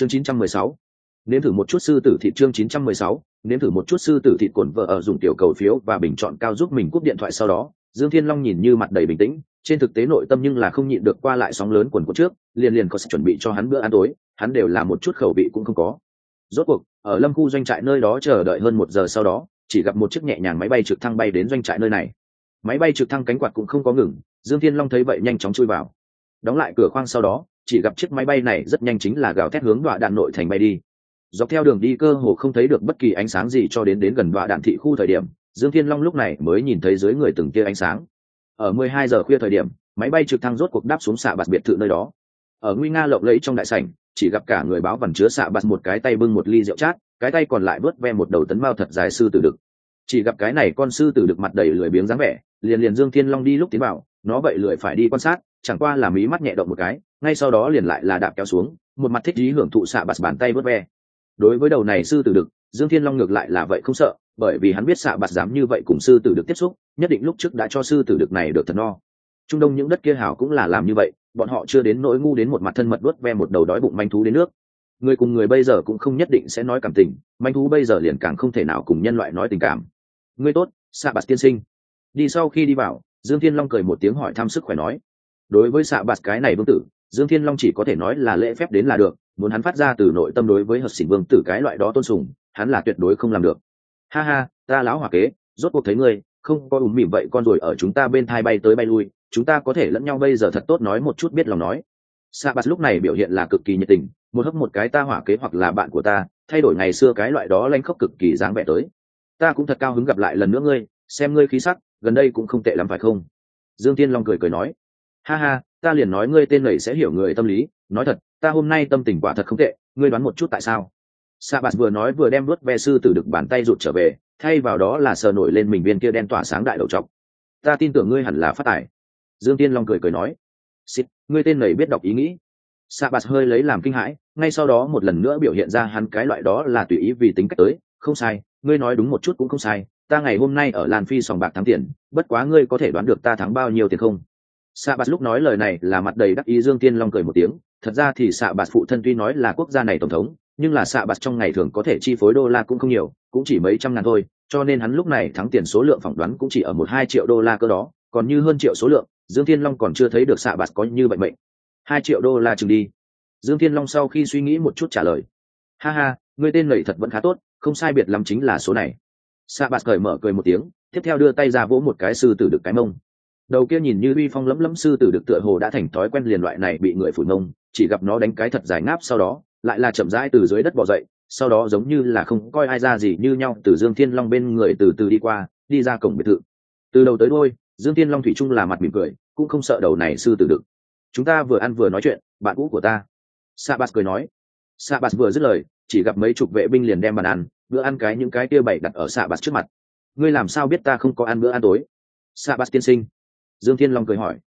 chương 916. nếm thử một chút sư tử thịt chương 916, nếm thử một chút sư tử thịt cồn vợ ở dùng tiểu cầu phiếu và bình chọn cao giúp mình cúp điện thoại sau đó dương thiên long nhìn như mặt đầy bình tĩnh trên thực tế nội tâm nhưng là không nhịn được qua lại sóng lớn quần của trước liền liền có sự chuẩn bị cho hắn bữa ăn tối hắn đều là một chút khẩu vị cũng không có. Rốt cuộc ở lâm khu doanh trại nơi đó chờ đợi hơn một giờ sau đó chỉ gặp một chiếc nhẹ nhàng máy bay trực thăng bay đến doanh trại nơi này. Máy bay trực thăng cánh quạt cũng không có ngừng dương thiên long thấy vậy nhanh chóng chui vào. Đóng lại cửa khoang sau đó chỉ gặp chiếc máy bay này rất nhanh chính là gào thét hướng đoạn đạn nội thành bay đi. Dọc theo đường đi cơ hồ không thấy được bất kỳ ánh sáng gì cho đến đến gần đoạn đạn thị khu thời điểm, dương thiên long lúc này mới nhìn thấy dưới người từng kia ánh sáng. Ở 12 giờ khuya thời điểm, máy bay trực thăng rốt cuộc đáp xuống xạ bạt biệt thự nơi đó. Ở nguy nga lộng lẫy trong đại sảnh, chỉ gặp cả người báo vằn chứa xạ bạt một cái tay bưng một ly rượu chát, cái tay còn lại vớt ve một đầu tấn mao thật dài sư tử đực. Chỉ gặp cái này con sư tử đực mặt đầy lười biếng dáng vẻ, liền liền dương thiên long đi lúc tiến vào, nó vậy lười phải đi quan sát, chẳng qua là mí mắt nhẹ động một cái ngay sau đó liền lại là đạp kéo xuống, một mặt thích ý hưởng thụ xạ bạt bàn tay vớt ve. Đối với đầu này sư tử đực, dương thiên long ngược lại là vậy không sợ, bởi vì hắn biết xạ bạt dám như vậy cùng sư tử được tiếp xúc, nhất định lúc trước đã cho sư tử được này được thật no. Trung đông những đất kia hảo cũng là làm như vậy, bọn họ chưa đến nỗi ngu đến một mặt thân mật vớt ve một đầu đói bụng manh thú đến nước. Người cùng người bây giờ cũng không nhất định sẽ nói cảm tình, manh thú bây giờ liền càng không thể nào cùng nhân loại nói tình cảm. Người tốt, xạ bạt tiên sinh. Đi sau khi đi vào, dương thiên long cười một tiếng hỏi thăm sức khỏe nói. Đối với xạ bạt cái này vương tử dương thiên long chỉ có thể nói là lễ phép đến là được, muốn hắn phát ra từ nội tâm đối với hợp xỉn vương tử cái loại đó tôn sùng, hắn là tuyệt đối không làm được. Ha ha, ta lão hòa kế, rốt cuộc thấy ngươi, không có ùm mỉm vậy con rồi ở chúng ta bên thai bay tới bay lui, chúng ta có thể lẫn nhau bây giờ thật tốt nói một chút biết lòng nói. Sa bát lúc này biểu hiện là cực kỳ nhiệt tình, một hấp một cái ta hỏa kế hoặc là bạn của ta, thay đổi ngày xưa cái loại đó lanh khóc cực kỳ dáng vẻ tới. Ta cũng thật cao hứng gặp lại lần nữa ngươi, xem ngươi khí sắc, gần đây cũng không tệ lắm phải không? Dương tiên long cười cười nói. Ha ha ta liền nói ngươi tên này sẽ hiểu người tâm lý, nói thật, ta hôm nay tâm tình quả thật không tệ, ngươi đoán một chút tại sao? Sa bạt vừa nói vừa đem vớt ve sư từ được bàn tay rụt trở về, thay vào đó là sờ nổi lên mình viên kia đen tỏa sáng đại đầu trọc. Ta tin tưởng ngươi hẳn là phát tài. Dương tiên long cười cười nói. Xít ngươi tên này biết đọc ý nghĩ. Sa bạt hơi lấy làm kinh hãi, ngay sau đó một lần nữa biểu hiện ra hắn cái loại đó là tùy ý vì tính cách tới, không sai, ngươi nói đúng một chút cũng không sai, ta ngày hôm nay ở lan phi sòng bạc thắng tiền, bất quá ngươi có thể đoán được ta thắng bao nhiêu tiền không? Sạ bạt lúc nói lời này là mặt đầy đắc ý dương tiên long cười một tiếng. Thật ra thì xạ bạt phụ thân tuy nói là quốc gia này tổng thống, nhưng là xạ bạt trong ngày thường có thể chi phối đô la cũng không nhiều, cũng chỉ mấy trăm ngàn thôi, cho nên hắn lúc này thắng tiền số lượng phỏng đoán cũng chỉ ở một hai triệu đô la cơ đó, còn như hơn triệu số lượng, dương thiên long còn chưa thấy được xạ bạt có như bệnh mệnh. Hai triệu đô la chừng đi. Dương thiên long sau khi suy nghĩ một chút trả lời. Ha ha, người tên lầy thật vẫn khá tốt, không sai biệt lắm chính là số này. Xạ bạt cởi mở cười một tiếng, tiếp theo đưa tay ra vỗ một cái sư tử được cái mông đầu kia nhìn như uy phong lẫm lẫm sư tử được tựa hồ đã thành thói quen liền loại này bị người phủ nông chỉ gặp nó đánh cái thật dài ngáp sau đó, lại là chậm rãi từ dưới đất bò dậy, sau đó giống như là không coi ai ra gì như nhau, từ dương thiên long bên người từ từ đi qua, đi ra cổng biệt thự. Từ đầu tới đôi dương thiên long thủy chung là mặt mỉm cười, cũng không sợ đầu này sư tử đực chúng ta vừa ăn vừa nói chuyện, bạn cũ của ta. Sa bas cười nói. Sa bas vừa dứt lời, chỉ gặp mấy chục vệ binh liền đem bàn ăn, bữa ăn cái những cái kia bày đặt ở sa bas trước mặt. Ngươi làm sao biết ta không có ăn bữa ăn tối? Sa bas tiên sinh dương thiên long cười hỏi,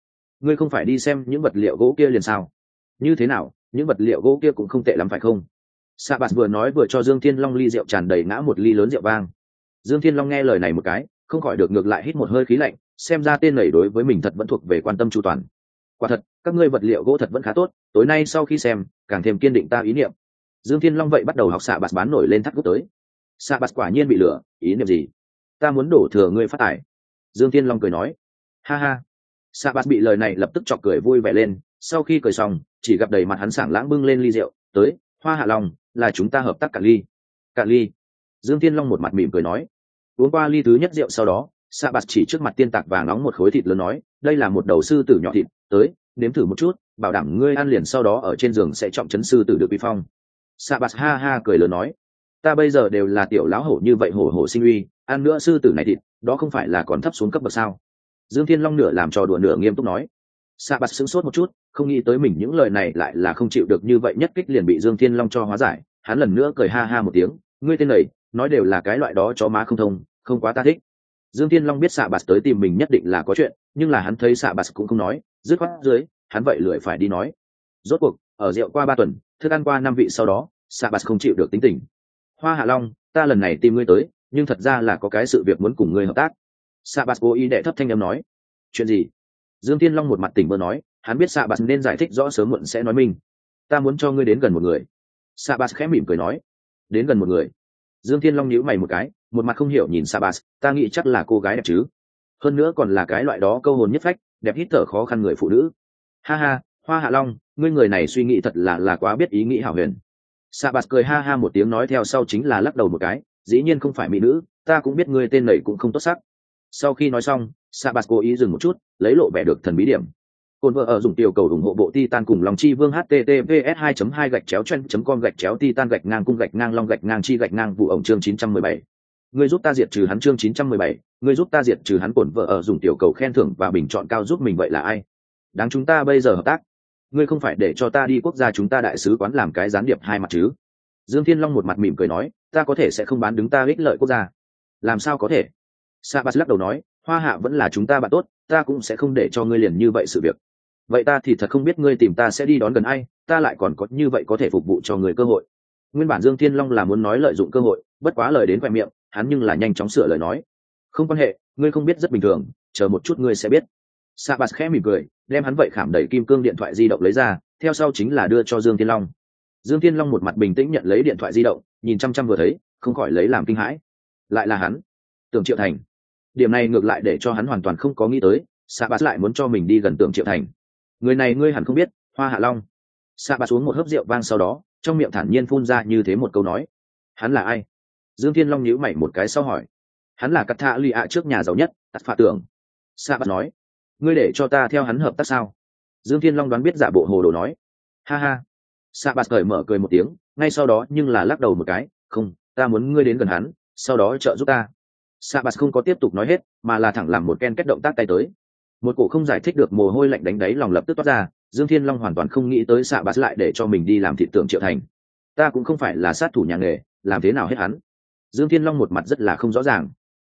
ngươi không phải đi xem những vật liệu gỗ kia liền sao? Như thế nào, những vật liệu gỗ kia cũng không tệ lắm phải không? Sa bạt vừa nói vừa cho dương thiên long ly rượu tràn đầy ngã một ly lớn rượu vang. Dương thiên long nghe lời này một cái, không khỏi được ngược lại hít một hơi khí lạnh, xem ra tên lầy đối với mình thật vẫn thuộc về quan tâm chu toàn. Quả thật, các ngươi vật liệu gỗ thật vẫn khá tốt, tối nay sau khi xem, càng thêm kiên định ta ý niệm. Dương thiên long vậy bắt đầu học xạ bạt bán nổi lên thắt gốc tới. Xạ bạt quả nhiên bị lửa ý niệm gì? Ta muốn đổ thừa ngươi phát tải dương thiên long cười nói ha ha. Xạ bạt bị lời này lập tức chọc cười vui vẻ lên, sau khi cười xong, chỉ gặp đầy mặt hắn sảng lãng bưng lên ly rượu, tới, hoa hạ long, là chúng ta hợp tác cả ly. Cả ly. Dương tiên long một mặt mỉm cười nói. Uống qua ly thứ nhất rượu sau đó sa bạt chỉ trước mặt tiên tạc vàng nóng một khối thịt lớn nói, đây là một đầu sư tử nhỏ thịt, tới, nếm thử một chút, bảo đảm ngươi ăn liền sau đó ở trên giường sẽ trọng chấn sư tử được bị phong. Sa bạt ha ha cười lớn nói, ta bây giờ đều là tiểu lão hổ như vậy hổ hổ sinh uy, ăn nữa sư tử này thịt, đó không phải là còn thấp xuống cấp bậc sao? Dương thiên long nửa làm trò đùa nửa nghiêm túc nói. Sa bạt sững sốt một chút, không nghĩ tới mình những lời này lại là không chịu được như vậy nhất kích liền bị dương thiên long cho hóa giải. Hắn lần nữa cười ha ha một tiếng, ngươi tên này, nói đều là cái loại đó cho má không thông, không quá ta thích. Dương thiên long biết xạ bạt tới tìm mình nhất định là có chuyện, nhưng là hắn thấy xạ bạt cũng không nói, dứt khoát dưới, hắn vậy lười phải đi nói. Rốt cuộc, ở rượu qua ba tuần, thức ăn qua năm vị sau đó xạ bạt không chịu được tính tình. Hoa hạ long, ta lần này tìm ngươi tới, nhưng thật ra là có cái sự việc muốn cùng ngươi hợp tác xạ bạt cố ý đệ thấp thanh âm nói. Chuyện gì? Dương thiên long một mặt tỉnh bơ nói, hắn biết xạ bạt nên giải thích rõ sớm muộn sẽ nói mình. Ta muốn cho ngươi đến gần một người. Sabas khẽ mỉm cười nói. Đến gần một người. Dương thiên long nhíu mày một cái, một mặt không hiểu nhìn sabas ta nghĩ chắc là cô gái đẹp chứ. Hơn nữa còn là cái loại đó câu hồn nhất phách, đẹp hít thở khó khăn người phụ nữ. Ha ha, hoa hạ long, ngươi người này suy nghĩ thật là là quá biết ý nghĩ hảo huyền. Sabas cười ha ha một tiếng nói theo sau chính là lắc đầu một cái, dĩ nhiên không phải mỹ nữ, ta cũng biết ngươi tên này cũng không tốt sắc sau khi nói xong sabas cố ý dừng một chút lấy lộ vẻ được thần bí điểm Côn vợ ở dùng tiểu cầu ủng hộ bộ Titan cùng lòng chi vương https 2 2 gạch chéo chen com gạch chéo Titan gạch ngang cung gạch ngang long gạch ngang chi gạch ngang vụ ổng chương 917. Ngươi giúp ta diệt trừ hắn chương 917, ngươi giúp ta diệt trừ hắn cồn vợ ở dùng tiểu cầu khen thưởng và bình chọn cao giúp mình vậy là ai? Đáng chúng ta bây giờ hợp tác. Ngươi không phải để cho ta đi quốc gia chúng ta đại sứ quán làm cái gián điệp hai mặt chứ? Dương Thiên Long một mặt mỉm cười nói, ta có thể sẽ không bán đứng ta ích lợi quốc gia. Làm sao có thể? Sabas lắc đầu nói, Hoa Hạ vẫn là chúng ta bạn tốt, ta cũng sẽ không để cho ngươi liền như vậy sự việc. Vậy ta thì thật không biết ngươi tìm ta sẽ đi đón gần ai ta lại còn có như vậy có thể phục vụ cho người cơ hội. Nguyên bản dương thiên long là muốn nói lợi dụng cơ hội bất quá lời đến khoe miệng hắn nhưng là nhanh chóng sửa lời nói. Không quan hệ ngươi không biết rất bình thường chờ một chút ngươi sẽ biết. Sa Bát khẽ mỉm cười đem hắn vậy khảm đẩy kim cương điện thoại di động lấy ra theo sau chính là đưa cho dương thiên long. Dương thiên long một mặt bình tĩnh nhận lấy điện thoại di động nhìn chăm chăm vừa thấy không khỏi lấy làm kinh hãi. Lại là hắn. Tưởng triệu thành điểm này ngược lại để cho hắn hoàn toàn không có nghĩ tới, sa bạt lại muốn cho mình đi gần tượng triệu thành. Người này ngươi hẳn không biết, hoa hạ long. Xạ bát xuống một hớp rượu vang sau đó, trong miệng thản nhiên phun ra như thế một câu nói. Hắn là ai? Dương thiên long nhíu mày một cái sau hỏi. Hắn là cắt thạ lì ạ trước nhà giàu nhất tắt phạ tưởng. Xạ bát nói. Ngươi để cho ta theo hắn hợp tác sao? Dương thiên long đoán biết giả bộ hồ đồ nói. Ha ha. Xạ bát cởi mở cười một tiếng, ngay sau đó nhưng là lắc đầu một cái. Không, ta muốn ngươi đến gần hắn, sau đó trợ giúp ta xạ bà không có tiếp tục nói hết, mà là thẳng làm một ken kết động tác tay tới. Một cổ không giải thích được mồ hôi lạnh đánh đáy lòng lập tức toát ra, dương thiên long hoàn toàn không nghĩ tới xạ bát lại để cho mình đi làm thị tượng triệu thành. Ta cũng không phải là sát thủ nhà nghề, làm thế nào hết hắn? Dương thiên long một mặt rất là không rõ ràng.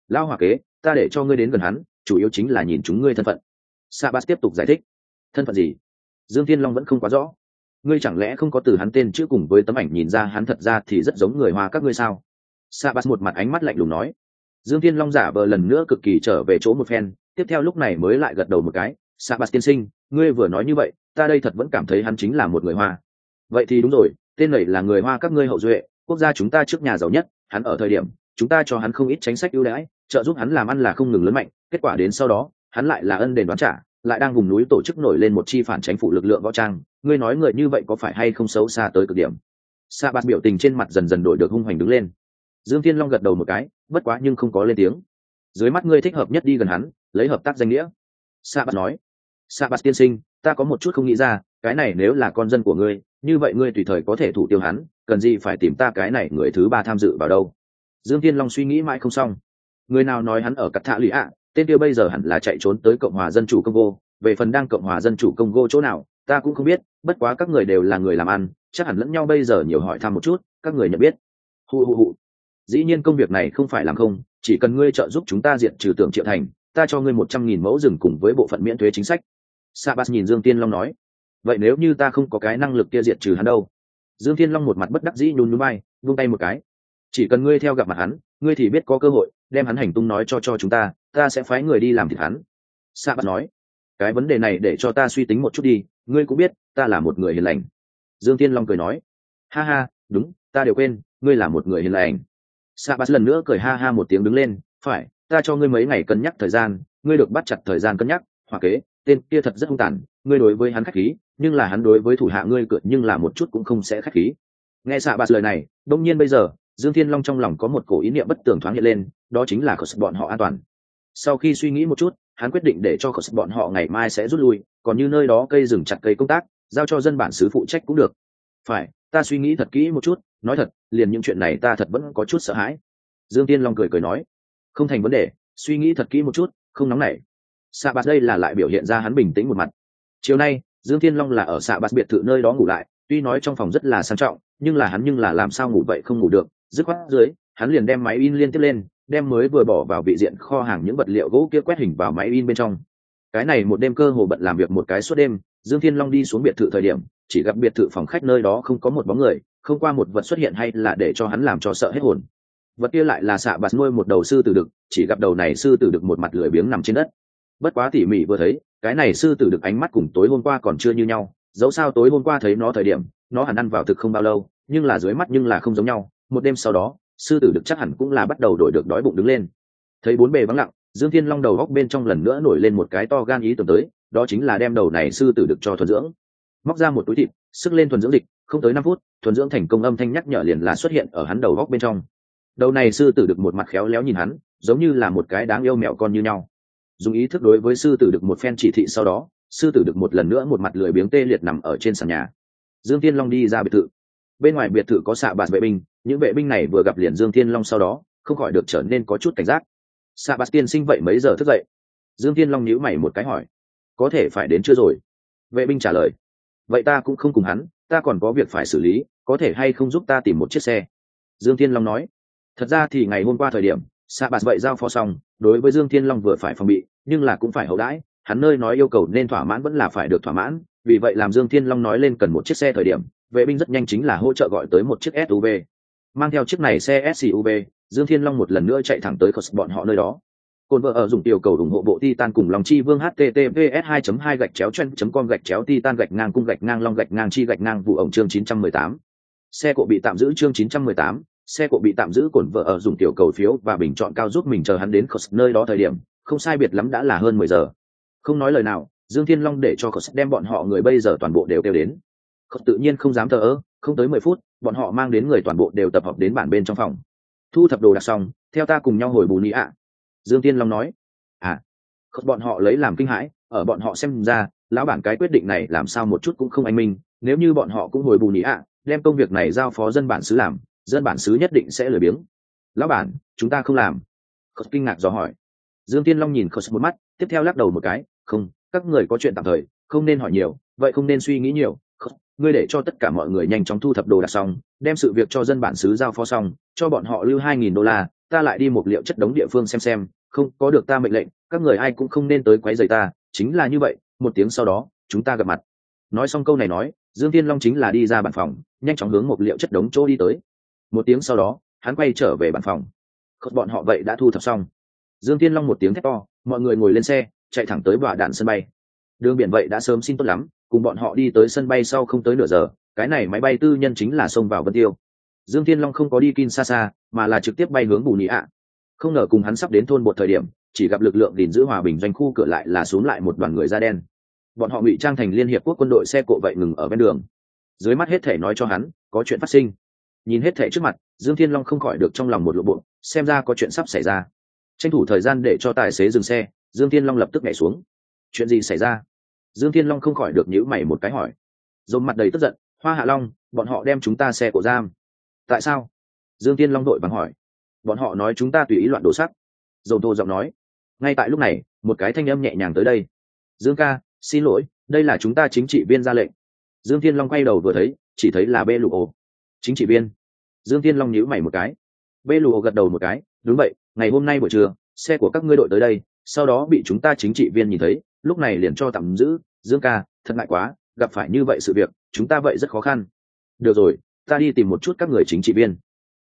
Lao hòa kế, ta để cho ngươi đến gần hắn, chủ yếu chính là nhìn chúng ngươi thân phận. Xạ bát tiếp tục giải thích. Thân phận gì? Dương thiên long vẫn không quá rõ. Ngươi chẳng lẽ không có từ hắn tên chữ cùng với tấm ảnh nhìn ra hắn thật ra thì rất giống người hoa các ngươi sao? Xạ bát một mặt ánh mắt lạnh lùng nói dương thiên long giả vờ lần nữa cực kỳ trở về chỗ một phen, tiếp theo lúc này mới lại gật đầu một cái, sa Bát tiên sinh, ngươi vừa nói như vậy, ta đây thật vẫn cảm thấy hắn chính là một người hoa. Vậy thì đúng rồi, tên này là người hoa các ngươi hậu duệ, quốc gia chúng ta trước nhà giàu nhất, hắn ở thời điểm, chúng ta cho hắn không ít chính sách ưu đãi, trợ giúp hắn làm ăn là không ngừng lớn mạnh, kết quả đến sau đó, hắn lại là ân đền đoán trả, lại đang vùng núi tổ chức nổi lên một chi phản chính phủ lực lượng võ trang, ngươi nói người như vậy có phải hay không xấu xa tới cực điểm? Sa Bát biểu tình trên mặt dần dần đổi được hung hoành đứng lên. Dương thiên long gật đầu một cái bất quá nhưng không có lên tiếng. Dưới mắt ngươi thích hợp nhất đi gần hắn, lấy hợp tác danh nghĩa. Sa bát nói. Sa bát tiên sinh, ta có một chút không nghĩ ra, cái này nếu là con dân của ngươi, như vậy ngươi tùy thời có thể thủ tiêu hắn, cần gì phải tìm ta cái này người thứ ba tham dự vào đâu? Dương Thiên long suy nghĩ mãi không xong. Người nào nói hắn ở cắt thạ lụy ạ? Tên kia bây giờ hẳn là chạy trốn tới cộng hòa dân chủ congo về phần đang cộng hòa dân chủ congo chỗ nào, ta cũng không biết, bất quá các người đều là người làm ăn, chắc hẳn lẫn nhau bây giờ nhiều hỏi thăm một chút, các người nhận biết. Hụ hụ hụ dĩ nhiên công việc này không phải làm không, chỉ cần ngươi trợ giúp chúng ta diệt trừ tưởng triệu thành, ta cho ngươi một trăm nghìn mẫu rừng cùng với bộ phận miễn thuế chính sách. Sa bát nhìn dương tiên long nói. Vậy nếu như ta không có cái năng lực kia diệt trừ hắn đâu? Dương tiên long một mặt bất đắc dĩ nhún núi bay vung tay một cái. Chỉ cần ngươi theo gặp mặt hắn, ngươi thì biết có cơ hội đem hắn hành tung nói cho cho chúng ta ta sẽ phái người đi làm thịt hắn. Sa bát nói. Cái vấn đề này để cho ta suy tính một chút đi, ngươi cũng biết, ta là một người hiền lành. Dương tiên long cười nói. Ha ha, đúng, ta đều quên, ngươi là một người hiền lành sabas lần nữa cười ha ha một tiếng đứng lên, phải, ta cho ngươi mấy ngày cân nhắc thời gian, ngươi được bắt chặt thời gian cân nhắc, hoặc kế, tên kia thật rất hung tàn, ngươi đối với hắn khách khí, nhưng là hắn đối với thủ hạ ngươi cựa nhưng là một chút cũng không sẽ khách khí. Nghe xạ bát lời này đông nhiên bây giờ, dương thiên long trong lòng có một cổ ý niệm bất tường thoáng hiện lên, đó chính là khẩu sức bọn họ an toàn. Sau khi suy nghĩ một chút, hắn quyết định để cho khẩu sức bọn họ ngày mai sẽ rút lui, còn như nơi đó cây rừng chặt cây công tác, giao cho dân bản xứ phụ trách cũng được. Phải, ta suy nghĩ thật kỹ một chút nói thật, liền những chuyện này ta thật vẫn có chút sợ hãi. Dương tiên long cười cười nói, không thành vấn đề, suy nghĩ thật kỹ một chút, không nóng nảy. Xạ bạt đây là lại biểu hiện ra hắn bình tĩnh một mặt. Chiều nay, dương thiên long là ở xạ bạt biệt thự nơi đó ngủ lại, tuy nói trong phòng rất là sang trọng, nhưng là hắn nhưng là làm sao ngủ vậy không ngủ được. Dứt khoát dưới, hắn liền đem máy in liên tiếp lên, đem mới vừa bỏ vào vị diện kho hàng những vật liệu gỗ kia quét hình vào máy in bên trong. Cái này một đêm cơ hồ bận làm việc một cái suốt đêm, dương thiên long đi xuống biệt thự thời điểm, chỉ gặp biệt thự phòng khách nơi đó không có một bóng người không qua một vật xuất hiện hay là để cho hắn làm cho sợ hết hồn. Vật kia lại là xạ bạt nuôi một đầu sư tử đực, chỉ gặp đầu này sư tử đực một mặt lười biếng nằm trên đất. Bất quá tỉ mỉ vừa thấy, cái này sư tử đực ánh mắt cùng tối hôm qua còn chưa như nhau, dẫu sao tối hôm qua thấy nó thời điểm, nó hẳn ăn vào thực không bao lâu, nhưng là dưới mắt nhưng là không giống nhau, một đêm sau đó, sư tử đực chắc hẳn cũng là bắt đầu đổi được đói bụng đứng lên. Thấy bốn bề vắng lặng, dương thiên long đầu góc bên trong lần nữa nổi lên một cái to gan ý tưởng tới, đó chính là đem đầu này sư tử đực cho thuần dưỡng móc ra một túi thịt sức lên thuần dưỡng dịch, không tới năm phút thuần dưỡng thành công âm thanh nhắc nhở liền là xuất hiện ở hắn đầu góc bên trong. Đầu này sư tử được một mặt khéo léo nhìn hắn giống như là một cái đáng yêu mẹo con như nhau. Dùng ý thức đối với sư tử được một phen chỉ thị sau đó sư tử được một lần nữa một mặt lười biếng tê liệt nằm ở trên sàn nhà. Dương thiên long đi ra biệt thự. Bên ngoài biệt thự có xạ bạt vệ binh những vệ binh này vừa gặp liền dương thiên long sau đó không khỏi được trở nên có chút cảnh giác. Xạ bạt tiên sinh vậy mấy giờ thức dậy? Dương thiên long nhíu mày một cái hỏi. Có thể phải đến chưa rồi. Vệ binh trả lời vậy ta cũng không cùng hắn, ta còn có việc phải xử lý, có thể hay không giúp ta tìm một chiếc xe? Dương thiên long nói. Thật ra thì ngày hôm qua thời điểm xạ bạt vậy giao phó xong, đối với dương thiên long vừa phải phòng bị, nhưng là cũng phải hậu đãi, hắn nơi nói yêu cầu nên thỏa mãn vẫn là phải được thỏa mãn, vì vậy làm dương thiên long nói lên cần một chiếc xe thời điểm, vệ binh rất nhanh chính là hỗ trợ gọi tới một chiếc suv mang theo chiếc này xe suv dương thiên long một lần nữa chạy thẳng tới bọn họ nơi đó. Côn vợ ở dùng tiểu cầu ủng hộ bộ Titan cùng lòng chi vương https 2 2 gạch chéo chen com gạch chéo Titan gạch ngang cung gạch ngang long gạch ngang chi gạch ngang vụ ổng chương 918. Xe cộ bị tạm giữ chương 918, xe cộ bị tạm giữ cổn vợ ở dùng tiểu cầu phiếu và bình chọn cao giúp mình chờ hắn đến Khos nơi đó thời điểm, không sai biệt lắm đã là hơn mười giờ. Không nói lời nào, Dương Thiên Long để cho Khos đem bọn họ người bây giờ toàn bộ đều kêu đến. Khos tự nhiên không dám thờ ơ, không tới mười phút, bọn họ mang đến người toàn bộ đều tập hợp đến bản bên trong phòng. Thu thập đồ đạc xong, theo ta cùng nhau hồi bù nị ạ. Dương Thiên Long nói. À, Khos bọn họ lấy làm kinh hãi, ở bọn họ xem ra, lão bản cái quyết định này làm sao một chút cũng không anh minh, nếu như bọn họ cũng hồi bù nị ạ, đem công việc này giao phó dân bản xứ làm, dân bản xứ nhất định sẽ lười biếng. Lão bản chúng ta không làm. Khớt kinh ngạc dò hỏi. Dương tiên long nhìn khớt một mắt tiếp theo lắc đầu một cái không các người có chuyện tạm thời không nên hỏi nhiều vậy không nên suy nghĩ nhiều. Khớt ngươi để cho tất cả mọi người nhanh chóng thu thập đồ đạc xong đem sự việc cho dân bản xứ giao phó xong cho bọn họ lưu hai nghìn đô la ta lại đi một liệu chất đống địa phương xem xem, không có được ta mệnh lệnh, các người ai cũng không nên tới quấy rầy ta, chính là như vậy, một tiếng sau đó, chúng ta gặp mặt. Nói xong câu này nói, dương tiên long chính là đi ra bàn phòng, nhanh chóng hướng một liệu chất đống chỗ đi tới. Một tiếng sau đó, hắn quay trở về bàn phòng. Khớt bọn họ vậy đã thu thập xong. Dương tiên long một tiếng thét to, mọi người ngồi lên xe, chạy thẳng tới bòa đạn sân bay. Đường biển vậy đã sớm xin tốt lắm, cùng bọn họ đi tới sân bay sau không tới nửa giờ, cái này máy bay tư nhân chính là xông vào vân tiêu dương Thiên long không có đi kinshasa, mà là trực tiếp bay hướng bù nhị ạ. Không ngờ cùng hắn sắp đến thôn một thời điểm, chỉ gặp lực lượng gìn giữ hòa bình doanh khu cửa lại là xuống lại một đoàn người da đen. Bọn họ ngụy trang thành liên hiệp quốc quân đội xe cộ vậy ngừng ở ven đường. Dưới mắt hết thể nói cho hắn, có chuyện phát sinh. Nhìn hết thể trước mặt, dương thiên long không khỏi được trong lòng một lộ bộ, xem ra có chuyện sắp xảy ra. Tranh thủ thời gian để cho tài xế dừng xe, dương thiên long lập tức nhảy xuống. Chuyện gì xảy ra? Dương thiên long không khỏi được nhữ mày một cái hỏi. Dồn mặt đầy tức giận, hoa hạ long, bọn họ đem chúng ta xe cổ giam tại sao? Dương thiên long đội vắng hỏi. Bọn họ nói chúng ta tùy ý loạn đồ sắc dầu thô giọng nói. Ngay tại lúc này, một cái thanh âm nhẹ nhàng tới đây. Dương ca, xin lỗi, đây là chúng ta chính trị viên ra lệnh. Dương thiên long quay đầu vừa thấy, chỉ thấy là bê lụ ổ chính trị viên. Dương tiên long nhíu mày một cái. Bê lù gật đầu một cái. Đúng vậy, ngày hôm nay buổi trưa, xe của các ngươi đội tới đây, sau đó bị chúng ta chính trị viên nhìn thấy, lúc này liền cho tạm giữ. Dương ca, thật ngại quá, gặp phải như vậy sự việc, chúng ta vậy rất khó khăn. Được rồi ta đi tìm một chút các người chính trị viên.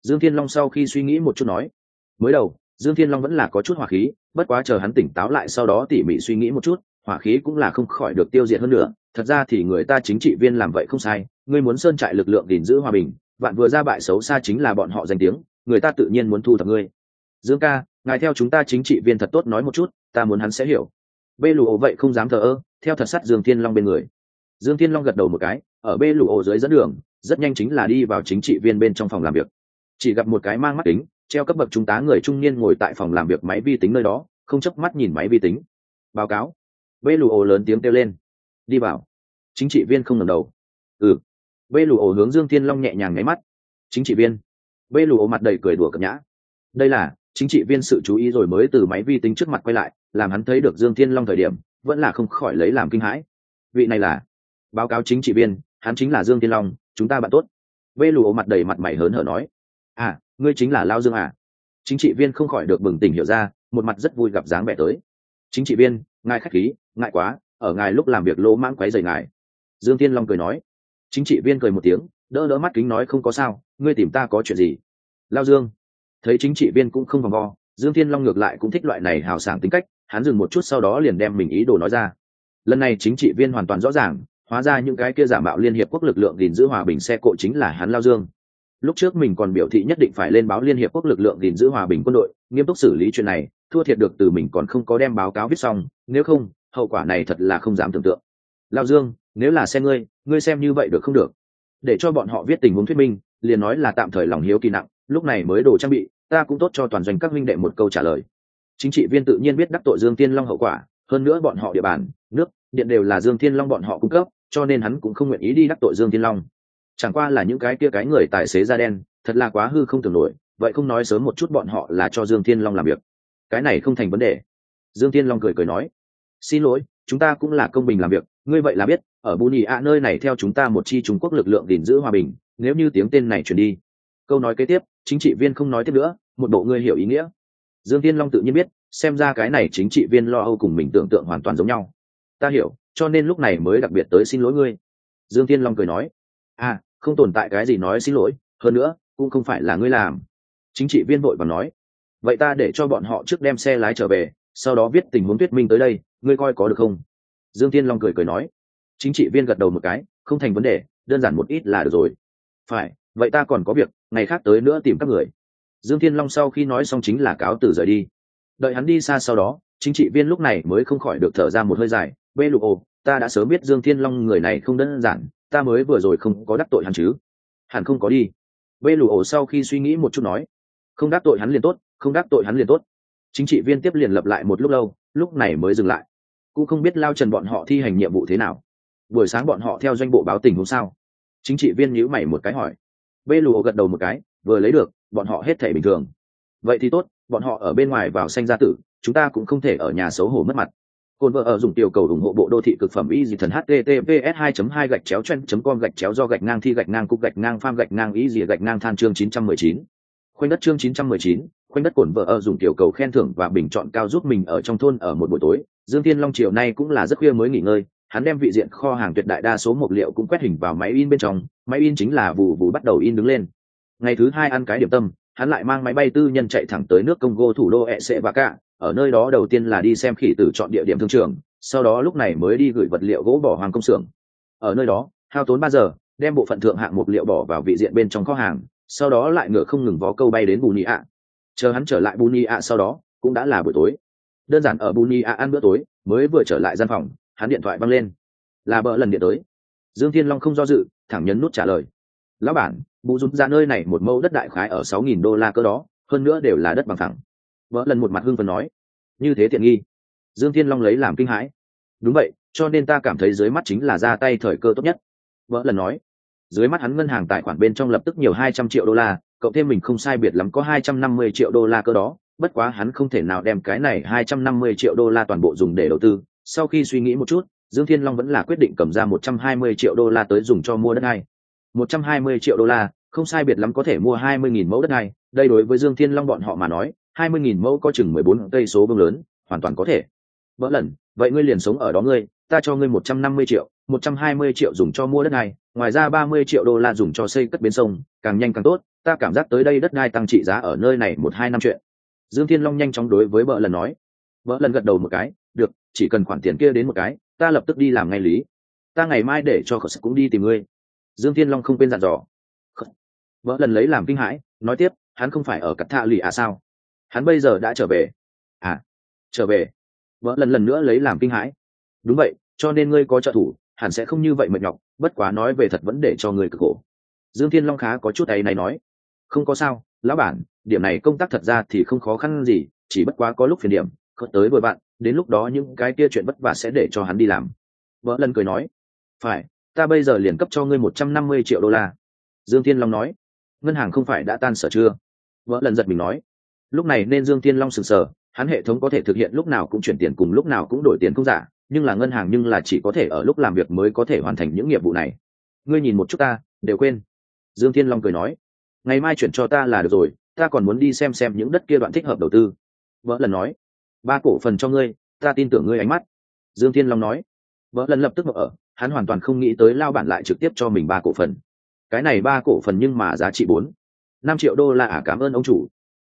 Dương thiên long sau khi suy nghĩ một chút nói, mới đầu, dương thiên long vẫn là có chút hỏa khí, bất quá chờ hắn tỉnh táo lại sau đó tỉ mỉ suy nghĩ một chút, hỏa khí cũng là không khỏi được tiêu diệt hơn nữa. Thật ra thì người ta chính trị viên làm vậy không sai, ngươi muốn sơn trại lực lượng gìn giữ hòa bình bạn vừa ra bại xấu xa chính là bọn họ danh tiếng, người ta tự nhiên muốn thu thập ngươi. Dương ca, ngài theo chúng ta chính trị viên thật tốt nói một chút, ta muốn hắn sẽ hiểu. Bê lụ ổ vậy không dám thờ ơ, theo thật sắt dương thiên long bên người. Dương thiên long gật đầu một cái, ở bê lụ ổ dưới dẫn đường rất nhanh chính là đi vào chính trị viên bên trong phòng làm việc. Chỉ gặp một cái mang mắt kính, treo cấp bậc trung tá người trung niên ngồi tại phòng làm việc máy vi tính nơi đó không chấp mắt nhìn máy vi tính. Báo cáo. Bê lù ồ lớn tiếng kêu lên. Đi vào. Chính trị viên không ngẩng đầu. Ừ. Bê lù ồ hướng dương thiên long nhẹ nhàng nháy mắt. Chính trị viên. Bê lù ồ mặt đầy cười đùa cập nhã. Đây là chính trị viên sự chú ý rồi mới từ máy vi tính trước mặt quay lại làm hắn thấy được dương thiên long thời điểm vẫn là không khỏi lấy làm kinh hãi. Vị này là báo cáo chính trị viên hắn chính là dương thiên long chúng ta bạn tốt. Vê lù ô mặt đầy mặt mày hớn hở nói. À ngươi chính là lao dương à? Chính trị viên không khỏi được bừng tỉnh hiểu ra, một mặt rất vui gặp dáng vẻ tới. Chính trị viên, ngài khách khí, ngại quá, ở ngài lúc làm việc lỗ mãng quấy rầy ngài. Dương thiên long cười nói. Chính trị viên cười một tiếng, đỡ đỡ mắt kính nói không có sao, ngươi tìm ta có chuyện gì? Lao dương. Thấy chính trị viên cũng không vòng vo, dương thiên long ngược lại cũng thích loại này hào sảng tính cách, hắn dừng một chút sau đó liền đem mình ý đồ nói ra. Lần này chính trị viên hoàn toàn rõ ràng hóa ra những cái kia giả mạo liên hiệp quốc lực lượng gìn giữ hòa bình xe cộ chính là hắn lao dương. Lúc trước mình còn biểu thị nhất định phải lên báo liên hiệp quốc lực lượng gìn giữ hòa bình quân đội, nghiêm túc xử lý chuyện này, thua thiệt được từ mình còn không có đem báo cáo viết xong, nếu không, hậu quả này thật là không dám tưởng tượng. Lao dương, nếu là xe ngươi ngươi xem như vậy được không được? Để cho bọn họ viết tình huống thuyết minh, liền nói là tạm thời lòng hiếu kỳ nặng, lúc này mới đồ trang bị, ta cũng tốt cho toàn doanh các huynh đệ một câu trả lời. Chính trị viên tự nhiên biết đắc tội dương tiên long hậu quả, hơn nữa bọn họ địa bàn, nước điện đều là dương Thiên long bọn họ cung cấp, cho nên hắn cũng không nguyện ý đi đắc tội dương Thiên long. Chẳng qua là những cái kia cái người tài xế da đen, thật là quá hư không tưởng nổi, vậy không nói sớm một chút bọn họ là cho dương Thiên long làm việc. Cái này không thành vấn đề. Dương Thiên long cười cười nói, xin lỗi, chúng ta cũng là công bình làm việc, ngươi vậy là biết, ở bù nhì ạ nơi này theo chúng ta một chi trung quốc lực lượng gìn giữ hòa bình, nếu như tiếng tên này truyền đi. Câu nói kế tiếp, chính trị viên không nói tiếp nữa, một bộ ngươi hiểu ý nghĩa. Dương Thiên long tự nhiên biết, xem ra cái này chính trị viên lo âu cùng mình tưởng tượng hoàn toàn giống nhau ta hiểu, cho nên lúc này mới đặc biệt tới xin lỗi ngươi. Dương tiên long cười nói. À không tồn tại cái gì nói xin lỗi, hơn nữa, cũng không phải là ngươi làm. Chính trị viên vội và nói. Vậy ta để cho bọn họ trước đem xe lái trở về, sau đó viết tình huống thuyết minh tới đây, ngươi coi có được không? Dương tiên long cười cười nói. Chính trị viên gật đầu một cái, không thành vấn đề, đơn giản một ít là được rồi. Phải, vậy ta còn có việc, ngày khác tới nữa tìm các người. Dương thiên long sau khi nói xong chính là cáo từ rời đi. Đợi hắn đi xa sau đó, chính trị viên lúc này mới không khỏi được thở ra một hơi dài bê lục ồ, ta đã sớm biết dương thiên long người này không đơn giản, ta mới vừa rồi không có đắc tội hắn chứ. Hẳn không có đi. Bê lục ồ sau khi suy nghĩ một chút nói, không đắc tội hắn liền tốt, không đắc tội hắn liền tốt. Chính trị viên tiếp liền lập lại một lúc lâu, lúc này mới dừng lại. Cũng không biết lao trần bọn họ thi hành nhiệm vụ thế nào. Buổi sáng bọn họ theo doanh bộ báo tình hôm sao chính trị viên nhíu mày một cái hỏi. Bê lù gật đầu một cái, vừa lấy được, bọn họ hết thể bình thường. Vậy thì tốt, bọn họ ở bên ngoài vào sanh gia tử, chúng ta cũng không thể ở nhà xấu hổ mất mặt cồn vợ ở dùng tiểu cầu ủng hộ bộ đô thị cực phẩm y dị thần https 2 2 gạch chéo chen com gạch chéo do gạch ngang thi gạch ngang cục gạch ngang pham gạch ngang y dị gạch ngang than chương 919. khoanh đất chương 919, khoanh đất cồn vợ ở dùng tiểu cầu khen thưởng và bình chọn cao giúp mình ở trong thôn ở một buổi tối. Dương thiên long chiều nay cũng là rất khuya mới nghỉ ngơi hắn đem vị diện kho hàng tuyệt đại đa số mục liệu cũng quét hình vào máy in bên trong máy in chính là vụ vụ bắt đầu in đứng lên. Ngày thứ hai ăn cái điểm tâm hắn lại mang máy bay tư nhân chạy thẳng tới nước congo thủ đô Ese và cả ở nơi đó đầu tiên là đi xem khỉ tử chọn địa điểm thương trường, sau đó lúc này mới đi gửi vật liệu gỗ bỏ hoàng công xưởng. Ở nơi đó, hao tốn ba giờ, đem bộ phận thượng hạng mục liệu bỏ vào vị diện bên trong kho hàng, sau đó lại ngựa không ngừng vó câu bay đến bù nhị ạ chờ hắn trở lại bù nhị ạ sau đó, cũng đã là buổi tối. Đơn giản ở bù nhị ạ ăn bữa tối, mới vừa trở lại gian phòng, hắn điện thoại văng lên. Là bỡ lần điện tới. Dương thiên long không do dự, thẳng nhấn nút trả lời. Lão bản, bù rút ra nơi này một mẫu đất đại khái ở sáu nghìn đô la cơ đó, hơn nữa đều là đất bằng thẳng vợ lần một mặt hưng phần nói. Như thế tiện nghi. Dương thiên long lấy làm kinh hãi. Đúng vậy, cho nên ta cảm thấy dưới mắt chính là ra tay thời cơ tốt nhất. Vợ lần nói. Dưới mắt hắn ngân hàng tài khoản bên trong lập tức nhiều hai trăm triệu đô la cậu thêm mình không sai biệt lắm có hai trăm năm mươi triệu đô la cơ đó, bất quá hắn không thể nào đem cái này hai trăm năm mươi triệu đô la toàn bộ dùng để đầu tư. Sau khi suy nghĩ một chút, dương thiên long vẫn là quyết định cầm ra một trăm hai mươi triệu đô la tới dùng cho mua đất này một trăm hai mươi triệu đô la, không sai biệt lắm có thể mua hai mươi nghìn mẫu đất này đây đối với dương thiên long bọn họ mà nói hai mươi nghìn mẫu có chừng mười bốn cây số vương lớn, hoàn toàn có thể. Vỡ lần, vậy ngươi liền sống ở đó ngươi, ta cho ngươi một trăm năm mươi triệu, một trăm hai mươi triệu dùng cho mua đất này ngoài ra ba mươi triệu đô la dùng cho xây cất bến sông, càng nhanh càng tốt, ta cảm giác tới đây đất đai tăng trị giá ở nơi này một hai năm chuyện. Dương thiên long nhanh chóng đối với vợ lần nói. Vợ lần gật đầu một cái, được, chỉ cần khoản tiền kia đến một cái, ta lập tức đi làm ngay lý. Ta ngày mai để cho khẩu sức cũng đi tìm ngươi. Dương thiên long không quên dặn dò. Vợ lần lấy làm kinh hãi, nói tiếp, hắn không phải ở cắt thạ lì à sao? Hắn bây giờ đã trở về. À trở về. Vợ lần lần nữa lấy làm kinh hãi. Đúng vậy, cho nên ngươi có trợ thủ, hẳn sẽ không như vậy mệt nhọc, bất quá nói về thật vẫn để cho người cực khổ. Dương thiên long khá có chút ấy này nói. Không có sao, lão bản, điểm này công tác thật ra thì không khó khăn gì, chỉ bất quá có lúc phiền điểm khớt tới với bạn, đến lúc đó những cái kia chuyện vất vả sẽ để cho hắn đi làm. Vợ lần cười nói. Phải, ta bây giờ liền cấp cho ngươi một trăm năm mươi triệu đô la. Dương thiên long nói. Ngân hàng không phải đã tan sở chưa? Vợ lần giật mình nói lúc này nên dương thiên long sừng sờ, hắn hệ thống có thể thực hiện lúc nào cũng chuyển tiền cùng lúc nào cũng đổi tiền không giả, nhưng là ngân hàng nhưng là chỉ có thể ở lúc làm việc mới có thể hoàn thành những nhiệm vụ này. Ngươi nhìn một chút ta, đều quên. Dương thiên long cười nói, ngày mai chuyển cho ta là được rồi, ta còn muốn đi xem xem những đất kia đoạn thích hợp đầu tư. Vợ lần nói, ba cổ phần cho ngươi, ta tin tưởng ngươi ánh mắt. Dương thiên long nói vợ lần lập tức mở ở, hắn hoàn toàn không nghĩ tới lao bản lại trực tiếp cho mình ba cổ phần. Cái này ba cổ phần nhưng mà giá trị bốn, năm triệu đô la à cảm ơn ông chủ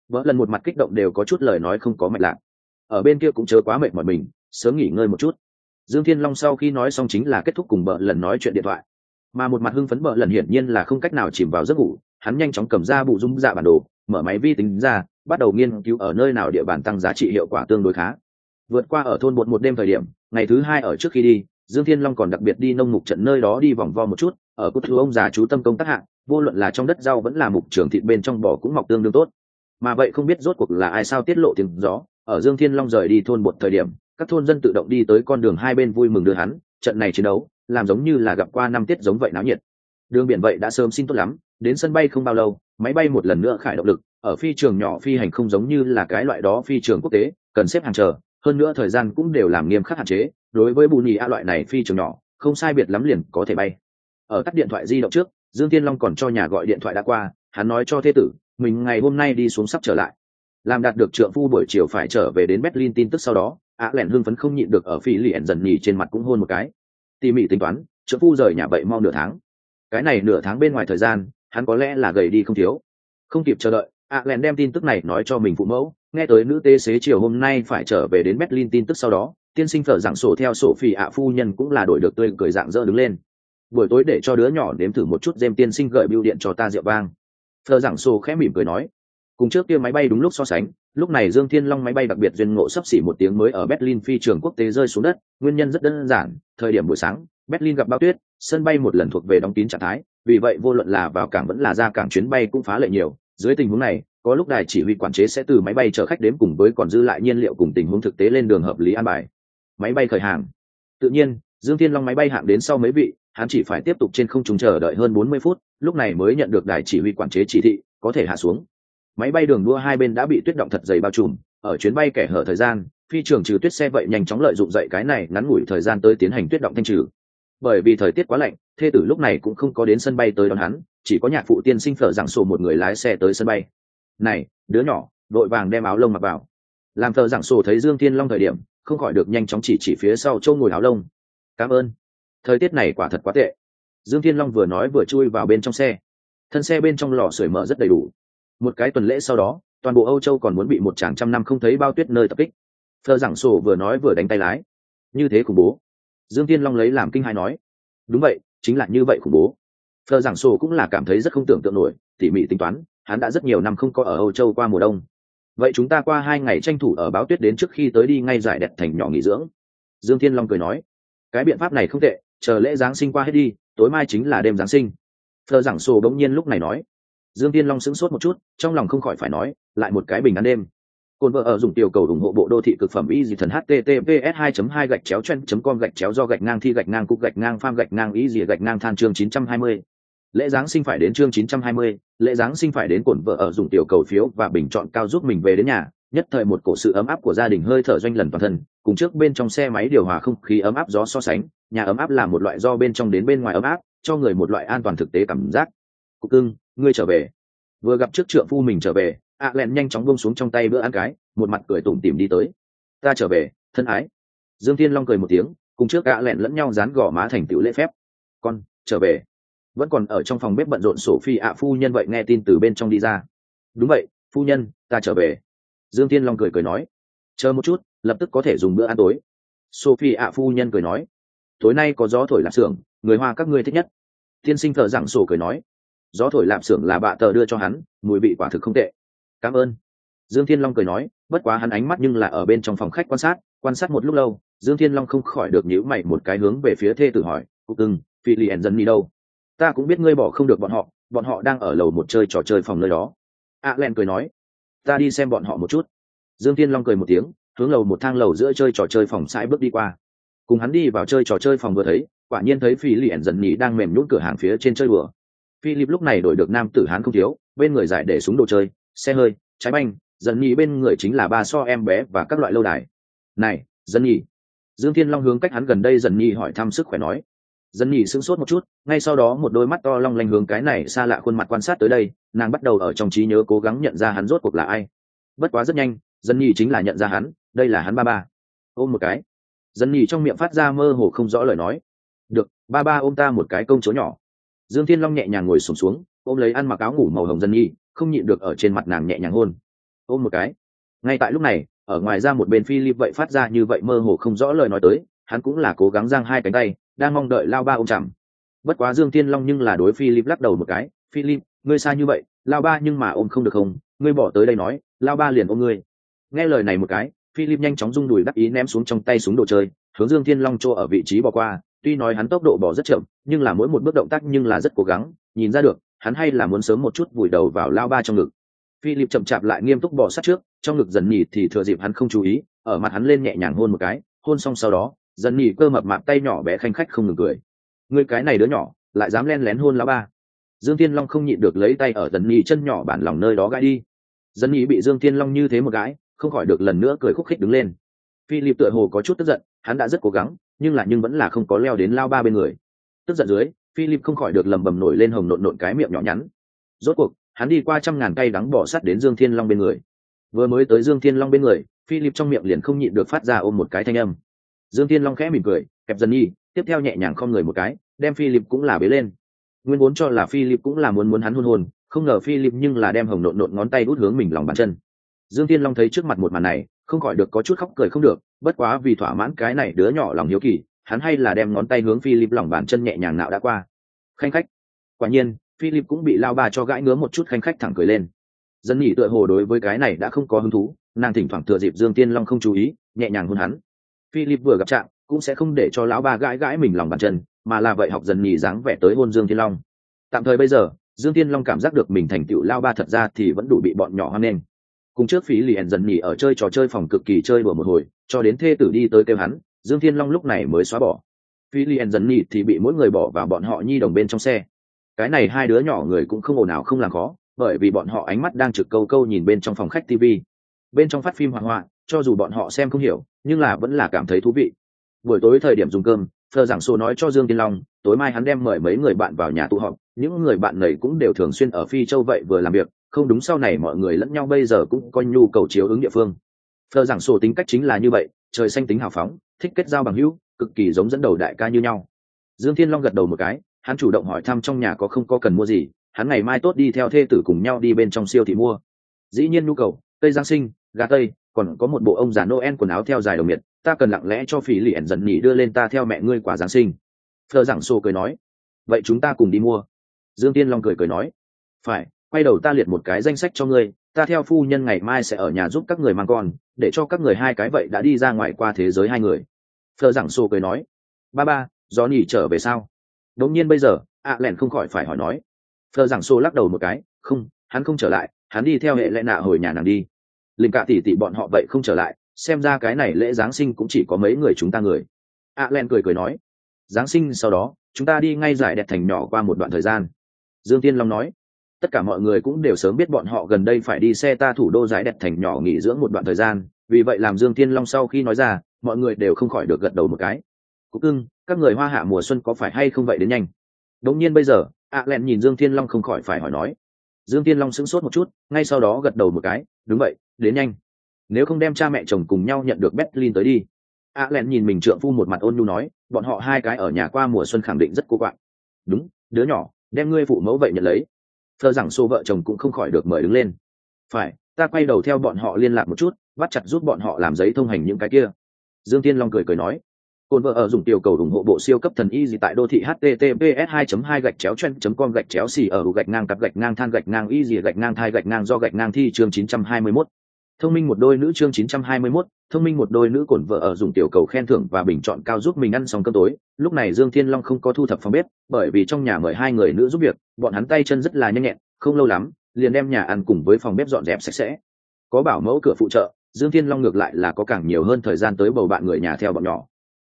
vợ lần một mặt kích động đều có chút lời nói không có mạch lạc. Ở bên kia cũng chớ quá mệt mỏi mình, sớm nghỉ ngơi một chút. Dương thiên long sau khi nói xong chính là kết thúc cùng vợ lần nói chuyện điện thoại. Mà một mặt hưng phấn vợ lần hiển nhiên là không cách nào chìm vào giấc ngủ, hắn nhanh chóng cầm ra bụ dung dạ bản đồ, mở máy vi tính ra, bắt đầu nghiên cứu ở nơi nào địa bàn tăng giá trị hiệu quả tương đối khá. Vượt qua ở thôn bột một đêm thời điểm, ngày thứ hai ở trước khi đi, dương thiên long còn đặc biệt đi nông mục trận nơi đó đi vòng vo một chút, ở cốt thứ ông già chú tâm công tác hạng vô luận là trong đất rau vẫn là mục trường thịt bên trong bò cũng mọc tương đương tốt mà vậy không biết rốt cuộc là ai sao tiết lộ tiếng gió, ở dương thiên long rời đi thôn một thời điểm, các thôn dân tự động đi tới con đường hai bên vui mừng đưa hắn, trận này chiến đấu, làm giống như là gặp qua năm tiết giống vậy náo nhiệt. Đường biển vậy đã sớm xin tốt lắm, đến sân bay không bao lâu, máy bay một lần nữa khải động lực, ở phi trường nhỏ phi hành không giống như là cái loại đó phi trường quốc tế, cần xếp hàng chờ, hơn nữa thời gian cũng đều làm nghiêm khắc hạn chế, đối với bù nhì a loại này phi trường nhỏ, không sai biệt lắm liền có thể bay. Ở tắt điện thoại di động trước, dương thiên long còn cho nhà gọi điện thoại đã qua, hắn nói cho thế tử mình ngày hôm nay đi xuống sắp trở lại. Làm đạt được trượng phu buổi chiều phải trở về đến berlin tin tức sau đó, ạ lẻn hưng phấn không nhịn được ở phi liền dần nhì trên mặt cũng hôn một cái. Tỉ mỉ tính toán, trượng phu rời nhà bậy mau nửa tháng. Cái này nửa tháng bên ngoài thời gian, hắn có lẽ là gầy đi không thiếu. Không kịp chờ đợi, ạ lẻn đem tin tức này nói cho mình phụ mẫu, nghe tới nữ tê xế chiều hôm nay phải trở về đến berlin tin tức sau đó, tiên sinh phở giảng sổ theo sổ phi ạ phu nhân cũng là đổi được tươi cười dạng dỡ đứng lên. Buổi tối để cho đứa nhỏ nếm thử một chút dêm tiên sinh gợi bưu điện cho ta rượu vang thờ giảng sô khẽ mỉm cười nói, cùng trước kia máy bay đúng lúc so sánh, lúc này dương thiên long máy bay đặc biệt duyên ngộ sắp xỉ một tiếng mới ở berlin phi trường quốc tế rơi xuống đất, nguyên nhân rất đơn giản, thời điểm buổi sáng, berlin gặp bao tuyết, sân bay một lần thuộc về đóng kín trạng thái, vì vậy vô luận là vào cảng vẫn là ra cảng chuyến bay cũng phá lệ nhiều. Dưới tình huống này, có lúc đài chỉ huy quản chế sẽ từ máy bay chở khách đến cùng với còn dư lại nhiên liệu cùng tình huống thực tế lên đường hợp lý an bài. Máy bay khởi hàng. Tự nhiên, dương thiên long máy bay hạng đến sau mấy vị hắn chỉ phải tiếp tục trên không trung chờ đợi hơn bốn mươi phút, lúc này mới nhận được đài chỉ huy quản chế chỉ thị, có thể hạ xuống. Máy bay đường đua hai bên đã bị tuyết động thật dày bao trùm, ở chuyến bay kẻ hở thời gian, phi trường trừ tuyết xe vậy nhanh chóng lợi dụng dậy cái này ngắn ngủi thời gian tới tiến hành tuyết động thanh trừ. Bởi vì thời tiết quá lạnh, thê tử lúc này cũng không có đến sân bay tới đón hắn, chỉ có nhạc phụ tiên sinh phở giảng sổ một người lái xe tới sân bay. Này, đứa nhỏ, đội vàng đem áo lông mặc vào. Làm phở giảng sổ thấy dương thiên long thời điểm, không khỏi được nhanh chóng chỉ chỉ phía sau châu ngồi áo lông. Cảm ơn thời tiết này quả thật quá tệ. Dương thiên long vừa nói vừa chui vào bên trong xe. Thân xe bên trong lò sưởi mở rất đầy đủ. Một cái tuần lễ sau đó, toàn bộ âu châu còn muốn bị một chàng trăm năm không thấy bao tuyết nơi tập kích. Thơ giảng sổ vừa nói vừa đánh tay lái. Như thế khủng bố. Dương thiên long lấy làm kinh hai nói. Đúng vậy, chính là như vậy khủng bố. Thơ giảng sổ cũng là cảm thấy rất không tưởng tượng nổi, tỉ mỉ tính toán, hắn đã rất nhiều năm không có ở âu châu qua mùa đông. Vậy chúng ta qua hai ngày tranh thủ ở báo tuyết đến trước khi tới đi ngay giải đẹp thành nhỏ nghỉ dưỡng. Dương thiên long cười nói. Cái biện pháp này không tệ chờ lễ giáng sinh qua hết đi tối mai chính là đêm giáng sinh. Thờ giảng sổ bỗng nhiên lúc này nói. Dương tiên long sững sốt một chút trong lòng không khỏi phải nói lại một cái bình ăn đêm. Cồn vợ ở dùng tiểu cầu ủng hộ bộ đô thị cực phẩm y dị thần https 2 2 gạch chéo chen com gạch chéo do gạch ngang thi gạch ngang cục gạch ngang pham gạch ngang y dị gạch ngang than chương 920 lễ giáng sinh phải đến chương 920, lễ giáng sinh phải đến cồn vợ ở dùng tiểu cầu phiếu và bình chọn cao giúp mình về đến nhà nhất thời một cổ sự ấm áp của gia đình hơi thở doanh lần toàn thân cùng trước bên trong xe máy điều hòa không khí ấm áp gió so sánh nhà ấm áp là một loại do bên trong đến bên ngoài ấm áp, cho người một loại an toàn thực tế cảm giác. Cục cưng, ngươi trở về. Vừa gặp trước trượng phu mình trở về, ạ lẹn nhanh chóng bông xuống trong tay bữa ăn cái, một mặt cười tủm tìm đi tới. Ta trở về, thân ái. Dương thiên long cười một tiếng, cùng trước ạ lẹn lẫn nhau dán gò má thành tựu lễ phép. Con, trở về. Vẫn còn ở trong phòng bếp bận rộn sổ phi ạ phu nhân vậy nghe tin từ bên trong đi ra. Đúng vậy, phu nhân, ta trở về. Dương Thiên long cười cười nói. Chờ một chút, lập tức có thể dùng bữa ăn tối. Sophie ạ phu nhân cười nói tối nay có gió thổi lạp xưởng, người hoa các ngươi thích nhất. Tiên sinh thợ giảng sổ cười nói, gió thổi lạp xưởng là bạ tờ đưa cho hắn, mùi vị quả thực không tệ. Cảm ơn. Dương thiên long cười nói, bất quá hắn ánh mắt nhưng là ở bên trong phòng khách quan sát quan sát một lúc lâu, dương thiên long không khỏi được nhíu mày một cái hướng về phía thê tử hỏi cục ưng phi lì ẩn dân đi đâu? Ta cũng biết ngươi bỏ không được bọn họ bọn họ đang ở lầu một chơi trò chơi phòng nơi đó. A à len cười nói, ta đi xem bọn họ một chút. Dương Thiên long cười một tiếng, hướng lầu một thang lầu giữa chơi trò chơi phòng sãi bước đi qua cùng hắn đi vào chơi trò chơi phòng vừa thấy, quả nhiên thấy phi liền dần nhì đang mềm nhún cửa hàng phía trên chơi bừa philip lúc này đổi được nam tử hán không thiếu, bên người giải để súng đồ chơi, xe hơi, trái banh, dần nhì bên người chính là ba so em bé và các loại lâu đài. Này, dần nhì dương thiên long hướng cách hắn gần đây dần nhì hỏi thăm sức khỏe nói. Dần nhì sững sốt một chút, ngay sau đó một đôi mắt to long lanh hướng cái này xa lạ khuôn mặt quan sát tới đây, nàng bắt đầu ở trong trí nhớ cố gắng nhận ra hắn rốt cuộc là ai. Bất quá rất nhanh, dần nhì chính là nhận ra hắn, đây là hắn ba ba. Ôm một cái dân nhì trong miệng phát ra mơ hồ không rõ lời nói. Được ba ba ôm ta một cái công chúa nhỏ. Dương thiên long nhẹ nhàng ngồi sùng xuống, xuống ôm lấy ăn mặc áo ngủ màu hồng dân nhi không nhịn được ở trên mặt nàng nhẹ nhàng hôn. Ôm một cái. Ngay tại lúc này ở ngoài ra một bên phi lip vậy phát ra như vậy mơ hồ không rõ lời nói tới hắn cũng là cố gắng giang hai cánh tay đang mong đợi lao ba ôm chằm bất quá dương thiên long nhưng là đối philip lắc đầu một cái philip ngươi xa như vậy lao ba nhưng mà ôm không được không ngươi bỏ tới đây nói lao ba liền ôm ngươi. Nghe lời này một cái philip nhanh chóng rung đùi đắc ý ném xuống trong tay súng đồ chơi, hướng dương thiên long chỗ ở vị trí bỏ qua. Tuy nói hắn tốc độ bỏ rất chậm, nhưng là mỗi một bước động tác nhưng là rất cố gắng, nhìn ra được, hắn hay là muốn sớm một chút vùi đầu vào lao ba trong ngực. Philip chậm chạp lại nghiêm túc bỏ sát trước, trong ngực dần nhì thì thừa dịp hắn không chú ý, ở mặt hắn lên nhẹ nhàng hôn một cái, hôn xong sau đó, dần nhì cơ mập mạp tay nhỏ bé khanh khách không ngừng cười. Người cái này đứa nhỏ, lại dám len lén hôn lao ba. Dương Thiên long không nhịn được lấy tay ở dần nhì chân nhỏ bản lòng nơi đó gãi đi. Dần nhì bị dương Thiên long như thế một gãi không khỏi được lần nữa cười khúc khích đứng lên. Philip tựa hồ có chút tức giận, hắn đã rất cố gắng, nhưng là nhưng vẫn là không có leo đến lao ba bên người. Tức giận dưới, philip không khỏi được lầm bầm nổi lên hồng nộn nộn cái miệng nhỏ nhắn. Rốt cuộc, hắn đi qua trăm ngàn cây đắng bỏ sắt đến dương thiên long bên người. Vừa mới tới dương thiên long bên người, philip trong miệng liền không nhịn được phát ra ôm một cái thanh âm. Dương thiên long khẽ mỉm cười, kẹp dần nhi tiếp theo nhẹ nhàng không người một cái, đem philip cũng là bế lên. Nguyên vốn cho là philip cũng là muốn muốn hắn hôn hôn không ngờ philip nhưng là đem hồng nộn nộn ngón tay đút hướng mình lòng bàn chân dương thiên long thấy trước mặt một màn này, không khỏi được có chút khóc cười không được, bất quá vì thỏa mãn cái này đứa nhỏ lòng hiếu kỳ, hắn hay là đem ngón tay hướng philip lòng bàn chân nhẹ nhàng nạo đã qua. Khanh khách. Quả nhiên, philip cũng bị lao bà cho gãi ngứa một chút khanh khách thẳng cười lên. Dân nhỉ tựa hồ đối với cái này đã không có hứng thú, nàng thỉnh thoảng thừa dịp dương tiên long không chú ý, nhẹ nhàng hôn hắn. Philip vừa gặp trạng cũng sẽ không để cho lão ba gãi gãi mình lòng bàn chân, mà là vậy học dần nhỉ dáng vẻ tới hôn dương tiên long. Tạm thời bây giờ, dương tiên long cảm giác được mình thành tựu lao ba thật ra thì vẫn đủ bị bọn nhỏ hoan nghênh cùng trước phí liền dần nhỉ ở chơi trò chơi phòng cực kỳ chơi đùa một hồi, cho đến thê tử đi tới kêu hắn, dương thiên long lúc này mới xóa bỏ. Phí liền dần nhỉ thì bị mỗi người bỏ vào bọn họ nhi đồng bên trong xe. Cái này hai đứa nhỏ người cũng không ồn nào không làm khó, bởi vì bọn họ ánh mắt đang trực câu câu nhìn bên trong phòng khách tv bên trong phát phim hoạt họa cho dù bọn họ xem không hiểu, nhưng là vẫn là cảm thấy thú vị. Buổi tối thời điểm dùng cơm thờ giảng Sô nói cho dương tiên long, tối mai hắn đem mời mấy người bạn vào nhà tụ họp, những người bạn này cũng đều thường xuyên ở phi châu vậy vừa làm việc không đúng sau này mọi người lẫn nhau bây giờ cũng có nhu cầu chiếu ứng địa phương. Thờ giảng sổ tính cách chính là như vậy, trời xanh tính hào phóng, thích kết giao bằng hữu, cực kỳ giống dẫn đầu đại ca như nhau. Dương thiên long gật đầu một cái, hắn chủ động hỏi thăm trong nhà có không có cần mua gì, hắn ngày mai tốt đi theo thê tử cùng nhau đi bên trong siêu thị mua. Dĩ nhiên nhu cầu, cây giáng sinh, gà tây, còn có một bộ ông già noel quần áo theo dài đầu miệt, ta cần lặng lẽ cho phỉ liền dần nhỉ đưa lên ta theo mẹ ngươi quả giáng sinh. Thờ giảng xô cười nói, vậy chúng ta cùng đi mua. Dương tiên long cười cười nói, phải quay đầu ta liệt một cái danh sách cho ngươi, ta theo phu nhân ngày mai sẽ ở nhà giúp các người mang con, để cho các người hai cái vậy đã đi ra ngoài qua thế giới hai người. Thờ giảng xô cười nói. Ba ba, gió nhỉ trở về sao? Đống nhiên bây giờ, ạ lẻn không khỏi phải hỏi nói. Thờ giảng xô lắc đầu một cái. Không, hắn không trở lại, hắn đi theo hệ lẽ nạ hồi nhà nàng đi. Linh cạ tỉ tỉ bọn họ vậy không trở lại, xem ra cái này lễ giáng sinh cũng chỉ có mấy người chúng ta người. Ạ lẻn cười cười nói. Giáng sinh sau đó, chúng ta đi ngay giải đẹp thành nhỏ qua một đoạn thời gian. Dương tiên long nói tất cả mọi người cũng đều sớm biết bọn họ gần đây phải đi xe ta thủ đô giải đẹp thành nhỏ nghỉ dưỡng một đoạn thời gian. Vì vậy làm dương thiên long sau khi nói ra, mọi người đều không khỏi được gật đầu một cái. Cúc cưng, các người hoa hạ mùa xuân có phải hay không vậy đến nhanh? Đống nhiên bây giờ, ạ lẹn nhìn dương thiên long không khỏi phải hỏi nói. Dương thiên long sững sốt một chút, ngay sau đó gật đầu một cái, đúng vậy, đến nhanh. Nếu không đem cha mẹ chồng cùng nhau nhận được berlin tới đi. ạ lẹn nhìn mình trượng phu một mặt ôn nhu nói, bọn họ hai cái ở nhà qua mùa xuân khẳng định rất cô quạng. Đúng, đứa nhỏ, đem ngươi phụ mẫu vậy nhận lấy thơ rằng xô vợ chồng cũng không khỏi được mời đứng lên. Phải, ta quay đầu theo bọn họ liên lạc một chút, bắt chặt giúp bọn họ làm giấy thông hành những cái kia. Dương tiên long cười cười nói. Côn vợ ở dùng tiểu cầu ủng hộ bộ siêu cấp thần y gì tại đô thị https 2 2 gạch chéo chen com gạch chéo xì ở gạch ngang cặp gạch ngang than gạch ngang y gì gạch ngang thai gạch ngang do gạch ngang thi chương 921. Thông minh một đôi nữ chương 921, thông minh một đôi nữ cổn vợ ở dùng tiểu cầu khen thưởng và bình chọn cao giúp mình ăn xong cơm tối. Lúc này Dương Thiên Long không có thu thập phòng bếp, bởi vì trong nhà mời hai người nữ giúp việc, bọn hắn tay chân rất là nhanh nhẹn, không lâu lắm, liền đem nhà ăn cùng với phòng bếp dọn dẹp sạch sẽ. Có bảo mẫu cửa phụ trợ, Dương Thiên Long ngược lại là có càng nhiều hơn thời gian tới bầu bạn người nhà theo bọn nhỏ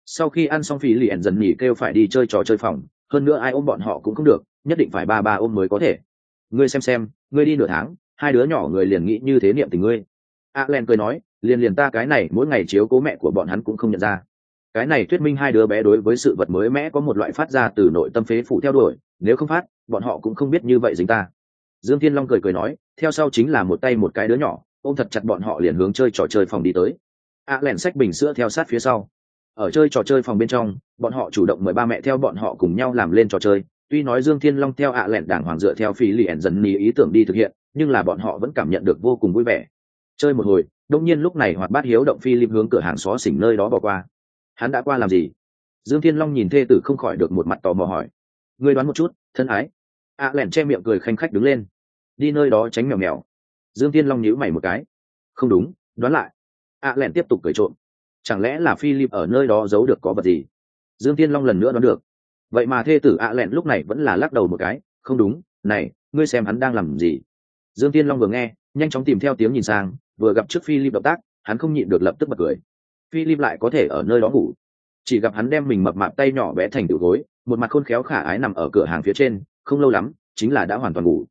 sau khi ăn xong phí liền dần nhỉ kêu phải đi chơi trò chơi phòng hơn nữa ai ôm bọn họ cũng không được nhất định phải ba ba ôm mới có thể ngươi xem xem ngươi đi nửa tháng hai đứa nhỏ người liền nghĩ như thế niệm tình ngươi a len cười nói, liền liền ta cái này, mỗi ngày chiếu cố mẹ của bọn hắn cũng không nhận ra. Cái này thuyết minh hai đứa bé đối với sự vật mới mẽ có một loại phát ra từ nội tâm phế phụ theo đuổi, nếu không phát, bọn họ cũng không biết như vậy dính ta. Dương thiên long cười cười nói, theo sau chính là một tay một cái đứa nhỏ, ôm thật chặt bọn họ liền hướng chơi trò chơi phòng đi tới. A len xách bình sữa theo sát phía sau. Ở chơi trò chơi phòng bên trong, bọn họ chủ động mời ba mẹ theo bọn họ cùng nhau làm lên trò chơi. Tuy nói dương thiên long theo ạ à lẹn đảng hoàng dựa theo phí liền dần ní ý tưởng đi thực hiện, nhưng là bọn họ vẫn cảm nhận được vô cùng vui vẻ chơi một hồi đông nhiên lúc này hoạt bát hiếu động phi lim hướng cửa hàng xó xỉnh nơi đó bỏ qua. Hắn đã qua làm gì? Dương thiên long nhìn thê tử không khỏi được một mặt tò mò hỏi. Ngươi đoán một chút, thân ái. Ạ lẻn che miệng cười khanh khách đứng lên. Đi nơi đó tránh mèo mèo. Dương thiên long nhíu mày một cái. Không đúng, đoán lại. Ạ lẻn tiếp tục cười trộm. Chẳng lẽ là philip ở nơi đó giấu được có vật gì? Dương thiên long lần nữa đoán được. Vậy mà thê tử ạ lẹn lúc này vẫn là lắc đầu một cái. Không đúng, này, ngươi xem hắn đang làm gì? Dương thiên long vừa nghe nhanh chóng tìm theo tiếng nhìn sang, vừa gặp trước philip động tác, hắn không nhịn được lập tức bật cười. Philip lại có thể ở nơi đó ngủ. Chỉ gặp hắn đem mình mập mạp tay nhỏ bé thành tiểu gối, một mặt khôn khéo khả ái nằm ở cửa hàng phía trên, không lâu lắm, chính là đã hoàn toàn ngủ.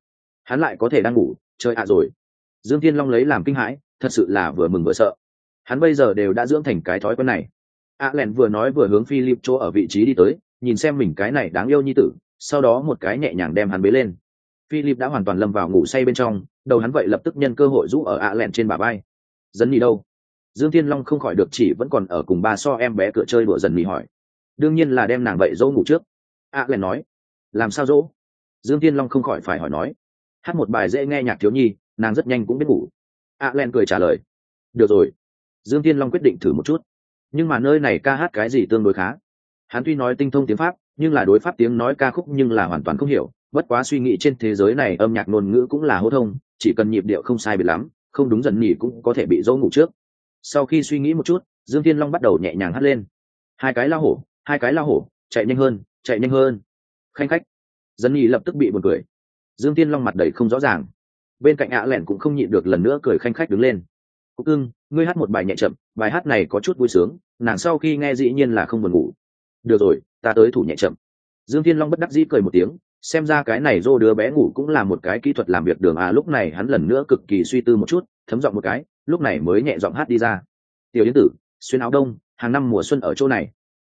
Hắn lại có thể đang ngủ, chơi ạ à rồi. Dương thiên long lấy làm kinh hãi, thật sự là vừa mừng vừa sợ. Hắn bây giờ đều đã dưỡng thành cái thói quen này. A len vừa nói vừa hướng philip chỗ ở vị trí đi tới, nhìn xem mình cái này đáng yêu như tử, sau đó một cái nhẹ nhàng đem hắn bế lên. Philip đã hoàn toàn lâm vào ngủ say bên trong đầu hắn vậy lập tức nhân cơ hội rũ ở ạ lẹn trên bà bay dần nhì đâu? Dương thiên long không khỏi được chỉ vẫn còn ở cùng ba so em bé cửa chơi đùa dần nhì hỏi. Đương nhiên là đem nàng vậy dỗ ngủ trước. Ạ lẹn nói. Làm sao dỗ? Dương thiên long không khỏi phải hỏi nói. Hát một bài dễ nghe nhạc thiếu nhi, nàng rất nhanh cũng biết ngủ. Ạ lẹn cười trả lời. Được rồi. Dương thiên long quyết định thử một chút. Nhưng mà nơi này ca hát cái gì tương đối khá. Hắn tuy nói tinh thông tiếng pháp, nhưng là đối pháp tiếng nói ca khúc nhưng là hoàn toàn không hiểu bất quá suy nghĩ trên thế giới này âm nhạc ngôn ngữ cũng là hô thông, chỉ cần nhịp điệu không sai biệt lắm, không đúng dần nhỉ cũng có thể bị dỗ ngủ trước. Sau khi suy nghĩ một chút, dương thiên long bắt đầu nhẹ nhàng hát lên. Hai cái lao hổ, hai cái lao hổ, chạy nhanh hơn, chạy nhanh hơn. Khanh khách. Dân nhỉ lập tức bị buồn cười. Dương thiên long mặt đầy không rõ ràng. Bên cạnh ạ lẻn cũng không nhịn được lần nữa cười khanh khách đứng lên. Cúc ưng ngươi hát một bài nhẹ chậm, bài hát này có chút vui sướng, nàng sau khi nghe dĩ nhiên là không buồn ngủ. Được rồi, ta tới thủ nhẹ chậm. Dương thiên long bất đắc dĩ cười một tiếng xem ra cái này dô đứa bé ngủ cũng là một cái kỹ thuật làm việc đường à lúc này hắn lần nữa cực kỳ suy tư một chút, thấm giọng một cái, lúc này mới nhẹ giọng hát đi ra. Tiểu yến tử, xuyên áo đông, hàng năm mùa xuân ở chỗ này.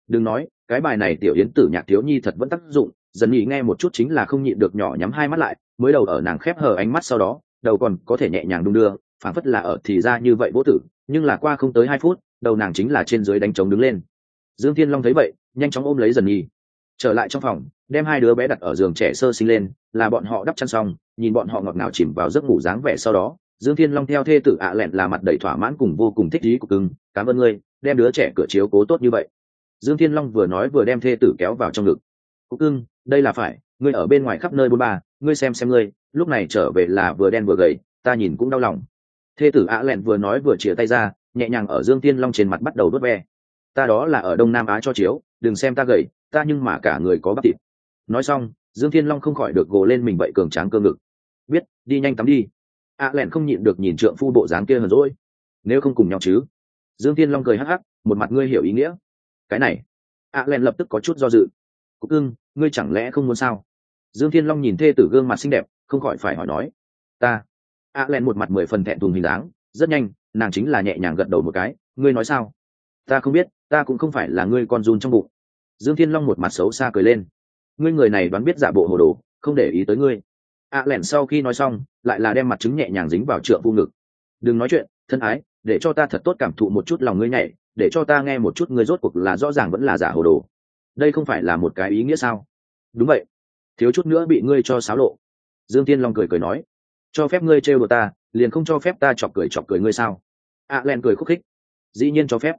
Đừng nói, cái bài này tiểu yến tử nhạc thiếu nhi thật vẫn tác dụng, dần nhị nghe một chút chính là không nhịn được nhỏ nhắm hai mắt lại, mới đầu ở nàng khép hờ ánh mắt sau đó, đầu còn có thể nhẹ nhàng đung đưa phản phất là ở thì ra như vậy vô tử, nhưng là qua không tới hai phút, đầu nàng chính là trên dưới đánh trống đứng lên. Dương thiên long thấy vậy, nhanh chóng ôm lấy dần nhi trở lại trong phòng, đem hai đứa bé đặt ở giường trẻ sơ sinh lên, là bọn họ đắp chăn xong, nhìn bọn họ ngọt ngào chìm vào giấc ngủ dáng vẻ sau đó, dương thiên long theo thê tử ạ lẹn là mặt đầy thỏa mãn cùng vô cùng thích ý của cưng, cảm ơn ngươi, đem đứa trẻ cửa chiếu cố tốt như vậy. Dương thiên long vừa nói vừa đem thê tử kéo vào trong ngực. Cúc cưng, đây là phải, ngươi ở bên ngoài khắp nơi bôn ba, ngươi xem xem ngươi, lúc này trở về là vừa đen vừa gầy, ta nhìn cũng đau lòng. Thê tử ạ lẹn vừa nói vừa chĩa tay ra, nhẹ nhàng ở dương thiên long trên mặt bắt đầu đốt ve. Ta đó là ở đông nam á cho chiếu, đừng xem ta gầy ta nhưng mà cả người có bắp thịt. Nói xong dương thiên long không khỏi được gồ lên mình vậy cường tráng cơ ngực. Biết đi nhanh tắm đi. Ạ lẹn không nhịn được nhìn trượng phu bộ dáng kia hờn rỗi nếu không cùng nhau chứ? Dương thiên long cười hắc hắc một mặt ngươi hiểu ý nghĩa. Cái này ạ lẹn lập tức có chút do dự. Cúc Cưng, ngươi chẳng lẽ không muốn sao? Dương thiên long nhìn thê tử gương mặt xinh đẹp không khỏi phải hỏi nói. Ta. A Lẹn một mặt mười phần thẹn thùng hình dáng rất nhanh nàng chính là nhẹ nhàng gật đầu một cái. Ngươi nói sao? Ta không biết ta cũng không phải là ngươi con run trong bụng dương thiên long một mặt xấu xa cười lên. Ngươi người này đoán biết giả bộ hồ đồ, không để ý tới ngươi. A lẻn sau khi nói xong, lại là đem mặt trứng nhẹ nhàng dính vào trượng phu ngực. Đừng nói chuyện, thân ái, để cho ta thật tốt cảm thụ một chút lòng ngươi nhảy để cho ta nghe một chút ngươi rốt cuộc là rõ ràng vẫn là giả hồ đồ. Đây không phải là một cái ý nghĩa sao? Đúng vậy. Thiếu chút nữa bị ngươi cho xáo lộ. Dương tiên long cười cười nói. Cho phép ngươi trêu đùa ta, liền không cho phép ta chọc cười chọc cười ngươi sao? A len cười khúc khích. Dĩ nhiên cho phép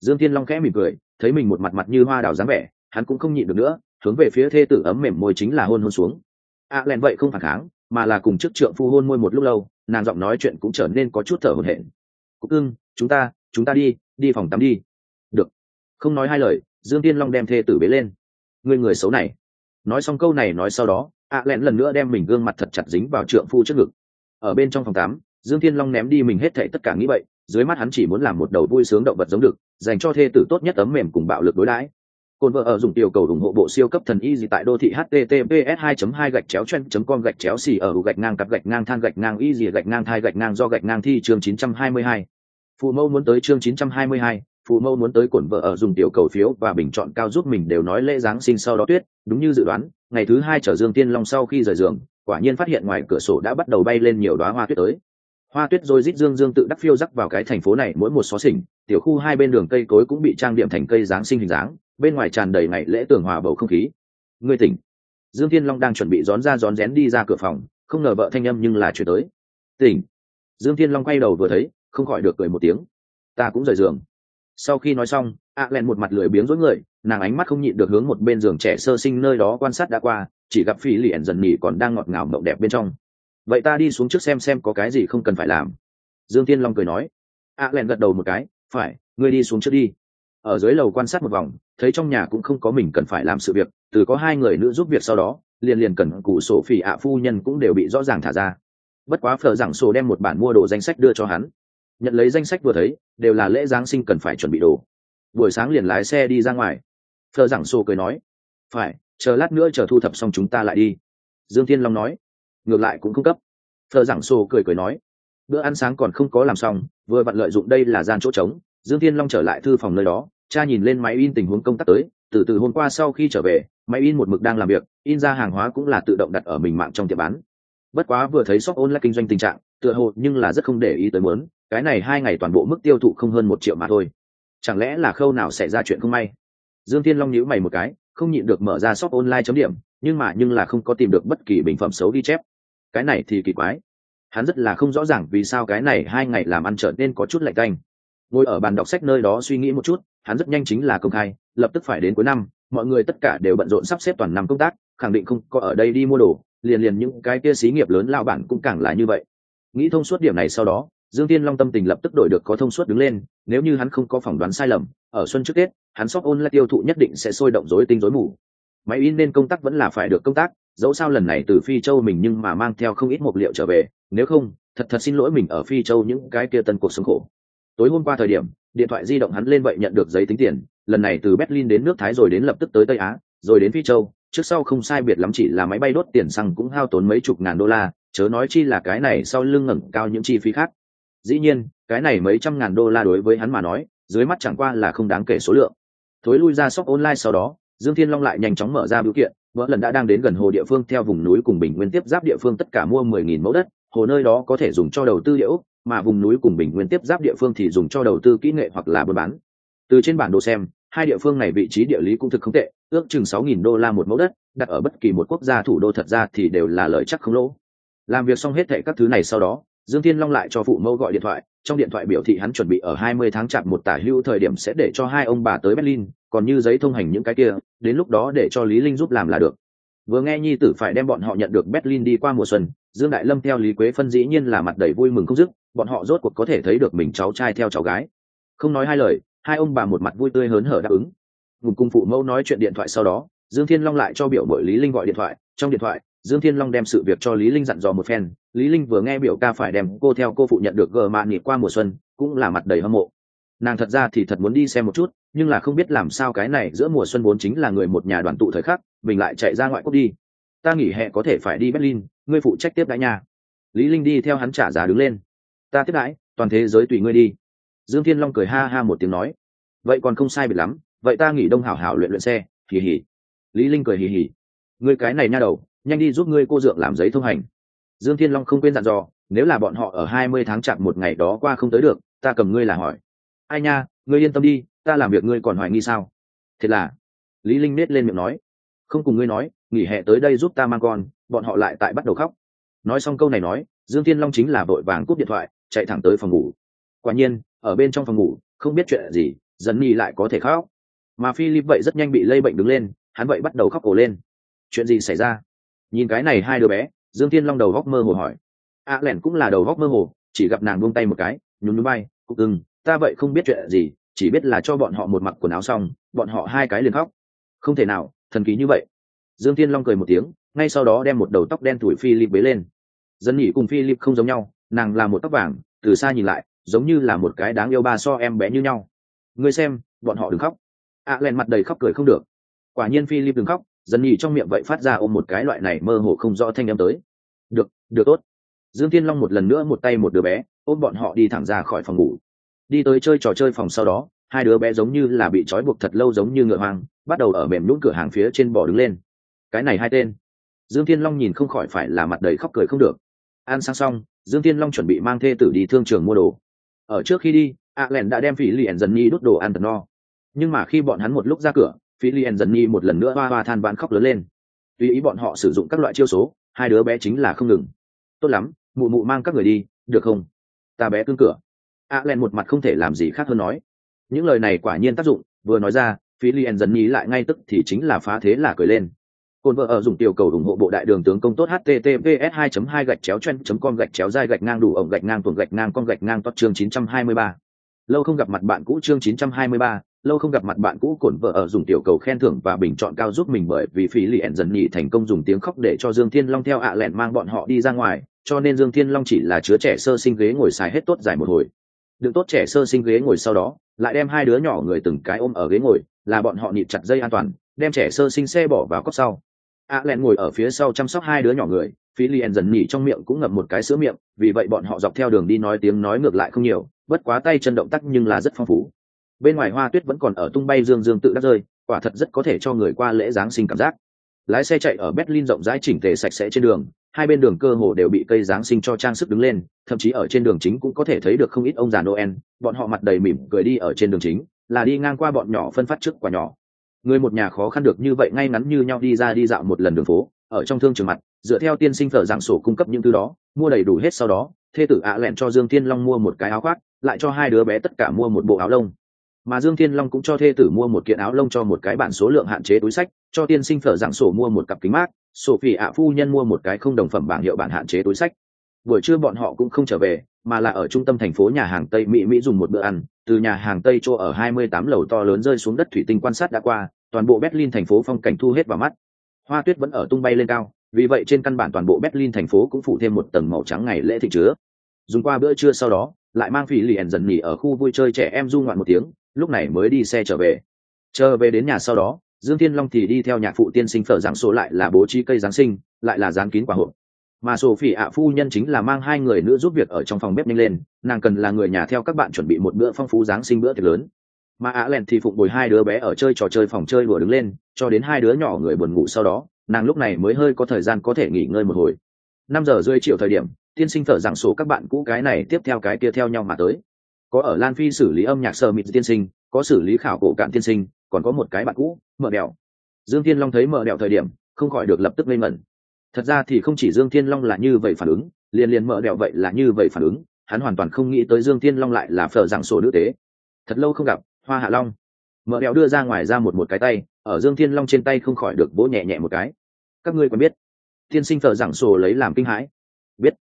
dương thiên long khẽ mỉm cười, thấy mình một mặt mặt như hoa đào dáng vẻ, hắn cũng không nhịn được nữa, hướng về phía thê tử ấm mềm môi chính là hôn hôn xuống. A à, len vậy không phản kháng, mà là cùng trước trượng phu hôn môi một lúc lâu, nàng giọng nói chuyện cũng trở nên có chút thở hổn hển. Cúc ưng chúng ta chúng ta đi đi phòng tắm đi. Được. Không nói hai lời, dương tiên long đem thê tử bế lên. Người người xấu này. Nói xong câu này nói sau đó, a à lẹn lần nữa đem mình gương mặt thật chặt dính vào trượng phu trước ngực. Ở bên trong phòng tắm, dương thiên long ném đi mình hết thệ tất cả nghĩ vậy dưới mắt hắn chỉ muốn làm một đầu vui sướng động vật giống được dành cho thê tử tốt nhất ấm mềm cùng bạo lực đối đãi Côn vợ ở dùng tiểu cầu ủng hộ bộ siêu cấp thần y gì tại đô thị https 2 2 gạch chéo chen com gạch chéo xì ở gạch ngang cặp gạch ngang than gạch ngang y gì gạch ngang thai gạch ngang do gạch ngang thi chương 922. phụ mâu muốn tới chương 922, phụ mâu muốn tới cổn vợ ở dùng tiểu cầu phiếu và bình chọn cao giúp mình đều nói lễ giáng sinh sau đó tuyết đúng như dự đoán ngày thứ hai chở dương tiên long sau khi rời giường quả nhiên phát hiện ngoài cửa sổ đã bắt đầu bay lên nhiều đóa hoa tuyết tới hoa tuyết rồi rít dương dương tự đắc phiêu rắc vào cái thành phố này mỗi một xó xỉnh, tiểu khu hai bên đường cây cối cũng bị trang điểm thành cây giáng sinh hình dáng, bên ngoài tràn đầy ngày lễ tường hòa bầu không khí. Người tỉnh. Dương thiên long đang chuẩn bị rón ra rón rén đi ra cửa phòng, không ngờ vợ thanh âm nhưng là chuyển tới. Tỉnh. Dương thiên long quay đầu vừa thấy, không khỏi được cười một tiếng. Ta cũng rời giường. Sau khi nói xong ạ len một mặt lười biếng rối người, nàng ánh mắt không nhịn được hướng một bên giường trẻ sơ sinh nơi đó quan sát đã qua, chỉ gặp phi liền dần nhỉ còn đang ngọt ngào mộng đẹp bên trong vậy ta đi xuống trước xem xem có cái gì không cần phải làm. Dương tiên long cười nói. Ạ len gật đầu một cái, phải, ngươi đi xuống trước đi. Ở dưới lầu quan sát một vòng, thấy trong nhà cũng không có mình cần phải làm sự việc, từ có hai người nữ giúp việc sau đó, liền liền cần cụ sổ phỉ ạ phu nhân cũng đều bị rõ ràng thả ra. Bất quá phở giảng sổ đem một bản mua đồ danh sách đưa cho hắn. Nhận lấy danh sách vừa thấy, đều là lễ giáng sinh cần phải chuẩn bị đồ. Buổi sáng liền lái xe đi ra ngoài. Phở giảng sổ cười nói. Phải, chờ lát nữa chờ thu thập xong chúng ta lại đi. Dương thiên long nói ngược lại cũng không cấp. Thợ giảng sô cười cười nói, bữa ăn sáng còn không có làm xong, vừa vặn lợi dụng đây là gian chỗ trống, dương thiên long trở lại thư phòng nơi đó, cha nhìn lên máy in tình huống công tác tới, từ từ hôm qua sau khi trở về, máy in một mực đang làm việc, in ra hàng hóa cũng là tự động đặt ở mình mạng trong tiệm bán. Bất quá vừa thấy shop online kinh doanh tình trạng, tựa hồ nhưng là rất không để ý tới muốn, cái này hai ngày toàn bộ mức tiêu thụ không hơn một triệu mà thôi. Chẳng lẽ là khâu nào xảy ra chuyện không may? Dương thiên long nhíu mày một cái, không nhịn được mở ra shop online chấm điểm, nhưng mà nhưng là không có tìm được bất kỳ bình phẩm xấu ghi chép cái này thì kỳ quái. Hắn rất là không rõ ràng vì sao cái này hai ngày làm ăn trở nên có chút lạnh canh ngồi ở bàn đọc sách nơi đó suy nghĩ một chút, hắn rất nhanh chính là công khai, lập tức phải đến cuối năm, mọi người tất cả đều bận rộn sắp xếp toàn năm công tác, khẳng định không có ở đây đi mua đồ, liền liền những cái kia xí nghiệp lớn lao bản cũng càng là như vậy. Nghĩ thông suốt điểm này sau đó, dương tiên long tâm tình lập tức đổi được có thông suốt đứng lên, nếu như hắn không có phỏng đoán sai lầm, ở xuân trước tết, hắn shop ôn lại tiêu thụ nhất định sẽ sôi động rối tinh rối mù máy in nên công tác vẫn là phải được công tác, dẫu sao lần này từ phi châu mình nhưng mà mang theo không ít mục liệu trở về, nếu không, thật thật xin lỗi mình ở phi châu những cái kia tân cuộc sống khổ. Tối hôm qua thời điểm, điện thoại di động hắn lên vậy nhận được giấy tính tiền, lần này từ berlin đến nước thái rồi đến lập tức tới tây á, rồi đến phi châu, trước sau không sai biệt lắm chỉ là máy bay đốt tiền xăng cũng hao tốn mấy chục ngàn đô la, chớ nói chi là cái này sau lưng ngẩng cao những chi phí khác. Dĩ nhiên, cái này mấy trăm ngàn đô la đối với hắn mà nói, dưới mắt chẳng qua là không đáng kể số lượng. Thối lui ra shop online sau đó dương thiên long lại nhanh chóng mở ra biểu kiện, vỡ lần đã đang đến gần hồ địa phương theo vùng núi cùng bình nguyên tiếp giáp địa phương tất cả mua mười nghìn mẫu đất, hồ nơi đó có thể dùng cho đầu tư địa ốc, mà vùng núi cùng bình nguyên tiếp giáp địa phương thì dùng cho đầu tư kỹ nghệ hoặc là buôn bán. Từ trên bản đồ xem, hai địa phương này vị trí địa lý cũng thực không tệ, ước chừng sáu nghìn đô la một mẫu đất, đặt ở bất kỳ một quốc gia thủ đô thật ra thì đều là lợi chắc không lỗ. Làm việc xong hết thệ các thứ này sau đó dương thiên long lại cho phụ mẫu gọi điện thoại, trong điện thoại biểu thị hắn chuẩn bị ở hai mươi tháng chạp một tả hữu thời điểm sẽ để cho hai ông bà tới berlin, còn như giấy thông hành những cái kia, đến lúc đó để cho lý linh giúp làm là được. Vừa nghe nhi tử phải đem bọn họ nhận được berlin đi qua mùa xuân, dương đại lâm theo lý quế phân dĩ nhiên là mặt đầy vui mừng không dứt, bọn họ rốt cuộc có thể thấy được mình cháu trai theo cháu gái. Không nói hai lời, hai ông bà một mặt vui tươi hớn hở đáp ứng. Cùng cung phụ mẫu nói chuyện điện thoại sau đó, dương thiên long lại cho biểu bội lý linh gọi điện thoại, trong điện thoại, dương thiên long đem sự việc cho lý linh dặn dò một phen lý linh vừa nghe biểu ca phải đem cô theo cô phụ nhận được gờ mạn nghỉ qua mùa xuân, cũng là mặt đầy hâm mộ. Nàng thật ra thì thật muốn đi xem một chút, nhưng là không biết làm sao cái này giữa mùa xuân vốn chính là người một nhà đoàn tụ thời khắc, mình lại chạy ra ngoại quốc đi. Ta nghỉ hè có thể phải đi berlin, ngươi phụ trách tiếp đãi nhà lý linh đi theo hắn trả giá đứng lên. Ta tiếp đãi, toàn thế giới tùy ngươi đi. Dương thiên long cười ha ha một tiếng nói. Vậy còn không sai biệt lắm, vậy ta nghỉ đông hảo hảo luyện luyện xe, hì hì. Lý linh cười hì hì. Ngươi cái này nha đầu, nhanh đi giúp ngươi cô dượng làm giấy thông hành dương thiên long không quên dặn dò, nếu là bọn họ ở hai mươi tháng chạp một ngày đó qua không tới được, ta cầm ngươi là hỏi. Ai nha, ngươi yên tâm đi, ta làm việc ngươi còn hoài nghi sao? Thiệt là, lý linh nết lên miệng nói. Không cùng ngươi nói, nghỉ hè tới đây giúp ta mang con, bọn họ lại tại bắt đầu khóc. Nói xong câu này nói, dương thiên long chính là vội vàng cúp điện thoại, chạy thẳng tới phòng ngủ. Quả nhiên, ở bên trong phòng ngủ, không biết chuyện gì, dần nhi lại có thể khóc. Mà philip vậy rất nhanh bị lây bệnh đứng lên, hắn vậy bắt đầu khóc cổ lên. Chuyện gì xảy ra? Nhìn cái này hai đứa bé dương thiên long đầu góc mơ hồ hỏi. A à, lẻn cũng là đầu góc mơ hồ chỉ gặp nàng buông tay một cái nhún núi bay cục ưng ta vậy không biết chuyện gì chỉ biết là cho bọn họ một mặc quần áo xong bọn họ hai cái liền khóc. Không thể nào thần kỳ như vậy. Dương thiên long cười một tiếng ngay sau đó đem một đầu tóc đen thủi philip bế lên. Dân nhỉ cùng philip không giống nhau nàng là một tóc vàng từ xa nhìn lại giống như là một cái đáng yêu ba so em bé như nhau. Ngươi xem bọn họ đừng khóc. A à len mặt đầy khóc cười không được. Quả nhiên philip đừng khóc dần nhì trong miệng vậy phát ra ôm một cái loại này mơ hồ không rõ thanh âm tới. Được được tốt. Dương thiên long một lần nữa một tay một đứa bé, ôm bọn họ đi thẳng ra khỏi phòng ngủ. Đi tới chơi trò chơi phòng sau đó, hai đứa bé giống như là bị trói buộc thật lâu giống như ngựa hoang, bắt đầu ở mềm nhún cửa hàng phía trên bỏ đứng lên. Cái này hai tên. Dương thiên long nhìn không khỏi phải là mặt đầy khóc cười không được. Ăn sang xong, dương thiên long chuẩn bị mang thê tử đi thương trường mua đồ. Ở trước khi đi a len đã đem phỉ liền dần nhi đốt đồ ăn thật no. Nhưng mà khi bọn hắn một lúc ra cửa phi liền dần nhi một lần nữa hoa hoa than vãn khóc lớn lên. Tùy ý bọn họ sử dụng các loại chiêu số hai đứa bé chính là không ngừng. Tốt lắm mụ mụ mang các người đi được không? Ta bé cưng cửa. A len một mặt không thể làm gì khác hơn nói. Những lời này quả nhiên tác dụng vừa nói ra phí liền dần nhi lại ngay tức thì chính là phá thế là cười lên. Cồn vợ ở dùng tiểu cầu ủng hộ bộ đại đường tướng công tốt https 2 2 gạch chéo chen com gạch chéo dai gạch ngang đủ ổng gạch ngang tuồng gạch ngang con gạch ngang tốt chương 923. lâu không gặp mặt bạn cũ chương 923, lâu không gặp mặt bạn cũ cổn vợ ở dùng tiểu cầu khen thưởng và bình chọn cao giúp mình bởi vì phí liền dần nhị thành công dùng tiếng khóc để cho dương thiên long theo ạ lẹn mang bọn họ đi ra ngoài, cho nên dương thiên long chỉ là chứa trẻ sơ sinh ghế ngồi xài hết tốt dài một hồi. Được tốt trẻ sơ sinh ghế ngồi sau đó, lại đem hai đứa nhỏ người từng cái ôm ở ghế ngồi, là bọn họ nịt chặt dây an toàn, đem trẻ sơ sinh xe bỏ vào cốc sau. ạ lẹn ngồi ở phía sau chăm sóc hai đứa nhỏ người, phí liền dần nhỉ trong miệng cũng ngậm một cái sữa miệng, vì vậy bọn họ dọc theo đường đi nói tiếng nói ngược lại không nhiều, bất quá tay chân động tác nhưng là rất phong phú bên ngoài hoa tuyết vẫn còn ở tung bay dương dương tự đắc rơi, quả thật rất có thể cho người qua lễ giáng sinh cảm giác. Lái xe chạy ở berlin rộng rãi chỉnh tề sạch sẽ trên đường, hai bên đường cơ hồ đều bị cây giáng sinh cho trang sức đứng lên, thậm chí ở trên đường chính cũng có thể thấy được không ít ông già noel, bọn họ mặt đầy mỉm cười đi ở trên đường chính, là đi ngang qua bọn nhỏ phân phát trước quả nhỏ. Người một nhà khó khăn được như vậy ngay ngắn như nhau đi ra đi dạo một lần đường phố, ở trong thương trường mặt, dựa theo tiên sinh phở dạng sổ cung cấp những thứ đó, mua đầy đủ hết sau đó, thê tử ạ lẹn cho dương thiên long mua một cái áo khoác, lại cho hai đứa bé tất cả mua một bộ áo lông mà dương thiên long cũng cho thê tử mua một kiện áo lông cho một cái bản số lượng hạn chế túi sách, cho tiên sinh phở dạng sổ mua một cặp kính mát sổ phỉ ạ phu nhân mua một cái không đồng phẩm bảng hiệu bản hạn chế túi sách. Buổi trưa bọn họ cũng không trở về, mà là ở trung tâm thành phố nhà hàng tây mỹ mỹ dùng một bữa ăn, từ nhà hàng tây chỗ ở 28 lầu to lớn rơi xuống đất thủy tinh quan sát đã qua, toàn bộ berlin thành phố phong cảnh thu hết vào mắt. Hoa tuyết vẫn ở tung bay lên cao, vì vậy trên căn bản toàn bộ berlin thành phố cũng phủ thêm một tầng màu trắng ngày lễ thị chứa. Dùng qua bữa trưa sau đó, lại mang phỉ liền dần nghỉ ở khu vui chơi trẻ em du ngoạn một tiếng lúc này mới đi xe trở về. Trở về đến nhà sau đó, dương thiên long thì đi theo nhạc phụ tiên sinh phở giáng số lại là bố trí cây giáng sinh, lại là dán kín quả hộp. Mà sổ phỉ ạ phu nhân chính là mang hai người nữa giúp việc ở trong phòng bếp nhanh lên, nàng cần là người nhà theo các bạn chuẩn bị một bữa phong phú giáng sinh bữa tiệc lớn. Mà ạ lẹn thì phụng bồi hai đứa bé ở chơi trò chơi phòng chơi đùa đứng lên, cho đến hai đứa nhỏ người buồn ngủ sau đó, nàng lúc này mới hơi có thời gian có thể nghỉ ngơi một hồi. Năm giờ rơi chiều thời điểm, tiên sinh thở giảng số các bạn cũ cái này tiếp theo cái kia theo nhau mà tới có ở lan phi xử lý âm nhạc sơ mịt tiên sinh, có xử lý khảo cổ cạn tiên sinh, còn có một cái bạn cũ mở đèo dương Thiên long thấy mở đèo thời điểm, không khỏi được lập tức lên mẩn. Thật ra thì không chỉ dương thiên long là như vậy phản ứng, liền liền mở đèo vậy là như vậy phản ứng, hắn hoàn toàn không nghĩ tới dương thiên long lại là phở giảng sổ nữ tế. Thật lâu không gặp, hoa hạ long. Mở đèo đưa ra ngoài ra một một cái tay, ở dương thiên long trên tay không khỏi được vỗ nhẹ nhẹ một cái. Các ngươi còn biết, tiên sinh phở giảng sổ lấy làm kinh hãi. Biết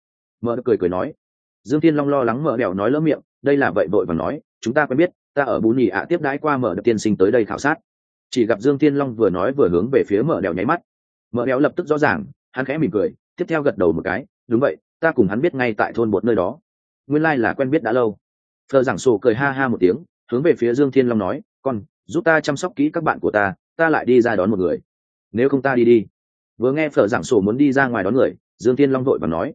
mở cười cười nói. Dương thiên long lo lắng mở đèo nói lỡ miệng đây là vậy vội và nói, chúng ta quen biết, ta ở bù nhì ạ tiếp đãi qua mở đợt tiên sinh tới đây khảo sát. Chỉ gặp dương thiên long vừa nói vừa hướng về phía mở đèo nháy mắt. Mở đèo lập tức rõ ràng, hắn khẽ mỉm cười, tiếp theo gật đầu một cái, đúng vậy, ta cùng hắn biết ngay tại thôn một nơi đó. Nguyên lai、like、là quen biết đã lâu. Thờ giảng sổ cười ha ha một tiếng, hướng về phía dương thiên long nói, con, giúp ta chăm sóc kỹ các bạn của ta ta lại đi ra đón một người. Nếu không ta đi đi. Vừa nghe phở giảng sổ muốn đi ra ngoài đón người, dương thiên long vội và nói,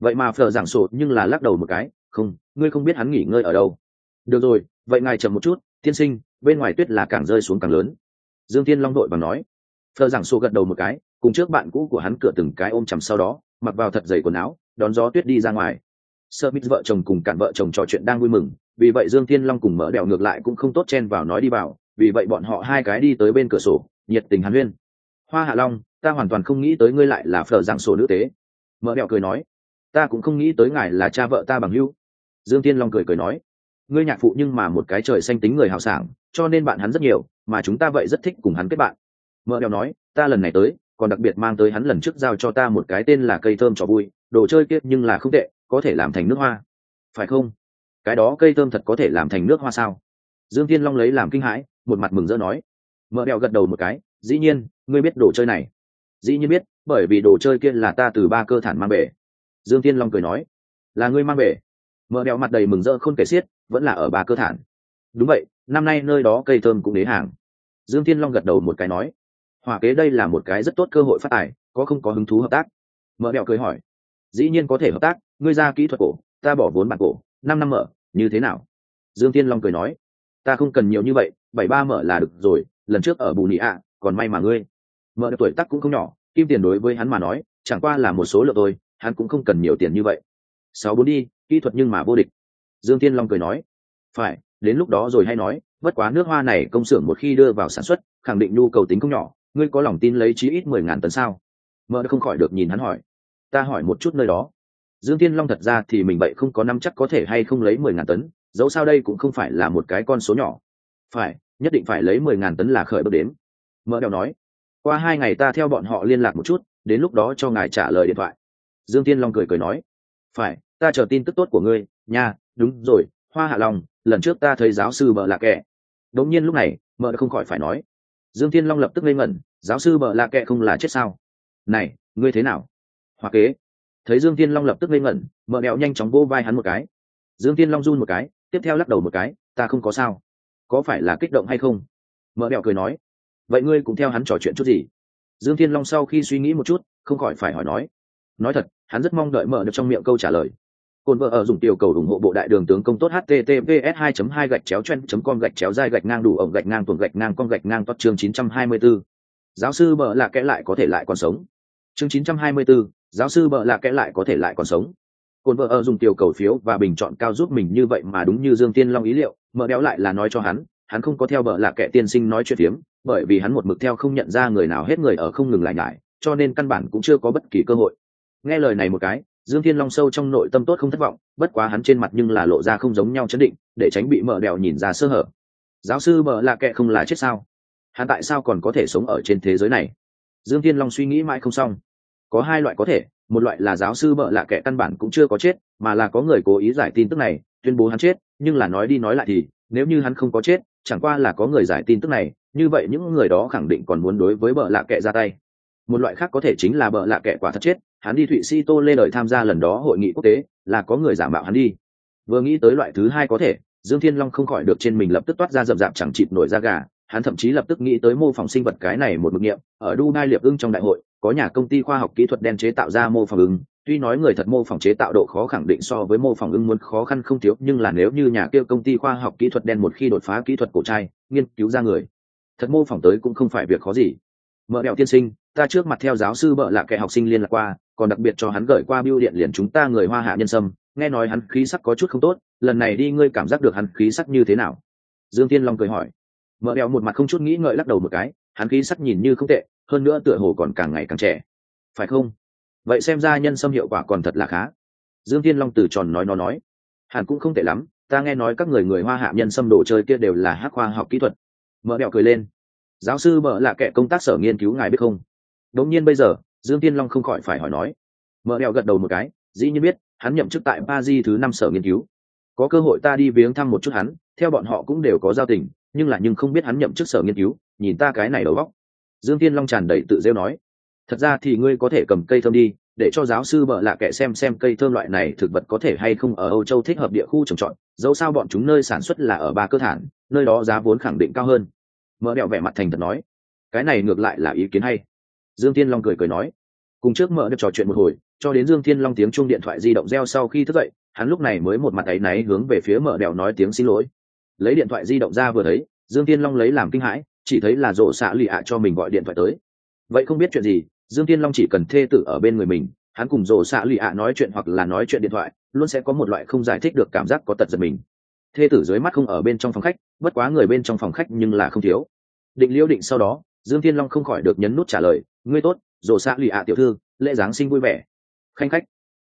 vậy mà phở giảng sổ nhưng là lắc đầu một cái không, ngươi không biết hắn nghỉ ngơi ở đâu. Được rồi, vậy ngài chậm một chút, tiên sinh, bên ngoài tuyết là càng rơi xuống càng lớn. Dương thiên long đội và nói. Phở giảng sổ gật đầu một cái, cùng trước bạn cũ của hắn cửa từng cái ôm chầm sau đó, mặc vào thật dày quần áo, đón gió tuyết đi ra ngoài. Sơ mít vợ chồng cùng cản vợ chồng trò chuyện đang vui mừng, vì vậy dương thiên long cùng mở đèo ngược lại cũng không tốt chen vào nói đi vào, vì vậy bọn họ hai cái đi tới bên cửa sổ, nhiệt tình hàn huyên. Hoa hạ long, ta hoàn toàn không nghĩ tới ngươi lại là phở dạng sổ nữ tế. Mở đèo cười nói, ta cũng không nghĩ tới ngài là cha vợ ta bằng hưu dương thiên long cười cười nói, ngươi nhạc phụ nhưng mà một cái trời xanh tính người hào sảng, cho nên bạn hắn rất nhiều, mà chúng ta vậy rất thích cùng hắn kết bạn. Mợ đeo nói, ta lần này tới, còn đặc biệt mang tới hắn lần trước giao cho ta một cái tên là cây thơm cho vui, đồ chơi kia nhưng là không tệ, có thể làm thành nước hoa. Phải không? Cái đó cây thơm thật có thể làm thành nước hoa sao? Dương thiên long lấy làm kinh hãi, một mặt mừng rỡ nói. Mợ Đeo gật đầu một cái, dĩ nhiên, ngươi biết đồ chơi này. Dĩ nhiên biết, bởi vì đồ chơi kia là ta từ ba cơ thản mang về. Dương thiên long cười nói, là ngươi mang về mợ đèo mặt đầy mừng rỡ khôn kể xiết, vẫn là ở ba cơ thản. Đúng vậy, năm nay nơi đó cây thơm cũng đế hàng. Dương thiên long gật đầu một cái nói hỏa kế đây là một cái rất tốt cơ hội phát tài, có không có hứng thú hợp tác? Mở đèo cười hỏi, dĩ nhiên có thể hợp tác, ngươi ra kỹ thuật cổ, ta bỏ vốn bản cổ, năm năm mở, như thế nào? Dương tiên long cười nói, ta không cần nhiều như vậy, bảy ba mở là được rồi, lần trước ở bù nị ạ, còn may mà ngươi. Mở tuổi tắc cũng không nhỏ, kim tiền đối với hắn mà nói, chẳng qua là một số lượng thôi, hắn cũng không cần nhiều tiền như vậy. Sáu bốn đi kỹ thuật nhưng mà vô địch. Dương tiên long cười nói, phải, đến lúc đó rồi hay nói, bất quá nước hoa này công xưởng một khi đưa vào sản xuất, khẳng định nhu cầu tính không nhỏ, ngươi có lòng tin lấy chí ít mười ngàn tấn sao? Mơ không khỏi được nhìn hắn hỏi, ta hỏi một chút nơi đó. Dương tiên long thật ra thì mình vậy không có năm chắc có thể hay không lấy mười ngàn tấn, dẫu sao đây cũng không phải là một cái con số nhỏ. Phải, nhất định phải lấy mười ngàn tấn là khởi bước đến. Mỡ đeo nói, qua hai ngày ta theo bọn họ liên lạc một chút, đến lúc đó cho ngài trả lời điện thoại. Dương tiên long cười cười nói, phải ta chờ tin tức tốt của ngươi, nha, đúng rồi, hoa hạ long, lần trước ta thấy giáo sư bợ lạ kệ đống nhiên lúc này, mợ không khỏi phải nói. Dương thiên long lập tức ngây ngẩn, giáo sư bợ lạ kệ không là chết sao? Này, ngươi thế nào? Hoa kế. Thấy dương thiên long lập tức ngây ngẩn, mợ đẹo nhanh chóng vô vai hắn một cái. Dương thiên long run một cái, tiếp theo lắc đầu một cái, ta không có sao. Có phải là kích động hay không? Mợ đẹo cười nói. Vậy ngươi cũng theo hắn trò chuyện chút gì? Dương thiên long sau khi suy nghĩ một chút, không khỏi phải hỏi nói. Nói thật, hắn rất mong đợi mợ được trong miệng câu trả lời. Côn vợ ở dùng tiểu cầu ủng hộ bộ đại đường tướng công tốt https 2 2 gạch chéo chen com gạch chéo dai gạch ngang đủ ổng gạch ngang tuần gạch ngang con gạch ngang tốt chương 924. Giáo sư bợ là kẽ lại có thể lại còn sống. Chương 924, giáo sư bợ là kẽ lại có thể lại còn sống. Côn vợ ở dùng tiểu cầu phiếu và bình chọn cao giúp mình như vậy mà đúng như Dương Tiên Long ý liệu, mở đéo lại là nói cho hắn, hắn không có theo bợ là kẻ tiên sinh nói chuyện phiếm, bởi vì hắn một mực theo không nhận ra người nào hết người ở không ngừng lại nhải, cho nên căn bản cũng chưa có bất kỳ cơ hội. Nghe lời này một cái, dương thiên long sâu trong nội tâm tốt không thất vọng, bất quá hắn trên mặt nhưng là lộ ra không giống nhau chấn định, để tránh bị mở đèo nhìn ra sơ hở. Giáo sư mở lạ kệ không là chết sao? Hắn tại sao còn có thể sống ở trên thế giới này? Dương thiên long suy nghĩ mãi không xong. Có hai loại có thể, một loại là giáo sư mở lạ kệ căn bản cũng chưa có chết, mà là có người cố ý giải tin tức này, tuyên bố hắn chết, nhưng là nói đi nói lại thì, nếu như hắn không có chết, chẳng qua là có người giải tin tức này, như vậy những người đó khẳng định còn muốn đối với bợ lạ kệ ra tay. Một loại khác có thể chính là bợ lạ kệ quả thật chết hắn đi thụy sĩ tô lê đời tham gia lần đó hội nghị quốc tế, là có người giả mạo hắn đi. Vừa nghĩ tới loại thứ hai có thể, dương thiên long không khỏi được trên mình lập tức toát ra rậm rạp chẳng chịt nổi da gà, hắn thậm chí lập tức nghĩ tới mô phỏng sinh vật cái này một mực nghiệm, ở dubai liệp ưng trong đại hội, có nhà công ty khoa học kỹ thuật đen chế tạo ra mô phỏng ưng tuy nói người thật mô phỏng chế tạo độ khó khẳng định so với mô phỏng ưng muốn khó khăn không thiếu, nhưng là nếu như nhà kia công ty khoa học kỹ thuật đen một khi đột phá kỹ thuật cổ trai, nghiên cứu ra người, thật mô phỏng tới cũng không phải việc khó gì mợ đẹo tiên sinh, ta trước mặt theo giáo sư bợ lạ kệ học sinh liên lạc qua, còn đặc biệt cho hắn gửi qua biêu điện liền chúng ta người hoa hạ nhân sâm. Nghe nói hắn khí sắc có chút không tốt, lần này đi ngươi cảm giác được hắn khí sắc như thế nào? Dương tiên long cười hỏi. Mợ đeo một mặt không chút nghĩ ngợi lắc đầu một cái, hắn khí sắc nhìn như không tệ, hơn nữa tựa hồ còn càng ngày càng trẻ. Phải không? Vậy xem ra nhân sâm hiệu quả còn thật là khá. Dương tiên long từ tròn nói nó nói. Hẳn cũng không tệ lắm, ta nghe nói các người người hoa hạ nhân sâm đồ chơi kia đều là hắc khoa học kỹ thuật. Mợ đeo cười lên giáo sư mở là kẻ công tác sở nghiên cứu ngài biết không? Đống nhiên bây giờ, dương tiên long không khỏi phải hỏi nói. Mở đeo gật đầu một cái, dĩ nhiên biết, hắn nhậm chức tại ba di thứ năm sở nghiên cứu. Có cơ hội ta đi viếng thăm một chút hắn, theo bọn họ cũng đều có giao tình, nhưng là nhưng không biết hắn nhậm chức sở nghiên cứu, nhìn ta cái này đầu góc dương tiên long tràn đầy tự rêu nói. Thật ra thì ngươi có thể cầm cây thơm đi, để cho giáo sư bợ lạ kệ xem xem cây thơm loại này thực vật có thể hay không ở âu châu thích hợp địa khu trồng trọt. Dẫu sao bọn chúng nơi sản xuất là ở ba cơ thản, nơi đó giá vốn khẳng định cao hơn mỡ đẹo vẻ mặt thành thật nói, cái này ngược lại là ý kiến hay. Dương thiên long cười cười nói, cùng trước mở được trò chuyện một hồi, cho đến dương thiên long tiếng chung điện thoại di động reo sau khi thức dậy, hắn lúc này mới một mặt áy náy hướng về phía mở đèo nói tiếng xin lỗi. Lấy điện thoại di động ra vừa thấy, dương thiên long lấy làm kinh hãi, chỉ thấy là rộ xạ lì ạ cho mình gọi điện thoại tới. Vậy không biết chuyện gì, dương thiên long chỉ cần thê tử ở bên người mình, hắn cùng rộ xạ lì ạ nói chuyện hoặc là nói chuyện điện thoại, luôn sẽ có một loại không giải thích được cảm giác có tật giật mình thê tử dưới mắt không ở bên trong phòng khách, bất quá người bên trong phòng khách nhưng là không thiếu. Định liêu định sau đó, dương thiên long không khỏi được nhấn nút trả lời, ngươi tốt rổ xạ lì ạ tiểu thư, lễ giáng sinh vui vẻ. Khanh khách.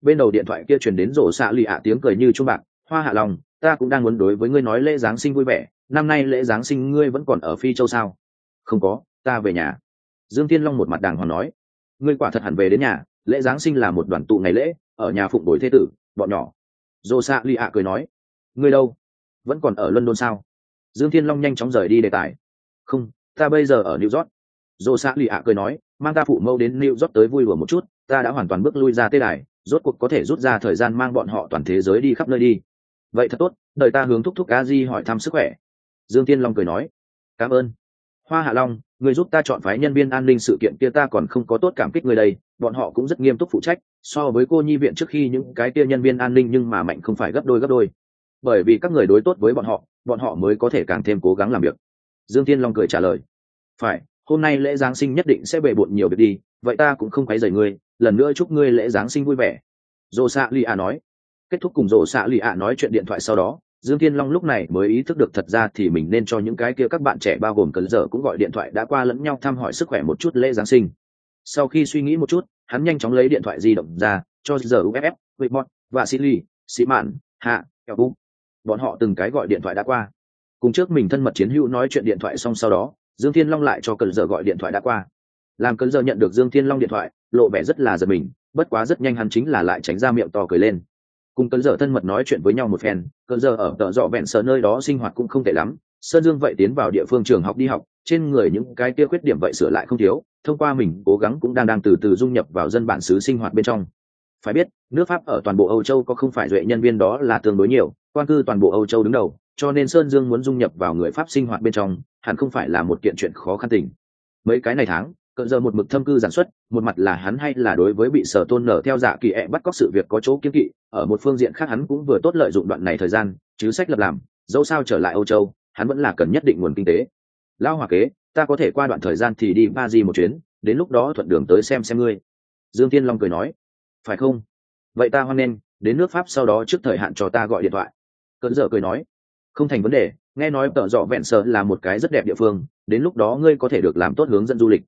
Bên đầu điện thoại kia truyền đến rổ xạ lì ạ tiếng cười như trung bạc, hoa hạ lòng ta cũng đang muốn đối với ngươi nói lễ giáng sinh vui vẻ, năm nay lễ giáng sinh ngươi vẫn còn ở phi châu sao? Không có, ta về nhà. Dương thiên long một mặt đàng hoàng nói, ngươi quả thật hẳn về đến nhà, lễ giáng sinh là một đoàn tụ ngày lễ, ở nhà phụng đối thế tử, bọn nhỏ. Dồ xạ lì ạ cười nói, ngươi đâu? Vẫn còn ở london sao? Dương thiên long nhanh chóng rời đi đề tài. Không, ta bây giờ ở new york. Dồ xạ lì ạ cười nói, mang ta phụ mẫu đến new york tới vui đùa một chút, ta đã hoàn toàn bước lui ra tê đài, rốt cuộc có thể rút ra thời gian mang bọn họ toàn thế giới đi khắp nơi đi. Vậy thật tốt, đợi ta hướng thúc thúc a di hỏi thăm sức khỏe. Dương tiên long cười nói, cảm ơn. Hoa hạ long, người giúp ta chọn phái nhân viên an ninh sự kiện kia ta còn không có tốt cảm kích người đây, bọn họ cũng rất nghiêm túc phụ trách, so với cô nhi viện trước khi những cái kia nhân viên an ninh nhưng mà mạnh không phải gấp đôi gấp đôi bởi vì các người đối tốt với bọn họ bọn họ mới có thể càng thêm cố gắng làm việc. Dương tiên long cười trả lời, phải, hôm nay lễ giáng sinh nhất định sẽ bề bộn nhiều việc đi, vậy ta cũng không quấy rầy ngươi, lần nữa chúc ngươi lễ giáng sinh vui vẻ. Dồ xạ lì ạ nói. Kết thúc cùng dồ xạ lì ạ nói chuyện điện thoại sau đó, dương thiên long lúc này mới ý thức được thật ra thì mình nên cho những cái kia các bạn trẻ bao gồm cấn giờ cũng gọi điện thoại đã qua lẫn nhau thăm hỏi sức khỏe một chút lễ giáng sinh. Sau khi suy nghĩ một chút, hắn nhanh chóng lấy điện thoại di động ra, cho giờ uff Whitmore và silly sĩ mạn hạ eo bọn họ từng cái gọi điện thoại đã qua. Cùng trước mình thân mật chiến hữu nói chuyện điện thoại xong sau đó, dương thiên long lại cho cần giờ gọi điện thoại đã qua. Làm cần giờ nhận được dương thiên long điện thoại, lộ vẻ rất là giật mình, bất quá rất nhanh hắn chính là lại tránh ra miệng to cười lên. Cùng cần giờ thân mật nói chuyện với nhau một phen, cần giờ ở tợ dọ vẹn sợ nơi đó sinh hoạt cũng không tệ lắm. Sơn dương vậy tiến vào địa phương trường học đi học, trên người những cái kia khuyết điểm vậy sửa lại không thiếu, thông qua mình cố gắng cũng đang đang từ từ dung nhập vào dân bản xứ sinh hoạt bên trong. Phải biết, nước pháp ở toàn bộ âu châu có không phải duệ nhân viên đó là tương đối nhiều quan cư toàn bộ âu châu đứng đầu, cho nên sơn dương muốn dung nhập vào người pháp sinh hoạt bên trong, hẳn không phải là một kiện chuyện khó khăn tình. Mấy cái này tháng cận giờ một mực thâm cư sản xuất, một mặt là hắn hay là đối với bị sở tôn nở theo giả kỳ ẹ bắt cóc sự việc có chỗ kiếm kỵ, ở một phương diện khác hắn cũng vừa tốt lợi dụng đoạn này thời gian, chứ sách lập làm, dẫu sao trở lại âu châu, hắn vẫn là cần nhất định nguồn kinh tế. Lao hòa kế, ta có thể qua đoạn thời gian thì đi ba di một chuyến, đến lúc đó thuận đường tới xem xem ngươi. Dương tiên long cười nói. Phải không? Vậy ta hoan nghênh, đến nước pháp sau đó trước thời hạn cho ta gọi điện thoại cơn dở cười nói, không thành vấn đề, nghe nói tợ dọ vẹn sợ là một cái rất đẹp địa phương, đến lúc đó ngươi có thể được làm tốt hướng dẫn du lịch.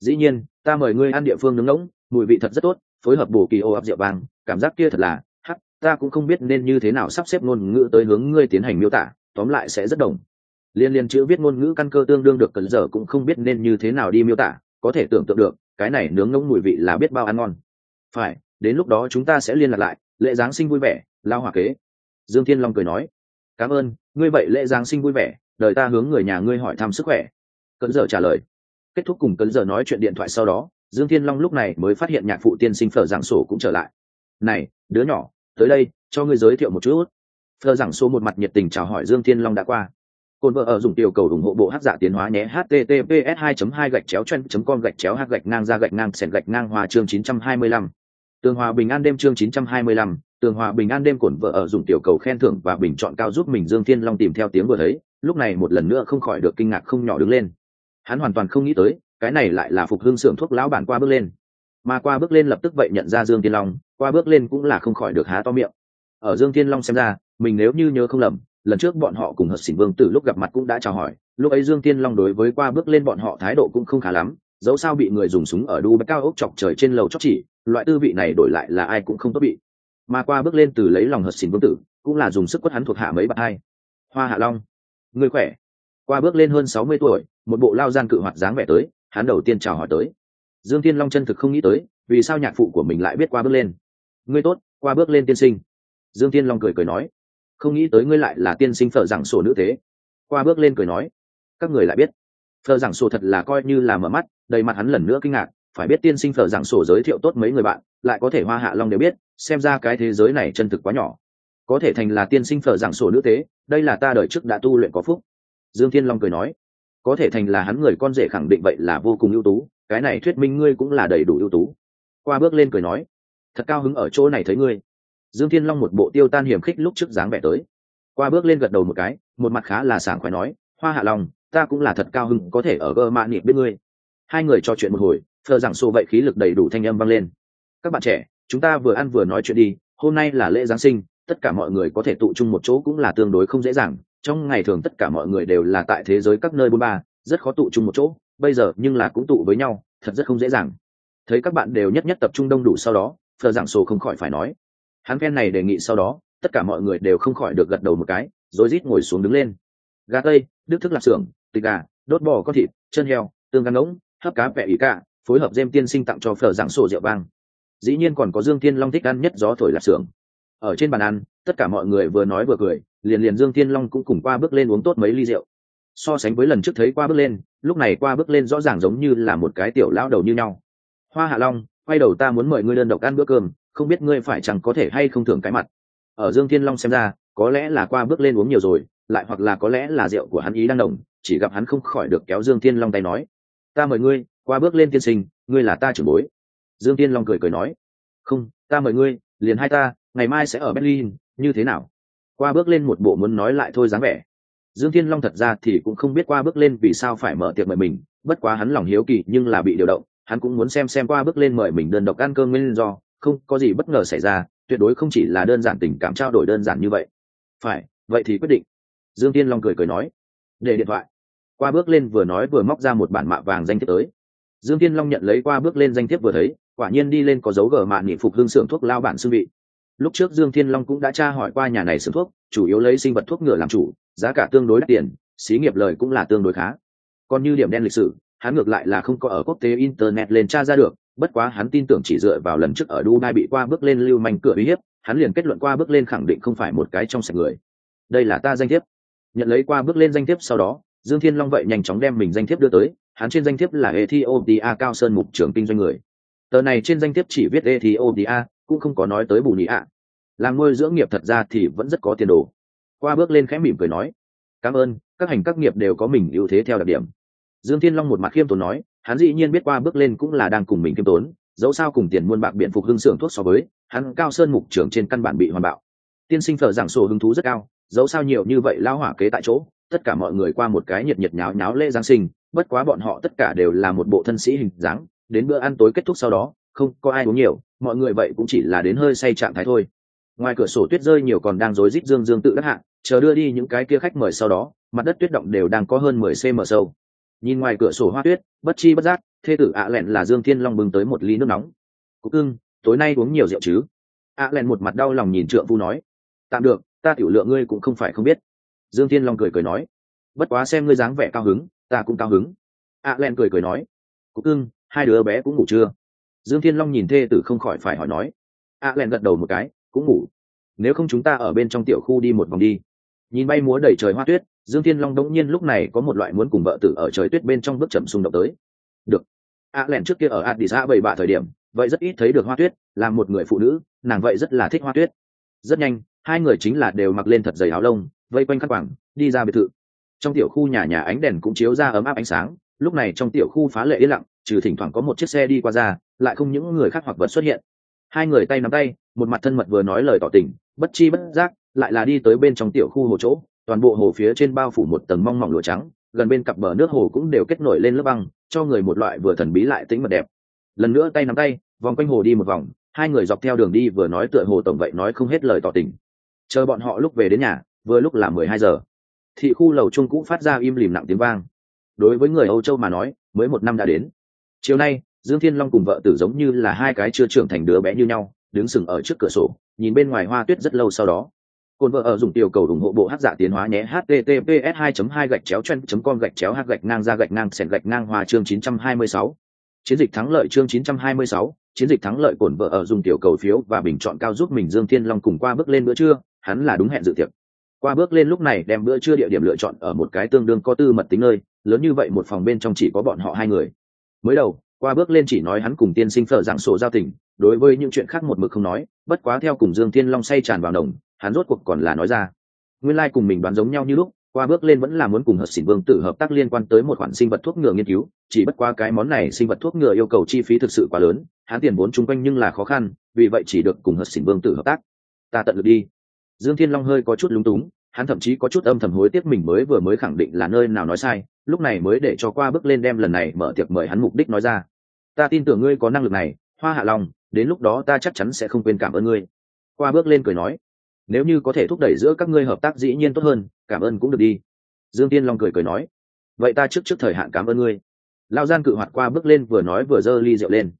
Dĩ nhiên, ta mời ngươi ăn địa phương nướng ngỗng mùi vị thật rất tốt, phối hợp bổ kỳ ô áp rượu vang, cảm giác kia thật là, hắc, ta cũng không biết nên như thế nào sắp xếp ngôn ngữ tới hướng ngươi tiến hành miêu tả, tóm lại sẽ rất đồng. Liên liên chữ viết ngôn ngữ căn cơ tương đương được cần giờ cũng không biết nên như thế nào đi miêu tả, có thể tưởng tượng được, cái này nướng ngỗng mùi vị là biết bao ăn ngon. Phải, đến lúc đó chúng ta sẽ liên lạc lại, lễ giáng sinh vui vẻ, lao hòa kế dương thiên long cười nói cảm ơn ngươi vậy lễ giáng sinh vui vẻ đời ta hướng người nhà ngươi hỏi thăm sức khỏe. Cấn giờ trả lời kết thúc cùng cấn giờ nói chuyện điện thoại sau đó dương thiên long lúc này mới phát hiện nhạc phụ tiên sinh phở giảng sổ cũng trở lại. Này đứa nhỏ tới đây cho ngươi giới thiệu một chút. Phở giảng sổ một mặt nhiệt tình chào hỏi dương thiên long đã qua. Cồn vợ ở dùng tiểu cầu ủng hộ bộ hát giả tiến hóa nhé https 2 2 gạch chéo chen com gạch chéo hát gạch ngang ra gạch ngang sẹn gạch ngang hòa chương 925. tường hòa bình an đêm chương 925, tường hòa bình an đêm cổn vợ ở dùng tiểu cầu khen thưởng và bình chọn cao giúp mình dương thiên long tìm theo tiếng vừa thấy, lúc này một lần nữa không khỏi được kinh ngạc không nhỏ đứng lên. Hắn hoàn toàn không nghĩ tới, cái này lại là phục hương xưởng thuốc lão bản qua bước lên. Mà qua bước lên lập tức vậy nhận ra dương thiên long, qua bước lên cũng là không khỏi được há to miệng. Ở dương thiên long xem ra, mình nếu như nhớ không lầm, lần trước bọn họ cùng hợp xỉn vương từ lúc gặp mặt cũng đã chào hỏi, lúc ấy dương thiên long đối với qua bước lên bọn họ thái độ cũng không khá lắm, dẫu sao bị người dùng súng ở đu cao ốc chọc trời trên lầu chóc chỉ, loại tư vị này đổi lại là ai cũng không tốt bị mà qua bước lên từ lấy lòng hợp xỉn vương tử, cũng là dùng sức quất hắn thuộc hạ mấy bạn hai. Hoa hạ long người khỏe. Qua bước lên hơn sáu mươi tuổi, một bộ lao gian cự hoạt dáng vẻ tới, hắn đầu tiên chào hỏi tới. Dương thiên long chân thực không nghĩ tới, vì sao nhạc phụ của mình lại biết qua bước lên. Ngươi tốt, qua bước lên tiên sinh. Dương thiên long cười cười nói. Không nghĩ tới ngươi lại là tiên sinh phở giảng sổ nữ thế. Qua bước lên cười nói. Các người lại biết. Phở giảng sổ thật là coi như là mở mắt, đầy mặt hắn lần nữa kinh ngạc phải biết tiên sinh phở giảng sổ giới thiệu tốt mấy người bạn, lại có thể hoa hạ long đều biết, xem ra cái thế giới này chân thực quá nhỏ. Có thể thành là tiên sinh phở giảng sổ nữ thế đây là ta đời trước đã tu luyện có phúc. Dương thiên long cười nói. Có thể thành là hắn người con rể khẳng định vậy là vô cùng ưu tú, cái này thuyết minh ngươi cũng là đầy đủ ưu tú. Qua bước lên cười nói. Thật cao hứng ở chỗ này thấy ngươi. Dương thiên long một bộ tiêu tan hiểm khích lúc trước dáng vẻ tới. Qua bước lên gật đầu một cái, một mặt khá là sảng khoái nói. Hoa hạ long, ta cũng là thật cao hứng có thể ở gơ mạ niệm bên ngươi. Hai người trò chuyện một hồi thờ giảng sổ vậy khí lực đầy đủ thanh âm vang lên. Các bạn trẻ, chúng ta vừa ăn vừa nói chuyện đi, hôm nay là lễ giáng sinh, tất cả mọi người có thể tụ chung một chỗ cũng là tương đối không dễ dàng. Trong ngày thường tất cả mọi người đều là tại thế giới các nơi bôn ba, rất khó tụ chung một chỗ, bây giờ nhưng là cũng tụ với nhau, thật rất không dễ dàng. Thấy các bạn đều nhất nhất tập trung đông đủ sau đó thờ giảng sổ không khỏi phải nói. Hắn phen này đề nghị sau đó, tất cả mọi người đều không khỏi được gật đầu một cái, rồi rít ngồi xuống đứng lên. Gà tây, đức thức lạp xưởng tịch gà, đốt bò có thịt, chân heo, tương gan ngỗng hấp cá vẹ ỉ cả phối hợp dêm tiên sinh tặng cho phở giảng sổ rượu vang. Dĩ nhiên còn có dương thiên long thích ăn nhất gió thổi lạp xưởng. Ở trên bàn ăn, tất cả mọi người vừa nói vừa cười, liền liền dương thiên long cũng cùng qua bước lên uống tốt mấy ly rượu. So sánh với lần trước thấy qua bước lên, lúc này qua bước lên rõ ràng giống như là một cái tiểu lao đầu như nhau. Hoa hạ long, quay đầu ta muốn mời ngươi đơn độc ăn bữa cơm, không biết ngươi phải chẳng có thể hay không thưởng cái mặt. Ở dương thiên long xem ra, có lẽ là qua bước lên uống nhiều rồi, lại hoặc là có lẽ là rượu của hắn ý đang đồng chỉ gặp hắn không khỏi được kéo dương thiên long tay nói, ta mời ngươi qua bước lên tiên sinh, ngươi là ta trưởng bối. Dương thiên long cười cười nói, không, ta mời ngươi, liền hai ta, ngày mai sẽ ở berlin, như thế nào? Qua bước lên một bộ muốn nói lại thôi dáng vẻ. Dương thiên long thật ra thì cũng không biết qua bước lên vì sao phải mở tiệc mời mình, bất quá hắn lòng hiếu kỳ nhưng là bị điều động, hắn cũng muốn xem xem qua bước lên mời mình đơn độc ăn cơm nguyên do, không, có gì bất ngờ xảy ra, tuyệt đối không chỉ là đơn giản tình cảm trao đổi đơn giản như vậy. Phải, vậy thì quyết định. Dương tiên long cười cười nói, để điện thoại. Qua bước lên vừa nói vừa móc ra một bản mạ vàng danh thiếp tới dương tiên long nhận lấy qua bước lên danh thiếp vừa thấy, quả nhiên đi lên có dấu gờ mạ nghị phục hương xưởng thuốc lao bản xương vị. Lúc trước dương thiên long cũng đã tra hỏi qua nhà này xưởng thuốc, chủ yếu lấy sinh vật thuốc ngựa làm chủ, giá cả tương đối đắt tiền, xí nghiệp lời cũng là tương đối khá. Còn như điểm đen lịch sử, hắn ngược lại là không có ở quốc tế internet lên tra ra được, bất quá hắn tin tưởng chỉ dựa vào lần trước ở dubai bị qua bước lên lưu manh cửa uy hiếp, hắn liền kết luận qua bước lên khẳng định không phải một cái trong sạch người. Đây là ta danh thiếp. Nhận lấy qua bước lên danh thiếp sau đó, dương thiên long vậy nhanh chóng đem mình danh thiếp đưa tới hắn trên danh thiếp là ethiopia cao sơn mục trưởng kinh doanh người. Tờ này trên danh thiếp chỉ viết ethiopia, cũng không có nói tới bù nhị ạ. Làm nuôi dưỡng nghiệp thật ra thì vẫn rất có tiền đồ. Qua bước lên khẽ mỉm cười nói, cảm ơn, các hành các nghiệp đều có mình ưu thế theo đặc điểm. Dương thiên long một mặt khiêm tốn nói, hắn dĩ nhiên biết qua bước lên cũng là đang cùng mình khiêm tốn, dẫu sao cùng tiền muôn bạc biện phục hưng xưởng thuốc so với, hắn cao sơn mục trưởng trên căn bản bị hoàn bạo. Tiên sinh phở giảng sổ hứng thú rất cao, dẫu sao nhiều như vậy lao hỏa kế tại chỗ, tất cả mọi người qua một cái nhiệt nhiệt nháo nháo lễ giáng sinh bất quá bọn họ tất cả đều là một bộ thân sĩ hình dáng, đến bữa ăn tối kết thúc sau đó, không có ai uống nhiều, mọi người vậy cũng chỉ là đến hơi say trạng thái thôi. Ngoài cửa sổ tuyết rơi nhiều còn đang rối rít dương dương tự đắc hạ, chờ đưa đi những cái kia khách mời sau đó, mặt đất tuyết động đều đang có hơn mười cm sâu. Nhìn ngoài cửa sổ hoa tuyết, bất chi bất giác, thê tử ạ lẹn là dương thiên long bưng tới một ly nước nóng. Cúc ưng tối nay uống nhiều rượu chứ? ạ lẹn một mặt đau lòng nhìn trượng phu nói. Tạm được, ta tiểu lượng ngươi cũng không phải không biết. Dương thiên long cười cười nói. Bất quá xem ngươi dáng vẻ cao hứng ta cũng cao hứng. A len cười cười nói cục ưng hai đứa bé cũng ngủ chưa? Dương thiên long nhìn thê tử không khỏi phải hỏi nói. A len gật đầu một cái, cũng ngủ. Nếu không chúng ta ở bên trong tiểu khu đi một vòng đi. Nhìn bay múa đầy trời hoa tuyết, dương thiên long đống nhiên lúc này có một loại muốn cùng vợ tử ở trời tuyết bên trong bước chậm xung động tới. Được. A len trước kia ở addis a bảy bạ thời điểm, vậy rất ít thấy được hoa tuyết, là một người phụ nữ, nàng vậy rất là thích hoa tuyết. Rất nhanh, hai người chính là đều mặc lên thật dày áo lông, vây quanh khăn quảng đi ra biệt thự trong tiểu khu nhà nhà ánh đèn cũng chiếu ra ấm áp ánh sáng, lúc này trong tiểu khu phá lệ yên lặng, trừ thỉnh thoảng có một chiếc xe đi qua ra, lại không những người khác hoặc vật xuất hiện. Hai người tay nắm tay, một mặt thân mật vừa nói lời tỏ tình, bất chi bất giác, lại là đi tới bên trong tiểu khu hồ chỗ, toàn bộ hồ phía trên bao phủ một tầng mong mỏng lụa trắng, gần bên cặp bờ nước hồ cũng đều kết nổi lên lớp băng, cho người một loại vừa thần bí lại tính mật đẹp. Lần nữa tay nắm tay, vòng quanh hồ đi một vòng, hai người dọc theo đường đi vừa nói tựa hồ tổng vậy nói không hết lời tỏ tình. Chờ bọn họ lúc về đến nhà, vừa lúc là mười hai giờ thị khu lầu trung cũ phát ra im lìm nặng tiếng vang. Đối với người âu châu mà nói mới một năm đã đến. Chiều nay dương thiên long cùng vợ tử giống như là hai cái chưa trưởng thành đứa bé như nhau đứng sừng ở trước cửa sổ nhìn bên ngoài hoa tuyết rất lâu sau đó. Cồn vợ ở dùng tiểu cầu ủng hộ bộ hát giả tiến hóa nhé https 2 2 gạch chéo chen com gạch chéo hát gạch ngang ra gạch ngang sẹn gạch ngang hoa chương 926. chiến dịch thắng lợi chương 926, chiến dịch thắng lợi cồn vợ ở dùng tiểu cầu phiếu và bình chọn cao giúp mình dương thiên long cùng qua bước lên bữa trưa hắn là đúng hẹn dự tiệc qua bước lên lúc này đem bữa trưa địa điểm lựa chọn ở một cái tương đương có tư mật tính nơi lớn như vậy một phòng bên trong chỉ có bọn họ hai người. Mới đầu qua bước lên chỉ nói hắn cùng tiên sinh phở dạng sổ giao tình đối với những chuyện khác một mực không nói bất quá theo cùng dương thiên long say tràn vào đồng, hắn rốt cuộc còn là nói ra. Nguyên lai cùng mình đoán giống nhau như lúc qua bước lên vẫn là muốn cùng hợp xỉn vương tử hợp tác liên quan tới một khoản sinh vật thuốc ngừa nghiên cứu chỉ bất qua cái món này sinh vật thuốc ngừa yêu cầu chi phí thực sự quá lớn hắn tiền vốn chung quanh nhưng là khó khăn vì vậy chỉ được cùng hợp xỉn vương tử hợp tác. Ta tận lực đi dương thiên long hơi có chút lúng túng, hắn thậm chí có chút âm thầm hối tiếc mình mới vừa mới khẳng định là nơi nào nói sai, lúc này mới để cho qua bước lên đem lần này mở tiệc mời hắn mục đích nói ra. Ta tin tưởng ngươi có năng lực này, hoa hạ long, đến lúc đó ta chắc chắn sẽ không quên cảm ơn ngươi. Qua bước lên cười nói, nếu như có thể thúc đẩy giữa các ngươi hợp tác dĩ nhiên tốt hơn, cảm ơn cũng được đi. Dương tiên long cười cười nói, vậy ta trước trước thời hạn cảm ơn ngươi. Lao gian cự hoạt qua bước lên vừa nói vừa giơ ly rượu lên.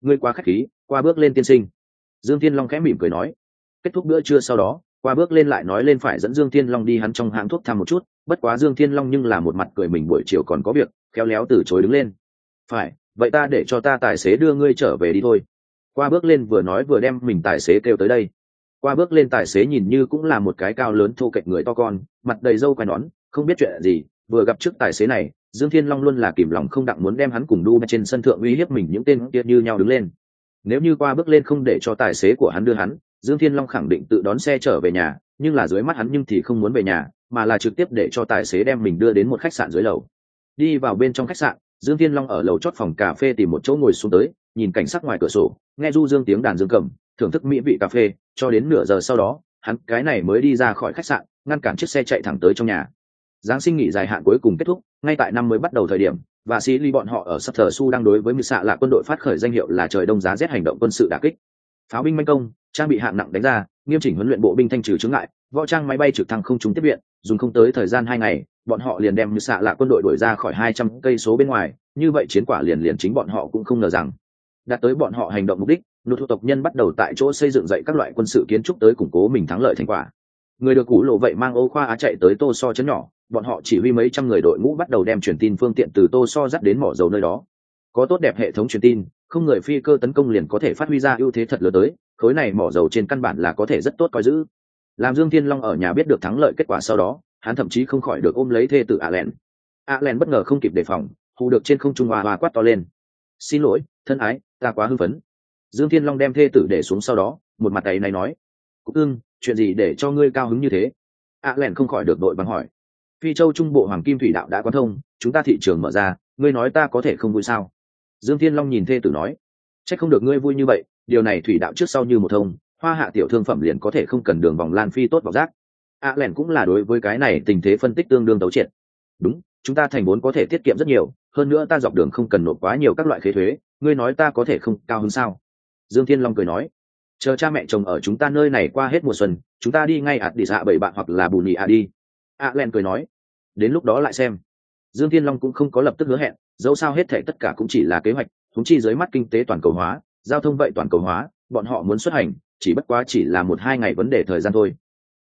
Ngươi quá k h á c h khí, qua bước lên tiên sinh. Dương tiên long khẽ mỉm cười nói, kết thúc bữa trưa sau đó qua bước lên lại nói lên phải dẫn dương thiên long đi hắn trong hãng thuốc thăm một chút, bất quá dương thiên long nhưng là một mặt cười mình buổi chiều còn có việc, khéo léo từ chối đứng lên. Phải, vậy ta để cho ta tài xế đưa ngươi trở về đi thôi. Qua bước lên vừa nói vừa đem mình tài xế kêu tới đây. Qua bước lên tài xế nhìn như cũng là một cái cao lớn thô kệch người to con, mặt đầy râu quai nón, không biết chuyện gì, vừa gặp trước tài xế này, dương thiên long luôn là kìm lòng không đặng muốn đem hắn cùng đu trên sân thượng uy hiếp mình những tên kia như nhau đứng lên. Nếu như qua bước lên không để cho tài xế của hắn đưa hắn dương thiên long khẳng định tự đón xe trở về nhà, nhưng là dưới mắt hắn nhưng thì không muốn về nhà, mà là trực tiếp để cho tài xế đem mình đưa đến một khách sạn dưới lầu. Đi vào bên trong khách sạn, dương thiên long ở lầu chót phòng cà phê tìm một chỗ ngồi xuống tới, nhìn cảnh sắc ngoài cửa sổ, nghe du dương tiếng đàn dương cầm, thưởng thức mỹ vị cà phê, cho đến nửa giờ sau đó, hắn cái này mới đi ra khỏi khách sạn, ngăn cản chiếc xe chạy thẳng tới trong nhà. Giáng sinh nghỉ dài hạn cuối cùng kết thúc, ngay tại năm mới bắt đầu thời điểm, và sĩ ly bọn họ ở sắp thờ su đang đối với mưu xạ là quân đội phát khởi danh hiệu là trời đông giá rét hành động quân sự đà kích. Pháo binh manh công trang bị hạng nặng đánh ra, nghiêm chỉnh huấn luyện bộ binh thanh trừ chướng ngại, võ trang máy bay trực thăng không trúng tiếp viện, dùng không tới thời gian hai ngày, bọn họ liền đem như xạ lạ quân đội đuổi ra khỏi hai trăm cây số bên ngoài, như vậy chiến quả liền liền chính bọn họ cũng không ngờ rằng. Đạt tới bọn họ hành động mục đích, nô thu tộc nhân bắt đầu tại chỗ xây dựng dậy các loại quân sự kiến trúc tới củng cố mình thắng lợi thành quả. Người được cũ lộ vậy mang ô khoa á chạy tới tô so chấn nhỏ, bọn họ chỉ huy mấy trăm người đội ngũ bắt đầu đem truyền tin phương tiện từ tô so dắt đến mỏ dầu nơi đó. Có tốt đẹp hệ thống truyền tin, không người phi cơ tấn công liền có thể phát huy ra ưu thế thật lớn tới khối này mỏ dầu trên căn bản là có thể rất tốt coi giữ. Làm dương thiên long ở nhà biết được thắng lợi kết quả sau đó, hắn thậm chí không khỏi được ôm lấy thê tử a len a len bất ngờ không kịp đề phòng, hù được trên không trung hoa hoa quát to lên. Xin lỗi, thân ái, ta quá hưng phấn. Dương thiên long đem thê tử để xuống sau đó, một mặt tay này nói. Cúc ưng, chuyện gì để cho ngươi cao hứng như thế? A len không khỏi được đội bằng hỏi. Phi châu trung bộ hoàng kim thủy đạo đã quan thông, chúng ta thị trường mở ra, ngươi nói ta có thể không vui sao? Dương thiên long nhìn thê tử nói. C h ắ c không được ngươi vui như vậy điều này thủy đạo trước sau như một thông, hoa hạ tiểu thương phẩm liền có thể không cần đường vòng lan phi tốt vào rác. A len cũng là đối với cái này tình thế phân tích tương đương tấu triệt. Đúng, chúng ta thành vốn có thể tiết kiệm rất nhiều, hơn nữa ta dọc đường không cần nộp quá nhiều các loại khế thuế, ngươi nói ta có thể không cao hơn sao? Dương thiên long cười nói. Chờ cha mẹ chồng ở chúng ta nơi này qua hết mùa xuân, chúng ta đi ngay ạt đi dạ bảy bạn hoặc là bù nhị à đi. A len cười nói. Đến lúc đó lại xem. Dương thiên long cũng không có lập tức hứa hẹn, dẫu sao hết thể tất cả cũng chỉ là kế hoạch thúng chi dưới mắt kinh tế toàn cầu hóa giao thông vậy toàn cầu hóa, bọn họ muốn xuất hành, chỉ bất quá chỉ là một hai ngày vấn đề thời gian thôi.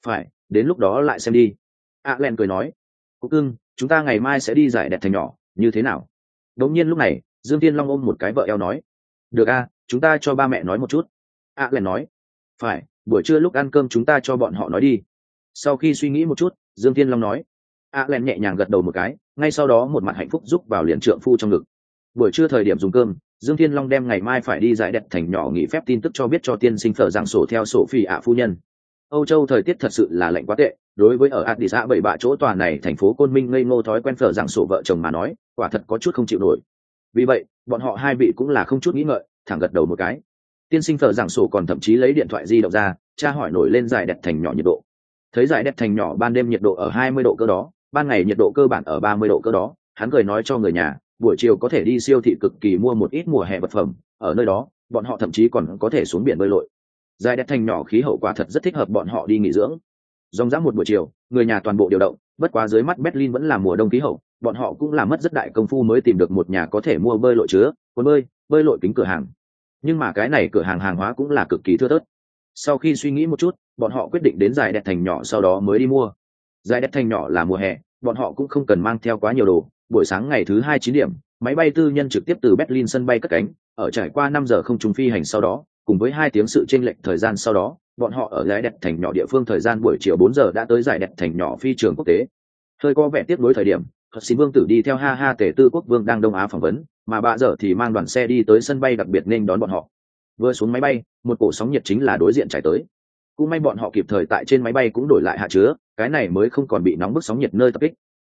Phải, đến lúc đó lại xem đi. A len cười nói cúc cưng, chúng ta ngày mai sẽ đi giải đẹp thành nhỏ, như thế nào? Đống nhiên lúc này, dương thiên long ôm một cái vợ eo nói, được a chúng ta cho ba mẹ nói một chút. A len nói, phải, buổi trưa lúc ăn cơm chúng ta cho bọn họ nói đi. Sau khi suy nghĩ một chút, dương thiên long nói, a len nhẹ nhàng gật đầu một cái, ngay sau đó một mặt hạnh phúc giúp vào liền trượng phu trong ngực. Buổi trưa thời điểm dùng cơm dương thiên long đem ngày mai phải đi giải đẹp thành nhỏ nghỉ phép tin tức cho biết cho tiên sinh phở giảng sổ theo sổ phi ạ phu nhân. Âu châu thời tiết thật sự là lạnh quá tệ, đối với ở addis a bảy bạ chỗ tòa này thành phố côn minh ngây ngô thói quen phở giảng sổ vợ chồng mà nói, quả thật có chút không chịu nổi. Vì vậy, bọn họ hai vị cũng là không chút nghĩ ngợi, thẳng gật đầu một cái. Tiên sinh phở giảng sổ còn thậm chí lấy điện thoại di động ra, tra hỏi nổi lên giải đẹp thành nhỏ nhiệt độ. Thấy giải đẹp thành nhỏ, ban đêm nhiệt độ ở 20 độ cơ đó, ban ngày nhiệt độ cơ bản ở 30 độ cơ đó, hắn cười nói cho người nhà buổi chiều có thể đi siêu thị cực kỳ mua một ít mùa hè vật phẩm, ở nơi đó, bọn họ thậm chí còn có thể xuống biển bơi lội. Dài đẹp thành nhỏ khí hậu quả thật rất thích hợp bọn họ đi nghỉ dưỡng. Dòng dã một buổi chiều, người nhà toàn bộ điều động, bất quá dưới mắt berlin vẫn là mùa đông khí hậu, bọn họ cũng làm mất rất đại công phu mới tìm được một nhà có thể mua bơi lội chứa quần bơi bơi lội kính cửa hàng. Nhưng mà cái này cửa hàng hàng hóa cũng là cực kỳ thưa thớt. Sau khi suy nghĩ một chút, bọn họ quyết định đến dài đẹp thành nhỏ sau đó mới đi mua. Dài đẹp thành nhỏ là mùa hè, bọn họ cũng không cần mang theo quá nhiều đồ buổi sáng ngày thứ hai chín điểm, máy bay tư nhân trực tiếp từ berlin sân bay cất cánh, ở trải qua năm giờ không trùng phi hành sau đó, cùng với hai tiếng sự chênh lệch thời gian sau đó, bọn họ ở giải đẹp thành nhỏ địa phương thời gian buổi chiều bốn giờ đã tới giải đẹp thành nhỏ phi trường quốc tế. Hơi có vẻ tiếp nối thời điểm Phật xin vương tử đi theo ha ha tể tư quốc vương đang đông á phỏng vấn, mà bà giờ thì mang đoàn xe đi tới sân bay đặc biệt nên đón bọn họ. Vừa xuống máy bay, một cổ sóng nhiệt chính là đối diện trải tới. Cũng may bọn họ kịp thời tại trên máy bay cũng đổi lại hạ chứa, cái này mới không còn bị nóng bức sóng nhiệt nơi tập kích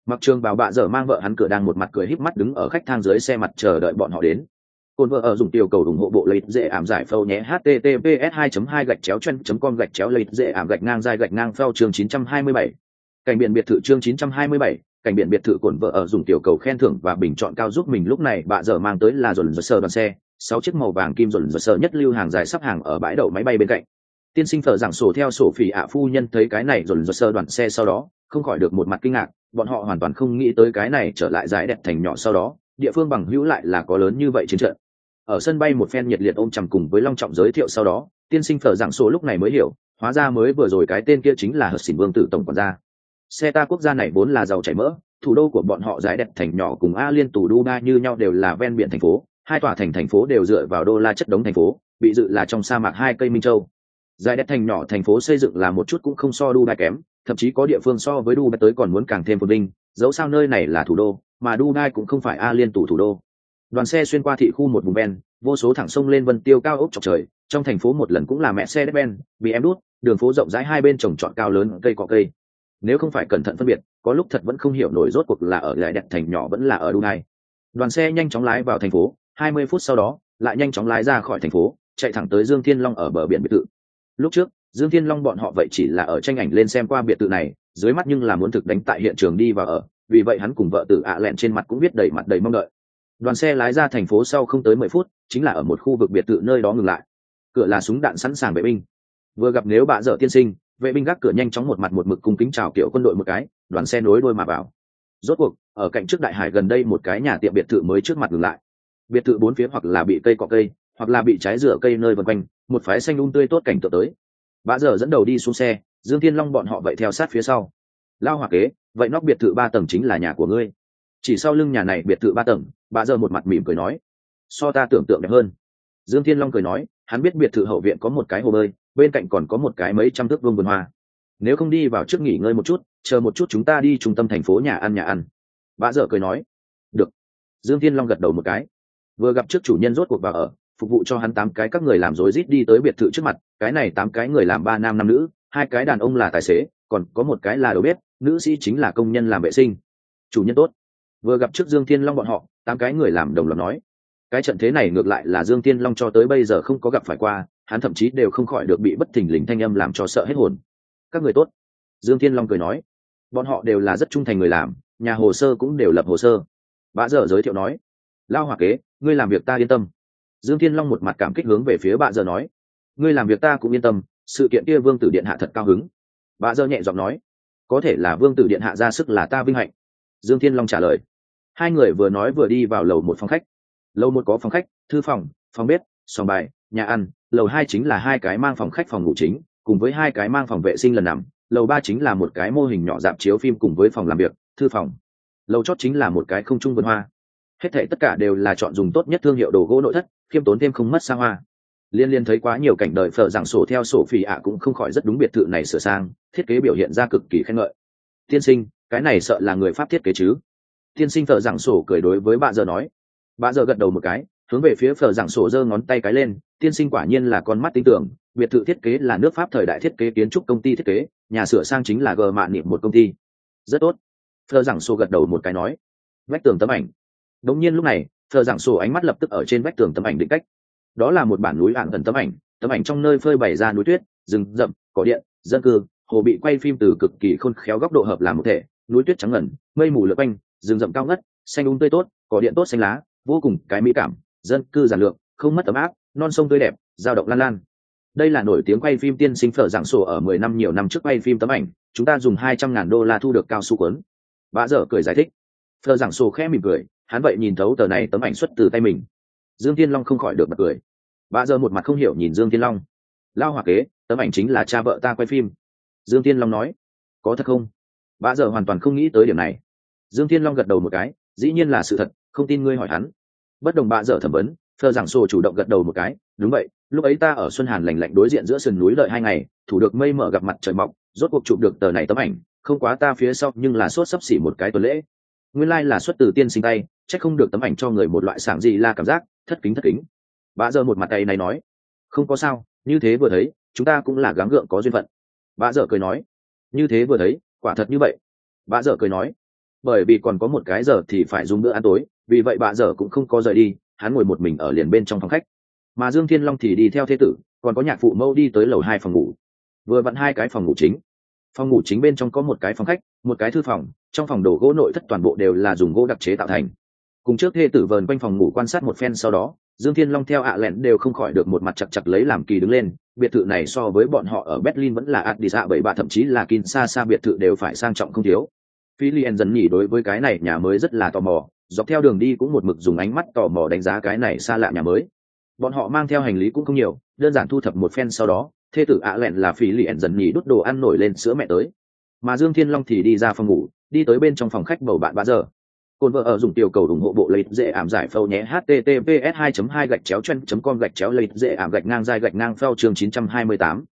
mặc trường bảo bạ dở mang vợ hắn cửa đang một mặt cười híp mắt đứng ở khách thang dưới xe mặt chờ đợi bọn họ đến. Cồn vợ ở dùng tiểu cầu ủng hộ bộ lấy dễ ảm giải phâu nhé https 2 2 gạch chéo chen com gạch chéo lấy dễ ảm gạch ngang dài gạch ngang phao chương 927. cảnh biển biệt thự chương 927, cảnh biển biệt thự cồn vợ ở dùng tiểu cầu khen thưởng và bình chọn cao giúp mình. Lúc này bạ dở mang tới là dồn dơ sơ đoàn xe sáu chiếc màu vàng kim dồn dơ sơ nhất lưu hàng dài sắp hàng ở bãi đậu máy bay bên cạnh. Tiên sinh thở giảng sổ theo sổ phỉ ạ phu nhân thấy cái này dồn dơ sơ đoàn xe sau đó không khỏi được một mặt kinh ngạc bọn họ hoàn toàn không nghĩ tới cái này trở lại giải đẹp thành nhỏ sau đó, địa phương bằng hữu lại là có lớn như vậy chiến trận. Ở sân bay một phen nhiệt liệt ôm chầm cùng với long trọng giới thiệu sau đó, tiên sinh phở giảng số lúc này mới hiểu, hóa ra mới vừa rồi cái tên kia chính là hờ xỉn vương tử tổng quản gia. Xe ta quốc gia này vốn là giàu chảy mỡ, thủ đô của bọn họ giải đẹp thành nhỏ cùng a liên tù dubai như nhau đều là ven biển thành phố, hai tòa thành thành phố đều dựa vào đô la chất đống thành phố, bị dự là trong sa mạc hai cây minh châu. Giải đẹp thành nhỏ thành phố xây dựng là một chút cũng không so dubai kém thậm chí có địa phương so với dubai tới còn muốn càng thêm phồn vinh dẫu sao nơi này là thủ đô mà dubai cũng không phải a liên tụ thủ đô. Đoàn xe xuyên qua thị khu một vùng ven vô số thẳng sông lên vân tiêu cao ốc chọc trời trong thành phố một lần cũng là mẹ xe Mercedes-Benz, bị em đút đường phố rộng rãi hai bên trồng trọt cao lớn cây cỏ cây. Nếu không phải cẩn thận phân biệt có lúc thật vẫn không hiểu nổi rốt cuộc là ở lại đẹp thành nhỏ vẫn là ở dubai. Đoàn xe nhanh chóng lái vào thành phố hai mươi phút sau đó lại nhanh chóng lái ra khỏi thành phố chạy thẳng tới dương thiên long ở bờ biển biệt thự. Lúc trước dương thiên long bọn họ vậy chỉ là ở tranh ảnh lên xem qua biệt thự này, dưới mắt nhưng là muốn thực đánh tại hiện trường đi và ở, vì vậy hắn cùng vợ tử ạ lẹn trên mặt cũng biết đầy mặt đầy mong đợi. Đoàn xe lái ra thành phố sau không tới mười phút, chính là ở một khu vực biệt thự nơi đó ngừng lại. Cửa là súng đạn sẵn sàng vệ binh. Vừa gặp nếu bà dở tiên sinh, vệ binh gác cửa nhanh chóng một mặt một mực cung kính chào kiểu quân đội một cái, đoàn xe nối đôi mà vào. Rốt cuộc, ở cạnh trước đại hải gần đây một cái nhà tiệm biệt thự mới trước mặt ngừng lại. Biệt thự bốn phía hoặc là bị cây cọ cây, hoặc là bị trái rửa cây nơi vân quanh, một phái xanh um tươi tốt cảnh tượng tới bã giờ dẫn đầu đi xuống xe, dương thiên long bọn họ vậy theo sát phía sau. Lao hòa kế, vậy nóc biệt thự ba tầng chính là nhà của ngươi. Chỉ sau lưng nhà này biệt thự ba tầng bà giờ một mặt mỉm cười nói, so ta tưởng tượng đẹp hơn. Dương thiên long cười nói, hắn biết biệt thự hậu viện có một cái hồ bơi, bên cạnh còn có một cái mấy trăm thước vương vườn hoa. Nếu không đi vào trước nghỉ ngơi một chút, chờ một chút chúng ta đi trung tâm thành phố nhà ăn nhà ăn. Bà dở cười nói, được. Dương thiên long gật đầu một cái. Vừa gặp trước chủ nhân rốt cuộc vào ở phục vụ cho hắn tám cái các người làm rối rít đi tới biệt thự trước mặt, cái này tám cái người làm ba nam năm nữ, hai cái đàn ông là tài xế, còn có một cái là đầu bếp, nữ sĩ chính là công nhân làm vệ sinh. Chủ nhân tốt. Vừa gặp trước dương thiên long bọn họ, tám cái người làm đồng loạt nói. Cái trận thế này ngược lại là dương thiên long cho tới bây giờ không có gặp phải qua, hắn thậm chí đều không khỏi được bị bất thình lình thanh âm làm cho sợ hết hồn. Các người tốt. Dương thiên long cười nói. Bọn họ đều là rất trung thành người làm, nhà hồ sơ cũng đều lập hồ sơ. Bã dở giới thiệu nói. Lao hòa kế, ngươi làm việc ta yên tâm dương thiên long một mặt cảm kích hướng về phía bà giờ nói, ngươi làm việc ta cũng yên tâm, sự kiện kia vương tử điện hạ thật cao hứng. Bà giờ nhẹ giọng nói, có thể là vương tử điện hạ ra sức là ta vinh hạnh. Dương thiên long trả lời, hai người vừa nói vừa đi vào lầu một phòng khách. Lầu một có phòng khách, thư phòng phòng bếp, sòng bài, nhà ăn, lầu hai chính là hai cái mang phòng khách phòng ngủ chính, cùng với hai cái mang phòng vệ sinh lần nằm, lầu ba chính là một cái mô hình nhỏ dạp chiếu phim cùng với phòng làm việc, thư phòng. Lầu chót chính là một cái không trung vườn hoa. Hết thể tất cả đều là chọn dùng tốt nhất thương hiệu đồ gỗ nội thất khiêm tốn thêm không mất xa hoa. Liên liên thấy quá nhiều cảnh đời phở rằng sổ theo sổ phỉ ạ cũng không khỏi rất đúng biệt thự này sửa sang, thiết kế biểu hiện ra cực kỳ khen ngợi. Tiên sinh, cái này sợ là người pháp thiết kế chứ? Tiên sinh phở rằng sổ cười đối với bà giờ nói. Bà giờ gật đầu một cái, hướng về phía phở rằng sổ giơ ngón tay cái lên, tiên sinh quả nhiên là con mắt tin tưởng biệt thự thiết kế là nước pháp thời đại thiết kế kiến trúc công ty thiết kế, nhà sửa sang chính là g mạ niệm một công ty. Rất tốt. Phờ rằng sổ gật đầu một cái nói. Vách tường tấm ảnh. Đống nhiên lúc này thợ giảng sổ ánh mắt lập tức ở trên vách tường tấm ảnh định cách. Đó là một bản núi ảng thần tấm ảnh tấm ảnh trong nơi phơi bày ra núi tuyết, rừng rậm, cỏ điện, dân cư, hồ bị quay phim từ cực kỳ khôn khéo góc độ hợp làm một thể, núi tuyết trắng ngẩn mây mù lượt quanh, rừng rậm cao ngất, xanh úng um tươi tốt, cỏ điện tốt xanh lá, vô cùng cái mỹ cảm, dân cư giản lược, không mất ấm áp, non sông tươi đẹp, dao động lan lan. Đây là nổi tiếng quay phim tiên sinh phở giảng sổ ở mười năm nhiều năm trước quay phim tấm ảnh, chúng ta dùng hai trăm ngàn đô la thu được cao su quấn vã dở cười giải thích thờ giảng sổ khẽ mỉm cười, hắn vậy nhìn thấu tờ này tấm ảnh xuất từ tay mình. Dương thiên long không khỏi được mặt cười. Bà giờ một mặt không hiểu nhìn dương thiên long. Lao hòa kế, tấm ảnh chính là cha vợ ta quay phim. Dương thiên long nói. Có thật không? Bà giờ hoàn toàn không nghĩ tới điểm này. Dương thiên long gật đầu một cái, dĩ nhiên là sự thật, không tin ngươi hỏi hắn. Bất đồng bà giờ thẩm vấn thờ giảng sổ chủ động gật đầu một cái. Đúng vậy, lúc ấy ta ở xuân hàn lành lạnh đối diện giữa sườn núi lợi hai ngày, thủ được mây mở gặp mặt trời mọc, rốt cuộc chụp được tờ này tấm ảnh. Không quá ta phía sau, nhưng là sốt sắp xỉ một cái tuần lễ nguyên lai là xuất từ tiên sinh tay c h ắ c không được tấm ảnh cho người một loại sảng gì là cảm giác, thất kính thất kính. Bà giờ một mặt tay này nói, không có sao, như thế vừa thấy, chúng ta cũng là gắng gượng có duyên phận. Bà giờ cười nói, như thế vừa thấy, quả thật như vậy. Bà giờ cười nói, bởi vì còn có một cái giờ thì phải dùng bữa ăn tối, vì vậy bà giờ cũng không có rời đi, hắn ngồi một mình ở liền bên trong phòng khách. Mà dương thiên long thì đi theo thế tử, còn có nhạc phụ mẫu đi tới lầu hai phòng ngủ. Vừa vặn hai cái phòng ngủ chính phòng ngủ chính bên trong có một cái phòng khách, một cái thư phòng, trong phòng đồ gỗ nội thất toàn bộ đều là dùng gỗ đặc chế tạo thành. Cùng trước thê tử vờn quanh phòng ngủ quan sát một phen sau đó, dương thiên long theo ạ à lẹn đều không khỏi được một mặt chặt chặt lấy làm kỳ đứng lên, biệt thự này so với bọn họ ở berlin vẫn là addis ạ bảy bạ, thậm chí là kín xa xa biệt thự đều phải sang trọng không thiếu. Philien dần nhỉ đối với cái này nhà mới rất là tò mò, dọc theo đường đi cũng một mực dùng ánh mắt tò mò đánh giá cái này xa lạ nhà mới. Bọn họ mang theo hành lý cũng không nhiều, đơn giản thu thập một phen sau đó thê tử ạ à lẹn là phí lì dần nhì đút đồ ăn nổi lên sữa mẹ tới. Mà dương thiên long thì đi ra phòng ngủ đi tới bên trong phòng khách bầu bạn ba giờ. Cồn vợ ở dùng tiểu cầu ủng hộ bộ lấy dễ ảm giải phâu nhé https 2 2 gạch chéo chân com gạch chéo lấy dễ ảm gạch ngang dài gạch ngang phao chương 928.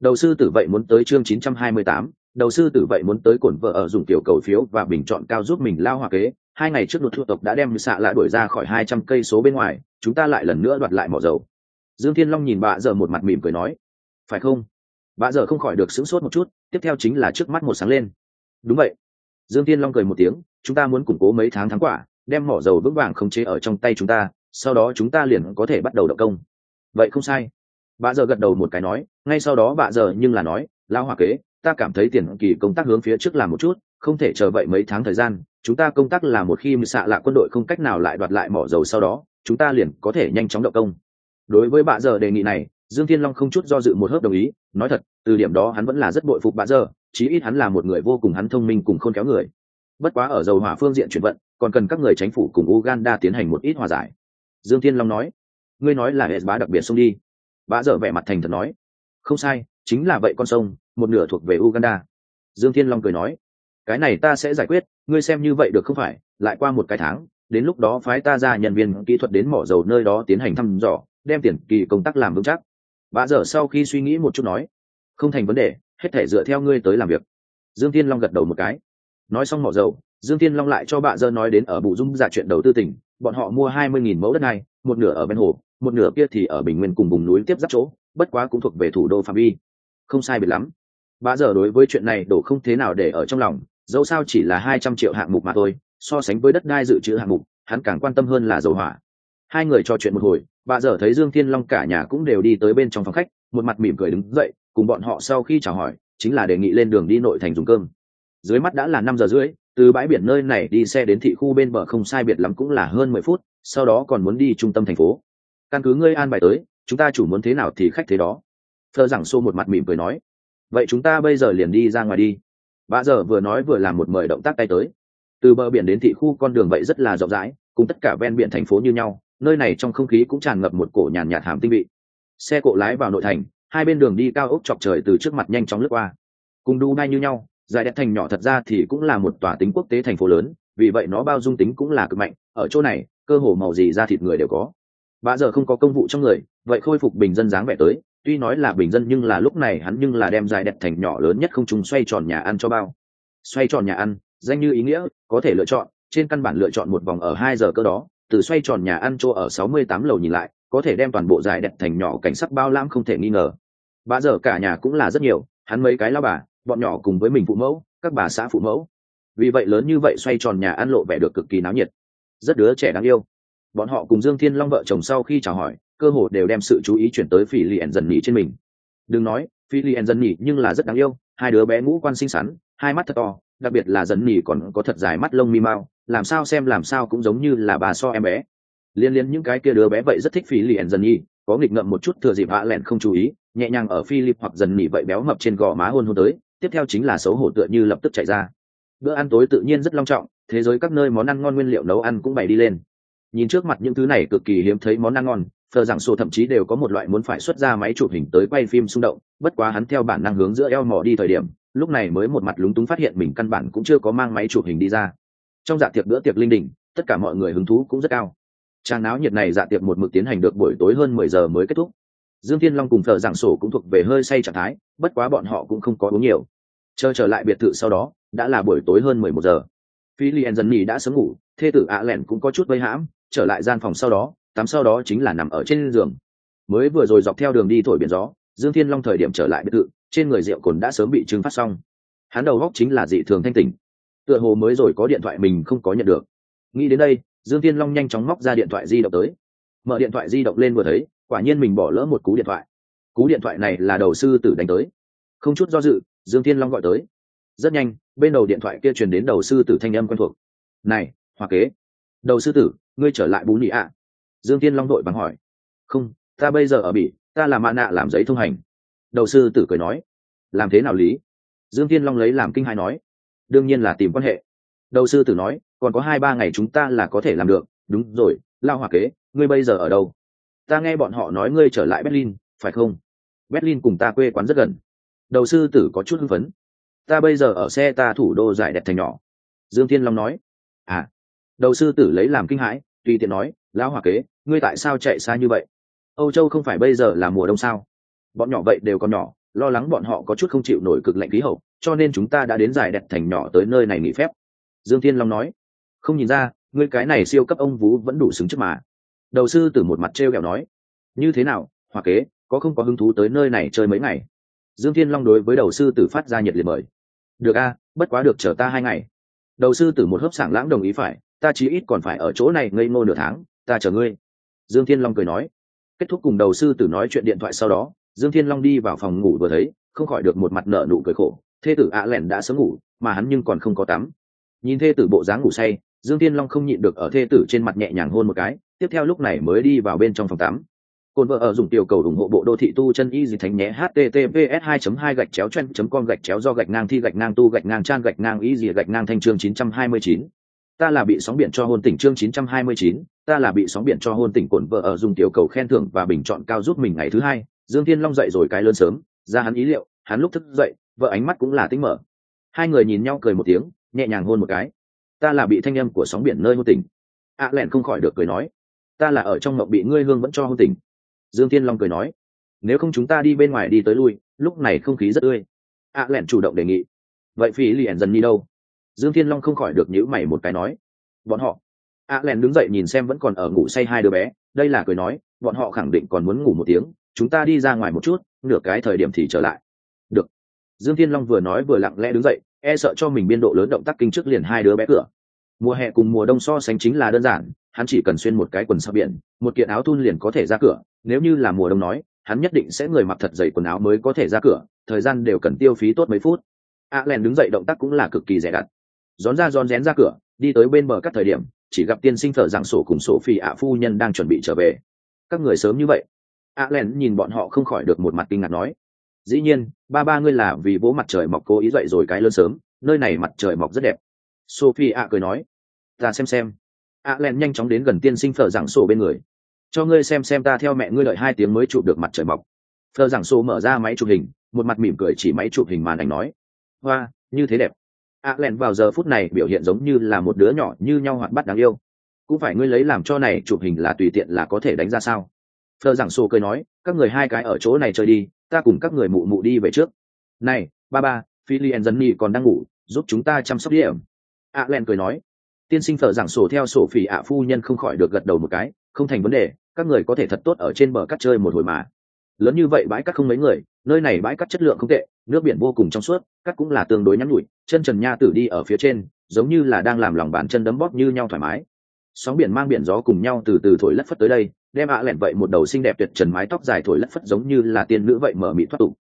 đầu sư tử vậy muốn tới chương 928, đầu sư tử vậy muốn tới cồn vợ ở dùng tiểu cầu phiếu và bình chọn cao giúp mình lao hòa kế. Hai ngày trước đột thu tộc đã đem xạ lại đuổi ra khỏi hai trăm cây số bên ngoài chúng ta lại lần nữa đoạt lại mỏ dầu. Dương thiên long nhìn bà giờ một mặt mỉm cười nói phải không? Bà giờ không khỏi được sửng sốt một chút, tiếp theo chính là trước mắt một sáng lên. Đúng vậy. Dương tiên long cười một tiếng, chúng ta muốn củng cố mấy tháng thắng quả, đem mỏ dầu vững vàng khống chế ở trong tay chúng ta, sau đó chúng ta liền có thể bắt đầu động công. Vậy không sai. Bà giờ gật đầu một cái nói, ngay sau đó bà giờ nhưng là nói lao hòa kế, ta cảm thấy tiền kỳ công tác hướng phía trước làm một chút, không thể chờ vậy mấy tháng thời gian, chúng ta công tác là một khi xạ lạ quân đội không cách nào lại đoạt lại mỏ dầu sau đó, chúng ta liền có thể nhanh chóng động công. Đối với bà giờ đề nghị này dương thiên long không chút do dự một hớp đồng ý, nói thật, từ điểm đó hắn vẫn là rất bội phục bà giờ chí ít hắn là một người vô cùng hắn thông minh cùng khôn khéo người. Bất quá ở dầu hỏa phương diện chuyển vận, còn cần các người chính phủ cùng uganda tiến hành một ít hòa giải. Dương thiên long nói, ngươi nói là hệ bá đặc biệt sông đi. Bà giờ vẻ mặt thành thật nói, không sai, chính là vậy con sông, một nửa thuộc về uganda. Dương thiên long cười nói, cái này ta sẽ giải quyết, ngươi xem như vậy được không phải, lại qua một cái tháng, đến lúc đó phái ta ra nhân viên kỹ thuật đến mỏ dầu nơi đó tiến hành thăm dò, đem tiền kỳ công tác làm vững chắc bà dở sau khi suy nghĩ một chút nói, không thành vấn đề, hết thể dựa theo ngươi tới làm việc. Dương thiên long gật đầu một cái. Nói xong mỏ dầu, dương thiên long lại cho bà dơ nói đến ở bù dung giả chuyện đầu tư tỉnh, bọn họ mua hai mươi nghìn mẫu đất này, một nửa ở bên hồ, một nửa kia thì ở bình nguyên cùng vùng núi tiếp giáp chỗ, bất quá cũng thuộc về thủ đô phạm vi. Không sai biệt lắm. Bà giờ đối với chuyện này đổ không thế nào để ở trong lòng, dẫu sao chỉ là hai trăm triệu hạng mục mà thôi, so sánh với đất đai dự trữ hạng mục, hắn càng quan tâm hơn là dầu hỏa hai người trò chuyện một hồi, bà giờ thấy dương thiên long cả nhà cũng đều đi tới bên trong phòng khách, một mặt mỉm cười đứng dậy, cùng bọn họ sau khi chào hỏi, chính là đề nghị lên đường đi nội thành dùng cơm. Dưới mắt đã là năm giờ rưỡi, từ bãi biển nơi này đi xe đến thị khu bên bờ không sai biệt lắm cũng là hơn mười phút, sau đó còn muốn đi trung tâm thành phố. Căn cứ ngươi an bài tới, chúng ta chủ muốn thế nào thì khách thế đó. Thơ giảng xô một mặt mỉm cười nói. Vậy chúng ta bây giờ liền đi ra ngoài đi. Bà giờ vừa nói vừa làm một mời động tác tay tới. Từ bờ biển đến thị khu con đường vậy rất là rộng rãi, cùng tất cả ven biển thành phố như nhau nơi này trong không khí cũng tràn ngập một cổ nhàn nhạt hàm tinh vị. Xe cộ lái vào nội thành, hai bên đường đi cao ốc chọc trời từ trước mặt nhanh chóng lướt qua. Cùng đu bay như nhau giải đẹp thành nhỏ thật ra thì cũng là một tòa tính quốc tế thành phố lớn, vì vậy nó bao dung tính cũng là cực mạnh, ở chỗ này, cơ hồ màu gì ra thịt người đều có. Bà giờ không có công vụ trong người, vậy khôi phục bình dân dáng vẻ tới, tuy nói là bình dân nhưng là lúc này hắn nhưng là đem dài đẹp thành nhỏ lớn nhất không trùng xoay tròn nhà ăn cho bao. Xoay tròn nhà ăn, danh như ý nghĩa, có thể lựa chọn, trên căn bản lựa chọn một vòng ở hai giờ cơ đó từ xoay tròn nhà ăn chỗ ở sáu mươi tám lầu nhìn lại, có thể đem toàn bộ dài đẹp thành nhỏ cảnh sắc bao lãm không thể nghi ngờ. Bà giờ cả nhà cũng là rất nhiều, hắn mấy cái lao bà, bọn nhỏ cùng với mình phụ mẫu, các bà xã phụ mẫu. Vì vậy lớn như vậy xoay tròn nhà ăn lộ vẻ được cực kỳ náo nhiệt. Rất đứa trẻ đáng yêu. Bọn họ cùng dương thiên long vợ chồng sau khi chào hỏi, cơ hồ đều đem sự chú ý chuyển tới phỉ Lien dần nhỉ trên mình. Đừng nói phi Lien dần nhỉ nhưng là rất đáng yêu, hai đứa bé ngũ quan xinh xắn, hai mắt thật to đặc biệt là dần nhì còn có thật dài mắt lông mi mau làm sao xem làm sao cũng giống như là bà so em bé. Liên liên những cái kia đứa bé vậy rất thích phi lì dần nhì, có nghịch ngợm một chút thừa dịp hạ lẹn không chú ý nhẹ nhàng ở philip hoặc dần nhì vậy béo mập trên gò má hôn hôn tới tiếp theo chính là xấu hổ tựa như lập tức chạy ra. Bữa ăn tối tự nhiên rất long trọng thế giới các nơi món ăn ngon nguyên liệu nấu ăn cũng bày đi lên. Nhìn trước mặt những thứ này cực kỳ hiếm thấy món ăn ngon thờ giảng sổ thậm chí đều có một loại muốn phải xuất ra máy chụp hình tới quay phim xung động bất quá hắn theo bản năng hướng giữa eo mỏ đi thời điểm lúc này mới một mặt lúng túng phát hiện mình căn bản cũng chưa có mang máy chụp hình đi ra. Trong dạ tiệc bữa tiệc linh đình, tất cả mọi người hứng thú cũng rất cao. Trang náo nhiệt này dạ tiệc một mực tiến hành được buổi tối hơn mười giờ mới kết thúc. Dương thiên long cùng thờ giảng sổ cũng thuộc về hơi say trạng thái, bất quá bọn họ cũng không có uống nhiều. Chờ trở lại biệt thự sau đó, đã là buổi tối hơn mười một giờ. Phi liền dần nhì đã sớm ngủ, thê tử ạ lẻn cũng có chút vây hãm, trở lại gian phòng sau đó, tắm sau đó chính là nằm ở trên giường. Mới vừa rồi dọc theo đường đi thổi biển gió, dương thiên long thời điểm trở lại biệt thự trên người rượu cồn đã sớm bị trừng phát xong. Hắn đầu góc chính là dị thường thanh tỉnh. Tựa hồ mới rồi có điện thoại mình không có nhận được. Nghĩ đến đây, dương tiên long nhanh chóng móc ra điện thoại di động tới. Mở điện thoại di động lên vừa thấy, quả nhiên mình bỏ lỡ một cú điện thoại. Cú điện thoại này là đầu sư tử đánh tới. Không chút do dự, dương tiên long gọi tới. Rất nhanh, bên đầu điện thoại kia truyền đến đầu sư tử thanh âm quen thuộc. Này, hoa kế. Đầu sư tử, ngươi trở lại bún nị ạ. Dương tiên long đội bằng hỏi. Không, ta bây giờ ở bỉ, ta làm mạ nạ làm giấy thông hành đầu sư tử cười nói, làm thế nào lý? Dương thiên long lấy làm kinh hai nói, đương nhiên là tìm quan hệ. Đầu sư tử nói, còn có hai ba ngày chúng ta là có thể làm được. Đúng rồi, lao hòa kế, ngươi bây giờ ở đâu? Ta nghe bọn họ nói ngươi trở lại berlin, phải không? Berlin cùng ta quê quán rất gần. Đầu sư tử có chút hưng phấn. Ta bây giờ ở xe ta thủ đô giải đẹp thành nhỏ. Dương thiên long nói. À. Đầu sư tử lấy làm kinh hãi, tùy tiện nói, lão hòa kế, ngươi tại sao chạy xa như vậy? Âu châu không phải bây giờ là mùa đông sao? Bọn nhỏ vậy đều còn nhỏ, lo lắng bọn họ có chút không chịu nổi cực lạnh khí hậu, cho nên chúng ta đã đến giải đẹp thành nhỏ tới nơi này nghỉ phép. Dương thiên long nói. Không nhìn ra, ngươi cái này siêu cấp ông vú vẫn đủ xứng trước mà. Đầu sư tử một mặt t r e o kẹo nói. Như thế nào hòa kế, có không có hứng thú tới nơi này chơi mấy ngày? Dương thiên long đối với đầu sư tử phát ra nhiệt liệt mời. Được a, bất quá được chờ ta hai ngày. Đầu sư tử một hớp sảng lãng đồng ý phải, ta chí ít còn phải ở chỗ này ngây ngô nửa tháng, ta chờ ngươi. Dương thiên long cười nói. Kết thúc cùng đầu sư tử nói chuyện điện thoại sau đó dương thiên long đi vào phòng ngủ vừa thấy không khỏi được một mặt nợ nụ cười khổ. Thê tử ạ lẻn đã sớm ngủ mà hắn nhưng còn không có tắm. Nhìn thê tử bộ dáng ngủ say dương thiên long không nhịn được ở thê tử trên mặt nhẹ nhàng hôn một cái tiếp theo lúc này mới đi vào bên trong phòng tắm. Cồn vợ ở dùng tiểu cầu ủng hộ bộ đô thị tu chân y gì thánh nhé https 2 2 gạch chéo chen com gạch chéo do gạch ngang thi gạch ngang tu gạch ngang trang gạch ngang y gì gạch ngang thanh chương 929 ta là bị sóng biển cho hôn tỉnh chương 929, ta là bị sóng biển cho hôn tỉnh cổn vợ ở dùng tiểu cầu khen thưởng và bình chọn cao giúp mình ngày thứ hai dương thiên long dậy rồi cái lớn sớm, ra hắn ý liệu, hắn lúc thức dậy, vợ ánh mắt cũng là tính mở. Hai người nhìn nhau cười một tiếng, nhẹ nhàng hôn một cái. Ta là bị thanh âm của sóng biển nơi hôn tình. Ạ à lẹn không khỏi được cười nói. Ta là ở trong mộng bị ngươi hương vẫn cho hôn tình. Dương thiên long cười nói. Nếu không chúng ta đi bên ngoài đi tới lui, lúc này không khí rất tươi. Ạ à lẹn chủ động đề nghị. Vậy phi liền dần đi đâu? Dương thiên long không khỏi được nhữ mày một cái nói. Bọn họ. Ạ à lẹn đứng dậy nhìn xem vẫn còn ở ngủ say hai đứa bé. Đây là cười nói, bọn họ khẳng định còn muốn ngủ một tiếng chúng ta đi ra ngoài một chút, nửa cái thời điểm thì trở lại. Được. Dương thiên long vừa nói vừa lặng lẽ đứng dậy e sợ cho mình biên độ lớn động tác kinh trước liền hai đứa bé cửa. Mùa hè cùng mùa đông so sánh chính là đơn giản, hắn chỉ cần xuyên một cái quần sao biển, một kiện áo thun liền có thể ra cửa, nếu như là mùa đông nói, hắn nhất định sẽ người mặc thật dày quần áo mới có thể ra cửa, thời gian đều cần tiêu phí tốt mấy phút. A len đứng dậy động tác cũng là cực kỳ rẻ đặt rón ra rón rén ra cửa, đi tới bên bờ các thời điểm, chỉ gặp tiên sinh thợ dạng sổ cùng sổ phi ạ phu nhân đang chuẩn bị trở về. Các người sớm như vậy a len nhìn bọn họ không khỏi được một mặt kinh ngạc nói, dĩ nhiên, ba ba ngươi là vì vỗ mặt trời mọc cố ý dậy rồi cái lớn sớm, nơi này mặt trời mọc rất đẹp. Sophie ạ cười nói, ta xem xem. A len nhanh chóng đến gần tiên sinh phở giảng sổ bên người, cho ngươi xem xem ta theo mẹ ngươi đợi hai tiếng mới chụp được mặt trời mọc. Phở giảng sổ mở ra máy chụp hình, một mặt mỉm cười chỉ máy chụp hình màn ảnh nói, hoa, như thế đẹp. A len vào giờ phút này biểu hiện giống như là một đứa nhỏ như nhau hoạt bắt đáng yêu. Cũng phải ngươi lấy làm cho này chụp hình là tùy tiện là có thể đánh ra sao? Phờ giảng sổ cười nói, các người hai cái ở chỗ này chơi đi, ta cùng các người mụ mụ đi về trước. Này, ba ba, philly and johnny còn đang ngủ, giúp chúng ta chăm sóc điểm. A len cười nói. Tiên sinh phở giảng sổ theo sổ phỉ ạ phu nhân không khỏi được gật đầu một cái, không thành vấn đề, các người có thể thật tốt ở trên bờ cắt chơi một hồi mà. Lớn như vậy bãi cắt không mấy người, nơi này bãi cắt chất lượng không tệ, nước biển vô cùng trong suốt, cắt cũng là tương đối nhắn nhủi, chân trần nha tử đi ở phía trên, giống như là đang làm lòng bàn chân đấm bóp như nhau thoải mái. Sóng biển mang biển gió cùng nhau từ từ thổi lất phất tới đây đem ạ à lẹn vậy một đầu xinh đẹp tuyệt trần mái tóc dài thổi lất phất giống như là tiên nữ vậy mở mị thoát tục.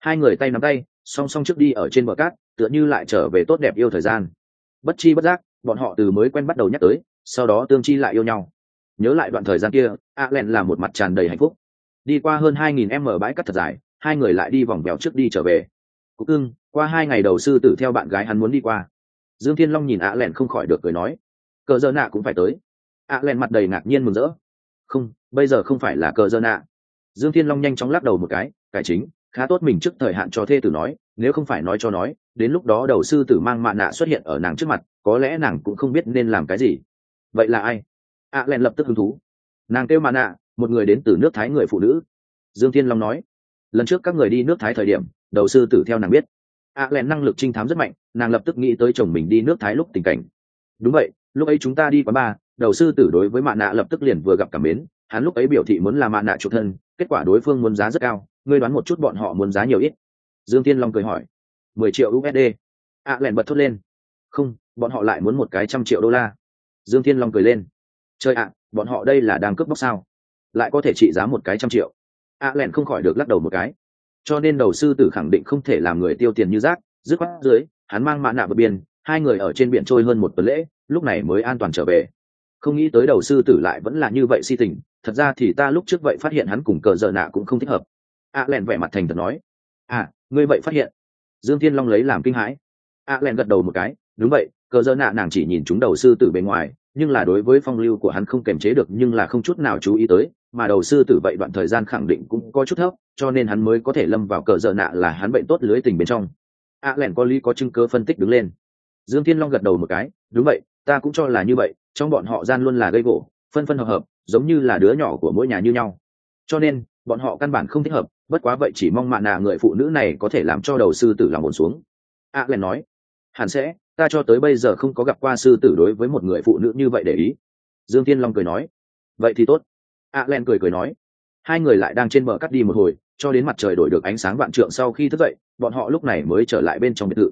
Hai người tay nắm tay, song song trước đi ở trên bờ cát, tựa như lại trở về tốt đẹp yêu thời gian. Bất chi bất giác, bọn họ từ mới quen bắt đầu nhắc tới, sau đó tương chi lại yêu nhau. Nhớ lại đoạn thời gian kia, ạ lẹn là một mặt tràn đầy hạnh phúc. Đi qua hơn 2.000 m bãi cắt thật dài, hai người lại đi vòng vèo trước đi trở về. Cúc ưng qua hai ngày đầu sư tử theo bạn gái hắn muốn đi qua. Dương thiên long nhìn ạ lẹn không khỏi được cười nói, cờ dơ nạ cũng phải tới. ạ lẹn mặt đầy ngạc nhiên mừng rỡ không, bây giờ không phải là cờ dơ nạ. Dương thiên long nhanh chóng lắc đầu một cái, cải chính, khá tốt mình trước thời hạn cho thê tử nói, nếu không phải nói cho nói, đến lúc đó đầu sư tử mang mạ nạ xuất hiện ở nàng trước mặt, có lẽ nàng cũng không biết nên làm cái gì. Vậy là ai? A à len lập tức hứng thú. Nàng kêu mạ nạ, một người đến từ nước thái người phụ nữ. Dương thiên long nói. Lần trước các người đi nước thái thời điểm, đầu sư tử theo nàng biết. A à len năng lực trinh thám rất mạnh, nàng lập tức nghĩ tới chồng mình đi nước thái lúc tình cảnh. Đúng vậy, lúc ấy chúng ta đi quán ba đầu sư tử đối với mạ nạ lập tức liền vừa gặp cảm mến hắn lúc ấy biểu thị muốn là mạ nạ chủ thân kết quả đối phương muốn giá rất cao ngươi đoán một chút bọn họ muốn giá nhiều ít? Dương tiên long cười hỏi. mười triệu usd ạ à, lẹn bật thốt lên. Không bọn họ lại muốn một cái trăm triệu đô la. Dương thiên long cười lên. Chơi ạ à, bọn họ đây là đang cướp bóc sao? Lại có thể trị giá một cái trăm triệu. Ạ à, lẹn không khỏi được lắc đầu một cái. Cho nên đầu sư tử khẳng định không thể làm người tiêu tiền như rác. Dứt khoát dưới hắn mang mạ nạ bờ biên hai người ở trên biển trôi hơn một tuần lễ lúc này mới an toàn trở về không nghĩ tới đầu sư tử lại vẫn là như vậy si tình thật ra thì ta lúc trước vậy phát hiện hắn cùng cờ dợ nạ cũng không thích hợp. A à, vẻ mặt thành thật nói. À ngươi vậy phát hiện. Dương thiên long lấy làm kinh hãi. A à, len gật đầu một cái. Đúng vậy cờ dơ nạ nàng chỉ nhìn chúng đầu sư tử bên ngoài nhưng là đối với phong lưu của hắn không kềm chế được nhưng là không chút nào chú ý tới mà đầu sư tử vậy đoạn thời gian khẳng định cũng có chút thấp cho nên hắn mới có thể lâm vào cờ dơ nạ là hắn bệnh tốt lưới tình bên trong. A à, len có lý có chứng cơ phân tích đứng lên. Dương thiên long gật đầu một cái. Đúng vậy ta cũng cho là như vậy trong bọn họ gian luôn là gây gỗ phân phân hợp hợp giống như là đứa nhỏ của mỗi nhà như nhau. Cho nên bọn họ căn bản không thích hợp bất quá vậy chỉ mong mạ nạ người phụ nữ này có thể làm cho đầu sư tử làm ổn xuống. A à, len nói hẳn sẽ ta cho tới bây giờ không có gặp qua sư tử đối với một người phụ nữ như vậy để ý. Dương tiên long cười nói vậy thì tốt. A à, len cười cười nói hai người lại đang trên bờ cắt đi một hồi cho đến mặt trời đổi được ánh sáng vạn trượng sau khi thức dậy bọn họ lúc này mới trở lại bên trong biệt thự.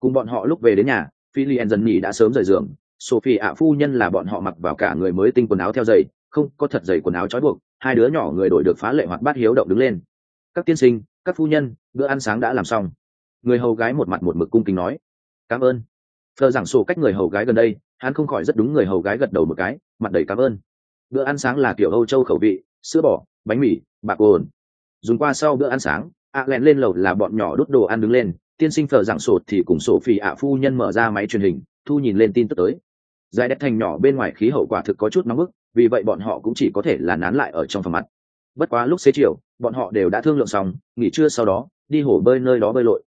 Cùng bọn họ lúc về đến nhà phi en dần nhì đã sớm rời giường sophie ạ phu nhân là bọn họ mặc vào cả người mới tinh quần áo theo giày, không có thật giày quần áo trói buộc, hai đứa nhỏ người đổi được phá lệ hoạt bát hiếu động đứng lên. Các tiên sinh, các phu nhân, bữa ăn sáng đã làm xong. Người hầu gái một mặt một mực cung kính nói. Cảm ơn. Thờ giảng sổ cách người hầu gái gần đây, hắn không khỏi rất đúng người hầu gái gật đầu một cái, mặt đầy cảm ơn. Bữa ăn sáng là kiểu âu châu khẩu vị, sữa bò, bánh mì, bạc ồn dùng qua sau bữa ăn sáng, ạ lẹn lên lầu là bọn nhỏ đốt đồ ăn đứng lên, tiên sinh thờ giảng sổ thì cùng sổ phì ạ phu nhân mở ra máy truyền hình, thu nhìn lên tin tức tới giải đất thành nhỏ bên ngoài khí hậu quả thực có chút nóng bức, vì vậy bọn họ cũng chỉ có thể là nán lại ở trong phòng mặt. Bất quá lúc xế chiều, bọn họ đều đã thương lượng xong, nghỉ trưa sau đó, đi hồ bơi nơi đó bơi lội.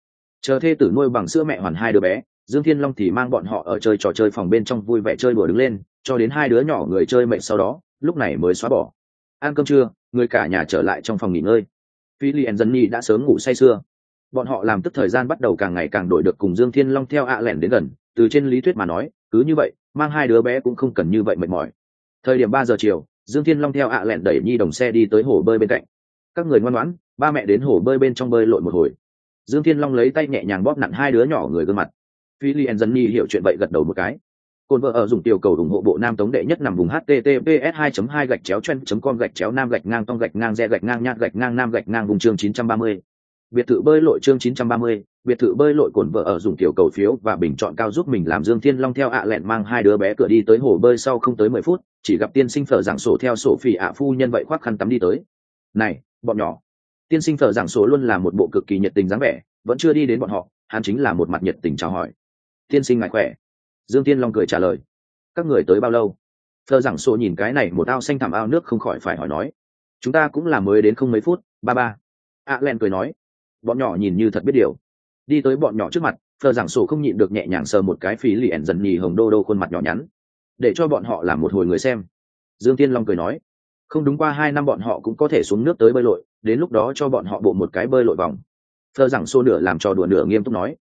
Chờ thê tử nuôi bằng sữa mẹ hoàn hai đứa bé, dương thiên long thì mang bọn họ ở chơi trò chơi phòng bên trong vui vẻ chơi đùa đứng lên, cho đến hai đứa nhỏ người chơi mệt sau đó, lúc này mới xóa bỏ. Ăn cơm trưa, người cả nhà trở lại trong phòng nghỉ ngơi. Phi li dân nhi đã sớm ngủ say sưa. Bọn họ làm tức thời gian bắt đầu càng ngày càng đổi được cùng dương thiên long theo ạ à lẻn đến gần, từ trên lý thuyết mà nói, cứ như vậy mang hai đứa bé cũng không cần như vậy mệt mỏi. Thời điểm ba giờ chiều dương thiên long theo ạ à lẹn đẩy nhi đồng xe đi tới hồ bơi bên cạnh. Các người ngoan ngoãn ba mẹ đến hồ bơi bên trong bơi lội một hồi. Dương thiên long lấy tay nhẹ nhàng bóp nặn hai đứa nhỏ người gương mặt. Phi li dân nhi hiểu chuyện vậy gật đầu một cái. Cồn vợ ở dùng tiểu cầu ủng hộ bộ nam tống đệ nhất nằm vùng https 2 2 gạch chéo chen com gạch chéo nam gạch ngang tông gạch ngang re gạch ngang nhạt gạch ngang nam gạch ngang vùng chương 930. biệt thự bơi lội chương 930, biệt thự bơi lội cồn vợ ở dùng tiểu cầu phiếu và bình chọn cao giúp mình làm dương thiên long theo ạ lẹn mang hai đứa bé cửa đi tới hồ bơi sau không tới mười phút, chỉ gặp tiên sinh phở giảng sổ theo sổ phỉ ạ phu nhân vậy khoác khăn tắm đi tới. Này, bọn nhỏ. Tiên sinh phở giảng sổ luôn là một bộ cực kỳ nhiệt tình dáng vẻ, vẫn chưa đi đến bọn họ, hắn chính là một mặt nhiệt tình chào hỏi. Tiên sinh ngại khỏe. Dương tiên long cười trả lời. Các người tới bao lâu? Phở giảng sổ nhìn cái này một ao xanh thảm ao nước không khỏi phải hỏi nói. Chúng ta cũng là mới đến không mấy phút, ba ba. ạ lẹn cười nói. Bọn nhỏ nhìn như thật biết điều đi tới bọn nhỏ trước mặt thơ giảng sổ không nhịn được nhẹ nhàng sờ một cái phí lì ẻn dần nhì hồng đô đô khuôn mặt nhỏ nhắn. Để cho bọn họ làm một hồi người xem. Dương tiên long cười nói, không đúng qua hai năm bọn họ cũng có thể xuống nước tới bơi lội, đến lúc đó cho bọn họ bộ một cái bơi lội vòng. Thơ giảng sổ nửa làm trò đùa nửa nghiêm túc nói,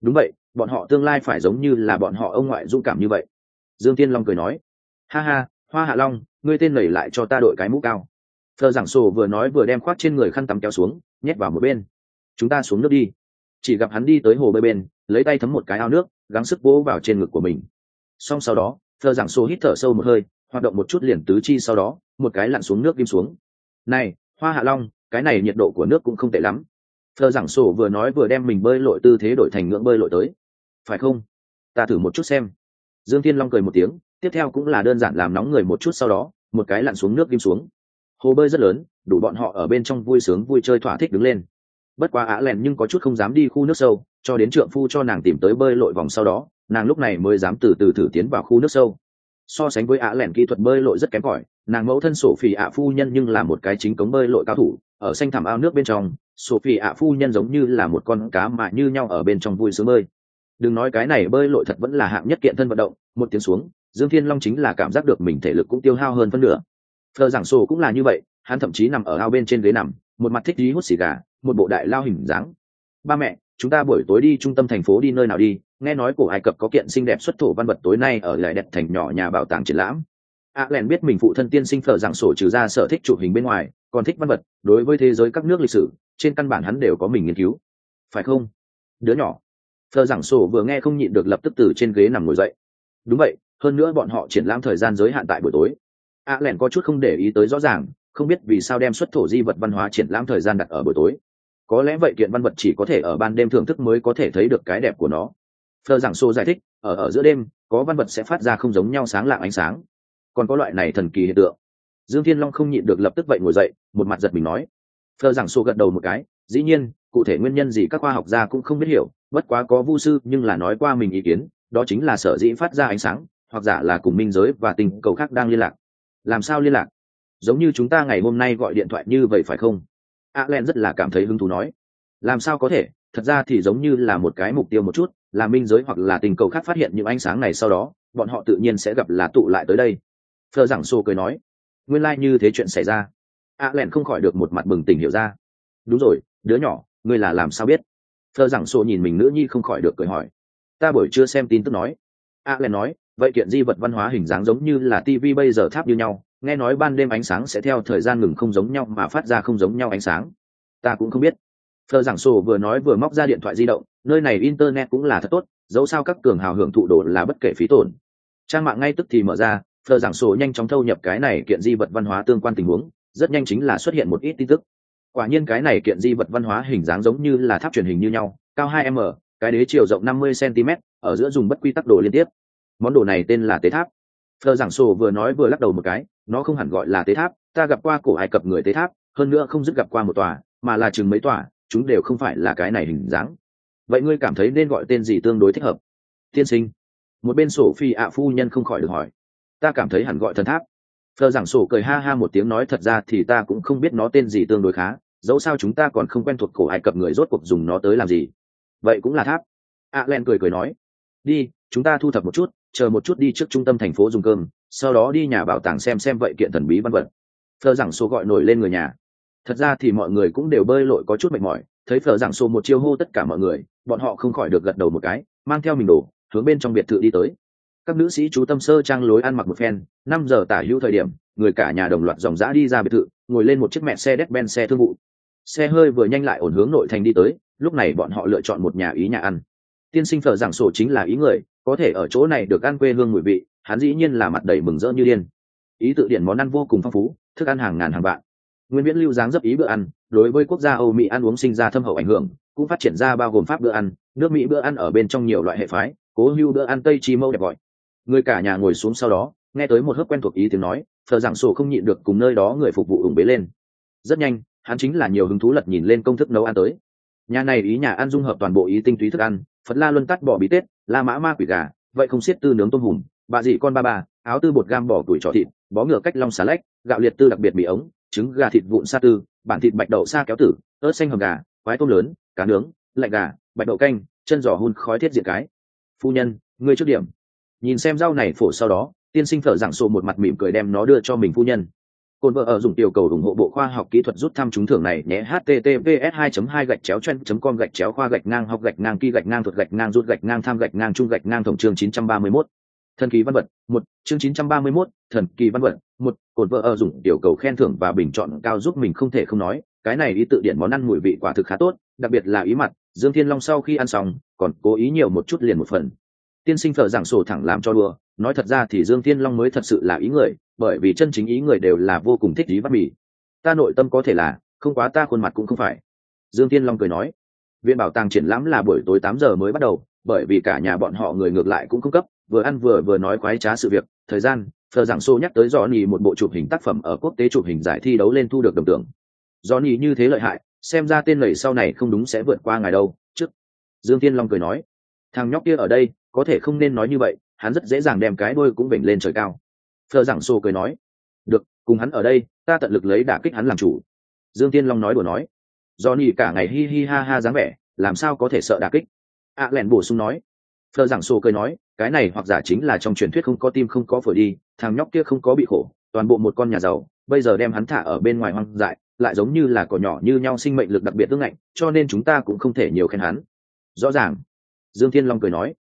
đúng vậy, bọn họ tương lai phải giống như là bọn họ ông ngoại dũng cảm như vậy. Dương tiên long cười nói, ha ha, hoa hạ long, ngươi tên lầy lại cho ta đội cái mũ cao. Thờ giảng sổ vừa nói vừa đem khoác trên người khăn tắm kéo xuống, nhét vào một bên. Chúng ta xuống nước đi chỉ gặp hắn đi tới hồ bơi bên, lấy tay thấm một cái ao nước, gắng sức vỗ vào trên ngực của mình. Xong sau đó thơ giảng xô hít thở sâu một hơi, hoạt động một chút liền tứ chi sau đó, một cái lặn xuống nước kim xuống. Này, hoa hạ long, cái này nhiệt độ của nước cũng không tệ lắm. Thơ giảng sổ vừa nói vừa đem mình bơi lội tư thế đổi thành ngưỡng bơi lội tới. Phải không? Ta thử một chút xem. Dương thiên long cười một tiếng, tiếp theo cũng là đơn giản làm nóng người một chút sau đó, một cái lặn xuống nước kim xuống. Hồ bơi rất lớn, đủ bọn họ ở bên trong vui sướng vui chơi thỏa thích đứng lên bất quá á lèn nhưng có chút không dám đi khu nước sâu, cho đến trượng phu cho nàng tìm tới bơi lội vòng sau đó, nàng lúc này mới dám từ từ thử tiến vào khu nước sâu. So sánh với á lèn kỹ thuật bơi lội rất kém cỏi, nàng mẫu thân sổ phỉ ạ phu nhân nhưng là một cái chính cống bơi lội cao thủ, ở xanh thảm ao nước bên trong sổ phỉ ạ phu nhân giống như là một con cá mà như nhau ở bên trong vui sướng bơi. Đừng nói cái này bơi lội thật vẫn là hạng nhất kiện thân vận động, một tiếng xuống, dương thiên long chính là cảm giác được mình thể lực cũng tiêu hao hơn phân nửa. Thờ giảng sổ cũng là như vậy, hắn thậm chí nằm ở ao bên trên ghế nằm một mặt thích dí hút xì gà, một bộ đại lao hình dáng. Ba mẹ, chúng ta buổi tối đi trung tâm thành phố đi nơi nào đi? Nghe nói cổ ai cập có kiện xinh đẹp xuất thổ văn vật tối nay ở lại đẹp thành nhỏ nhà bảo tàng triển lãm. A len biết mình phụ thân tiên sinh thờ giảng sổ trừ ra sở thích chụp hình bên ngoài, còn thích văn vật. Đối với thế giới các nước lịch sử, trên căn bản hắn đều có mình nghiên cứu. Phải không? Đứa nhỏ. Thờ giảng sổ vừa nghe không nhịn được lập tức từ trên ghế nằm ngồi dậy. Đúng vậy, hơn nữa bọn họ triển lãm thời gian giới hạn tại buổi tối. A lẻn có chút không để ý tới rõ ràng không biết vì sao đem xuất thổ di vật văn hóa triển lãm thời gian đặt ở buổi tối. Có lẽ vậy kiện văn vật chỉ có thể ở ban đêm thưởng thức mới có thể thấy được cái đẹp của nó. Thờ giảng xô giải thích, ở ở giữa đêm, có văn vật sẽ phát ra không giống nhau sáng lạng ánh sáng. Còn có loại này thần kỳ hiện tượng. Dương thiên long không nhịn được lập tức vậy ngồi dậy, một mặt giật mình nói. Thờ giảng xô gật đầu một cái, dĩ nhiên, cụ thể nguyên nhân gì các khoa học gia cũng không biết hiểu, bất quá có vu sư nhưng là nói qua mình ý kiến, đó chính là sở dĩ phát ra ánh sáng, hoặc giả là cùng minh giới và tình cầu khác đang liên lạc. Làm sao liên lạc? Giống như chúng ta ngày hôm nay gọi điện thoại như vậy phải không? A len rất là cảm thấy hứng thú nói. Làm sao có thể? Thật ra thì giống như là một cái mục tiêu một chút, là minh giới hoặc là tình cầu khác phát hiện những ánh sáng này sau đó, bọn họ tự nhiên sẽ gặp là tụ lại tới đây. Thơ giảng xô cười nói. Nguyên lai、like、như thế chuyện xảy ra. A len không khỏi được một mặt bừng tỉnh hiểu ra. Đúng rồi, đứa nhỏ, ngươi là làm sao biết? Thơ giảng xô nhìn mình nữ nhi không khỏi được cười hỏi. Ta buổi chưa xem tin tức nói. A len nói, vậy kiện di vật văn hóa hình dáng giống như là tv bây giờ tháp như nhau nghe nói ban đêm ánh sáng sẽ theo thời gian ngừng không giống nhau mà phát ra không giống nhau ánh sáng. Ta cũng không biết. Thờ giảng sổ vừa nói vừa móc ra điện thoại di động, nơi này internet cũng là thật tốt, dẫu sao các cường hào hưởng thụ đồ là bất kể phí tổn. Trang mạng ngay tức thì mở ra, thờ giảng sổ nhanh chóng thâu nhập cái này kiện di vật văn hóa tương quan tình huống, rất nhanh chính là xuất hiện một ít tin tức. Quả nhiên cái này kiện di vật văn hóa hình dáng giống như là tháp truyền hình như nhau, cao 2 m, cái đế chiều rộng 50 cm, ở giữa dùng bất quy tắc đồ liên tiếp. Món đồ này tên là tế tháp thờ giảng sổ vừa nói vừa lắc đầu một cái, nó không hẳn gọi là tế tháp, ta gặp qua cổ ai cập người tế tháp, hơn nữa không dứt gặp qua một tòa, mà là chừng mấy tòa, chúng đều không phải là cái này hình dáng. Vậy ngươi cảm thấy nên gọi tên gì tương đối thích hợp? Tiên sinh. Một bên sổ phi ạ phu nhân không khỏi được hỏi. Ta cảm thấy hẳn gọi thần tháp. Thờ giảng sổ cười ha ha một tiếng nói thật ra thì ta cũng không biết nó tên gì tương đối khá, dẫu sao chúng ta còn không quen thuộc cổ ai cập người rốt cuộc dùng nó tới làm gì. Vậy cũng là tháp. A len cười cười nói. Đi, chúng ta thu thập một chút chờ một chút đi trước trung tâm thành phố dùng cơm, sau đó đi nhà bảo tàng xem xem vậy kiện thần bí văn vật. Phờ giảng số gọi nổi lên người nhà. Thật ra thì mọi người cũng đều bơi lội có chút mệt mỏi, thấy phờ giảng số một chiêu hô tất cả mọi người, bọn họ không khỏi được gật đầu một cái, mang theo mình đổ, hướng bên trong biệt thự đi tới. Các nữ sĩ chú tâm sơ trang lối ăn mặc một phen, năm giờ tả hữu thời điểm, người cả nhà đồng loạt dòng dã đi ra biệt thự, ngồi lên một chiếc mẹ xe đét ben xe thương vụ. Xe hơi vừa nhanh lại ổn hướng nội thành đi tới, lúc này bọn họ lựa chọn một nhà ý nhà ăn. Tiên sinh phở giảng sổ chính là ý người có thể ở chỗ này được ăn quê hương mùi vị, hắn dĩ nhiên là mặt đầy mừng rỡ như điên. Ý tự điển món ăn vô cùng phong phú, thức ăn hàng ngàn hàng vạn. Nguyên viễn lưu dáng dấp ý bữa ăn, đối với quốc gia âu mỹ ăn uống sinh ra thâm hậu ảnh hưởng, cũng phát triển ra bao gồm pháp bữa ăn, nước mỹ bữa ăn ở bên trong nhiều loại hệ phái, cố hưu bữa ăn tây chi mâu đẹp gọi. Người cả nhà ngồi xuống sau đó, nghe tới một hớp quen thuộc ý tiếng nói, thờ giảng sổ không nhịn được cùng nơi đó người phục vụ ủng bế lên. Rất nhanh, hắn chính là nhiều hứng thú lật nhìn lên công thức nấu ăn tới. Nhà này ý nhà ăn dung hợp toàn bộ ý tinh túy thức ăn, phật la luân tắt bỏ bí tết la mã ma quỷ gà, vậy không xiết tư nướng tôm hùm. Bà dị con ba ba, áo tư bột gam bỏ tuổi trọ thịt, bó ngựa cách long xà lách, gạo liệt tư đặc biệt mì ống, trứng gà thịt vụn sa tư, bản thịt bạch đậu sa kéo tử, ớt xanh hầm gà, quái tôm lớn, cá nướng, lạnh gà, bạch đậu canh, chân giò hun khói thiết diện cái. Phu nhân, ngươi trước điểm. Nhìn xem rau này phổ sau đó, tiên sinh thở giảng sổ một mặt mỉm cười đem nó đưa cho mình phu nhân. Côn vợ ở dùng tiểu cầu ủng hộ bộ khoa học kỹ thuật rút thăm trúng thưởng này nhé https 2 2 gạch chéo chen com gạch chéo khoa gạch ngang học gạch ngang kỳ gạch ngang thuật gạch ngang rút gạch ngang tham gạch ngang trung gạch ngang tổng chương 931. thần kỳ văn vật một chương 931, thần kỳ văn vật một cồn vợ ở dùng tiểu cầu khen thưởng và bình chọn cao giúp mình không thể không nói cái này ý tự điện món ăn mùi vị quả thực khá tốt đặc biệt là ý mặt dương thiên long sau khi ăn xong còn cố ý nhiều một chút liền một phần tiên sinh phở giảng sổ thẳng làm cho đùa, nói thật ra thì dương thiên long mới thật sự là ý người, bởi vì chân chính ý người đều là vô cùng thích ý bắt mì. Ta nội tâm có thể là, không quá ta khuôn mặt cũng không phải. Dương thiên long cười nói, viện bảo tàng triển lãm là buổi tối tám giờ mới bắt đầu, bởi vì cả nhà bọn họ người ngược lại cũng cung cấp, vừa ăn vừa vừa nói khoái trá sự việc, thời gian, thờ giảng xô nhắc tới do nhì một bộ chụp hình tác phẩm ở quốc tế chụp hình giải thi đấu lên thu được đồng tưởng. Do nhì như thế lợi hại, xem ra tên lầy sau này không đúng sẽ vượt qua ngài đâu, trước. Dương thiên long cười nói, thằng nhóc kia ở đây có thể không nên nói như vậy hắn rất dễ dàng đem cái đôi cũng vểnh lên trời cao. Thờ giảng xô cười nói được cùng hắn ở đây ta tận lực lấy đả kích hắn làm chủ. Dương tiên long nói đùa nói do nỉ cả ngày hi hi ha ha dáng vẻ làm sao có thể sợ đả kích? Ạ à, bổ sung nói thờ giảng xô cười nói cái này hoặc giả chính là trong truyền thuyết không có tim không có phổi đi thằng nhóc kia không có bị khổ toàn bộ một con nhà giàu bây giờ đem hắn thả ở bên ngoài hoang dại lại giống như là cỏ nhỏ như nhau sinh mệnh lực đặc biệt tương ngạnh cho nên chúng ta cũng không thể nhiều khen hắn. Rõ ràng. Dương thiên long cười nói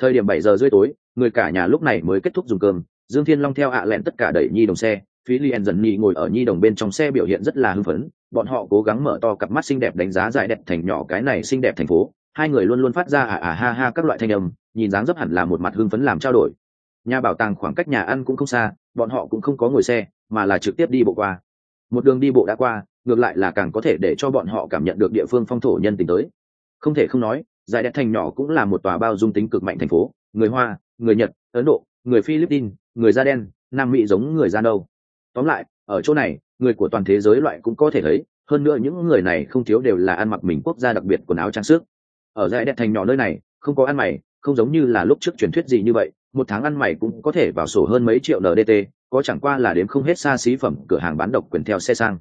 thời điểm bảy giờ rưỡi tối, người cả nhà lúc này mới kết thúc dùng cơm. Dương thiên long theo ạ lẹn tất cả đẩy nhi đồng xe. Phí liền dần nhi ngồi ở nhi đồng bên trong xe biểu hiện rất là hưng phấn. Bọn họ cố gắng mở to cặp mắt xinh đẹp đánh giá dài đẹp thành nhỏ cái này xinh đẹp thành phố. Hai người luôn luôn phát ra ả ả ha ha các loại thanh âm, nhìn dáng dấp hẳn là một mặt hưng phấn làm trao đổi. Nhà bảo tàng khoảng cách nhà ăn cũng không xa, bọn họ cũng không có ngồi xe, mà là trực tiếp đi bộ qua. Một đường đi bộ đã qua, ngược lại là càng có thể để cho bọn họ cảm nhận được địa phương phong thổ nhân tình tới. Không thể không nói giải đẹp thành nhỏ cũng là một tòa bao dung tính cực mạnh thành phố. Người hoa, người nhật, ấn độ, người philippines, người da đen, nam mỹ giống người da nâu. Tóm lại, ở chỗ này, người của toàn thế giới loại cũng có thể thấy, hơn nữa những người này không thiếu đều là ăn mặc mình quốc gia đặc biệt quần áo trang sức. Ở giải đẹp thành nhỏ nơi này, không có ăn mày, không giống như là lúc trước truyền thuyết gì như vậy, một tháng ăn mày cũng có thể vào sổ hơn mấy triệu ndt có chẳng qua là đếm không hết xa xí phẩm cửa hàng bán độc quyền theo xe sang.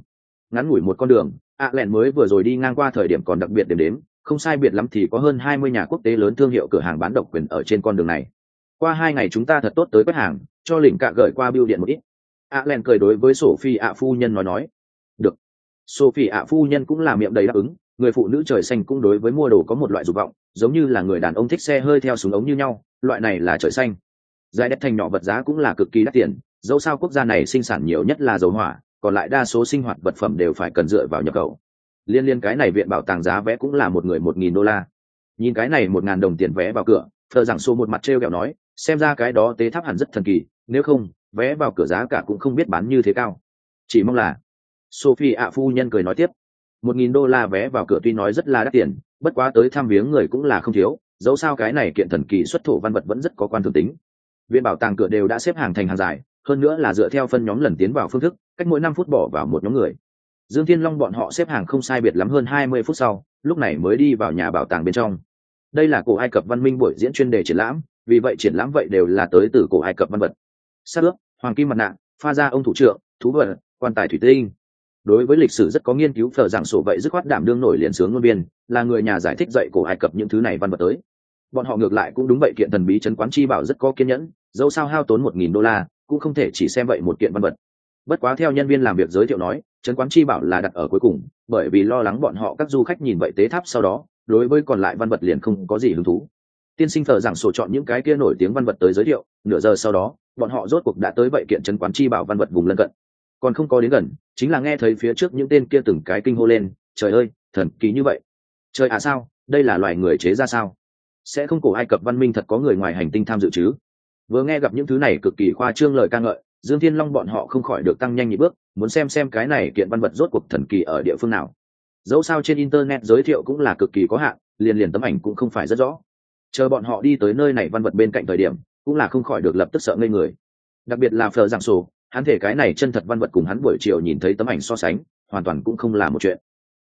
Ngắn ngủi một con đường ạ lẹn mới vừa rồi đi ngang qua thời điểm còn đặc biệt điểm đếm không sai biệt lắm thì có hơn hai mươi nhà quốc tế lớn thương hiệu cửa hàng bán độc quyền ở trên con đường này. Qua hai ngày chúng ta thật tốt tới quét hàng, cho lỉnh cạ gửi qua bưu điện một ít. A len cười đối với sophie ạ phu nhân nói nói. Được. Sophie ạ phu nhân cũng là miệng đầy đáp ứng, người phụ nữ trời xanh cũng đối với mua đồ có một loại dục vọng, giống như là người đàn ông thích xe hơi theo súng ống như nhau, loại này là trời xanh. Giải đất thành nhỏ vật giá cũng là cực kỳ đắt tiền, dẫu sao quốc gia này sinh sản nhiều nhất là dầu hỏa, còn lại đa số sinh hoạt vật phẩm đều phải cần dựa vào nhập khẩu liên liên cái này viện bảo tàng giá vé cũng là một người một nghìn đô la. Nhìn cái này một ngàn đồng tiền vé vào cửa, thợ giảng xô một mặt t r e o kẹo nói, xem ra cái đó tế tháp hẳn rất thần kỳ, nếu không, vé vào cửa giá cả cũng không biết bán như thế cao. Chỉ mong là, sophie ạ phu nhân cười nói tiếp, một nghìn đô la vé vào cửa tuy nói rất là đắt tiền, bất quá tới thăm viếng người cũng là không thiếu, dẫu sao cái này kiện thần kỳ xuất thổ văn vật vẫn rất có quan thương tính. Viện bảo tàng cửa đều đã xếp hàng thành hàng dài, hơn nữa là dựa theo phân nhóm lần tiến vào phương thức, cách mỗi năm phút bỏ vào một nhóm người dương thiên long bọn họ xếp hàng không sai biệt lắm hơn hai mươi phút sau, lúc này mới đi vào nhà bảo tàng bên trong. Đây là cổ ai cập văn minh buổi diễn chuyên đề triển lãm, vì vậy triển lãm vậy đều là tới từ cổ ai cập văn vật. Sát ước hoàng kim mặt nạ, pha ra ông thủ trưởng thú vật, quan tài thủy tinh. Đối với lịch sử rất có nghiên cứu phở giảng sổ vậy dứt khoát đảm đương nổi liền sướng ngôn biên là người nhà giải thích dạy cổ ai cập những thứ này văn vật tới. Bọn họ ngược lại cũng đúng vậy, kiện thần bí trấn quán chi bảo rất có kiên nhẫn, dẫu sao hao tốn một nghìn đô la, cũng không thể chỉ xem vậy một kiện văn vật. Bất quá theo nhân viên làm việc giới thiệu nói trấn quán chi bảo là đặt ở cuối cùng, bởi vì lo lắng bọn họ các du khách nhìn vậy tế tháp sau đó, đối với còn lại văn vật liền không có gì hứng thú. Tiên sinh thờ giảng sổ chọn những cái kia nổi tiếng văn vật tới giới thiệu, nửa giờ sau đó, bọn họ rốt cuộc đã tới vậy kiện trấn quán chi bảo văn vật vùng lân cận. Còn không có đến gần, chính là nghe thấy phía trước những tên kia từng cái kinh hô lên, trời ơi, thần kỳ như vậy. Trời à sao? Đây là loài người chế ra sao? Sẽ không cổ ai cập văn minh thật có người ngoài hành tinh tham dự chứ? Vừa nghe gặp những thứ này cực kỳ khoa trương lời ca ngợi, dương thiên long bọn họ không khỏi được tăng nhanh nhị bước muốn xem xem cái này kiện văn vật rốt cuộc thần kỳ ở địa phương nào. Dẫu sao trên internet giới thiệu cũng là cực kỳ có hạn, liền liền tấm ảnh cũng không phải rất rõ. Chờ bọn họ đi tới nơi này văn vật bên cạnh thời điểm, cũng là không khỏi được lập tức sợ ngây người. Đặc biệt là phờ giảng sổ, hắn thể cái này chân thật văn vật cùng hắn buổi chiều nhìn thấy tấm ảnh so sánh, hoàn toàn cũng không là một chuyện.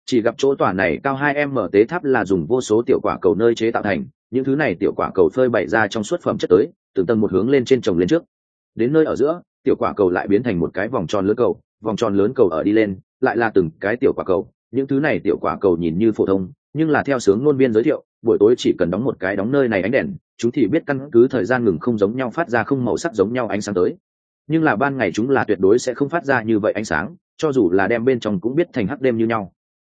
Chỉ gặp chỗ tòa này cao hai em mở tế tháp là dùng vô số tiểu quả cầu nơi chế tạo thành, những thứ này tiểu quả cầu phơi bày ra trong suốt phẩm chất tới, từng tầng một hướng lên trên trồng lên trước. Đến nơi ở giữa, tiểu quả cầu lại biến thành một cái vòng tròn lưỡi cầu vòng tròn lớn cầu ở đi lên, lại là từng cái tiểu quả cầu. Những thứ này tiểu quả cầu nhìn như phổ thông, nhưng là theo sướng ngôn viên giới thiệu, buổi tối chỉ cần đóng một cái đóng nơi này ánh đèn, chúng thì biết căn cứ thời gian ngừng không giống nhau phát ra không màu sắc giống nhau ánh sáng tới. Nhưng là ban ngày chúng là tuyệt đối sẽ không phát ra như vậy ánh sáng, cho dù là đem bên trong cũng biết thành hắc đêm như nhau.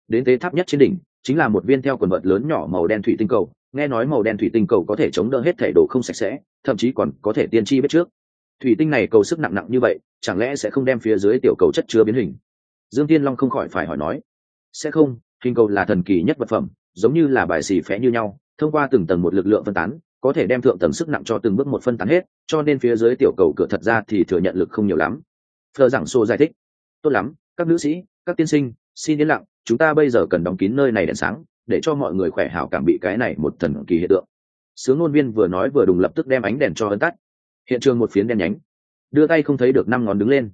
Đến tế tháp nhất trên đỉnh, chính là một viên theo quần vợt lớn nhỏ màu đen thủy tinh cầu. Nghe nói màu đen thủy tinh cầu có thể chống đỡ hết thể đồ không sạch sẽ, thậm chí còn có thể tiên tri biết trước thủy tinh này cầu sức nặng nặng như vậy, chẳng lẽ sẽ không đem phía dưới tiểu cầu chất chứa biến hình? Dương tiên long không khỏi phải hỏi nói. Sẽ không, hình cầu là thần kỳ nhất vật phẩm, giống như là bài xì phé như nhau, thông qua từng tầng một lực lượng phân tán, có thể đem thượng tầng sức nặng cho từng bước một phân tán hết, cho nên phía dưới tiểu cầu cửa thật ra thì thừa nhận lực không nhiều lắm. Thờ giảng Xô giải thích. Tốt lắm, các nữ sĩ, các tiên sinh, xin yên lặng, chúng ta bây giờ cần đóng kín nơi này đèn sáng, để cho mọi người khỏe hảo cảm bị cái này một thần kỳ hiện tượng. Sướng ngôn viên vừa nói vừa đùng lập tức đem ánh đèn cho ấn tắt hiện trường một phiến đen nhánh đưa tay không thấy được năm ngón đứng lên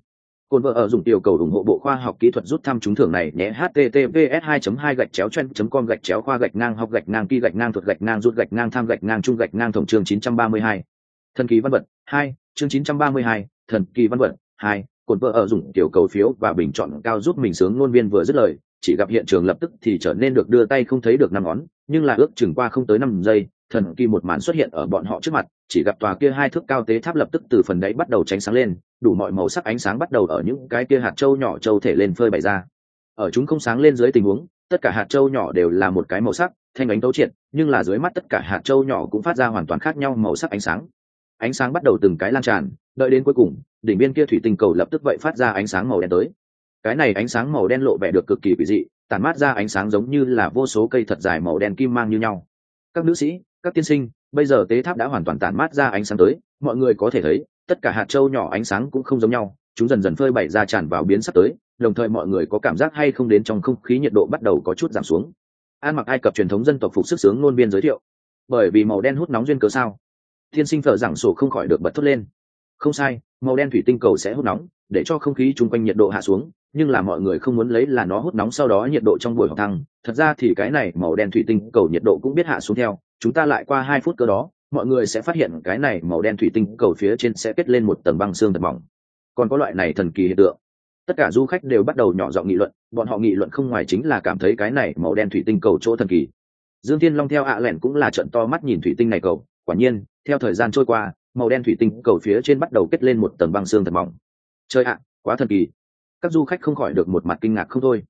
cồn vợ ở dùng tiểu cầu ủng hộ bộ khoa học kỹ thuật rút thăm trúng thưởng này nhé https 2 2 gạch chéo chen com gạch chéo khoa gạch ngang học gạch ngang kỳ gạch ngang thuật gạch ngang rút gạch ngang tham gạch ngang trung gạch ngang tổng chương 932. thần kỳ văn vật 2, chương 932, thần kỳ văn vật 2, cồn vợ ở dùng tiểu cầu phiếu và bình chọn cao giúp mình sướng ngôn viên vừa dứt lời chỉ gặp hiện trường lập tức thì trở nên được đưa tay không thấy được năm ngón nhưng là ước chừng qua không tới năm giây thần kỳ một màn xuất hiện ở bọn họ trước mặt, chỉ gặp tòa kia hai thước cao tế tháp lập tức từ phần đáy bắt đầu tránh sáng lên, đủ mọi màu sắc ánh sáng bắt đầu ở những cái kia hạt trâu nhỏ trâu thể lên phơi bày ra. Ở chúng không sáng lên dưới tình huống, tất cả hạt trâu nhỏ đều là một cái màu sắc, thanh ánh tấu triệt, nhưng là dưới mắt tất cả hạt trâu nhỏ cũng phát ra hoàn toàn khác nhau màu sắc ánh sáng. Ánh sáng bắt đầu từng cái lan tràn, đợi đến cuối cùng, đỉnh biên kia thủy tinh cầu lập tức vậy phát ra ánh sáng màu đen tới. Cái này ánh sáng màu đen lộ vẻ được cực kỳ quỷ dị, tản mát ra ánh sáng giống như là vô số cây thật dài màu đen kim mang như nhau. Các nữ sĩ các tiên sinh, bây giờ tế tháp đã hoàn toàn tản mát ra ánh sáng tới, mọi người có thể thấy, tất cả hạt trâu nhỏ ánh sáng cũng không giống nhau, chúng dần dần phơi bày ra tràn vào biến sắp tới, đồng thời mọi người có cảm giác hay không đến trong không khí nhiệt độ bắt đầu có chút giảm xuống. An mặc ai cập truyền thống dân tộc phục sức sướng ngôn biên giới thiệu. Bởi vì màu đen hút nóng duyên cớ sao? Tiên sinh thở giảng sổ không khỏi được bật thốt lên. Không sai, màu đen thủy tinh cầu sẽ hút nóng, để cho không khí chung quanh nhiệt độ hạ xuống nhưng là mọi người không muốn lấy là nó hút nóng sau đó nhiệt độ trong buổi học thăng. Thật ra thì cái này màu đen thủy tinh cầu nhiệt độ cũng biết hạ xuống theo. Chúng ta lại qua hai phút cơ đó, mọi người sẽ phát hiện cái này màu đen thủy tinh cầu phía trên sẽ kết lên một tầng băng xương thật mỏng. Còn có loại này thần kỳ hiện tượng. Tất cả du khách đều bắt đầu nhỏ giọng nghị luận, bọn họ nghị luận không ngoài chính là cảm thấy cái này màu đen thủy tinh cầu chỗ thần kỳ. Dương thiên long theo ạ lẻn cũng là trận to mắt nhìn thủy tinh này cầu. Quả nhiên, theo thời gian trôi qua, màu đen thủy tinh cầu phía trên bắt đầu kết lên một tầng băng xương thật mỏng. Chơi ạ, quá thần kỳ các du khách không khỏi được một mặt kinh ngạc không thôi.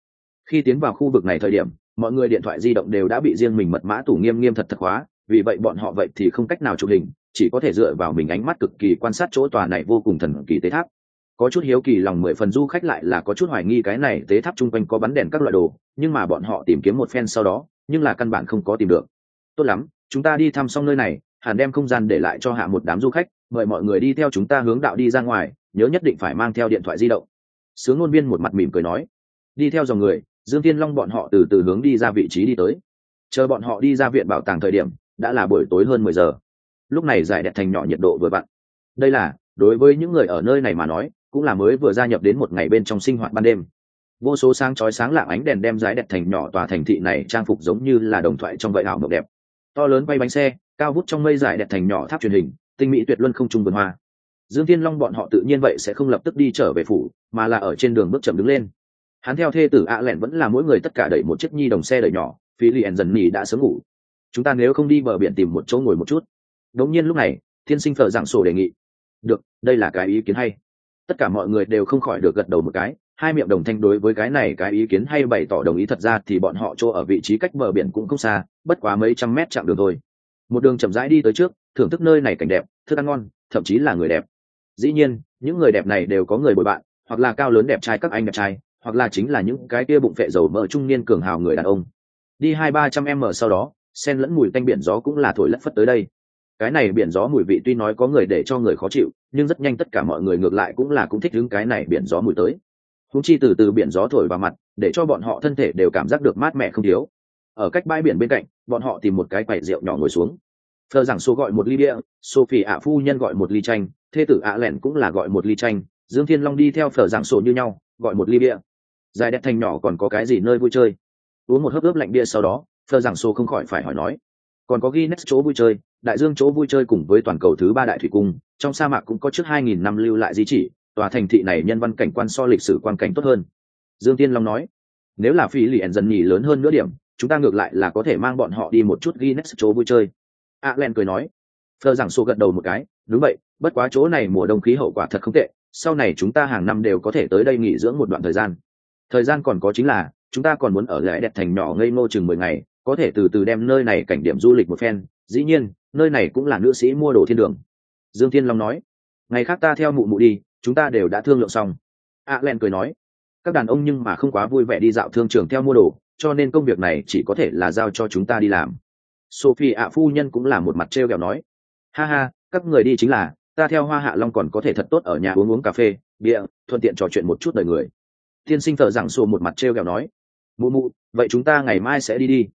Khi tiến vào khu vực này thời điểm, mọi người điện thoại di động đều đã bị riêng mình mật mã tủ nghiêm nghiêm thật thật hóa, vì vậy bọn họ vậy thì không cách nào chụp hình, chỉ có thể dựa vào mình ánh mắt cực kỳ quan sát chỗ tòa này vô cùng thần kỳ tế tháp. Có chút hiếu kỳ lòng mười phần du khách lại là có chút hoài nghi cái này tế tháp chung quanh có bắn đèn các loại đồ, nhưng mà bọn họ tìm kiếm một phen sau đó, nhưng là căn bản không có tìm được. Tốt lắm, chúng ta đi thăm xong nơi này, hẳn đem không gian để lại cho hạ một đám du khách, mời mọi người đi theo chúng ta hướng đạo đi ra ngoài, nhớ nhất định phải mang theo điện thoại di động sướng ngôn viên một mặt mỉm cười nói, đi theo dòng người, dương tiên long bọn họ từ từ hướng đi ra vị trí đi tới. Chờ bọn họ đi ra viện bảo tàng thời điểm, đã là buổi tối hơn mười giờ. Lúc này giải đẹp thành nhỏ nhiệt độ vừa vặn. Đây là, đối với những người ở nơi này mà nói, cũng là mới vừa gia nhập đến một ngày bên trong sinh hoạt ban đêm. Vô số sáng chói sáng lạng ánh đèn đem giải đẹp thành nhỏ tòa thành thị này trang phục giống như là đồng thoại trong vậy ảo mộng đẹp. To lớn bay bánh xe, cao vút trong mây giải đẹp thành nhỏ tháp truyền hình, tinh mỹ tuyệt luân không trung vườn hoa dương thiên long bọn họ tự nhiên vậy sẽ không lập tức đi trở về phủ, mà là ở trên đường bước chậm đứng lên. Hắn theo thê tử ạ lẹn vẫn là mỗi người tất cả đẩy một chiếc nhi đồng xe đẩy nhỏ phi liền dần nỉ đã sớm ngủ. Chúng ta nếu không đi bờ biển tìm một chỗ ngồi một chút. Đống nhiên lúc này, thiên sinh thợ giảng sổ đề nghị. Được, đây là cái ý kiến hay. Tất cả mọi người đều không khỏi được gật đầu một cái, hai miệng đồng thanh đối với cái này cái ý kiến hay bày tỏ đồng ý thật ra thì bọn họ chỗ ở vị trí cách bờ biển cũng không xa, bất quá mấy trăm mét chặng đường thôi. Một đường chậm rãi đi tới trước, thưởng thức nơi này cảnh đẹp, thức ăn ngon, thậm chí là người đẹp dĩ nhiên, những người đẹp này đều có người bồi bạn, hoặc là cao lớn đẹp trai các anh đẹp trai, hoặc là chính là những cái kia bụng phệ dầu mỡ trung niên cường hào người đàn ông. Đi hai ba trăm m sau đó, sen lẫn mùi tanh biển gió cũng là thổi lất phất tới đây. Cái này biển gió mùi vị tuy nói có người để cho người khó chịu, nhưng rất nhanh tất cả mọi người ngược lại cũng là cũng thích đứng cái này biển gió mùi tới. Húng chi từ từ biển gió thổi vào mặt, để cho bọn họ thân thể đều cảm giác được mát mẻ không thiếu. Ở cách bãi biển bên cạnh, bọn họ tìm một cái quầy rượu nhỏ ngồi xuống. Thờ rằng số gọi một ly bia, sophie ạ phu nhân gọi một ly chanh thê tử ạ lẻn cũng là gọi một ly chanh dương thiên long đi theo phở giảng sổ như nhau gọi một ly bia dài đẹp thành nhỏ còn có cái gì nơi vui chơi uống một hớp ướp lạnh bia sau đó phở giảng sổ không khỏi phải hỏi nói còn có Guinness chỗ vui chơi, đại dương chỗ vui chơi cùng với toàn cầu thứ ba đại thủy cung, trong sa mạc cũng có trước 2000 năm lưu lại di chỉ, tòa thành thị này nhân văn cảnh quan so lịch sử quan cảnh tốt hơn. Dương Tiên Long nói, nếu là phi lì dần nhì lớn hơn nửa điểm, chúng ta ngược lại là có thể mang bọn họ đi một chút Guinness chỗ vui chơi. Allen cười nói, Phờ giảng xô gật đầu một cái, đúng vậy, bất quá chỗ này mùa đông khí hậu quả thật không tệ, sau này chúng ta hàng năm đều có thể tới đây nghỉ dưỡng một đoạn thời gian. Thời gian còn có chính là, chúng ta còn muốn ở lại đẹp thành nhỏ ngây ngô chừng mười ngày, có thể từ từ đem nơi này cảnh điểm du lịch một phen. Dĩ nhiên nơi này cũng là nữ sĩ mua đồ thiên đường. Dương thiên long nói ngày khác ta theo mụ mụ đi chúng ta đều đã thương lượng xong. A len cười nói các đàn ông nhưng mà không quá vui vẻ đi dạo thương trường theo mua đồ cho nên công việc này chỉ có thể là giao cho chúng ta đi làm. Sophie ạ phu nhân cũng là một mặt t r kẹo nói ha ha các người đi chính là ta theo hoa hạ long còn có thể thật tốt ở nhà uống uống cà phê, bia, thuận tiện trò chuyện một chút đời người. Tiên sinh thợ giảng sổ một mặt t r kẹo nói, mụ mụ, vậy chúng ta ngày mai sẽ đi đi.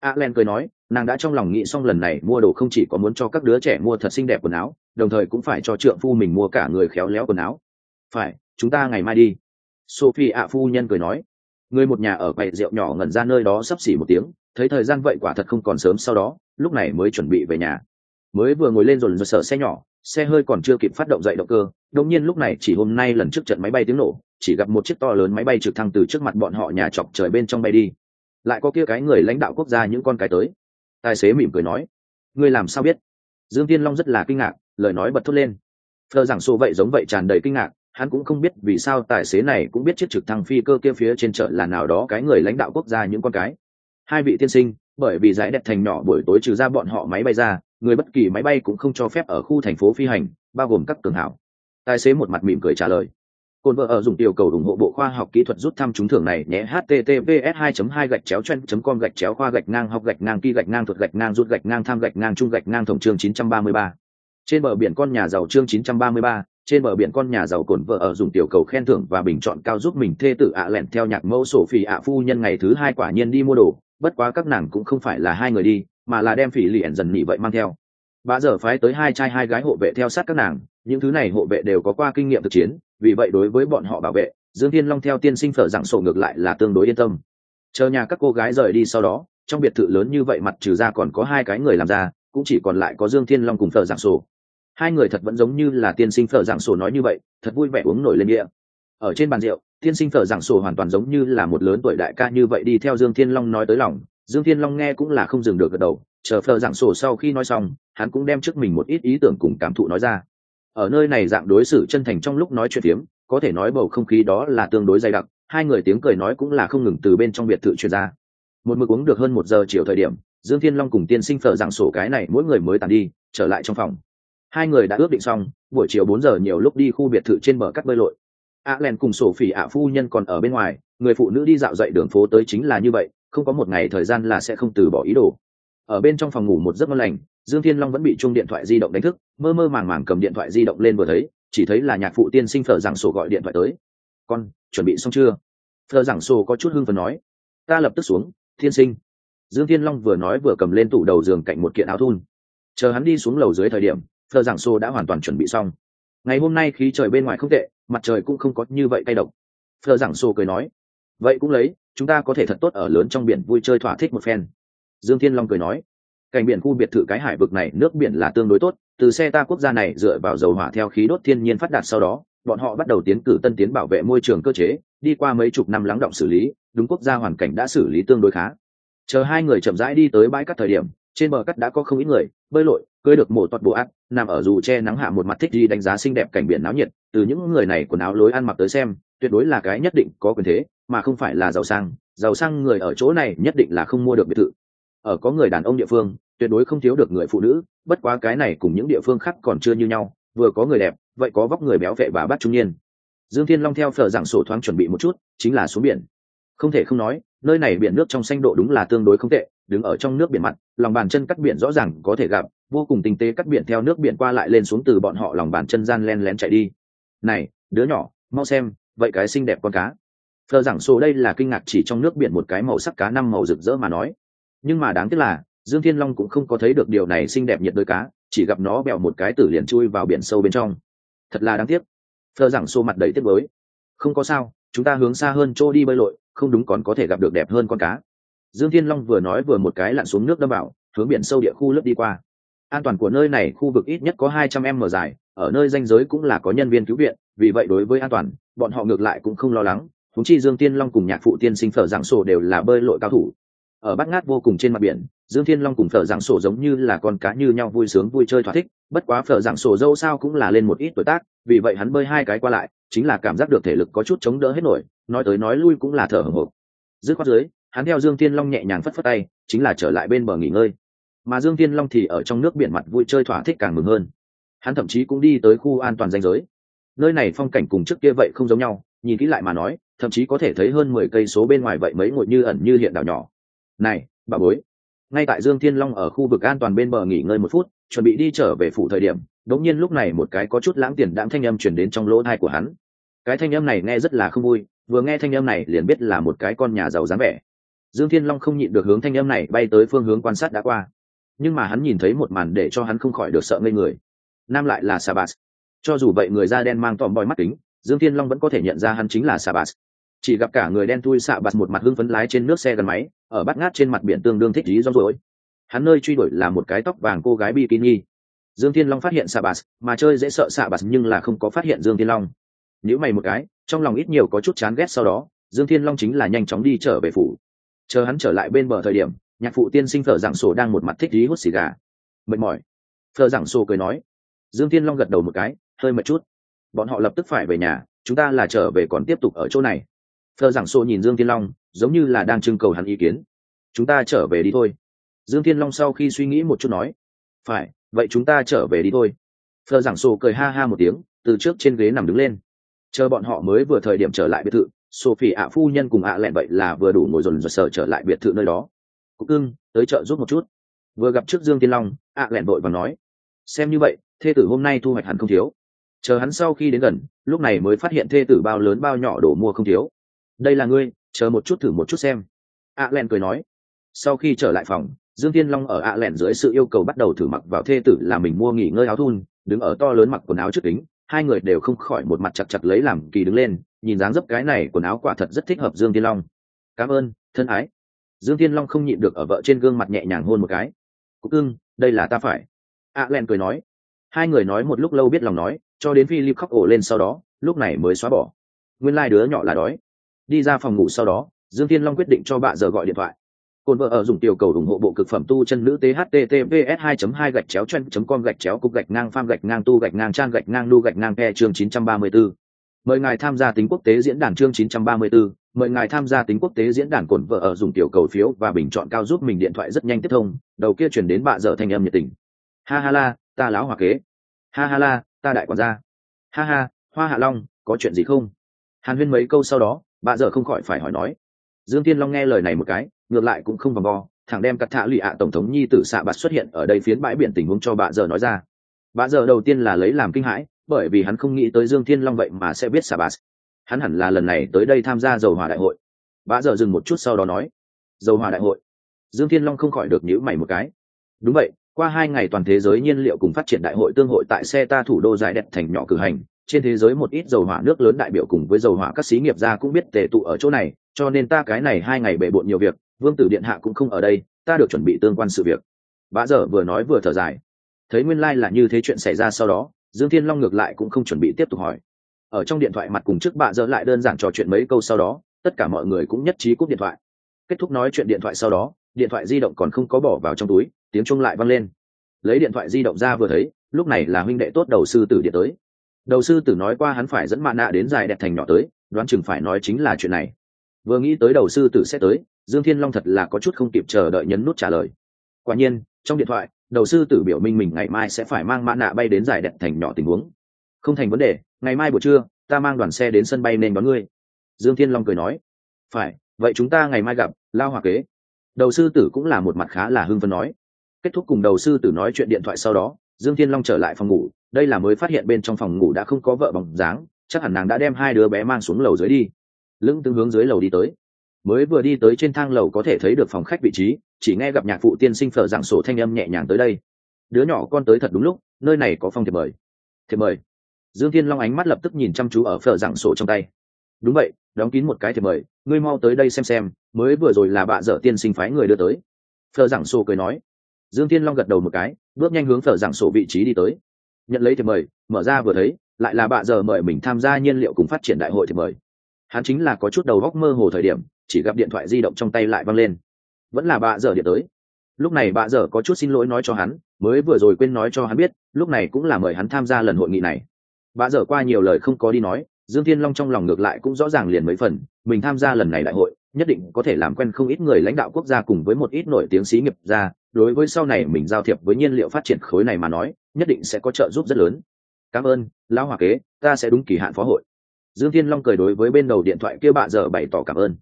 A len cười nói, nàng đã trong lòng nghĩ xong lần này mua đồ không chỉ có muốn cho các đứa trẻ mua thật xinh đẹp quần áo, đồng thời cũng phải cho trượng phu mình mua cả người khéo léo quần áo. Phải, chúng ta ngày mai đi. Sophie ạ phu nhân cười nói, người một nhà ở quầy rượu nhỏ ngẩn ra nơi đó sắp xỉ một tiếng, thấy thời gian vậy quả thật không còn sớm sau đó, lúc này mới chuẩn bị về nhà. Mới vừa ngồi lên rồi rồi sở xe nhỏ xe hơi còn chưa kịp phát động dậy động cơ đống nhiên lúc này chỉ hôm nay lần trước trận máy bay tiếng nổ, chỉ gặp một chiếc to lớn máy bay trực thăng từ trước mặt bọn họ nhà chọc trời bên trong bay đi. Lại có kia cái người lãnh đạo quốc gia những con cái tới. Tài xế mỉm cười nói, ngươi làm sao biết? Dương tiên long rất là kinh ngạc, lời nói bật thốt lên. Thờ giảng xô vậy giống vậy tràn đầy kinh ngạc, hắn cũng không biết vì sao tài xế này cũng biết chiếc trực thăng phi cơ kia phía trên chợ là nào đó cái người lãnh đạo quốc gia những con cái. Hai vị tiên sinh bởi vì giải đẹp thành nhỏ buổi tối trừ ra bọn họ máy bay ra người bất kỳ máy bay cũng không cho phép ở khu thành phố phi hành bao gồm các cường hảo. Tài xế một mặt mỉm cười trả lời. Cồn vợ ở dùng tiểu cầu ủng hộ bộ khoa học kỹ thuật rút thăm trúng thưởng này nhé https 2 2 gạch chéo chen com gạch chéo khoa gạch ngang học gạch ngang kỳ gạch ngang thuật gạch ngang rút gạch ngang tham gạch ngang trung gạch ngang tổng chương 933. Trên bờ biển con nhà giàu chương 933, trên bờ biển con nhà giàu cồn vợ ở dùng tiểu cầu khen thưởng và bình chọn cao giúp mình thê tử ạ lẹn theo nhạc mẫu sổ phỉ ạ phu nhân ngày thứ hai quả nhiên đi mua đồ, bất quá các nàng cũng không phải là hai người đi, mà là đem phỉ liền dần nhị vậy mang theo. Bà giờ phái tới hai trai hai gái hộ vệ theo sát các nàng, những thứ này hộ vệ đều có qua kinh nghiệm thực chiến, vì vậy đối với bọn họ bảo vệ dương thiên long theo tiên sinh phở giảng sổ ngược lại là tương đối yên tâm. Chờ nhà các cô gái rời đi sau đó trong biệt thự lớn như vậy mặt trừ ra còn có hai cái người làm ra cũng chỉ còn lại có dương thiên long cùng phở giảng sổ. Hai người thật vẫn giống như là tiên sinh phở giảng sổ nói như vậy thật vui vẻ uống nổi lên địa. Ở trên bàn rượu tiên sinh phở giảng sổ hoàn toàn giống như là một lớn tuổi đại ca như vậy đi theo dương thiên long nói tới lòng. Dương thiên long nghe cũng là không dừng được gật đầu, chờ phở giảng sổ sau khi nói xong, hắn cũng đem trước mình một ít ý tưởng cùng cảm thụ nói ra. Ở nơi này dạng đối xử chân thành trong lúc nói chuyện tiếng có thể nói bầu không khí đó là tương đối dày đặc, hai người tiếng cười nói cũng là không ngừng từ bên trong biệt thự truyền ra. Một mực uống được hơn một giờ chiều thời điểm, dương thiên long cùng tiên sinh phở giảng sổ cái này mỗi người mới tàn đi, trở lại trong phòng. Hai người đã ước định xong, buổi chiều bốn giờ nhiều lúc đi khu biệt thự trên bờ cắt bơi lội a len cùng sổ phỉ ạ phu nhân còn ở bên ngoài, người phụ nữ đi dạo dậy đường phố tới chính là như vậy, không có một ngày thời gian là sẽ không từ bỏ ý đồ. Ở bên trong phòng ngủ một giấc ngon lành, dương thiên long vẫn bị chung điện thoại di động đánh thức, mơ mơ màng màng cầm điện thoại di động lên vừa thấy, chỉ thấy là nhạc phụ tiên sinh phở giảng sổ gọi điện thoại tới. Con, chuẩn bị xong chưa? Phở giảng sổ có chút hưng phần nói. Ta lập tức xuống thiên sinh. Dương thiên long vừa nói vừa cầm lên tủ đầu giường cạnh một kiện áo thun. Chờ hắn đi xuống lầu dưới thời điểm phở giảng sổ đã hoàn toàn chuẩn bị xong ngày hôm nay khí trời bên ngoài không tệ, mặt trời cũng không có như vậy cay độc. Phở giảng sô cười nói, vậy cũng lấy, chúng ta có thể thật tốt ở lớn trong biển vui chơi thỏa thích một phen. Dương thiên long cười nói, cảnh biển khu biệt thự cái hải vực này nước biển là tương đối tốt, từ xe ta quốc gia này dựa vào dầu hỏa theo khí đốt thiên nhiên phát đạt sau đó, bọn họ bắt đầu tiến cử tân tiến bảo vệ môi trường cơ chế, đi qua mấy chục năm lắng động xử lý, đúng quốc gia hoàn cảnh đã xử lý tương đối khá. Chờ hai người chậm rãi đi tới bãi các thời điểm trên bờ cắt đã có không ít người, bơi lội, cưới được mổ toạt bộ ác, nằm ở dù che nắng hạ một mặt thích đi đánh giá xinh đẹp cảnh biển náo nhiệt, từ những người này quần áo lối ăn mặc tới xem, tuyệt đối là cái nhất định có quyền thế, mà không phải là giàu sang giàu sang người ở chỗ này nhất định là không mua được biệt thự. Ở có người đàn ông địa phương, tuyệt đối không thiếu được người phụ nữ, bất quá cái này cùng những địa phương khác còn chưa như nhau, vừa có người đẹp, vậy có vóc người béo vệ và bát trung niên. Dương thiên long theo phở giảng sổ thoáng chuẩn bị một chút, chính là xuống biển. Không thể không nói, nơi này biển nước trong xanh độ đúng là tương đối không tệ đứng ở trong nước biển mặt, lòng bàn chân cắt biển rõ ràng có thể gặp, vô cùng tinh tế cắt biển theo nước biển qua lại lên xuống từ bọn họ lòng bàn chân gian len lén chạy đi. Này, đứa nhỏ, mau xem, vậy cái xinh đẹp con cá. Thờ giảng sổ đây là kinh ngạc chỉ trong nước biển một cái màu sắc cá năm màu rực rỡ mà nói. Nhưng mà đáng tiếc là, dương thiên long cũng không có thấy được điều này xinh đẹp nhiệt đới cá, chỉ gặp nó bèo một cái tử liền chui vào biển sâu bên trong. Thật là đáng tiếc. Thờ giảng sổ mặt đầy tiếc với không có sao, chúng ta hướng xa hơn chỗ đi bơi lội, không đúng còn có thể gặp được đẹp hơn con cá dương thiên long vừa nói vừa một cái lặn xuống nước đâm vào, hướng biển sâu địa khu lướt đi qua. An toàn của nơi này khu vực ít nhất có hai trăm m dài, ở nơi danh giới cũng là có nhân viên cứu viện, vì vậy đối với an toàn, bọn họ ngược lại cũng không lo lắng. Thúng chi dương tiên long cùng nhạc phụ tiên sinh phở giảng sổ đều là bơi lội cao thủ. Ở bát ngát vô cùng trên mặt biển, dương thiên long cùng phở giảng sổ giống như là con cá như nhau vui sướng vui chơi thỏa thích, bất quá phở giảng sổ dâu sao cũng là lên một ít tuổi tác, vì vậy hắn bơi hai cái qua lại, chính là cảm giác được thể lực có chút chống đỡ hết nổi, nói tới nói lui cũng là thở hồng hộc dứt khoát dưới hắn theo dương thiên long nhẹ nhàng phất phất tay, chính là trở lại bên bờ nghỉ ngơi. Mà dương thiên long thì ở trong nước biển mặt vui chơi thỏa thích càng mừng hơn. Hắn thậm chí cũng đi tới khu an toàn danh giới. Nơi này phong cảnh cùng trước kia vậy không giống nhau, nhìn kỹ lại mà nói, thậm chí có thể thấy hơn mười cây số bên ngoài vậy mấy ngồi như ẩn như hiện đảo nhỏ. Này, bà bối. Ngay tại dương thiên long ở khu vực an toàn bên bờ nghỉ ngơi một phút, chuẩn bị đi trở về phủ thời điểm, đống nhiên lúc này một cái có chút lãng tiền đạm thanh âm chuyển đến trong lỗ thai của hắn. Cái thanh âm này nghe rất là không vui, vừa nghe thanh âm này liền biết là một cái con nhà giàu dáng vẻ dương thiên long không nhịn được hướng thanh âm này bay tới phương hướng quan sát đã qua. Nhưng mà hắn nhìn thấy một màn để cho hắn không khỏi được sợ ngây người. Nam lại là sabas. Cho dù vậy người da đen mang tòm bòi mắt kính, dương thiên long vẫn có thể nhận ra hắn chính là sabas. Chỉ gặp cả người đen thui xạ bạt một mặt hưng phấn lái trên nước xe gần máy, ở bắt ngát trên mặt biển tương đương thích lý rong rồi hắn nơi truy đuổi là một cái tóc vàng cô gái bikini. Dương thiên long phát hiện xạ bạt mà chơi dễ sợ xạ bạt nhưng là không có phát hiện dương thiên long. Nếu mày một cái, trong lòng ít nhiều có chút chán ghét sau đó, dương thiên long chính là nhanh chóng đi trở về phủ chờ hắn trở lại bên bờ thời điểm, nhạc phụ tiên sinh phở giảng sổ đang một mặt thích lý hút xì gà. Mệt mỏi. Phở giảng sổ cười nói. Dương thiên long gật đầu một cái, hơi mệt chút. Bọn họ lập tức phải về nhà, chúng ta là trở về còn tiếp tục ở chỗ này. Phở giảng sổ nhìn dương thiên long, giống như là đang trưng cầu hắn ý kiến. Chúng ta trở về đi thôi. Dương thiên long sau khi suy nghĩ một chút nói. Phải, vậy chúng ta trở về đi thôi. Phở giảng sổ cười ha ha một tiếng, từ trước trên ghế nằm đứng lên. Chờ bọn họ mới vừa thời điểm trở lại biệt thự sophie ạ phu nhân cùng ạ lẹn vậy là vừa đủ ngồi dồn dồn sở trở lại biệt thự nơi đó. Cúc ưng tới chợ giúp một chút. Vừa gặp trước dương tiên long, ạ lẹn vội và nói, xem như vậy, thê tử hôm nay thu hoạch hẳn không thiếu. Chờ hắn sau khi đến gần, lúc này mới phát hiện thê tử bao lớn bao nhỏ đổ mua không thiếu. Đây là ngươi, chờ một chút thử một chút xem. ạ lẹn cười nói. Sau khi trở lại phòng, dương tiên long ở ạ lẹn dưới sự yêu cầu bắt đầu thử mặc vào thê tử là mình mua nghỉ ngơi áo thun, đứng ở to lớn mặc quần áo trước kính, hai người đều không khỏi một mặt chặt chặt lấy làm kỳ đứng lên nhìn dáng dấp cái này quần áo quả thật rất thích hợp dương Thiên long. Cảm ơn, thân ái. Dương Thiên long không nhịn được ở vợ trên gương mặt nhẹ nhàng hôn một cái. Cúc ưng đây là ta phải. A len cười nói. Hai người nói một lúc lâu biết lòng nói, cho đến philip khóc ổ lên sau đó, lúc này mới xóa bỏ. Nguyên lai、like、đứa nhỏ là đói. Đi ra phòng ngủ sau đó, dương Thiên long quyết định cho bạn giờ gọi điện thoại. Cồn vợ ở dùng tiểu cầu ủng hộ bộ cực phẩm tu chân nữ THTTPS 2 2 gạch chéo chân com gạch chéo cục gạch ngang pham gạch ngang tu gạch ngang trang gạch ngang nu gạch ngang p chương 934. Mời ngài tham gia tính quốc tế diễn đàn chương 934, mời ngài tham gia tính quốc tế diễn đàn cồn vợ ở dùng tiểu cầu phiếu và bình chọn cao giúp mình điện thoại rất nhanh tiếp thông, đầu kia chuyển đến bạ dở thanh âm nhiệt tình. Ha ha la, ta láo hòa kế. Ha ha la, ta đại quản gia. Ha ha, Hoa Hạ Long, có chuyện gì không? Hàn Huyên mấy câu sau đó, bạ dở không khỏi phải hỏi nói. Dương Thiên Long nghe lời này một cái, ngược lại cũng không vòng vo thẳng đem cắt thạ lụy ạ tổng thống nhi tử xạ bạt xuất hiện ở đây phiến bãi biển tình huống cho bạ giờ nói ra bạ giờ đầu tiên là lấy làm kinh hãi bởi vì hắn không nghĩ tới dương thiên long vậy mà sẽ biết xạ bạt. Hắn hẳn là lần này tới đây tham gia dầu hòa đại hội. Bã giờ dừng một chút sau đó nói, dầu hòa đại hội? Dương thiên long không khỏi được nhữ mày một cái. Đúng vậy, qua hai ngày toàn thế giới nhiên liệu cùng phát triển đại hội tương hội tại xe ta thủ đô dài đẹp thành nhỏ cử hành, trên thế giới một ít dầu hỏa nước lớn đại biểu cùng với dầu hỏa các xí nghiệp gia cũng biết tề tụ ở chỗ này, cho nên ta cái này hai ngày bề bộn nhiều việc, vương tử điện hạ cũng không ở đây, ta được chuẩn bị tương quan sự việc. Bã dở vừa nói vừa thở dài. Thấy nguyên lai là như thế chuyện xảy ra sau đó dương thiên long ngược lại cũng không chuẩn bị tiếp tục hỏi. Ở trong điện thoại mặt cùng trước bạ dỡ lại đơn giản trò chuyện mấy câu sau đó, tất cả mọi người cũng nhất trí cúp điện thoại. Kết thúc nói chuyện điện thoại sau đó, điện thoại di động còn không có bỏ vào trong túi, tiếng chuông lại văng lên. Lấy điện thoại di động ra vừa thấy, lúc này là huynh đệ tốt đầu sư tử điện tới. Đầu sư tử nói qua hắn phải dẫn mạ nạ đến dài đẹp thành nhỏ tới, đoán chừng phải nói chính là chuyện này. Vừa nghĩ tới đầu sư tử sẽ tới, dương thiên long thật là có chút không kịp chờ đợi nhấn nút trả lời. Quả nhiên trong điện thoại, đầu sư tử biểu minh mình ngày mai sẽ phải mang mã nạ bay đến giải đẹp thành nhỏ tình huống. Không thành vấn đề, ngày mai buổi trưa, ta mang đoàn xe đến sân bay nên đón ngươi. Dương thiên long cười nói. Phải, vậy chúng ta ngày mai gặp, lao hòa kế. Đầu sư tử cũng là một mặt khá là hưng phấn nói. Kết thúc cùng đầu sư tử nói chuyện điện thoại sau đó, dương thiên long trở lại phòng ngủ. Đây là mới phát hiện bên trong phòng ngủ đã không có vợ bằng dáng, chắc hẳn nàng đã đem hai đứa bé mang xuống lầu dưới đi. Lưng tương hướng dưới lầu đi tới. Mới vừa đi tới trên thang lầu có thể thấy được phòng khách vị trí chỉ nghe gặp nhạc phụ tiên sinh phở giảng sổ thanh âm nhẹ nhàng tới đây. Đứa nhỏ con tới thật đúng lúc, nơi này có phong thiệp mời. Thiệp mời? Dương thiên long ánh mắt lập tức nhìn chăm chú ở phở giảng sổ trong tay. Đúng vậy, đóng kín một cái thiệp mời, ngươi mau tới đây xem xem, mới vừa rồi là bạ dở tiên sinh phái người đưa tới. Phở giảng sổ cười nói. Dương thiên long gật đầu một cái, bước nhanh hướng phở giảng sổ vị trí đi tới. Nhận lấy thiệp mời, mở ra vừa thấy, lại là bạ dở mời mình tham gia nhiên liệu cùng phát triển đại hội thiệp mời. Hắn chính là có chút đầu góc mơ hồ thời điểm, chỉ gặp điện thoại di động trong tay lại văng lên vẫn là bạ dở điện tới. Lúc này bạ dở có chút xin lỗi nói cho hắn mới vừa rồi quên nói cho hắn biết lúc này cũng là mời hắn tham gia lần hội nghị này. Bạ dở qua nhiều lời không có đi nói dương thiên long trong lòng ngược lại cũng rõ ràng liền mấy phần mình tham gia lần này đại hội nhất định có thể làm quen không ít người lãnh đạo quốc gia cùng với một ít nổi tiếng xí nghiệp gia, đối với sau này mình giao thiệp với nhiên liệu phát triển khối này mà nói nhất định sẽ có trợ giúp rất lớn. Cảm ơn lão hòa kế ta sẽ đúng kỳ hạn phó hội. Dương thiên long cười đối với bên đầu điện thoại kia bạ dở bày tỏ cảm ơn.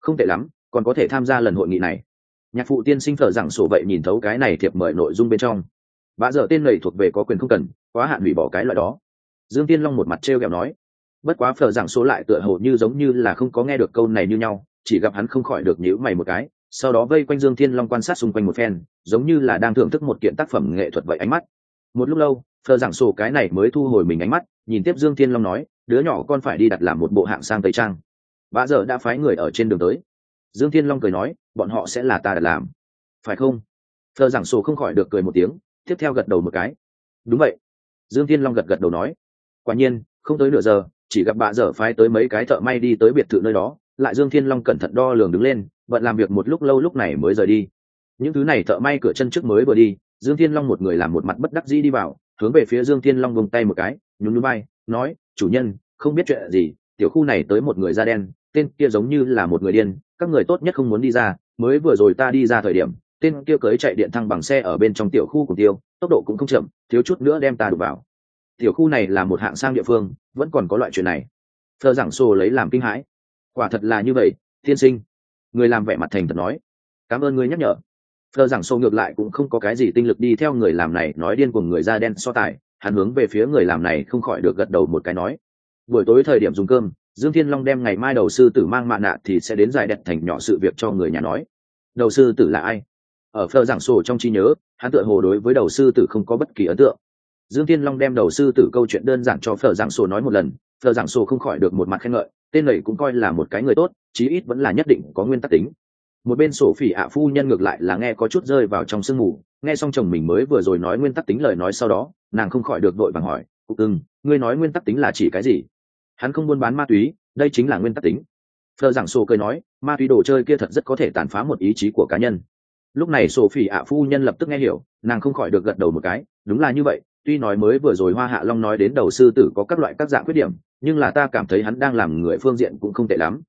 Không tệ lắm còn có thể tham gia lần hội nghị này nhạc phụ tiên sinh thở rằng sổ vậy nhìn thấu cái này thiệp mời nội dung bên trong. Bã dở tên lầy thuộc về có quyền không cần, quá hạn hủy bỏ cái loại đó. Dương tiên long một mặt t r e o kẹo nói, bất quá phở rằng số lại tựa hồ như giống như là không có nghe được câu này như nhau, chỉ gặp hắn không khỏi được nhíu mày một cái, sau đó vây quanh dương thiên long quan sát xung quanh một phen, giống như là đang thưởng thức một kiện tác phẩm nghệ thuật vậy ánh mắt. Một lúc lâu phờ giảng sổ cái này mới thu hồi mình ánh mắt, nhìn tiếp dương thiên long nói, đứa nhỏ con phải đi đặt làm một bộ hạng sang tây trang. Bà giờ đã phái người ở trên đường tới dương thiên long cười nói, bọn họ sẽ là ta đặt làm. Phải không? Thờ giảng sổ không khỏi được cười một tiếng, tiếp theo gật đầu một cái. Đúng vậy. Dương thiên long gật gật đầu nói. Quả nhiên, không tới nửa giờ, chỉ gặp bà dở phái tới mấy cái thợ may đi tới biệt thự nơi đó, lại dương thiên long cẩn thận đo lường đứng lên, bận làm việc một lúc lâu lúc này mới rời đi. Những thứ này thợ may cửa chân trước mới vừa đi, dương thiên long một người làm một mặt bất đắc dĩ đi vào, hướng về phía dương thiên long vung tay một cái, nhún núi bay nói, chủ nhân, không biết chuyện gì, tiểu khu này tới một người da đen, tên kia giống như là một người điên các người tốt nhất không muốn đi ra, mới vừa rồi ta đi ra thời điểm, tên kia cưới chạy điện thăng bằng xe ở bên trong tiểu khu cùng tiêu, tốc độ cũng không chậm, thiếu chút nữa đem ta đụng vào. Tiểu khu này là một hạng sang địa phương, vẫn còn có loại chuyện này. Thơ giảng xô lấy làm kinh hãi. Quả thật là như vậy, tiên sinh. Người làm vẻ mặt thành thật nói. Cảm ơn người nhắc nhở. Thơ giảng xô ngược lại cũng không có cái gì tinh lực đi theo người làm này, nói điên của người da đen so tài, hắn hướng về phía người làm này không khỏi được gật đầu một cái nói. Buổi tối thời điểm dùng cơm dương thiên long đem ngày mai đầu sư tử mang mạ nạ thì sẽ đến giải đẹp thành nhỏ sự việc cho người nhà nói. Đầu sư tử là ai? Ở phờ giảng sổ trong trí nhớ, hắn tựa hồ đối với đầu sư tử không có bất kỳ ấn tượng. Dương thiên long đem đầu sư tử câu chuyện đơn giản cho phở giảng sổ nói một lần, phở giảng sổ không khỏi được một mặt khen ngợi, tên này cũng coi là một cái người tốt, chí ít vẫn là nhất định có nguyên tắc tính. Một bên sổ phỉ ạ phu nhân ngược lại là nghe có chút rơi vào trong sương mù, nghe xong chồng mình mới vừa rồi nói nguyên tắc tính lời nói sau đó, nàng không khỏi được đội vàng hỏi cụ ưng, ngươi nói nguyên tắc tính là chỉ cái gì? Hắn không buôn bán ma túy, đây chính là nguyên tắc tính. Phờ giảng sổ cười nói, ma túy đồ chơi kia thật rất có thể tàn phá một ý chí của cá nhân. Lúc này sổ phỉ ạ phu nhân lập tức nghe hiểu, nàng không khỏi được gật đầu một cái, đúng là như vậy, tuy nói mới vừa rồi hoa hạ long nói đến đầu sư tử có các loại các dạng khuyết điểm, nhưng là ta cảm thấy hắn đang làm người phương diện cũng không tệ lắm.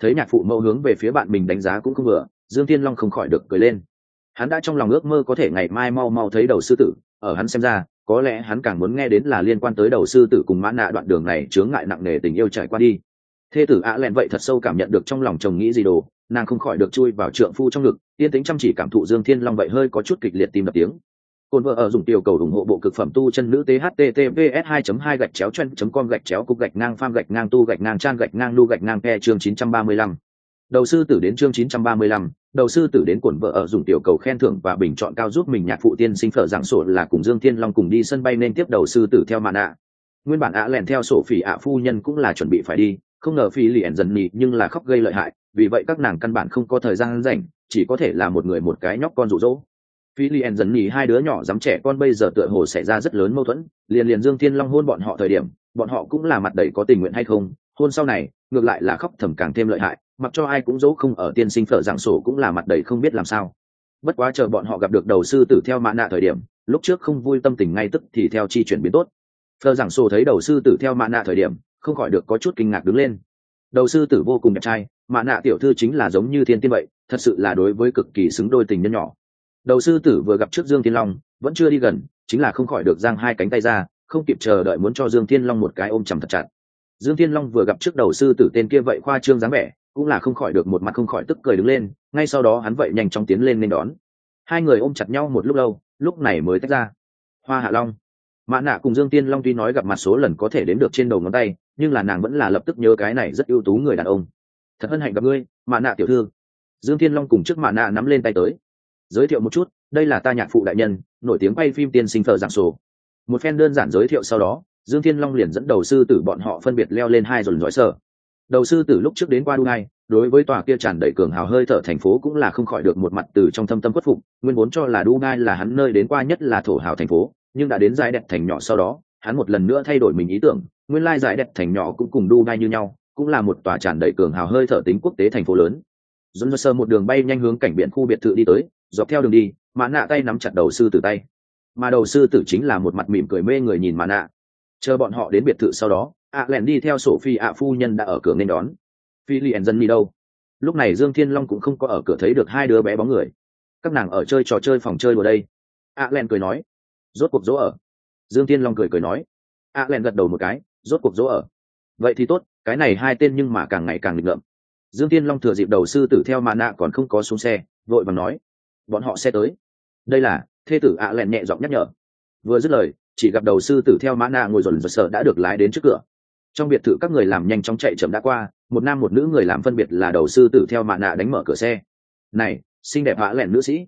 Thấy nhạc phụ mẫu hướng về phía bạn mình đánh giá cũng không vừa, dương thiên long không khỏi được cười lên hắn đã trong lòng ước mơ có thể ngày mai mau mau thấy đầu sư tử ở hắn xem ra có lẽ hắn càng muốn nghe đến là liên quan tới đầu sư tử cùng mã nạ đoạn đường này chướng ngại nặng nề tình yêu trải qua đi thê tử ạ lẹn vậy thật sâu cảm nhận được trong lòng chồng nghĩ gì đồ nàng không khỏi được chui vào trượng phu trong ngực yên tính chăm chỉ cảm thụ dương thiên long vậy hơi có chút kịch liệt tim đập tiếng Cồn vợ ở dùng tiểu cầu ủng hộ bộ cực phẩm tu chân nữ thttvs2.2gạch chéo chân com gạch chéo cục gạch ngang pham gạch ngang tu gạch ngang chan gạch ngang nu gạch ngang ke chương 935. Đầu sư tử đến chương 935, đầu sư tử đến cuộn vợ ở dùng tiểu cầu khen thưởng và bình chọn cao giúp mình nhạc phụ tiên sinh phở giảng sổ là cùng Dương Thiên Long cùng đi sân bay nên tiếp đầu sư tử theo màn ạ. Nguyên bản ạ lèn theo sổ phỉ ạ phu nhân cũng là chuẩn bị phải đi, không ngờ phi liền dần nhị nhưng là khóc gây lợi hại, vì vậy các nàng căn bản không có thời gian rảnh, chỉ có thể là một người một cái nhóc con rụ rỗ phi liền dần nhì hai đứa nhỏ dám trẻ con bây giờ tựa hồ xảy ra rất lớn mâu thuẫn liền liền dương thiên long hôn bọn họ thời điểm bọn họ cũng là mặt đầy có tình nguyện hay không hôn sau này ngược lại là khóc thầm càng thêm lợi hại mặc cho ai cũng dỗ không ở tiên sinh phở giảng sổ cũng là mặt đầy không biết làm sao. Bất quá chờ bọn họ gặp được đầu sư tử theo mã nạ thời điểm, lúc trước không vui tâm tình ngay tức thì theo chi chuyển biến tốt. Phở giảng sổ thấy đầu sư tử theo mã nạ thời điểm, không khỏi được có chút kinh ngạc đứng lên. Đầu sư tử vô cùng đẹp trai, mã nạ tiểu thư chính là giống như thiên tiên vậy, thật sự là đối với cực kỳ xứng đôi tình nhân nhỏ. Đầu sư tử vừa gặp trước dương thiên long, vẫn chưa đi gần, chính là không khỏi được giang hai cánh tay ra, không kịp chờ đợi muốn cho dương thiên long một cái ôm chầm thật chặt. Dương thiên long vừa gặp trước đầu sư tử tên kia vậy khoa trương dáng vẻ cũng là không khỏi được một mặt không khỏi tức cười đứng lên, ngay sau đó hắn vậy nhanh chóng tiến lên nên đón. Hai người ôm chặt nhau một lúc lâu, lúc này mới tách ra. Hoa hạ long. Mã nạ cùng dương tiên long tuy nói gặp mặt số lần có thể đến được trên đầu ngón tay, nhưng là nàng vẫn là lập tức nhớ cái này rất ưu tú người đàn ông. Thật hân hạnh gặp ngươi, mã nạ tiểu thư. Dương tiên long cùng trước mã nạ nắm lên tay tới. Giới thiệu một chút, đây là ta nhạc phụ đại nhân, nổi tiếng quay phim tiên sinh thờ giảng sổ. Một phen đơn giản giới thiệu sau đó, dương thiên long liền dẫn đầu sư tử bọn họ phân biệt leo lên hai dồn dõi sở đầu sư tử lúc trước đến qua dubai, đối với tòa kia tràn đầy cường hào hơi thở thành phố cũng là không khỏi được một mặt từ trong thâm tâm khuất phục, nguyên vốn cho là dubai là hắn nơi đến qua nhất là thổ hào thành phố, nhưng đã đến giải đẹp thành nhỏ sau đó, hắn một lần nữa thay đổi mình ý tưởng, nguyên lai giải đẹp thành nhỏ cũng cùng dubai như nhau, cũng là một tòa tràn đầy cường hào hơi thở tính quốc tế thành phố lớn. Dồn sơ một đường bay nhanh hướng cảnh biển khu biệt thự đi tới, dọc theo đường đi, mã nạ tay nắm chặt đầu sư tử tay. Mà đầu sư tử chính là một mặt mỉm cười mê người nhìn mã nạ. Chờ bọn họ đến biệt thự sau đó ạ lẹn đi theo sổ phi ạ phu nhân đã ở cửa nên đón. Phi liền dân đi đâu? Lúc này dương thiên long cũng không có ở cửa thấy được hai đứa bé bóng người. Các nàng ở chơi trò chơi phòng chơi ở đây. ạ lẹn cười nói. Rốt cuộc dỗ ở. Dương thiên long cười cười nói. ạ lẹn gật đầu một cái. Rốt cuộc dỗ ở. Vậy thì tốt, cái này hai tên nhưng mà càng ngày càng nghịch ngợm. Dương thiên long thừa dịp đầu sư tử theo mã nạ còn không có xuống xe, vội vàng nói. Bọn họ sẽ tới. Đây là, thê tử ạ lẹn nhẹ giọng nhắc nhở. Vừa dứt lời, chỉ gặp đầu sư tử theo mã nạ ngồi dồn dồn sợ đã được lái đến trước cửa trong biệt thự các người làm nhanh chóng chạy chậm đã qua, một nam một nữ người làm phân biệt là đầu sư tử theo mạ nạ đánh mở cửa xe. Này, xinh đẹp ạ lẹn nữ sĩ.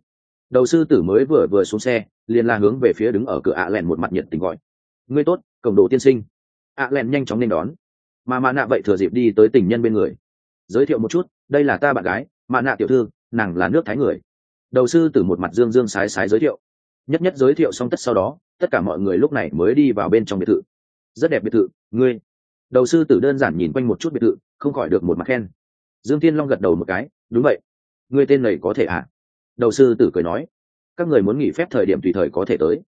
Đầu sư tử mới vừa vừa xuống xe, liền la hướng về phía đứng ở cửa ạ lẹn một mặt nhiệt tình gọi. Ngươi tốt, cổng đồ tiên sinh. ạ lẹn nhanh chóng nên đón. Mà mạ nạ vậy thừa dịp đi tới tình nhân bên người. Giới thiệu một chút, đây là ta bạn gái, mạ nạ tiểu thư, nàng là nước thái người. Đầu sư tử một mặt dương dương sái sái giới thiệu. Nhất nhất giới thiệu xong tất sau đó, tất cả mọi người lúc này mới đi vào bên trong biệt thự. Rất đẹp biệt thự, ngươi đầu sư tử đơn giản nhìn quanh một chút biệt thự, không khỏi được một mặt khen. Dương tiên long gật đầu một cái, đúng vậy. Người tên này có thể ạ à? đầu sư tử cười nói, các người muốn nghỉ phép thời điểm tùy thời có thể tới.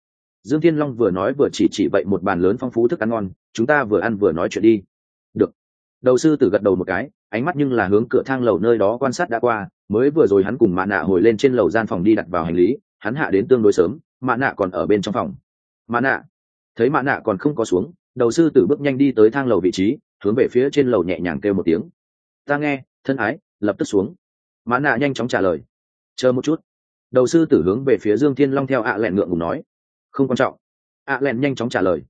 Dương tiên long vừa nói vừa chỉ chỉ vậy một bàn lớn phong phú thức ăn ngon, chúng ta vừa ăn vừa nói chuyện đi. Được. Đầu sư tử gật đầu một cái, ánh mắt nhưng là hướng cửa thang lầu nơi đó quan sát đã qua, mới vừa rồi hắn cùng mạ nạ hồi lên trên lầu gian phòng đi đặt vào hành lý, hắn hạ đến tương đối sớm mạ nạ còn ở bên trong phòng. Mạ nạ. Thấy mạ nạ còn không có xuống đầu sư tử bước nhanh đi tới thang lầu vị trí, hướng về phía trên lầu nhẹ nhàng kêu một tiếng. Ta nghe, thân ái, lập tức xuống. Mã nạ nhanh chóng trả lời. Chờ một chút. Đầu sư tử hướng về phía dương thiên long theo ạ lẹn ngượng ngùng nói. Không quan trọng. ạ lẹn nhanh chóng trả lời.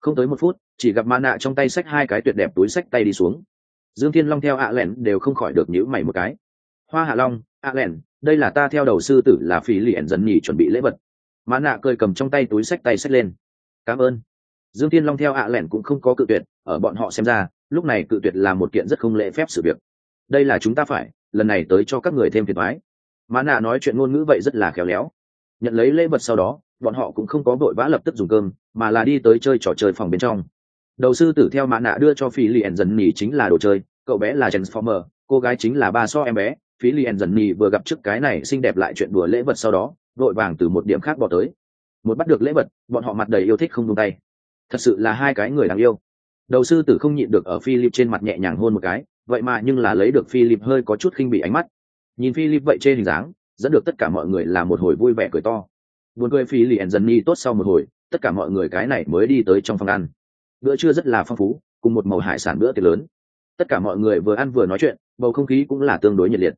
Không tới một phút, chỉ gặp mã nạ trong tay xách hai cái tuyệt đẹp túi xách tay đi xuống. Dương thiên long theo ạ lẹn đều không khỏi được nhữ mày một cái. Hoa hạ long, ạ lẹn, đây là ta theo đầu sư tử là phí liền dần nhì chuẩn bị lễ vật. Mã nạ cười cầm trong tay túi xách tay xách lên. Cảm ơn dương tiên long theo ạ lẻn cũng không có cự tuyệt, ở bọn họ xem ra, lúc này cự tuyệt là một kiện rất không lễ phép sự việc. Đây là chúng ta phải, lần này tới cho các người thêm phiền thoái mã nạ nói chuyện ngôn ngữ vậy rất là khéo léo. Nhận lấy lễ vật sau đó, bọn họ cũng không có vội vã lập tức dùng cơm, mà là đi tới chơi trò chơi phòng bên trong. Đầu sư tử theo mã nạ đưa cho phi liền dần nhì chính là đồ chơi, cậu bé là transformer, cô gái chính là ba so em bé. Phi liền dần nhì vừa gặp trước cái này xinh đẹp lại chuyện đùa lễ vật sau đó, vội vàng từ một điểm khác bỏ tới. Một bắt được lễ vật, bọn họ mặt đầy yêu thích không tung tay thật sự là hai cái người đáng yêu. Đầu sư tử không nhịn được ở philip trên mặt nhẹ nhàng hôn một cái, vậy mà nhưng là lấy được philip hơi có chút khinh bị ánh mắt. Nhìn philip vậy trên hình dáng, dẫn được tất cả mọi người là một hồi vui vẻ cười to. Buồn cười phi liền dần nhi tốt sau một hồi, tất cả mọi người cái này mới đi tới trong phòng ăn. Bữa trưa rất là phong phú, cùng một màu hải sản bữa tiệc lớn. Tất cả mọi người vừa ăn vừa nói chuyện, bầu không khí cũng là tương đối nhiệt liệt.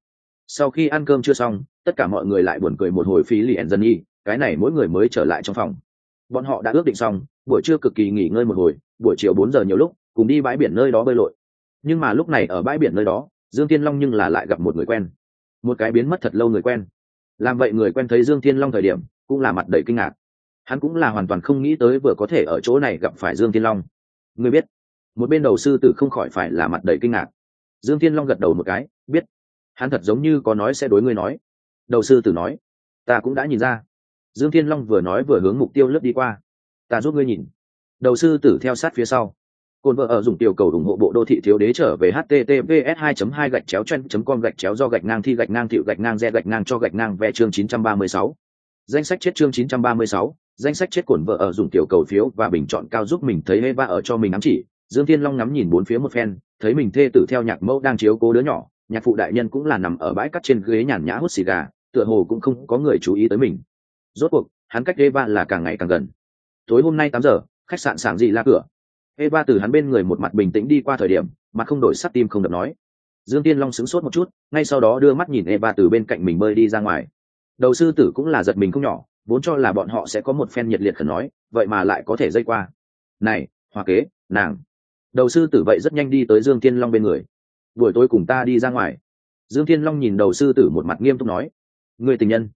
Sau khi ăn cơm chưa xong, tất cả mọi người lại buồn cười một hồi phí liền dân nhi cái này mỗi người mới trở lại trong phòng. Bọn họ đã ước định xong buổi trưa cực kỳ nghỉ ngơi một hồi, buổi chiều bốn giờ nhiều lúc, cùng đi bãi biển nơi đó bơi lội. Nhưng mà lúc này ở bãi biển nơi đó, dương tiên long nhưng là lại gặp một người quen. Một cái biến mất thật lâu người quen. Làm vậy người quen thấy dương tiên long thời điểm, cũng là mặt đầy kinh ngạc. Hắn cũng là hoàn toàn không nghĩ tới vừa có thể ở chỗ này gặp phải dương tiên long. Người biết, một bên đầu sư tử không khỏi phải là mặt đầy kinh ngạc. Dương tiên long gật đầu một cái, biết. Hắn thật giống như có nói sẽ đối ngươi nói. Đầu sư tử nói, ta cũng đã nhìn ra. Dương thiên long vừa nói vừa hướng mục tiêu lướt đi qua ta giúp ngươi nhìn đầu sư tử theo sát phía sau cồn vợ ở dùng tiểu cầu ủng hộ bộ đô thị thiếu đế trở về https 2 2 gạch chéo chen com gạch chéo do gạch ngang thi gạch ngang thiệu gạch ngang re gạch ngang cho gạch ngang ve chương 936. Danh sách chết chương 936, danh sách chết cổn vợ ở dùng tiểu cầu phiếu và bình chọn cao giúp mình thấy Eva ở cho mình ám chỉ. Dương Thiên Long ngắm nhìn bốn phía một phen, thấy mình thê tử theo nhạc mẫu đang chiếu cố đứa nhỏ, nhạc phụ đại nhân cũng là nằm ở bãi cắt trên ghế nhàn nhã hút xì gà, tựa hồ cũng không có người chú ý tới mình. Rốt cuộc, hắn cách Eva là càng ngày càng gần. Tối hôm nay 8 giờ, khách sạn sảng dị la cửa, Eva từ hắn bên người một mặt bình tĩnh đi qua thời điểm, mà không đổi sắc tim không đập nói. Dương Tiên Long sững sốt một chút, ngay sau đó đưa mắt nhìn Eva từ bên cạnh mình bơi đi ra ngoài. Đầu sư tử cũng là giật mình không nhỏ, vốn cho là bọn họ sẽ có một phen nhiệt liệt khẩn nói, vậy mà lại có thể dây qua. Này, Hoa Kế, nàng. Đầu sư tử vậy rất nhanh đi tới Dương Tiên Long bên người. Buổi tối cùng ta đi ra ngoài. Dương Tiên Long nhìn đầu sư tử một mặt nghiêm túc nói, người tình nhân.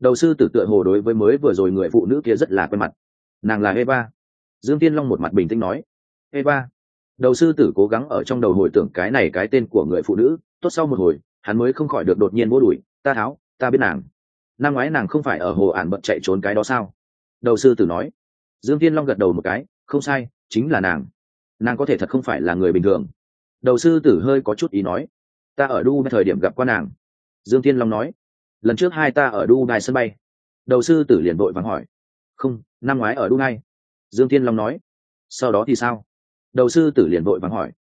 Đầu sư tử tựa hồ đối với mới vừa rồi người phụ nữ kia rất là quen mặt. Nàng là Eva. Dương Tiên Long một mặt bình tĩnh nói, Eva. Đầu sư tử cố gắng ở trong đầu hồi tưởng cái này cái tên của người phụ nữ, tốt sau một hồi, hắn mới không khỏi được đột nhiên vô đuổi, ta tháo, ta biết nàng. Năm ngoái nàng không phải ở hồ ản bận chạy trốn cái đó sao? Đầu sư tử nói. Dương Thiên Long gật đầu một cái, không sai, chính là nàng. Nàng có thể thật không phải là người bình thường. Đầu sư tử hơi có chút ý nói, ta ở đu thời điểm gặp qua nàng. Dương Thiên Long nói, lần trước hai ta ở đu sân bay. Đầu sư tử liền vội vàng hỏi, không, năm ngoái ở đu Dương Thiên Long nói, sau đó thì sao? đầu sư tử liền vội vàng hỏi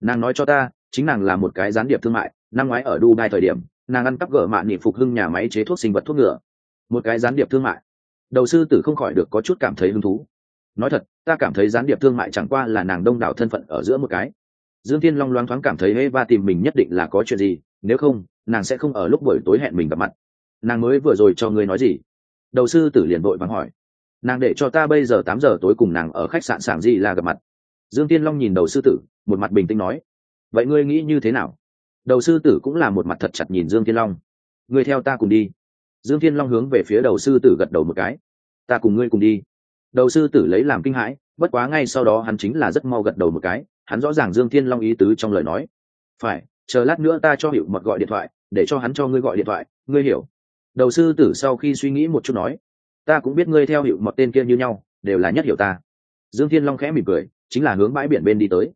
nàng nói cho ta chính nàng là một cái gián điệp thương mại năm ngoái ở dubai thời điểm nàng ăn cắp gỡ mạn nị phục hưng nhà máy chế thuốc sinh vật thuốc ngựa. Một cái gián điệp thương mại. Đầu sư tử không khỏi được có chút cảm thấy hứng thú. Nói thật ta cảm thấy gián điệp thương mại chẳng qua là nàng đông đảo thân phận ở giữa một cái. Dương thiên long loáng thoáng cảm thấy hễ va tìm mình nhất định là có chuyện gì nếu không nàng sẽ không ở lúc buổi tối hẹn mình gặp mặt. Nàng mới vừa rồi cho ngươi nói gì? Đầu sư tử liền vội vàng hỏi nàng để cho ta bây giờ tám giờ tối cùng nàng ở khách sạn sảng gì là gặp mặt. Dương tiên long nhìn đầu sư tử, một mặt bình tĩnh nói, vậy ngươi nghĩ như thế nào? Đầu sư tử cũng là một mặt thật chặt nhìn dương tiên long. Ngươi theo ta cùng đi. Dương tiên long hướng về phía đầu sư tử gật đầu một cái. Ta cùng ngươi cùng đi. Đầu sư tử lấy làm kinh hãi, bất quá ngay sau đó hắn chính là rất mau gật đầu một cái, hắn rõ ràng dương thiên long ý tứ trong lời nói. Phải, chờ lát nữa ta cho hiệu mật gọi điện thoại, để cho hắn cho ngươi gọi điện thoại, ngươi hiểu. Đầu sư tử sau khi suy nghĩ một chút nói ta cũng biết ngươi theo hiệu mật tên kia như nhau, đều là nhất hiểu ta. Dương thiên long khẽ mỉm cười, chính là hướng bãi biển bên đi tới.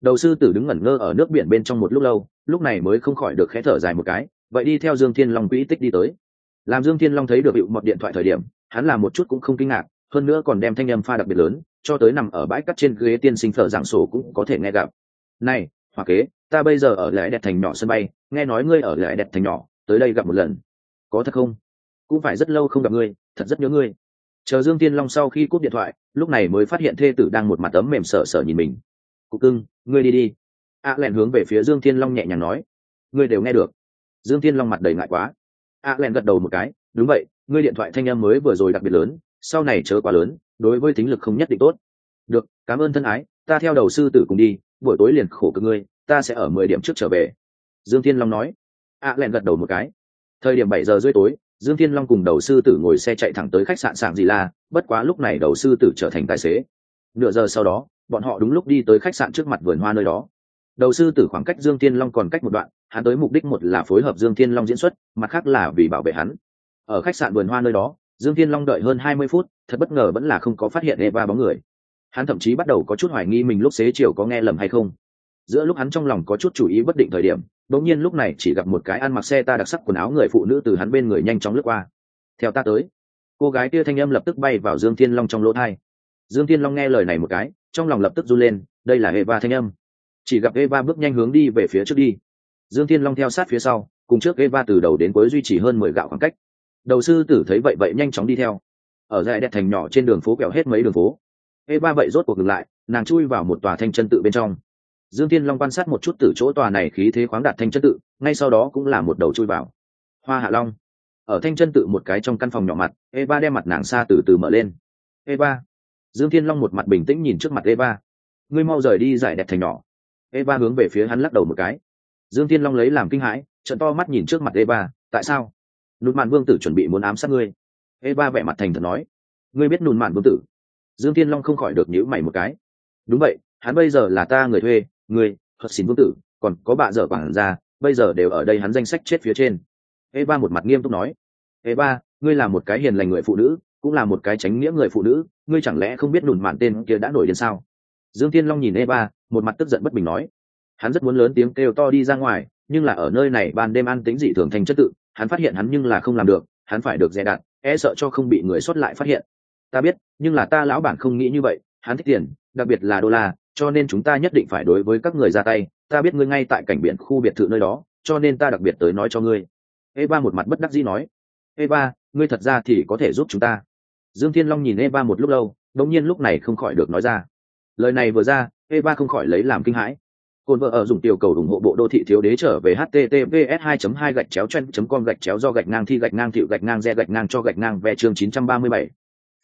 Đầu sư tử đứng ngẩn ngơ ở nước biển bên trong một lúc lâu, lúc này mới không khỏi được khẽ thở dài một cái, vậy đi theo dương thiên long quỹ tích đi tới. Làm dương thiên long thấy được hiệu một điện thoại thời điểm, hắn là một chút cũng không kinh ngạc, hơn nữa còn đem thanh âm pha đặc biệt lớn, cho tới nằm ở bãi cắt trên ghế tiên sinh thở giảng sổ cũng có thể nghe gặp. Này hoa kế, ta bây giờ ở lại đẹp thành nhỏ sân bay, nghe nói ngươi ở lại đẹp thành nhỏ, tới đây gặp một lần. Có thật không? Cũng phải rất lâu không gặp ngươi, thật rất nhớ ngươi. Chờ dương tiên long sau khi cúp điện thoại, lúc này mới phát hiện thê tử đang một mặt tấm mềm sợ sợ nhìn mình. Cục cưng, ngươi đi đi. A à hướng về phía dương tiên long nhẹ nhàng nói. Ngươi đều nghe được. Dương tiên long mặt đầy ngại quá. A à gật đầu một cái. Đúng vậy, ngươi điện thoại thanh em mới vừa rồi đặc biệt lớn, sau này chớ quá lớn, đối với tính lực không nhất định tốt. Được, cảm ơn thân ái, ta theo đầu sư tử cùng đi, buổi tối liền khổ cực ngươi, ta sẽ ở mười điểm trước trở về. Dương tiên long nói. A à gật đầu một cái. Thời điểm bảy giờ rưỡi tối dương thiên long cùng đầu sư tử ngồi xe chạy thẳng tới khách sạn sảng gì la, bất quá lúc này đầu sư tử trở thành tài xế. Nửa giờ sau đó, bọn họ đúng lúc đi tới khách sạn trước mặt vườn hoa nơi đó. Đầu sư tử khoảng cách dương thiên long còn cách một đoạn, hắn tới mục đích một là phối hợp dương thiên long diễn xuất, mặt khác là vì bảo vệ hắn. Ở khách sạn vườn hoa nơi đó, dương thiên long đợi hơn hai mươi phút, thật bất ngờ vẫn là không có phát hiện eva bóng người. Hắn thậm chí bắt đầu có chút hoài nghi mình lúc xế chiều có nghe lầm hay không giữa lúc hắn trong lòng có chút chủ ý bất định thời điểm, đột nhiên lúc này chỉ gặp một cái ăn mặc xe ta đặc sắc quần áo người phụ nữ từ hắn bên người nhanh chóng lướt qua. Theo ta tới. Cô gái kia thanh âm lập tức bay vào dương thiên long trong lỗ thai. Dương thiên long nghe lời này một cái, trong lòng lập tức run lên, đây là eva thanh âm. Chỉ gặp eva bước nhanh hướng đi về phía trước đi. Dương thiên long theo sát phía sau, cùng trước eva từ đầu đến cuối duy trì hơn mười gạo khoảng cách. Đầu sư tử thấy vậy vậy nhanh chóng đi theo. Ở dài đẹp thành nhỏ trên đường phố kẹo hết mấy đường phố. Eva vậy rốt cuộc ngừng lại, nàng chui vào một tòa thanh chân tự bên trong dương thiên long quan sát một chút từ chỗ tòa này khí thế khoáng đạt thanh chân tự, ngay sau đó cũng là một đầu chui vào. Hoa hạ long. Ở thanh chân tự một cái trong căn phòng nhỏ mặt, eva đem mặt nàng xa từ từ mở lên. Eva. Dương thiên long một mặt bình tĩnh nhìn trước mặt eva. Ngươi mau rời đi giải đẹp thành nhỏ. Eva hướng về phía hắn lắc đầu một cái. Dương thiên long lấy làm kinh hãi trận to mắt nhìn trước mặt eva, tại sao? Nụt mạn vương tử chuẩn bị muốn ám sát ngươi. Eva vẻ mặt thành thật nói. Ngươi biết nụt mạn vương tử? Dương thiên long không khỏi được nhữ mày một cái. Đúng vậy, hắn bây giờ là ta người thuê ngươi hất xin vương tử, còn có bà dở quản ra bây giờ đều ở đây hắn danh sách chết phía trên. Eva một mặt nghiêm túc nói. Eva, ngươi là một cái hiền lành người phụ nữ, cũng là một cái tránh nghĩa người phụ nữ, ngươi chẳng lẽ không biết lùn mạn tên kia đã nổi đến sao? Dương thiên long nhìn eva, một mặt tức giận bất bình nói. Hắn rất muốn lớn tiếng kêu to đi ra ngoài, nhưng là ở nơi này ban đêm ăn tính dị thường thành chất tự, hắn phát hiện hắn nhưng là không làm được, hắn phải được dè đặt e sợ cho không bị người xuất lại phát hiện. Ta biết, nhưng là ta lão bản không nghĩ như vậy, hắn thích tiền, đặc biệt là đô la cho nên chúng ta nhất định phải đối với các người ra tay ta biết ngươi ngay tại cảnh biển khu biệt thự nơi đó cho nên ta đặc biệt tới nói cho ngươi. Eva một mặt bất đắc dĩ nói. Eva ngươi thật ra thì có thể giúp chúng ta. Dương thiên long nhìn eva một lúc lâu đống nhiên lúc này không khỏi được nói ra. Lời này vừa ra eva không khỏi lấy làm kinh hãi. Cồn vợ ở dùng tiểu cầu ủng hộ bộ đô thị thiếu đế trở về https 2 2 gạch chéo chen com gạch chéo do gạch ngang thi gạch ngang thiệu gạch ngang re gạch ngang cho gạch ngang ve chương 937.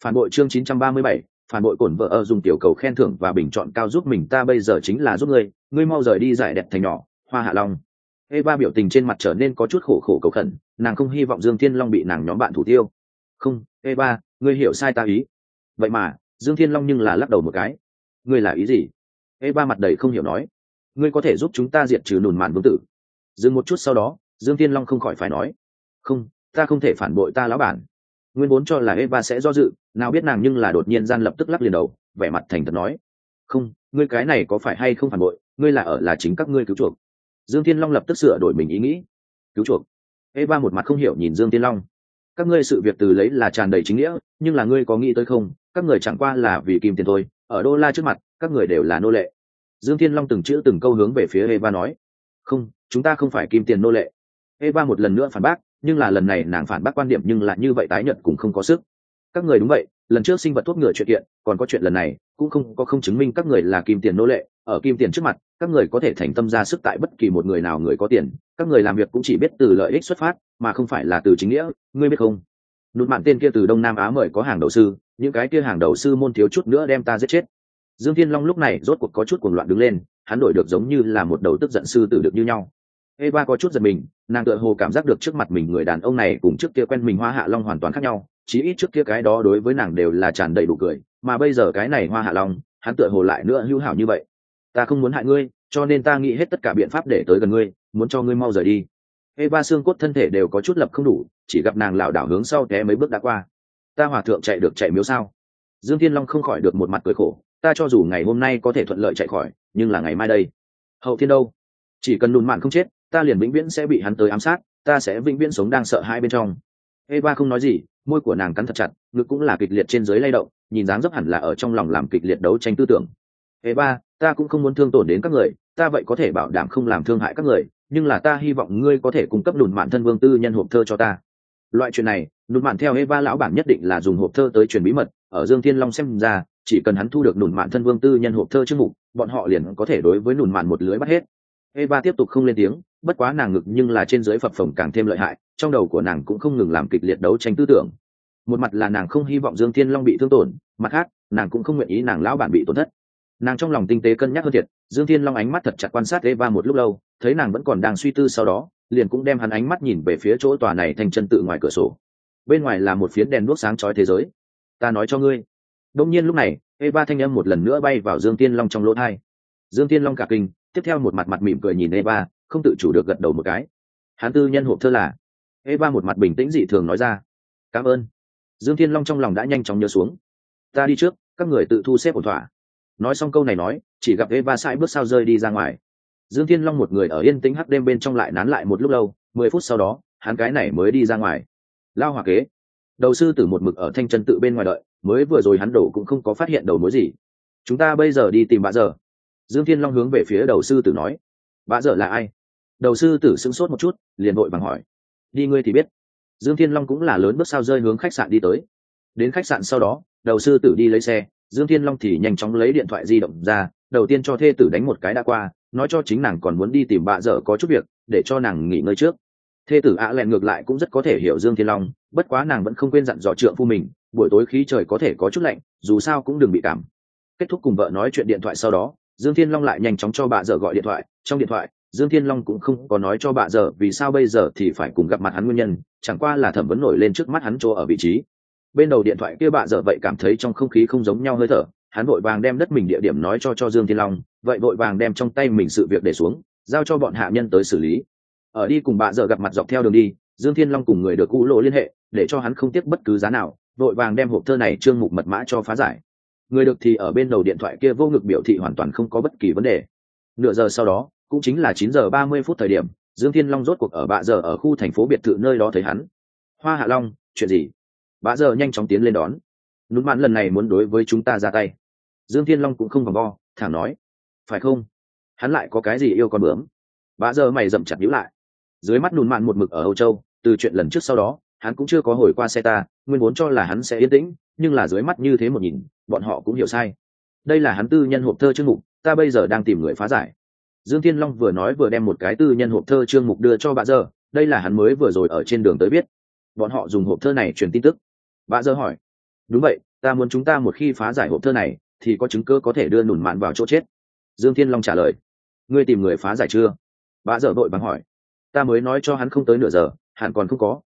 phản bội chương 937, phản bội cổn vợ ở dùng tiểu cầu khen thưởng và bình chọn cao giúp mình ta bây giờ chính là giúp ngươi ngươi mau rời đi giải đẹp thành nhỏ hoa hạ long Eva biểu tình trên mặt trở nên có chút khổ khổ cầu khẩn, nàng không hy vọng Dương Thiên Long bị nàng nhóm bạn thủ tiêu. "Không, Eva, ngươi hiểu sai ta ý." Vậy mà, Dương Thiên Long nhưng là lắc đầu một cái. "Ngươi là ý gì?" Eva mặt đầy không hiểu nói. "Ngươi có thể giúp chúng ta diệt trừ nùn mạn vương tử." Dừng một chút sau đó, Dương Thiên Long không khỏi phải nói. "Không, ta không thể phản bội ta lão bản." Nguyên vốn cho là Eva sẽ do dự, nào biết nàng nhưng là đột nhiên gian lập tức lắc liền đầu, vẻ mặt thành thật nói. "Không, ngươi cái này có phải hay không phản bội, ngươi là ở là chính các ngươi cứu chuộc." dương thiên long lập tức sửa đổi mình ý nghĩ. Cứu chuộc? Eva một mặt không hiểu nhìn dương thiên long. Các ngươi sự việc từ lấy là tràn đầy chính nghĩa nhưng là ngươi có nghĩ tới không? Các người chẳng qua là vì kim tiền thôi ở đô la trước mặt các người đều là nô lệ. Dương thiên long từng chữ từng câu hướng về phía eva nói. Không chúng ta không phải kim tiền nô lệ. Eva một lần nữa phản bác nhưng là lần này nàng phản bác quan điểm nhưng lại như vậy tái nhận cũng không có sức. Các người đúng vậy, lần trước sinh vật thuốc ngựa chuyện kiện, còn có chuyện lần này, cũng không có không chứng minh các người là kim tiền nô lệ. Ở kim tiền trước mặt, các người có thể thành tâm ra sức tại bất kỳ một người nào người có tiền. Các người làm việc cũng chỉ biết từ lợi ích xuất phát, mà không phải là từ chính nghĩa. Ngươi biết không? Nụt mạn tên kia từ đông nam á mời có hàng đầu sư, những cái kia hàng đầu sư môn thiếu chút nữa đem ta giết chết. Dương thiên long lúc này rốt cuộc có chút cuồng loạn đứng lên, hắn đổi được giống như là một đầu tức giận sư tử được như nhau eva có chút giật mình nàng tựa hồ cảm giác được trước mặt mình người đàn ông này cùng trước kia quen mình hoa hạ long hoàn toàn khác nhau chí ít trước kia cái đó đối với nàng đều là tràn đầy đủ cười mà bây giờ cái này hoa hạ long hắn tựa hồ lại nữa hữu hảo như vậy ta không muốn hại ngươi cho nên ta nghĩ hết tất cả biện pháp để tới gần ngươi muốn cho ngươi mau rời đi Eva xương cốt thân thể đều có chút lập không đủ, chỉ gặp nàng lảo đảo hướng sau té mấy bước đã qua. Ta hòa thượng chạy được chạy miếu sao? Dương Thiên Long không khỏi được một mặt cười khổ, ta cho dù ngày hôm nay có thể thuận lợi chạy khỏi, nhưng là ngày mai đây. Hậu thiên đâu? Chỉ cần lùn mạn không chết, ta liền vĩnh viễn sẽ bị hắn tới ám sát, ta sẽ vĩnh viễn sống đang sợ hai bên trong. Eva không nói gì, môi của nàng cắn thật chặt, ngực cũng là kịch liệt trên dưới lay động, nhìn dáng dấp hẳn là ở trong lòng làm kịch liệt đấu tranh tư tưởng. Eva, ta cũng không muốn thương tổn đến các người, ta vậy có thể bảo đảm không làm thương hại các người, nhưng là ta hy vọng ngươi có thể cung cấp đùn mạn thân vương tư nhân hộp thơ cho ta. Loại chuyện này, đùn mạn theo Eva lão bản nhất định là dùng hộp thơ tới truyền bí mật, ở Dương Thiên Long xem ra, chỉ cần hắn thu được đùn mạn thân vương tư nhân hộp thơ trước mục, bọn họ liền có thể đối với đùn mạn một lưới bắt hết. Eva tiếp tục không lên tiếng, bất quá nàng ngực nhưng là trên dưới phập phồng càng thêm lợi hại, trong đầu của nàng cũng không ngừng làm kịch liệt đấu tranh tư tưởng. Một mặt là nàng không hy vọng Dương Thiên Long bị thương tổn, mặt khác, nàng cũng không nguyện ý nàng lão bản bị tổn thất. Nàng trong lòng tinh tế cân nhắc hơn thiệt, Dương Thiên Long ánh mắt thật chặt quan sát Eva một lúc lâu, thấy nàng vẫn còn đang suy tư sau đó, liền cũng đem hắn ánh mắt nhìn về phía chỗ tòa này thành chân tự ngoài cửa sổ. Bên ngoài là một phiến đèn đuốc sáng chói thế giới. Ta nói cho ngươi. Đột nhiên lúc này, Eva thanh âm một lần nữa bay vào Dương Thiên Long trong lỗ thai Dương Thiên Long cả kinh, tiếp theo một mặt mặt mỉm cười nhìn Eva, không tự chủ được gật đầu một cái. Hắn tư nhân hộp thơ là, eva một mặt bình tĩnh dị thường nói ra, cảm ơn. Dương thiên long trong lòng đã nhanh chóng nhớ xuống. Ta đi trước, các người tự thu xếp ổn thỏa. Nói xong câu này nói, chỉ gặp eva sai bước sao rơi đi ra ngoài. Dương thiên long một người ở yên tĩnh hắc đêm bên trong lại nán lại một lúc lâu, mười phút sau đó, hắn cái này mới đi ra ngoài. Lao hòa kế, đầu sư tử một mực ở thanh chân tự bên ngoài đợi, mới vừa rồi hắn đổ cũng không có phát hiện đầu mối gì. Chúng ta bây giờ đi tìm bà giờ. Dương thiên long hướng về phía đầu sư tử nói bà dở là ai? Đầu sư tử sững sốt một chút, liền vội vàng hỏi. Đi ngươi thì biết. Dương thiên long cũng là lớn bước sao rơi hướng khách sạn đi tới. Đến khách sạn sau đó, đầu sư tử đi lấy xe. Dương thiên long thì nhanh chóng lấy điện thoại di động ra, đầu tiên cho thê tử đánh một cái đã qua, nói cho chính nàng còn muốn đi tìm bà dở có chút việc, để cho nàng nghỉ ngơi trước. Thê tử ạ lẹn ngược lại cũng rất có thể hiểu dương thiên long, bất quá nàng vẫn không quên dặn dò trượng phu mình, buổi tối khí trời có thể có chút lạnh, dù sao cũng đừng bị cảm. Kết thúc cùng vợ nói chuyện điện thoại sau đó dương thiên long lại nhanh chóng cho bà dở gọi điện thoại. Trong điện thoại, dương thiên long cũng không có nói cho bà giờ vì sao bây giờ thì phải cùng gặp mặt hắn nguyên nhân, chẳng qua là thẩm vấn nổi lên trước mắt hắn chỗ ở vị trí. Bên đầu điện thoại kia bà giờ vậy cảm thấy trong không khí không giống nhau hơi thở. Hắn vội vàng đem đất mình địa điểm nói cho cho dương thiên long, vậy vội vàng đem trong tay mình sự việc để xuống, giao cho bọn hạ nhân tới xử lý. Ở đi cùng bà giờ gặp mặt dọc theo đường đi, dương thiên long cùng người được cũ lộ liên hệ, để cho hắn không tiếc bất cứ giá nào, vội vàng đem hộp thơ này trương mục mật mã cho phá giải người được thì ở bên đầu điện thoại kia vô ngực biểu thị hoàn toàn không có bất kỳ vấn đề. Nửa giờ sau đó, cũng chính là chín giờ ba mươi phút thời điểm, dương thiên long rốt cuộc ở bạ giờ ở khu thành phố biệt thự nơi đó thấy hắn. Hoa hạ long, chuyện gì? Bạ giờ nhanh chóng tiến lên đón. Nút mãn lần này muốn đối với chúng ta ra tay. Dương thiên long cũng không vòng vo, thẳng nói. Phải không? Hắn lại có cái gì yêu con bướm? Bạ giờ mày dậm chặt nhíu lại. Dưới mắt nùn mạn một mực ở âu châu, từ chuyện lần trước sau đó hắn cũng chưa có hồi qua xe ta, nguyên vốn cho là hắn sẽ yên tĩnh, nhưng là dưới mắt như thế một nhìn, bọn họ cũng hiểu sai. Đây là hắn tư nhân hộp thơ chương mục, ta bây giờ đang tìm người phá giải. Dương thiên long vừa nói vừa đem một cái tư nhân hộp thơ chương mục đưa cho bà giờ đây là hắn mới vừa rồi ở trên đường tới biết. Bọn họ dùng hộp thơ này truyền tin tức. Bà giờ hỏi, đúng vậy, ta muốn chúng ta một khi phá giải hộp thơ này, thì có chứng cơ có thể đưa nùn mạn vào chỗ chết? Dương thiên long trả lời, ngươi tìm người phá giải chưa? Bà giờ vội vàng hỏi, ta mới nói cho hắn không tới nửa giờ, hẳn còn không có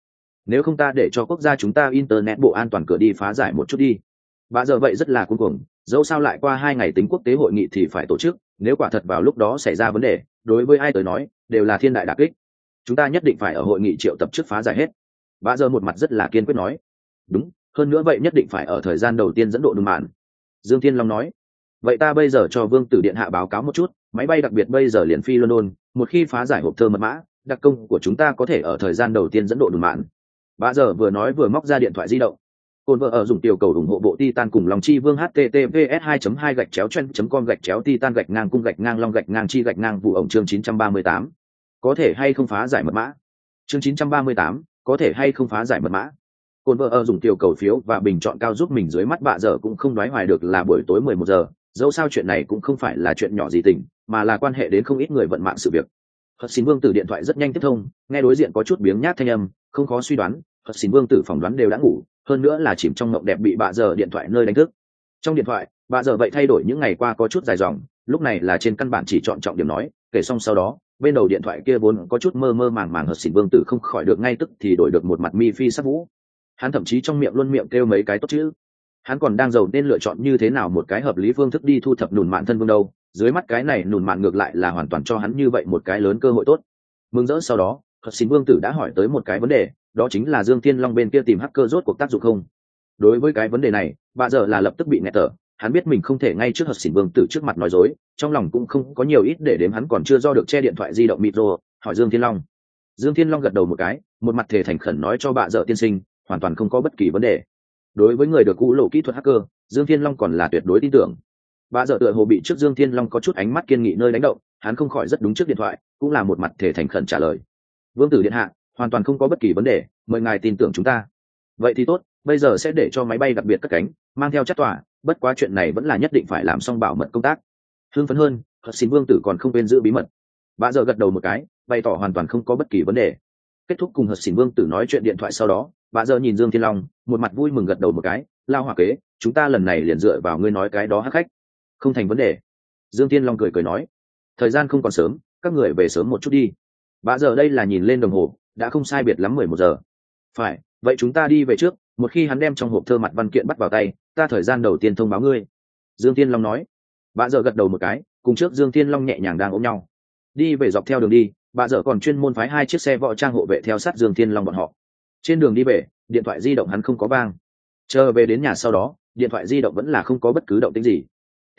nếu không ta để cho quốc gia chúng ta internet bộ an toàn cửa đi phá giải một chút đi. Bà giờ vậy rất là cuối cùng dẫu sao lại qua hai ngày tính quốc tế hội nghị thì phải tổ chức, nếu quả thật vào lúc đó xảy ra vấn đề, đối với ai tới nói, đều là thiên đại đặc kích. Chúng ta nhất định phải ở hội nghị triệu tập trước phá giải hết. Bà giờ một mặt rất là kiên quyết nói. Đúng, hơn nữa vậy nhất định phải ở thời gian đầu tiên dẫn độ nương mạn dương thiên long nói. Vậy ta bây giờ cho vương tử điện hạ báo cáo một chút, máy bay đặc biệt bây giờ liền phi london, một khi phá giải hộp thơ mật mã, đặc công của chúng ta có thể ở thời gian đầu tiên dẫn độ đường mạn bà giờ vừa nói vừa móc ra điện thoại di động. Cồn vợ ở dùng tiểu cầu ủng hộ bộ titan cùng lòng chi vương https 2 2 gạch chéo chen com gạch chéo titan gạch ngang cung gạch ngang long gạch ngang chi gạch ngang vụ ổng chương 938. có thể hay không phá giải mật mã? Chương 938, có thể hay không phá giải mật mã? Cồn vợ ở dùng tiểu cầu phiếu và bình chọn cao giúp mình dưới mắt bà giờ cũng không nói hoài được là buổi tối 11 giờ. Dẫu sao chuyện này cũng không phải là chuyện nhỏ gì tình mà là quan hệ đến không ít người vận mạng sự việc. Hất xin vương tử điện thoại rất nhanh tiếp thông nghe đối diện có chút biếng nhát thanh âm không khó suy đoán hất xin vương tử phỏng đoán đều đã ngủ, hơn nữa là chìm trong mộng đẹp bị bà giờ điện thoại nơi đánh thức. Trong điện thoại bà giờ vậy thay đổi những ngày qua có chút dài dòng, lúc này là trên căn bản chỉ chọn trọng điểm nói, kể xong sau đó, bên đầu điện thoại kia vốn có chút mơ mơ màng màng hất xỉn vương tử không khỏi được ngay tức thì đổi được một mặt mi phi sắc vũ. Hắn thậm chí trong miệng luôn miệng kêu mấy cái tốt chữ. Hắn còn đang giàu nên lựa chọn như thế nào một cái hợp lý phương thức đi thu thập nùn mạn thân vương đâu, dưới mắt cái này nùn mạn ngược lại là hoàn toàn cho hắn như vậy một cái lớn cơ hội tốt. Mừng rỡ sau đó hất xin vương tử đã hỏi tới một cái vấn đề, đó chính là dương thiên long bên kia tìm hacker rốt cuộc tác dụng không? Đối với cái vấn đề này, bà giờ là lập tức bị nghẹt tở hắn biết mình không thể ngay trước hật xỉn vương tử trước mặt nói dối, trong lòng cũng không có nhiều ít để đếm hắn còn chưa do được che điện thoại di động micro hỏi dương thiên long. Dương thiên long gật đầu một cái, một mặt thể thành khẩn nói cho bà dợ tiên sinh, hoàn toàn không có bất kỳ vấn đề. Đối với người được cũ lộ kỹ thuật hacker, dương thiên long còn là tuyệt đối tin tưởng. Bà dợ tựa hồ bị trước dương thiên long có chút ánh mắt kiên nghị nơi đánh động, hắn không khỏi rất đúng trước điện thoại, cũng là một mặt thể thành khẩn trả lời vương tử điện hạ, hoàn toàn không có bất kỳ vấn đề, mời ngài tin tưởng chúng ta. Vậy thì tốt, bây giờ sẽ để cho máy bay đặc biệt cất cánh, mang theo chắc tòa bất quá chuyện này vẫn là nhất định phải làm xong bảo mật công tác. Hưng phấn hơn hận xin vương tử còn không quên giữ bí mật. Bà giờ gật đầu một cái, bày tỏ hoàn toàn không có bất kỳ vấn đề. Kết thúc cùng hận xin vương tử nói chuyện điện thoại sau đó, bà giờ nhìn dương thiên long, một mặt vui mừng gật đầu một cái, lao hòa kế, chúng ta lần này liền dựa vào ngươi nói cái đó hắc khách. Không thành vấn đề. Dương thiên long cười cười nói, thời gian không còn sớm, các người về sớm một chút đi bà giờ đây là nhìn lên đồng hồ, đã không sai biệt lắm mười một giờ. Phải, vậy chúng ta đi về trước, một khi hắn đem trong hộp thơ mặt văn kiện bắt vào tay, ta thời gian đầu tiên thông báo ngươi. Dương tiên long nói. Bà giờ gật đầu một cái, cùng trước dương tiên long nhẹ nhàng đang ôm nhau. Đi về dọc theo đường đi bà giờ còn chuyên môn phái hai chiếc xe võ trang hộ vệ theo sát dương thiên long bọn họ. Trên đường đi về, điện thoại di động hắn không có vang. Chờ về đến nhà sau đó, điện thoại di động vẫn là không có bất cứ động tính gì.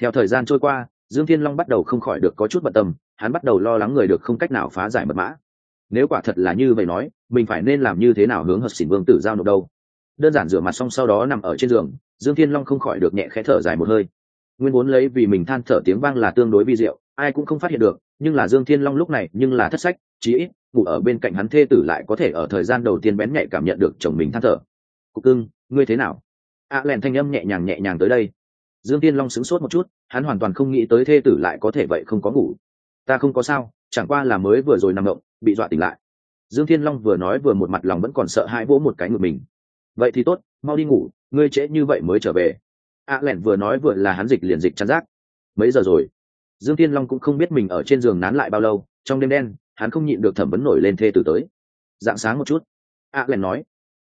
Theo thời gian trôi qua, dương thiên long bắt đầu không khỏi được có chút bận tâm hắn bắt đầu lo lắng người được không cách nào phá giải mật mã. Nếu quả thật là như vậy nói mình phải nên làm như thế nào hướng hợp xỉn vương tử giao nộp đâu? Đơn giản rửa mặt xong sau đó nằm ở trên giường dương thiên long không khỏi được nhẹ khẽ thở dài một hơi. Nguyên vốn lấy vì mình than thở tiếng vang là tương đối vi diệu ai cũng không phát hiện được nhưng là dương thiên long lúc này nhưng là thất sách chí ít ngủ ở bên cạnh hắn thê tử lại có thể ở thời gian đầu tiên bén nhạy cảm nhận được chồng mình than thở. Cục cưng ngươi thế nào? A à, lèn thanh âm nhẹ nhàng nhẹ nhàng tới đây. Dương thiên long sững sốt một chút hắn hoàn toàn không nghĩ tới thê tử lại có thể vậy không có ngủ ta không có sao chẳng qua là mới vừa rồi nằm động bị dọa tỉnh lại. Dương thiên long vừa nói vừa một mặt lòng vẫn còn sợ hãi vỗ một cái ngực mình. Vậy thì tốt mau đi ngủ ngươi trễ như vậy mới trở về. A à, lẻn vừa nói vừa là hắn dịch liền dịch chăn rác. Mấy giờ rồi? Dương thiên long cũng không biết mình ở trên giường nán lại bao lâu trong đêm đen hắn không nhịn được thẩm vấn nổi lên thê tử tới. Dạng sáng một chút a à, lẻn nói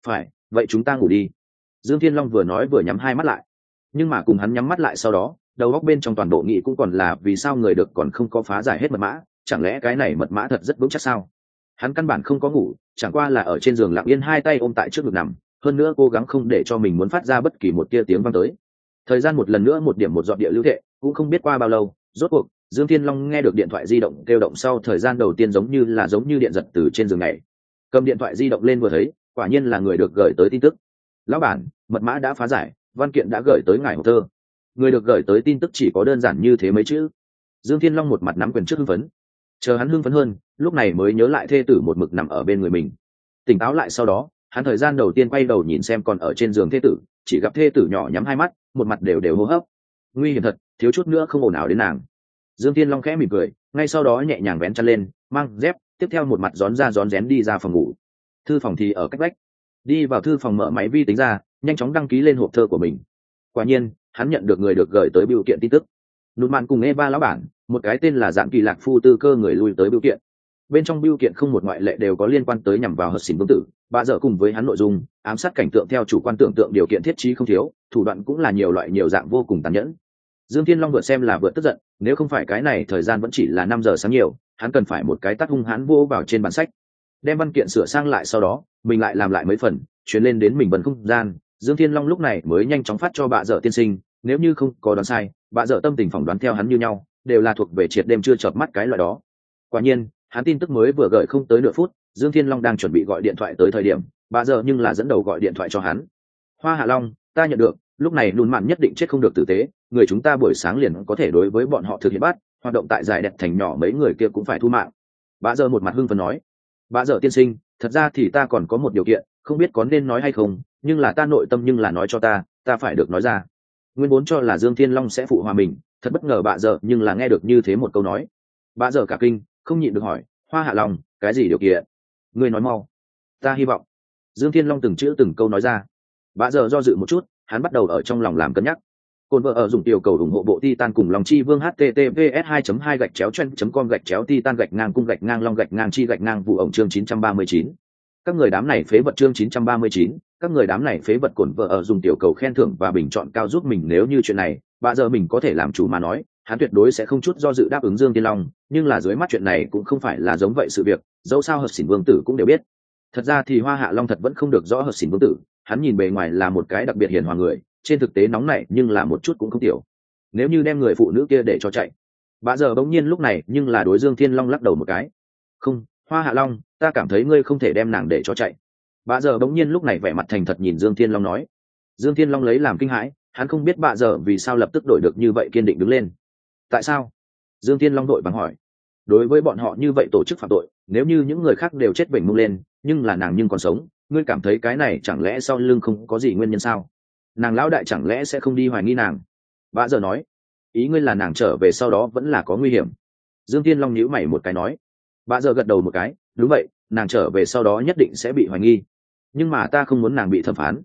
phải vậy chúng ta ngủ đi. Dương thiên long vừa nói vừa nhắm hai mắt lại nhưng mà cùng hắn nhắm mắt lại sau đó đầu góc bên trong toàn bộ nghị cũng còn là vì sao người được còn không có phá giải hết mật mã, chẳng lẽ cái này mật mã thật rất vững chắc sao? Hắn căn bản không có ngủ, chẳng qua là ở trên giường lặng yên hai tay ôm tại trước ngực nằm, hơn nữa cố gắng không để cho mình muốn phát ra bất kỳ một tia tiếng vang tới. Thời gian một lần nữa một điểm một dọn địa lưu thệ, cũng không biết qua bao lâu, rốt cuộc, dương thiên long nghe được điện thoại di động kêu động sau thời gian đầu tiên giống như là giống như điện giật từ trên giường này cầm điện thoại di động lên vừa thấy, quả nhiên là người được gửi tới tin tức. Lão bản, mật mã đã phá giải, văn kiện đã gửi tới ngài hồ thơ người được gửi tới tin tức chỉ có đơn giản như thế mấy chữ. Dương thiên long một mặt nắm quyền trước hưng phấn. Chờ hắn hưng phấn hơn, lúc này mới nhớ lại thê tử một mực nằm ở bên người mình. Tỉnh táo lại sau đó, hắn thời gian đầu tiên quay đầu nhìn xem còn ở trên giường thê tử, chỉ gặp thê tử nhỏ nhắm hai mắt, một mặt đều đều hô hấp. Nguy hiểm thật, thiếu chút nữa không ồn ào đến nàng. Dương tiên long khẽ mỉm cười, ngay sau đó nhẹ nhàng vén chăn lên, mang dép, tiếp theo một mặt rón ra rón rén đi ra phòng ngủ. Thư phòng thì ở cách vách. Đi vào thư phòng mở máy vi tính ra, nhanh chóng đăng ký lên hộp thơ của mình. Quả nhiên hắn nhận được người được gửi tới biểu kiện tin tức. Nụt mạn cùng e ba lão bản, một cái tên là dạng kỳ lạc phu tư cơ người lui tới biểu kiện. Bên trong biểu kiện không một ngoại lệ đều có liên quan tới nhằm vào hợp xỉn vương tử. Bà dở cùng với hắn nội dung, ám sát cảnh tượng theo chủ quan tưởng tượng điều kiện thiết trí không thiếu, thủ đoạn cũng là nhiều loại nhiều dạng vô cùng tàn nhẫn. Dương thiên long vượt xem là vượt tức giận, nếu không phải cái này thời gian vẫn chỉ là năm giờ sáng nhiều, hắn cần phải một cái tắt hung hãn vô vào trên bản sách. Đem văn kiện sửa sang lại sau đó, mình lại làm lại mấy phần, chuyển lên đến mình bần không gian. Dương thiên long lúc này mới nhanh chóng phát cho bà dở tiên sinh nếu như không có đoán sai, bà dở tâm tình phỏng đoán theo hắn như nhau, đều là thuộc về triệt đêm chưa chợp mắt cái loại đó. Quả nhiên, hắn tin tức mới vừa gửi không tới nửa phút, dương thiên long đang chuẩn bị gọi điện thoại tới thời điểm, bà dở nhưng là dẫn đầu gọi điện thoại cho hắn. Hoa hạ long, ta nhận được, lúc này lùn mạn nhất định chết không được tử tế, người chúng ta buổi sáng liền có thể đối với bọn họ thực hiện bắt, hoạt động tại giải đẹp thành nhỏ mấy người kia cũng phải thu mạng. Bà dở một mặt hưng phấn nói. Bà dở tiên sinh, thật ra thì ta còn có một điều kiện, không biết có nên nói hay không, nhưng là ta nội tâm nhưng là nói cho ta ta phải được nói ra nguyên vốn cho là dương thiên long sẽ phụ hòa mình, thật bất ngờ bà giờ nhưng là nghe được như thế một câu nói. Bà giờ cả kinh, không nhịn được hỏi, hoa hạ lòng cái gì điều kiện? Ngươi nói mau. Ta hy vọng. Dương thiên long từng chữ từng câu nói ra. Bà giờ do dự một chút, hắn bắt đầu ở trong lòng làm cân nhắc. Cồn vợ ở dùng tiểu cầu ủng hộ bộ Titan cùng Long Chi Vương https 2 2 gạch chéo chen com gạch chéo Titan gạch ngang cung gạch ngang long gạch ngang chi gạch ngang vụ ổng chương 939. Các người đám này phế vật chương 939, các người đám này phế vật cồn vợ ở dùng tiểu cầu khen thưởng và bình chọn cao giúp mình nếu như chuyện này, bà giờ mình có thể làm chủ mà nói, hắn tuyệt đối sẽ không chút do dự đáp ứng Dương Tiên Long, nhưng là dưới mắt chuyện này cũng không phải là giống vậy sự việc, dẫu sao hợp xỉn vương tử cũng đều biết. Thật ra thì Hoa Hạ Long thật vẫn không được rõ hợp xỉn vương tử, hắn nhìn bề ngoài là một cái đặc biệt hiền hòa người, trên thực tế nóng này nhưng là một chút cũng không tiểu nếu như đem người phụ nữ kia để cho chạy bà giờ bỗng nhiên lúc này nhưng là đối dương thiên long lắc đầu một cái không hoa hạ long, ta cảm thấy ngươi không thể đem nàng để cho chạy. Bà giờ bỗng nhiên lúc này vẻ mặt thành thật nhìn dương thiên long nói. Dương thiên long lấy làm kinh hãi, hắn không biết bà giờ vì sao lập tức đổi được như vậy kiên định đứng lên. Tại sao? Dương thiên long đội bằng hỏi. Đối với bọn họ như vậy tổ chức phạm tội, nếu như những người khác đều chết bệnh mông lên, nhưng là nàng nhưng còn sống, ngươi cảm thấy cái này chẳng lẽ sau lưng không có gì nguyên nhân sao? Nàng lão đại chẳng lẽ sẽ không đi hoài nghi nàng? Bà giờ nói. Ý ngươi là nàng trở về sau đó vẫn là có nguy hiểm. Dương tiên long nhíu mày một cái nói bà giờ gật đầu một cái, đúng vậy, nàng trở về sau đó nhất định sẽ bị hoài nghi. Nhưng mà ta không muốn nàng bị thẩm phán.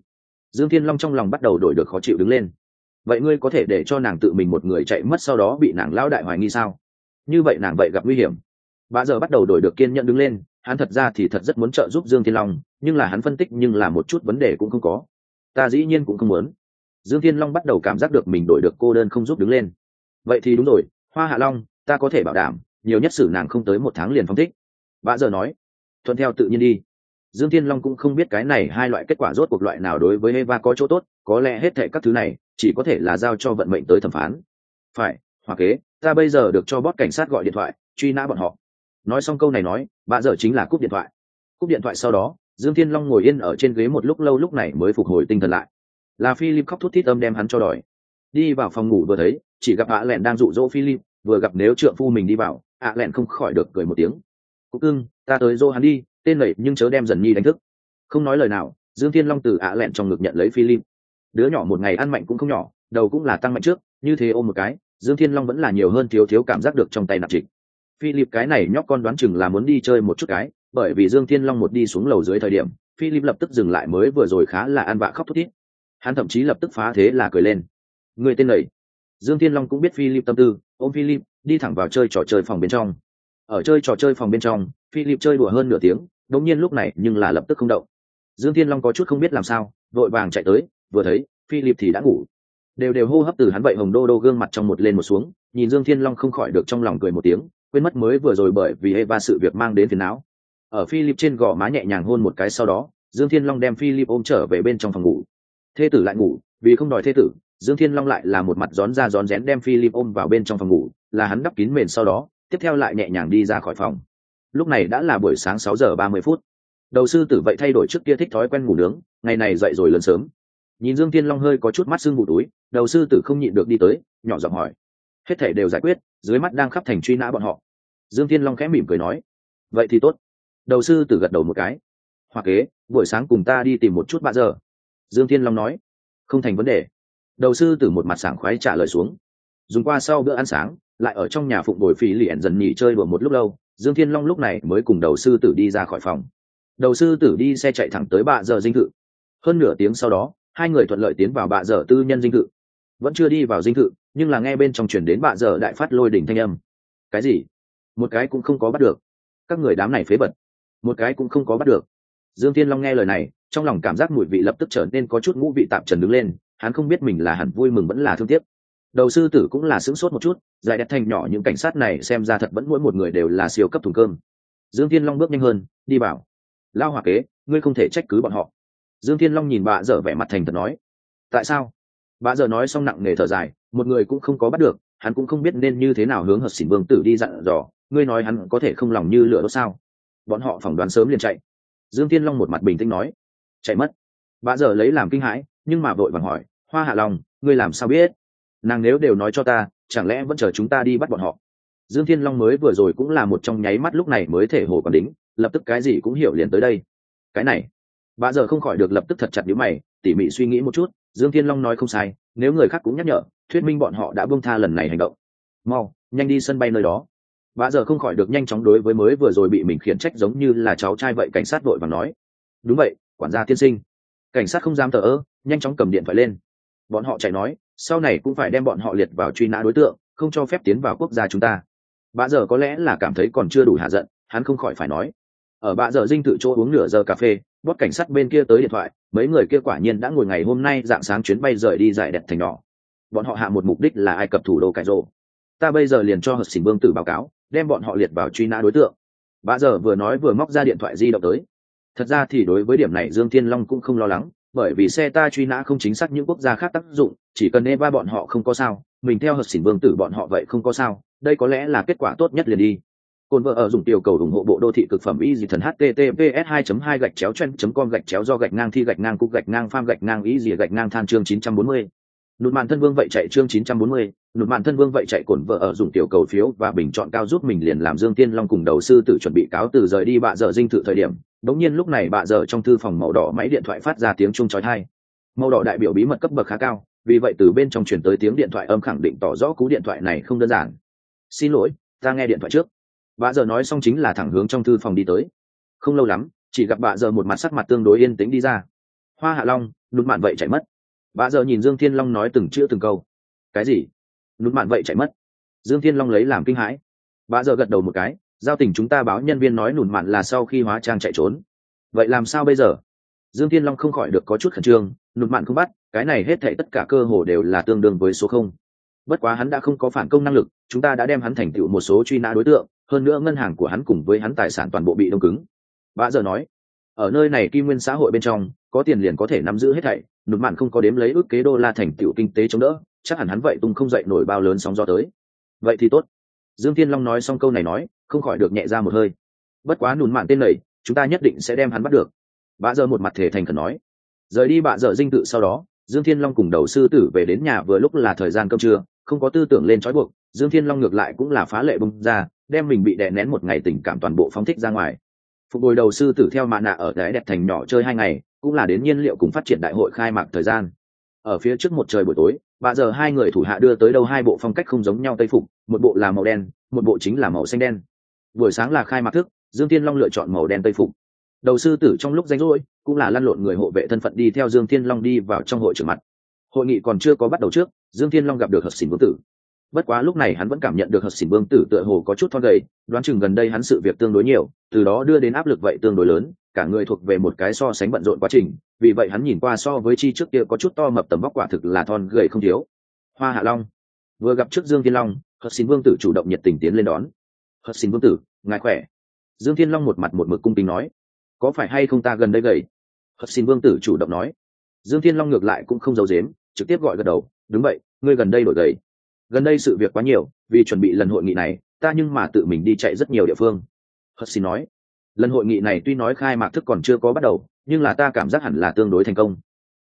Dương thiên long trong lòng bắt đầu đổi được khó chịu đứng lên. Vậy ngươi có thể để cho nàng tự mình một người chạy mất sau đó bị nàng lão đại hoài nghi sao? Như vậy nàng vậy gặp nguy hiểm. Bà giờ bắt đầu đổi được kiên nhẫn đứng lên, hắn thật ra thì thật rất muốn trợ giúp dương thiên long, nhưng là hắn phân tích nhưng là một chút vấn đề cũng không có. Ta dĩ nhiên cũng không muốn. Dương thiên long bắt đầu cảm giác được mình đổi được cô đơn không giúp đứng lên. Vậy thì đúng rồi, hoa hạ long, ta có thể bảo đảm nhiều nhất xử nàng không tới một tháng liền phong thích. Bà giờ nói, thuận theo tự nhiên đi. Dương thiên long cũng không biết cái này hai loại kết quả rốt cuộc loại nào đối với eva có chỗ tốt, có lẽ hết thệ các thứ này chỉ có thể là giao cho vận mệnh tới thẩm phán. Phải hoặc kế, ta bây giờ được cho bót cảnh sát gọi điện thoại, truy nã bọn họ. Nói xong câu này nói, bà giờ chính là cúp điện thoại. Cúp điện thoại sau đó, dương thiên long ngồi yên ở trên ghế một lúc lâu lúc này mới phục hồi tinh thần lại. Là philip khóc thút thít âm đem hắn cho đòi. Đi vào phòng ngủ vừa thấy, chỉ gặp ạ lẹn đang dụ dỗ philip, vừa gặp nếu trượng phu mình đi vào ạ lẹn không khỏi được cười một tiếng. Cúc cưng, ta tới dô hắn đi, tên lầy nhưng chớ đem dần nhi đánh thức. Không nói lời nào, dương thiên long từ ạ lẹn trong ngực nhận lấy philip. Đứa nhỏ một ngày ăn mạnh cũng không nhỏ, đầu cũng là tăng mạnh trước, như thế ôm một cái, dương thiên long vẫn là nhiều hơn thiếu thiếu cảm giác được trong tay nạp trịch. Philip cái này nhóc con đoán chừng là muốn đi chơi một chút cái, bởi vì dương thiên long một đi xuống lầu dưới thời điểm, philip lập tức dừng lại mới vừa rồi khá là ăn vạ khóc thút thít. Hắn thậm chí lập tức phá thế là cười lên. Người tên lầy dương thiên long cũng biết philip tâm tư, ôm philip đi thẳng vào chơi trò chơi phòng bên trong. Ở chơi trò chơi phòng bên trong, philip chơi đùa hơn nửa tiếng đống nhiên lúc này nhưng là lập tức không động. Dương thiên long có chút không biết làm sao, vội vàng chạy tới, vừa thấy, philip thì đã ngủ. Đều đều hô hấp từ hắn vậy hồng đô đô gương mặt trong một lên một xuống, nhìn dương thiên long không khỏi được trong lòng cười một tiếng, quên mất mới vừa rồi bởi vì eva sự việc mang đến phiền não. Ở philip trên gò má nhẹ nhàng hôn một cái sau đó, dương thiên long đem philip ôm trở về bên trong phòng ngủ. Thê tử lại ngủ, vì không đòi thê tử, dương thiên long lại là một mặt rón ra rón rén đem philip ôm vào bên trong phòng ngủ là hắn đắp kín mền sau đó, tiếp theo lại nhẹ nhàng đi ra khỏi phòng. Lúc này đã là buổi sáng sáu giờ ba mươi phút. Đầu sư tử vậy thay đổi trước kia thích thói quen ngủ nướng, ngày này dậy rồi lớn sớm. Nhìn dương thiên long hơi có chút mắt sưng bù túi, đầu sư tử không nhịn được đi tới, nhỏ giọng hỏi. Hết thể đều giải quyết, dưới mắt đang khắp thành truy nã bọn họ. Dương thiên long khẽ mỉm cười nói. Vậy thì tốt. Đầu sư tử gật đầu một cái. Hoặc kế, buổi sáng cùng ta đi tìm một chút bạ giờ. Dương thiên long nói. Không thành vấn đề. Đầu sư tử một mặt sảng khoái trả lời xuống. Dùng qua sau bữa ăn sáng lại ở trong nhà phụng bồi phí liền dần nhỉ chơi đùa một lúc lâu, dương thiên long lúc này mới cùng đầu sư tử đi ra khỏi phòng. Đầu sư tử đi xe chạy thẳng tới bạ giờ dinh thự. Hơn nửa tiếng sau đó, hai người thuận lợi tiến vào bạ giờ tư nhân dinh thự. Vẫn chưa đi vào dinh thự, nhưng là nghe bên trong chuyển đến bạ giờ đại phát lôi đỉnh thanh âm. Cái gì? Một cái cũng không có bắt được. Các người đám này phế bật. Một cái cũng không có bắt được. Dương thiên long nghe lời này, trong lòng cảm giác mùi vị lập tức trở nên có chút ngũ vị tạm trần đứng lên, hắn không biết mình là hẳn vui mừng vẫn là thương tiếc đầu sư tử cũng là sững sốt một chút, giải đẹp thành nhỏ những cảnh sát này xem ra thật vẫn mỗi một người đều là siêu cấp thùng cơm. Dương thiên long bước nhanh hơn, đi bảo. Lao hòa kế, ngươi không thể trách cứ bọn họ. Dương thiên long nhìn bà dở vẻ mặt thành thật nói. Tại sao? Bà dở nói xong nặng nề thở dài, một người cũng không có bắt được, hắn cũng không biết nên như thế nào hướng hợp xỉn vương tử đi dặn dò, ngươi nói hắn có thể không lòng như lửa đốt sao? Bọn họ phỏng đoán sớm liền chạy. Dương thiên long một mặt bình tĩnh nói. Chạy mất. Bà dở lấy làm kinh hãi, nhưng mà vội vàng hỏi, hoa hạ lòng ngươi làm sao biết? Nàng nếu đều nói cho ta, chẳng lẽ vẫn chờ chúng ta đi bắt bọn họ? Dương thiên long mới vừa rồi cũng là một trong nháy mắt lúc này mới thể hồ còn đính, lập tức cái gì cũng hiểu liền tới đây. Cái này, bà giờ không khỏi được lập tức thật chặt nhíu mày, tỉ mỉ suy nghĩ một chút, dương thiên long nói không sai, nếu người khác cũng nhắc nhở, thuyết minh bọn họ đã buông tha lần này hành động. Mau, nhanh đi sân bay nơi đó. Bà giờ không khỏi được nhanh chóng đối với mới vừa rồi bị mình khiển trách giống như là cháu trai vậy cảnh sát vội và nói. Đúng vậy, quản gia tiên sinh. Cảnh sát không dám thờ ơ, nhanh chóng cầm điện thoại lên. Bọn họ chạy nói sau này cũng phải đem bọn họ liệt vào truy nã đối tượng, không cho phép tiến vào quốc gia chúng ta. Bà giờ có lẽ là cảm thấy còn chưa đủ hạ giận, hắn không khỏi phải nói. Ở bà giờ dinh tự chỗ uống nửa giờ cà phê bót cảnh sát bên kia tới điện thoại, mấy người kia quả nhiên đã ngồi ngày hôm nay dạng sáng chuyến bay rời đi giải đẹp thành nhỏ. Bọn họ hạ một mục đích là ai cập thủ đô cải rộ. Ta bây giờ liền cho hợp xỉn vương tử báo cáo, đem bọn họ liệt vào truy nã đối tượng. Bà giờ vừa nói vừa móc ra điện thoại di động tới. Thật ra thì đối với điểm này dương thiên long cũng không lo lắng bởi vì xe ta truy nã không chính xác những quốc gia khác tác dụng chỉ cần e ba bọn họ không có sao mình theo hợp xỉn vương tử bọn họ vậy không có sao đây có lẽ là kết quả tốt nhất liền đi. Cồn vợ ở dùng tiểu cầu ủng hộ bộ đô thị cực phẩm y dị thần https 2 2 gạch chéo chen com gạch chéo do gạch ngang thi gạch ngang cục gạch ngang pham gạch ngang y dị gạch ngang than chương 940. nụt mạn thân vương vậy chạy chương 940, nụt mạn thân vương vậy chạy cồn vợ ở dùng tiểu cầu phiếu và bình chọn cao giúp mình liền làm dương tiên long cùng đầu sư tự chuẩn bị cáo từ rời đi bạ giờ dinh thự thời điểm đống nhiên lúc này bạ giờ trong thư phòng màu đỏ máy điện thoại phát ra tiếng chung chói tai. Màu đỏ đại biểu bí mật cấp bậc khá cao, vì vậy từ bên trong chuyển tới tiếng điện thoại âm khẳng định tỏ rõ cú điện thoại này không đơn giản. Xin lỗi, ta nghe điện thoại trước. Bà giờ nói xong chính là thẳng hướng trong thư phòng đi tới. Không lâu lắm, chỉ gặp bà giờ một mặt sắc mặt tương đối yên tĩnh đi ra. Hoa hạ long nút mạn vậy chạy mất. Bà giờ nhìn dương thiên long nói từng chữ từng câu. Cái gì? Nút mạn vậy chạy mất. Dương thiên long lấy làm kinh hãi. Bà giờ gật đầu một cái giao tình chúng ta báo nhân viên nói nụn mạn là sau khi hóa trang chạy trốn. Vậy làm sao bây giờ? Dương thiên long không khỏi được có chút khẩn trương nụn mạn không bắt, cái này hết thệ tất cả cơ hồ đều là tương đương với số không. Bất quá hắn đã không có phản công năng lực, chúng ta đã đem hắn thành tựu một số truy nã đối tượng, hơn nữa ngân hàng của hắn cùng với hắn tài sản toàn bộ bị đông cứng. Bà giờ nói, ở nơi này kim nguyên xã hội bên trong, có tiền liền có thể nắm giữ hết thảy nụt mạn không có đếm lấy ước kế đô la thành tựu kinh tế chống đỡ, chắc hẳn hắn vậy tung không dậy nổi bao lớn sóng gió tới. Vậy thì tốt dương thiên long nói xong câu này nói không khỏi được nhẹ ra một hơi. Bất quá nùn mạn tên này, chúng ta nhất định sẽ đem hắn bắt được. Bà giờ một mặt thể thành khẩn nói. Rời đi bà giờ dinh tự sau đó dương thiên long cùng đầu sư tử về đến nhà vừa lúc là thời gian cơm trưa không có tư tưởng lên trói buộc dương thiên long ngược lại cũng là phá lệ bông ra đem mình bị đè nén một ngày tình cảm toàn bộ phóng thích ra ngoài. Phục hồi đầu sư tử theo mạ nạ ở đáy đẹp thành nhỏ chơi hai ngày cũng là đến nhiên liệu cùng phát triển đại hội khai mạc thời gian ở phía trước một trời buổi tối, bà giờ hai người thủ hạ đưa tới đâu hai bộ phong cách không giống nhau tây phục, một bộ là màu đen, một bộ chính là màu xanh đen. Buổi sáng là khai mạc thức, dương thiên long lựa chọn màu đen tây phục. Đầu sư tử trong lúc danh rỗi, cũng là lăn lộn người hộ vệ thân phận đi theo dương thiên long đi vào trong hội trưởng mặt. Hội nghị còn chưa có bắt đầu trước, dương thiên long gặp được hợp xỉn vương tử. Bất quá lúc này hắn vẫn cảm nhận được hợp xỉn vương tử tựa hồ có chút thon gầy, đoán chừng gần đây hắn sự việc tương đối nhiều, từ đó đưa đến áp lực vậy tương đối lớn, cả người thuộc về một cái so sánh bận rộn quá trình vì vậy hắn nhìn qua so với chi trước kia có chút to mập tầm vóc quả thực là thon gầy không thiếu. Hoa hạ long. Vừa gặp trước dương thiên long hợp xin vương tử chủ động nhiệt tình tiến lên đón. Hợp xin vương tử, ngài khỏe? Dương thiên long một mặt một mực cung kính nói. Có phải hay không ta gần đây gầy? Hợp xin vương tử chủ động nói. Dương thiên long ngược lại cũng không giấu dếm trực tiếp gọi gật đầu. Đúng vậy, ngươi gần đây đổi gầy. Gần đây sự việc quá nhiều, vì chuẩn bị lần hội nghị này, ta nhưng mà tự mình đi chạy rất nhiều địa phương. Hất xin nói. Lần hội nghị này tuy nói khai mạc thức còn chưa có bắt đầu nhưng là ta cảm giác hẳn là tương đối thành công.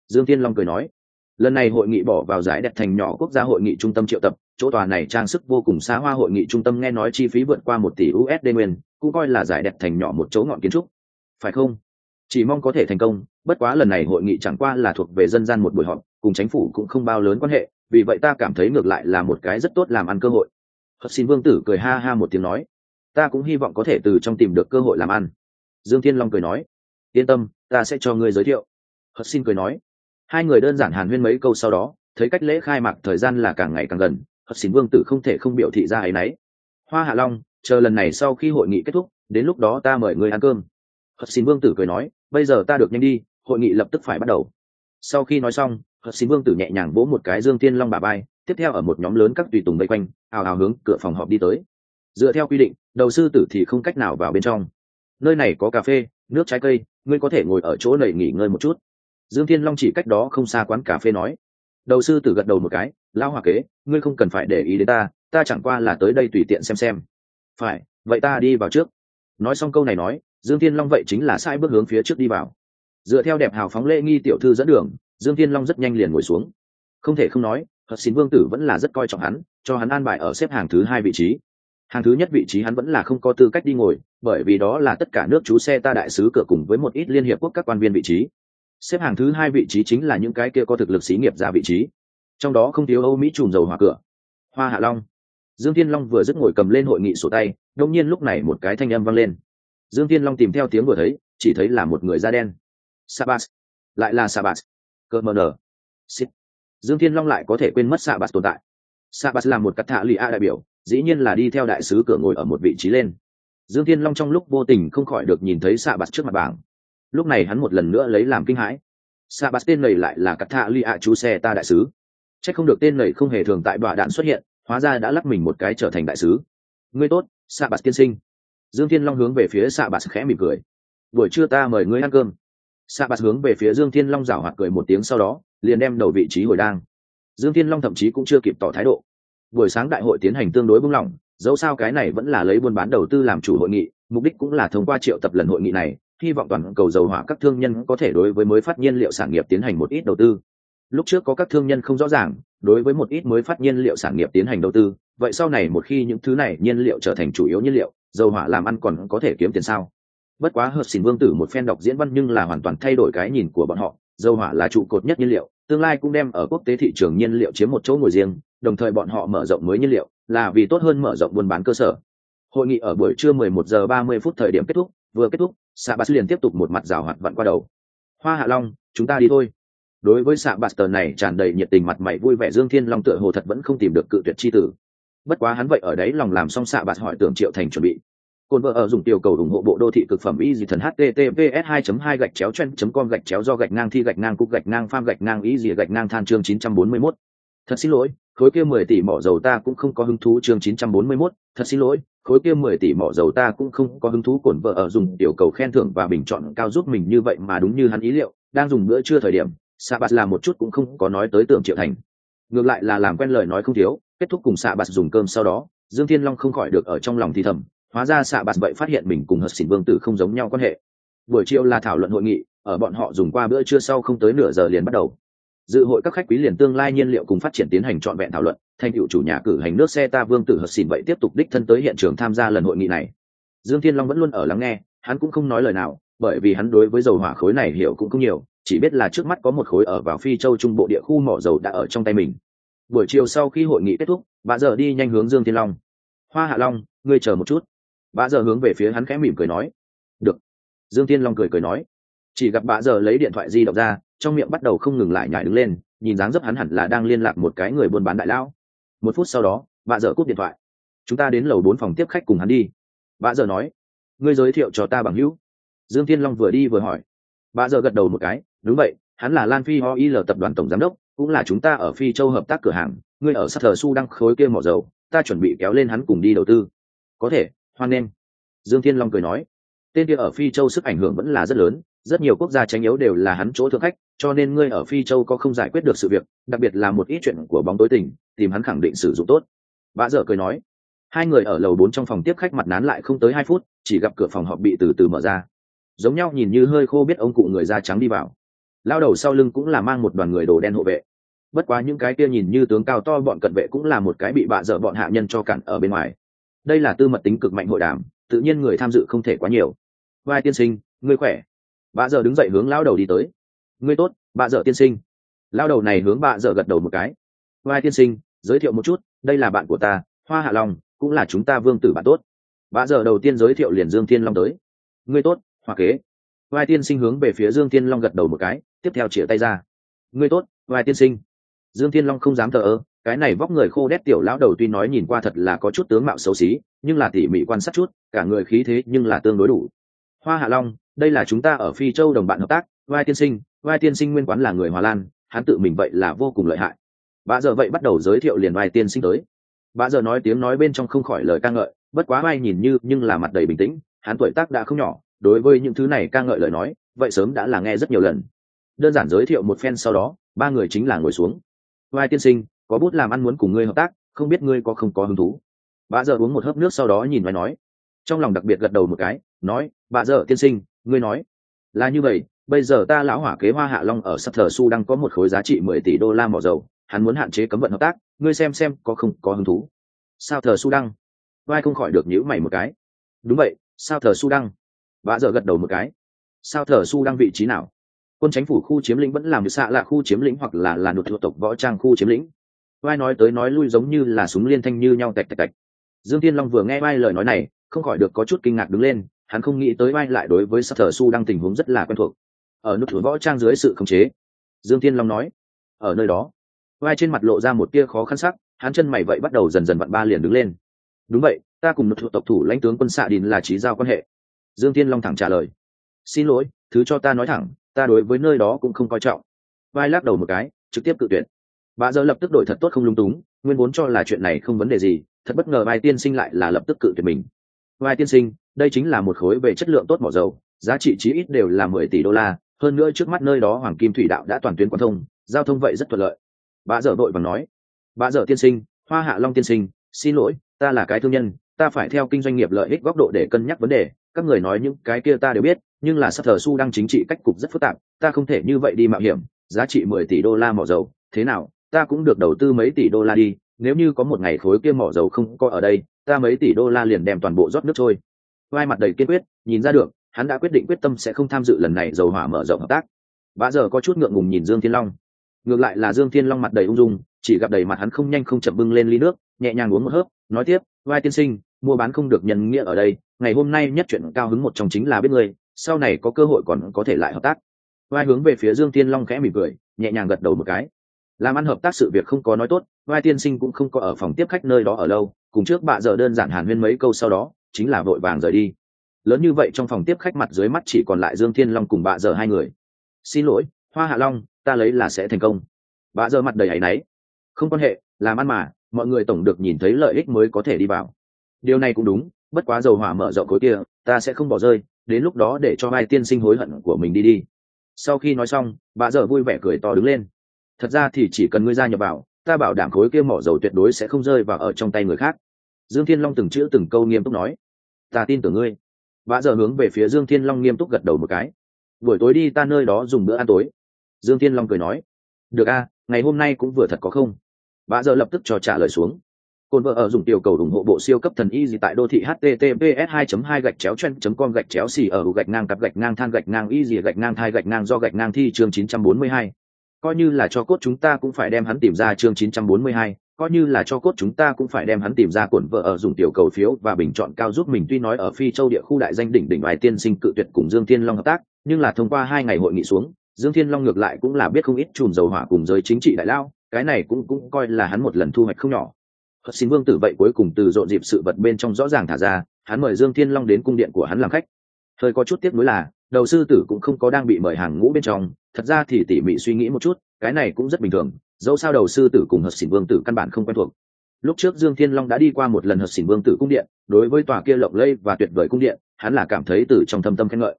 Dương tiên long cười nói, lần này hội nghị bỏ vào giải đẹp thành nhỏ quốc gia hội nghị trung tâm triệu tập, chỗ tòa này trang sức vô cùng xa hoa hội nghị trung tâm nghe nói chi phí vượt qua một tỷ usd nguyên, cũng coi là giải đẹp thành nhỏ một chỗ ngọn kiến trúc. Phải không? Chỉ mong có thể thành công, bất quá lần này hội nghị chẳng qua là thuộc về dân gian một buổi họp, cùng chính phủ cũng không bao lớn quan hệ, vì vậy ta cảm thấy ngược lại là một cái rất tốt làm ăn cơ hội. Hất xin vương tử cười ha ha một tiếng nói, ta cũng hy vọng có thể từ trong tìm được cơ hội làm ăn. Dương thiên long cười nói, yên tâm ta sẽ cho ngươi giới thiệu. Hất xin cười nói. Hai người đơn giản hàn huyên mấy câu sau đó, thấy cách lễ khai mạc thời gian là càng ngày càng gần hất xin vương tử không thể không biểu thị ra ấy nấy. Hoa hạ long, chờ lần này sau khi hội nghị kết thúc, đến lúc đó ta mời ngươi ăn cơm. Hất xin vương tử cười nói, bây giờ ta được nhanh đi, hội nghị lập tức phải bắt đầu. Sau khi nói xong hất xin vương tử nhẹ nhàng vỗ một cái dương tiên long bà bay, tiếp theo ở một nhóm lớn các tùy tùng vây quanh, ào ào hướng cửa phòng họp đi tới. Dựa theo quy định, đầu sư tử thì không cách nào vào bên trong. Nơi này có cà phê, nước trái cây ngươi có thể ngồi ở chỗ này nghỉ ngơi một chút. Dương thiên long chỉ cách đó không xa quán cà phê nói. Đầu sư tử gật đầu một cái lao hòa kế, ngươi không cần phải để ý đến ta ta chẳng qua là tới đây tùy tiện xem xem. Phải, vậy ta đi vào trước. Nói xong câu này nói, dương thiên long vậy chính là sai bước hướng phía trước đi vào. Dựa theo đẹp hào phóng lễ nghi tiểu thư dẫn đường, dương thiên long rất nhanh liền ngồi xuống. Không thể không nói hật xin vương tử vẫn là rất coi trọng hắn, cho hắn an bài ở xếp hàng thứ hai vị trí hàng thứ nhất vị trí hắn vẫn là không có tư cách đi ngồi, bởi vì đó là tất cả nước chú xe ta đại sứ cửa cùng với một ít liên hiệp quốc các quan viên vị trí. Xếp hàng thứ hai vị trí chính là những cái kia có thực lực xí nghiệp ra vị trí. Trong đó không thiếu âu mỹ Trùm dầu hỏa cửa. Hoa hạ long. Dương thiên long vừa dứt ngồi cầm lên hội nghị sổ tay, đông nhiên lúc này một cái thanh âm vang lên. Dương thiên long tìm theo tiếng vừa thấy, chỉ thấy là một người da đen. Sabas lại là sabas cơ mờ nở. Dương thiên long lại có thể quên mất sabas tồn tại. Sabas là một cắt thạ lì a đại biểu dĩ nhiên là đi theo đại sứ cửa ngồi ở một vị trí lên. Dương thiên long trong lúc vô tình không khỏi được nhìn thấy xạ bạt trước mặt bảng. Lúc này hắn một lần nữa lấy làm kinh hãi. Xạ bạt tên này lại là cắt thạ lụy ạ chú xe ta đại sứ. C h ắ c không được tên này không hề thường tại bọa đạn xuất hiện, hóa ra đã lắc mình một cái trở thành đại sứ. Ngươi tốt xạ bạt tiên sinh. Dương thiên long hướng về phía xạ bạt khẽ mỉm cười. Buổi trưa ta mời ngươi ăn cơm. Xạ bạt hướng về phía dương thiên long rảo hoạt cười một tiếng sau đó, liền đem đầu vị trí hồi đang. Dương thiên long thậm chí cũng chưa kịp tỏ thái độ buổi sáng đại hội tiến hành tương đối bung lỏng, dẫu sao cái này vẫn là lấy buôn bán đầu tư làm chủ hội nghị, mục đích cũng là thông qua triệu tập lần hội nghị này, hy vọng toàn cầu dầu hỏa các thương nhân có thể đối với mới phát nhiên liệu sản nghiệp tiến hành một ít đầu tư. Lúc trước có các thương nhân không rõ ràng, đối với một ít mới phát nhiên liệu sản nghiệp tiến hành đầu tư, vậy sau này một khi những thứ này nhiên liệu trở thành chủ yếu nhiên liệu, dầu hỏa làm ăn còn có thể kiếm tiền sao? Bất quá hợp xỉn vương tử một phen đọc diễn văn nhưng là hoàn toàn thay đổi cái nhìn của bọn họ, dầu hỏa là trụ cột nhất nhiên liệu tương lai cũng đem ở quốc tế thị trường nhiên liệu chiếm một chỗ ngồi riêng, đồng thời bọn họ mở rộng mới nhiên liệu, là vì tốt hơn mở rộng buôn bán cơ sở. Hội nghị ở buổi trưa 11 giờ 30 phút thời điểm kết thúc, vừa kết thúc xạ bát liền tiếp tục một mặt rào hoạt vặn qua đầu. Hoa hạ long, chúng ta đi thôi. Đối với xạ bát tờ này tràn đầy nhiệt tình mặt mày vui vẻ dương thiên long tựa hồ thật vẫn không tìm được cự tuyệt chi tử. Bất quá hắn vậy ở đấy lòng làm xong xạ bát hỏi tưởng triệu thành chuẩn bị. Côn vợ ở dùng tiểu cầu ủng hộ bộ đô thị cực phẩm y dị thần https 2 2 gạch chéo chen com gạch chéo do gạch ngang thi gạch ngang cục gạch ngang pham gạch ngang y dị gạch ngang than chương 941. thật xin lỗi khối kia 10 tỷ mỏ dầu ta cũng không có hứng thú chương 941, thật xin lỗi khối kia 10 tỷ mỏ dầu ta cũng không có hứng thú Cổn vợ ở dùng tiểu cầu khen thưởng và bình chọn cao giúp mình như vậy mà đúng như hắn ý liệu đang dùng bữa trưa thời điểm xạ bạt làm một chút cũng không có nói tới tưởng triệu thành ngược lại là làm quen lời nói không thiếu kết thúc cùng xạ bạt dùng cơm sau đó dương thiên long không khỏi được ở trong lòng thì thầm hóa ra xạ bạt vậy phát hiện mình cùng Hợp xỉn vương tử không giống nhau quan hệ. Buổi chiều là thảo luận hội nghị, ở bọn họ dùng qua bữa trưa sau không tới nửa giờ liền bắt đầu. Dự hội các khách quý liền tương lai nhiên liệu cùng phát triển tiến hành trọn vẹn thảo luận, thành cựu chủ nhà cử hành nước xe ta vương tử Hợp xỉn vậy tiếp tục đích thân tới hiện trường tham gia lần hội nghị này. Dương thiên long vẫn luôn ở lắng nghe, hắn cũng không nói lời nào, bởi vì hắn đối với dầu hỏa khối này hiểu cũng không nhiều, chỉ biết là trước mắt có một khối ở vào phi châu trung bộ địa khu mỏ dầu đã ở trong tay mình. Buổi chiều sau khi hội nghị kết thúc, bà giờ đi nhanh hướng dương thiên long. Hoa hạ long, ngươi chờ một chút bà giờ hướng về phía hắn khẽ mỉm cười nói, được. Dương thiên long cười cười nói, chỉ gặp bà giờ lấy điện thoại di động ra, trong miệng bắt đầu không ngừng lại nhảy đứng lên, nhìn dáng dấp hắn hẳn là đang liên lạc một cái người buôn bán đại lão. Một phút sau đó bà giờ cúp điện thoại. Chúng ta đến lầu bốn phòng tiếp khách cùng hắn đi. Bà giờ nói, ngươi giới thiệu cho ta bằng hữu. Dương thiên long vừa đi vừa hỏi. Bà giờ gật đầu một cái, đúng vậy, hắn là lan phi ho il tập đoàn tổng giám đốc, cũng là chúng ta ở phi châu hợp tác cửa hàng, ngươi ở sắt thờ su đăng khối kia mỏ dầu, ta chuẩn bị kéo lên hắn cùng đi đầu tư. Có thể hoan nghênh. Dương thiên long cười nói, tên kia ở phi châu sức ảnh hưởng vẫn là rất lớn, rất nhiều quốc gia tranh yếu đều là hắn chỗ thượng khách, cho nên ngươi ở phi châu có không giải quyết được sự việc, đặc biệt là một ít chuyện của bóng tối tình, tìm hắn khẳng định sử dụng tốt. Bà dở cười nói, hai người ở lầu bốn trong phòng tiếp khách mặt nán lại không tới hai phút, chỉ gặp cửa phòng họp bị từ từ mở ra. Giống nhau nhìn như hơi khô biết ông cụ người da trắng đi vào. Lao đầu sau lưng cũng là mang một đoàn người đồ đen hộ vệ. Bất quá những cái kia nhìn như tướng cao to bọn cận vệ cũng là một cái bị bạ dở bọn hạ nhân cho cản ở bên ngoài đây là tư mật tính cực mạnh hội đàm, tự nhiên người tham dự không thể quá nhiều. Vai tiên sinh, ngươi khỏe? Bà dở đứng dậy hướng lao đầu đi tới. Ngươi tốt bà dở tiên sinh. Lao đầu này hướng bà dở gật đầu một cái. Vai tiên sinh, giới thiệu một chút, đây là bạn của ta, hoa hạ long, cũng là chúng ta vương tử bạn tốt. Bà dở đầu tiên giới thiệu liền dương thiên long tới. Ngươi tốt, hoa kế. Vai tiên sinh hướng về phía dương thiên long gật đầu một cái, tiếp theo chĩa tay ra. Ngươi tốt, vai tiên sinh. Dương thiên long không dám thờ ơ cái này vóc người khô đét tiểu lão đầu tuy nói nhìn qua thật là có chút tướng mạo xấu xí, nhưng là tỉ mỉ quan sát chút, cả người khí thế nhưng là tương đối đủ. Hoa hạ long, đây là chúng ta ở phi châu đồng bạn hợp tác, vai tiên sinh, vai tiên sinh nguyên quán là người hòa lan, hắn tự mình vậy là vô cùng lợi hại. Bà giờ vậy bắt đầu giới thiệu liền vai tiên sinh tới. Bà giờ nói tiếng nói bên trong không khỏi lời ca ngợi, bất quá vai nhìn như nhưng là mặt đầy bình tĩnh, hắn tuổi tác đã không nhỏ, đối với những thứ này ca ngợi lời nói, vậy sớm đã là nghe rất nhiều lần. Đơn giản giới thiệu một phen sau đó, ba người chính là ngồi xuống. Vai tiên sinh có bút làm ăn muốn cùng ngươi hợp tác, không biết ngươi có không có hứng thú. Bà giờ uống một hớp nước sau đó nhìn vai nói. Trong lòng đặc biệt gật đầu một cái, nói bà giờ tiên sinh, ngươi nói. Là như vậy, bây giờ ta lão hỏa kế hoa hạ long ở sắp thờ su đang có một khối giá trị mười tỷ đô la mỏ dầu, hắn muốn hạn chế cấm vận hợp tác, ngươi xem xem có không có hứng thú. Sao thờ su đăng vai không khỏi được nhữ mày một cái. Đúng vậy, sao thờ su đăng bà giờ gật đầu một cái. Sao thờ su đăng vị trí nào? Quân chính phủ khu chiếm lĩnh vẫn làm được xạ là khu chiếm lĩnh hoặc là là nụt thuộc tộc võ trang khu chiếm lĩnh vai nói tới nói lui giống như là súng liên thanh như nhau tạch tạch tạch. Dương tiên long vừa nghe vai lời nói này, không khỏi được có chút kinh ngạc đứng lên, hắn không nghĩ tới vai lại đối với sắc thờ su đang tình huống rất là quen thuộc. Ở nút thủ võ trang dưới sự khống chế, dương tiên long nói, ở nơi đó. Vai trên mặt lộ ra một tia khó khăn sắc, hắn chân mày vậy bắt đầu dần dần vặn ba liền đứng lên. Đúng vậy, ta cùng nút thủ tộc thủ lãnh tướng quân xạ đình là trí giao quan hệ. Dương tiên long thẳng trả lời, xin lỗi, thứ cho ta nói thẳng, ta đối với nơi đó cũng không coi trọng. Vai lắc đầu một cái, trực tiếp cự tuyệt bà giờ lập tức đổi thật tốt không lung túng, nguyên vốn cho là chuyện này không vấn đề gì, thật bất ngờ vai tiên sinh lại là lập tức cự tuyệt mình. Vai tiên sinh, đây chính là một khối về chất lượng tốt mỏ dầu, giá trị chí ít đều là mười tỷ đô la, hơn nữa trước mắt nơi đó hoàng kim thủy đạo đã toàn tuyến quan thông, giao thông vậy rất thuận lợi. Bà dở đội bằng nói bà dở tiên sinh, hoa hạ long tiên sinh, xin lỗi, ta là cái thương nhân, ta phải theo kinh doanh nghiệp lợi ích góc độ để cân nhắc vấn đề, các người nói những cái kia ta đều biết, nhưng là sắp thờ su đang chính trị cách cục rất phức tạp, ta không thể như vậy đi mạo hiểm, giá trị mười tỷ đô la mỏ dầu, thế nào? Ta cũng được đầu tư mấy tỷ đô la đi, nếu như có một ngày khối kia mỏ dầu không có ở đây, ta mấy tỷ đô la liền đem toàn bộ rót nước trôi. Vai mặt đầy kiên quyết, nhìn ra được, hắn đã quyết định quyết tâm sẽ không tham dự lần này dầu hỏa mở rộng hợp tác. Bà giờ có chút ngượng ngùng nhìn dương thiên long. Ngược lại là dương thiên long mặt đầy ung dung, chỉ gặp đầy mặt hắn không nhanh không chậm bưng lên ly nước, nhẹ nhàng uống một hớp, nói tiếp, vai tiên sinh, mua bán không được nhân nghĩa ở đây, ngày hôm nay nhất chuyện cao hứng một trong chính là biết người sau này có cơ hội còn có thể lại hợp tác. Vai hướng về phía dương thiên long khẽ mỉm cười, nhẹ nhàng gật đầu một cái làm ăn hợp tác sự việc không có nói tốt vai tiên sinh cũng không có ở phòng tiếp khách nơi đó ở lâu, cùng trước bạ giờ đơn giản hàn huyên mấy câu sau đó, chính là vội vàng rời đi. Lớn như vậy trong phòng tiếp khách mặt dưới mắt chỉ còn lại dương thiên long cùng bạ giờ hai người. Xin lỗi, hoa hạ long, ta lấy là sẽ thành công. Bạ giờ mặt đầy áy náy. Không quan hệ, làm ăn mà, mọi người tổng được nhìn thấy lợi ích mới có thể đi vào. Điều này cũng đúng, bất quá dầu hỏa mở rộng khối kia, ta sẽ không bỏ rơi, đến lúc đó để cho vai tiên sinh hối hận của mình đi đi. Sau khi nói xong, bà giờ vui vẻ cười to đứng lên thật ra thì chỉ cần ngươi ra nhập vào, ta bảo đảm khối kia mỏ dầu tuyệt đối sẽ không rơi vào ở trong tay người khác. Dương thiên long từng chữ từng câu nghiêm túc nói. Ta tin tưởng ngươi. Vã giờ hướng về phía dương thiên long nghiêm túc gật đầu một cái. Buổi tối đi ta nơi đó dùng bữa ăn tối. Dương thiên long cười nói. Được a, ngày hôm nay cũng vừa thật có không? Vã giờ lập tức cho trả lời xuống. Cồn vợ ở dùng tiểu cầu ủng hộ bộ siêu cấp thần y gì tại đô thị https 2 2 gạch chéo chen com gạch chéo xì ở gạch ngang cặp gạch ngang than gạch ngang y gì gạch ngang thai gạch ngang do gạch ngang thi chương 942. Coi như là cho cốt chúng ta cũng phải đem hắn tìm ra chương 942, coi như là cho cốt chúng ta cũng phải đem hắn tìm ra cuộn vợ ở dùng tiểu cầu phiếu và bình chọn cao giúp mình. Tuy nói ở phi châu địa khu đại danh đỉnh đỉnh bài tiên sinh cự tuyệt cùng Dương Thiên Long hợp tác, nhưng là thông qua hai ngày hội nghị xuống, Dương Thiên Long ngược lại cũng là biết không ít chùm dầu hỏa cùng giới chính trị đại lao, cái này cũng cũng coi là hắn một lần thu hoạch không nhỏ. Hật xin vương tử vậy cuối cùng từ rộn dịp sự vật bên trong rõ ràng thả ra hắn mời dương thiên long đến cung điện của hắn làm khách. Hơi có chút tiếc nuối là đầu sư tử cũng không có đang bị mời hàng ngũ bên trong thật ra thì tỉ mỉ suy nghĩ một chút, cái này cũng rất bình thường, dẫu sao đầu sư tử cùng hợp xỉn vương tử căn bản không quen thuộc. Lúc trước dương thiên long đã đi qua một lần hợp xỉn vương tử cung điện, đối với tòa kia lộng lây và tuyệt vời cung điện, hắn là cảm thấy từ trong thâm tâm khen ngợi.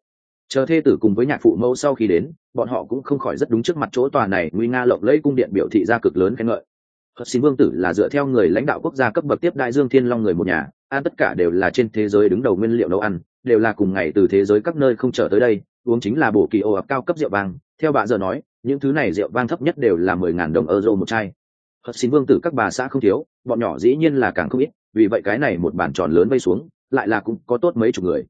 Chờ thê tử cùng với nhạc phụ mẫu sau khi đến, bọn họ cũng không khỏi rất đúng trước mặt chỗ tòa này nguy nga lộng lẫy cung điện biểu thị ra cực lớn khen ngợi. Hợp xin vương tử là dựa theo người lãnh đạo quốc gia cấp bậc tiếp đại dương thiên long người một nhà ăn tất cả đều là trên thế giới đứng đầu nguyên liệu nấu ăn đều là cùng ngày từ thế giới các nơi không trở tới đây, uống chính là bổ kỳ ồ ập cao cấp rượu vang. Theo bà giờ nói, những thứ này rượu vang thấp nhất đều là mười ngàn đồng euro một chai. Hất xin vương tử các bà xã không thiếu, bọn nhỏ dĩ nhiên là càng không ít, vì vậy cái này một bàn tròn lớn vây xuống, lại là cũng có tốt mấy chục người.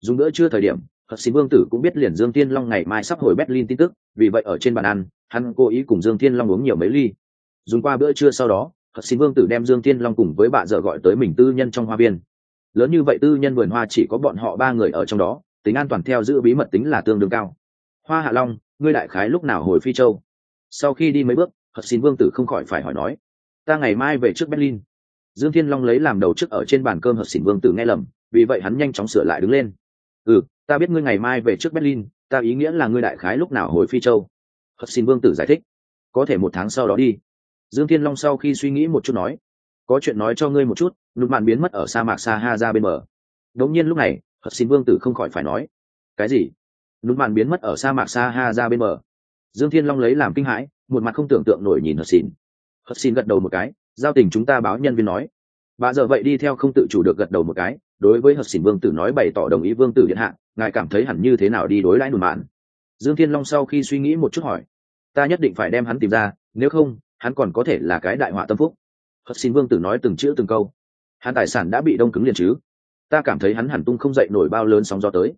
Dùng bữa trưa thời điểm hất xin vương tử cũng biết liền dương tiên long ngày mai sắp hồi berlin tin tức, vì vậy ở trên bàn ăn, hắn cố ý cùng dương tiên long uống nhiều mấy ly. Dùng qua bữa trưa sau đó hất xin vương tử đem dương tiên long cùng với bà dợ gọi tới mình tư nhân trong hoa viên lớn như vậy tư nhân vườn hoa chỉ có bọn họ ba người ở trong đó, tính an toàn theo giữ bí mật tính là tương đương cao. Hoa hạ long, ngươi đại khái lúc nào hồi phi châu? Sau khi đi mấy bước hất xin vương tử không khỏi phải hỏi nói, ta ngày mai về trước berlin. Dương thiên long lấy làm đầu trước ở trên bàn cơm hất xin vương tử nghe lầm, vì vậy hắn nhanh chóng sửa lại đứng lên. Ừ ta biết ngươi ngày mai về trước berlin, ta ý nghĩa là ngươi đại khái lúc nào hồi phi châu? Hất xin vương tử giải thích, có thể một tháng sau đó đi. Dương thiên long sau khi suy nghĩ một chút nói có chuyện nói cho ngươi một chút lục mạn biến mất ở sa mạc sa ha ra bên bờ. Đống nhiên lúc này hất xin vương tử không khỏi phải nói, cái gì? Lục mạn biến mất ở sa mạc sa ha ra bên bờ. Dương thiên long lấy làm kinh hãi, một mặt không tưởng tượng nổi nhìn hất xin. Hất xin gật đầu một cái, giao tình chúng ta báo nhân viên nói. Bà giờ vậy đi theo không tự chủ được gật đầu một cái, đối với hất xin vương tử nói bày tỏ đồng ý vương tử điện hạ, ngài cảm thấy hẳn như thế nào đi đối lãi nụt mạn? Dương thiên long sau khi suy nghĩ một chút hỏi, ta nhất định phải đem hắn tìm ra, nếu không, hắn còn có thể là cái đại họa tâm phúc hất xin vương tử nói từng chữ từng câu. Hắn tài sản đã bị đông cứng liền chứ? Ta cảm thấy hắn hẳn tung không dậy nổi bao lớn sóng gió tới.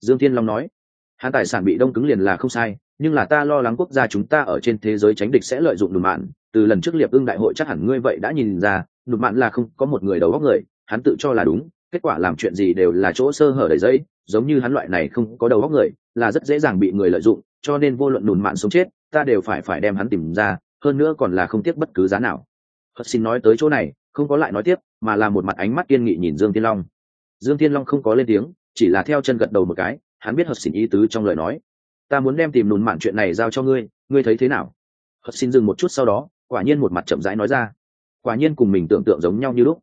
Dương thiên long nói. Hắn tài sản bị đông cứng liền là không sai, nhưng là ta lo lắng quốc gia chúng ta ở trên thế giới tránh địch sẽ lợi dụng đùm mạn. Từ lần trước liệp ưng đại hội chắc hẳn ngươi vậy đã nhìn ra đùm mạn là không có một người đầu góc người, hắn tự cho là đúng, kết quả làm chuyện gì đều là chỗ sơ hở đầy giấy giống như hắn loại này không có đầu góc người, là rất dễ dàng bị người lợi dụng, cho nên vô luận đùm mạn sống chết, ta đều phải phải đem hắn tìm ra, hơn nữa còn là không tiếc bất cứ giá nào hất xin nói tới chỗ này, không có lại nói tiếp, mà là một mặt ánh mắt kiên nghị nhìn dương tiên long. Dương tiên long không có lên tiếng, chỉ là theo chân gật đầu một cái, hắn biết hất xin ý tứ trong lời nói. Ta muốn đem tìm nùn mạn chuyện này giao cho ngươi ngươi thấy thế nào? Hất xin dừng một chút sau đó, quả nhiên một mặt chậm rãi nói ra. Quả nhiên cùng mình tưởng tượng giống nhau như lúc.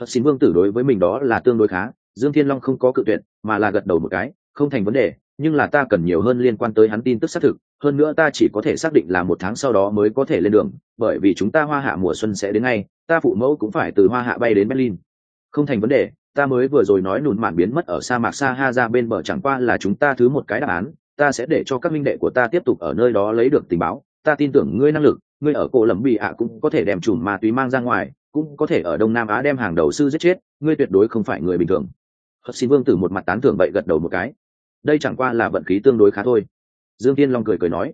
Hất xin vương tử đối với mình đó là tương đối khá, dương thiên long không có cự tuyệt, mà là gật đầu một cái, không thành vấn đề, nhưng là ta cần nhiều hơn liên quan tới hắn tin tức xác thực hơn nữa ta chỉ có thể xác định là một tháng sau đó mới có thể lên đường, bởi vì chúng ta hoa hạ mùa xuân sẽ đến ngay, ta phụ mẫu cũng phải từ hoa hạ bay đến berlin. Không thành vấn đề, ta mới vừa rồi nói nùn mạn biến mất ở sa mạc sa ha ra bên bờ chẳng qua là chúng ta thứ một cái đáp án, ta sẽ để cho các minh đệ của ta tiếp tục ở nơi đó lấy được tình báo. Ta tin tưởng ngươi năng lực, ngươi ở cổ lầm bị ạ cũng có thể đem chùm ma túy mang ra ngoài, cũng có thể ở đông nam á đem hàng đầu sư giết chết, ngươi tuyệt đối không phải người bình thường. Hất xin vương tử một mặt tán thưởng vậy gật đầu một cái. Đây chẳng qua là vận khí tương đối khá thôi dương tiên long cười cười nói,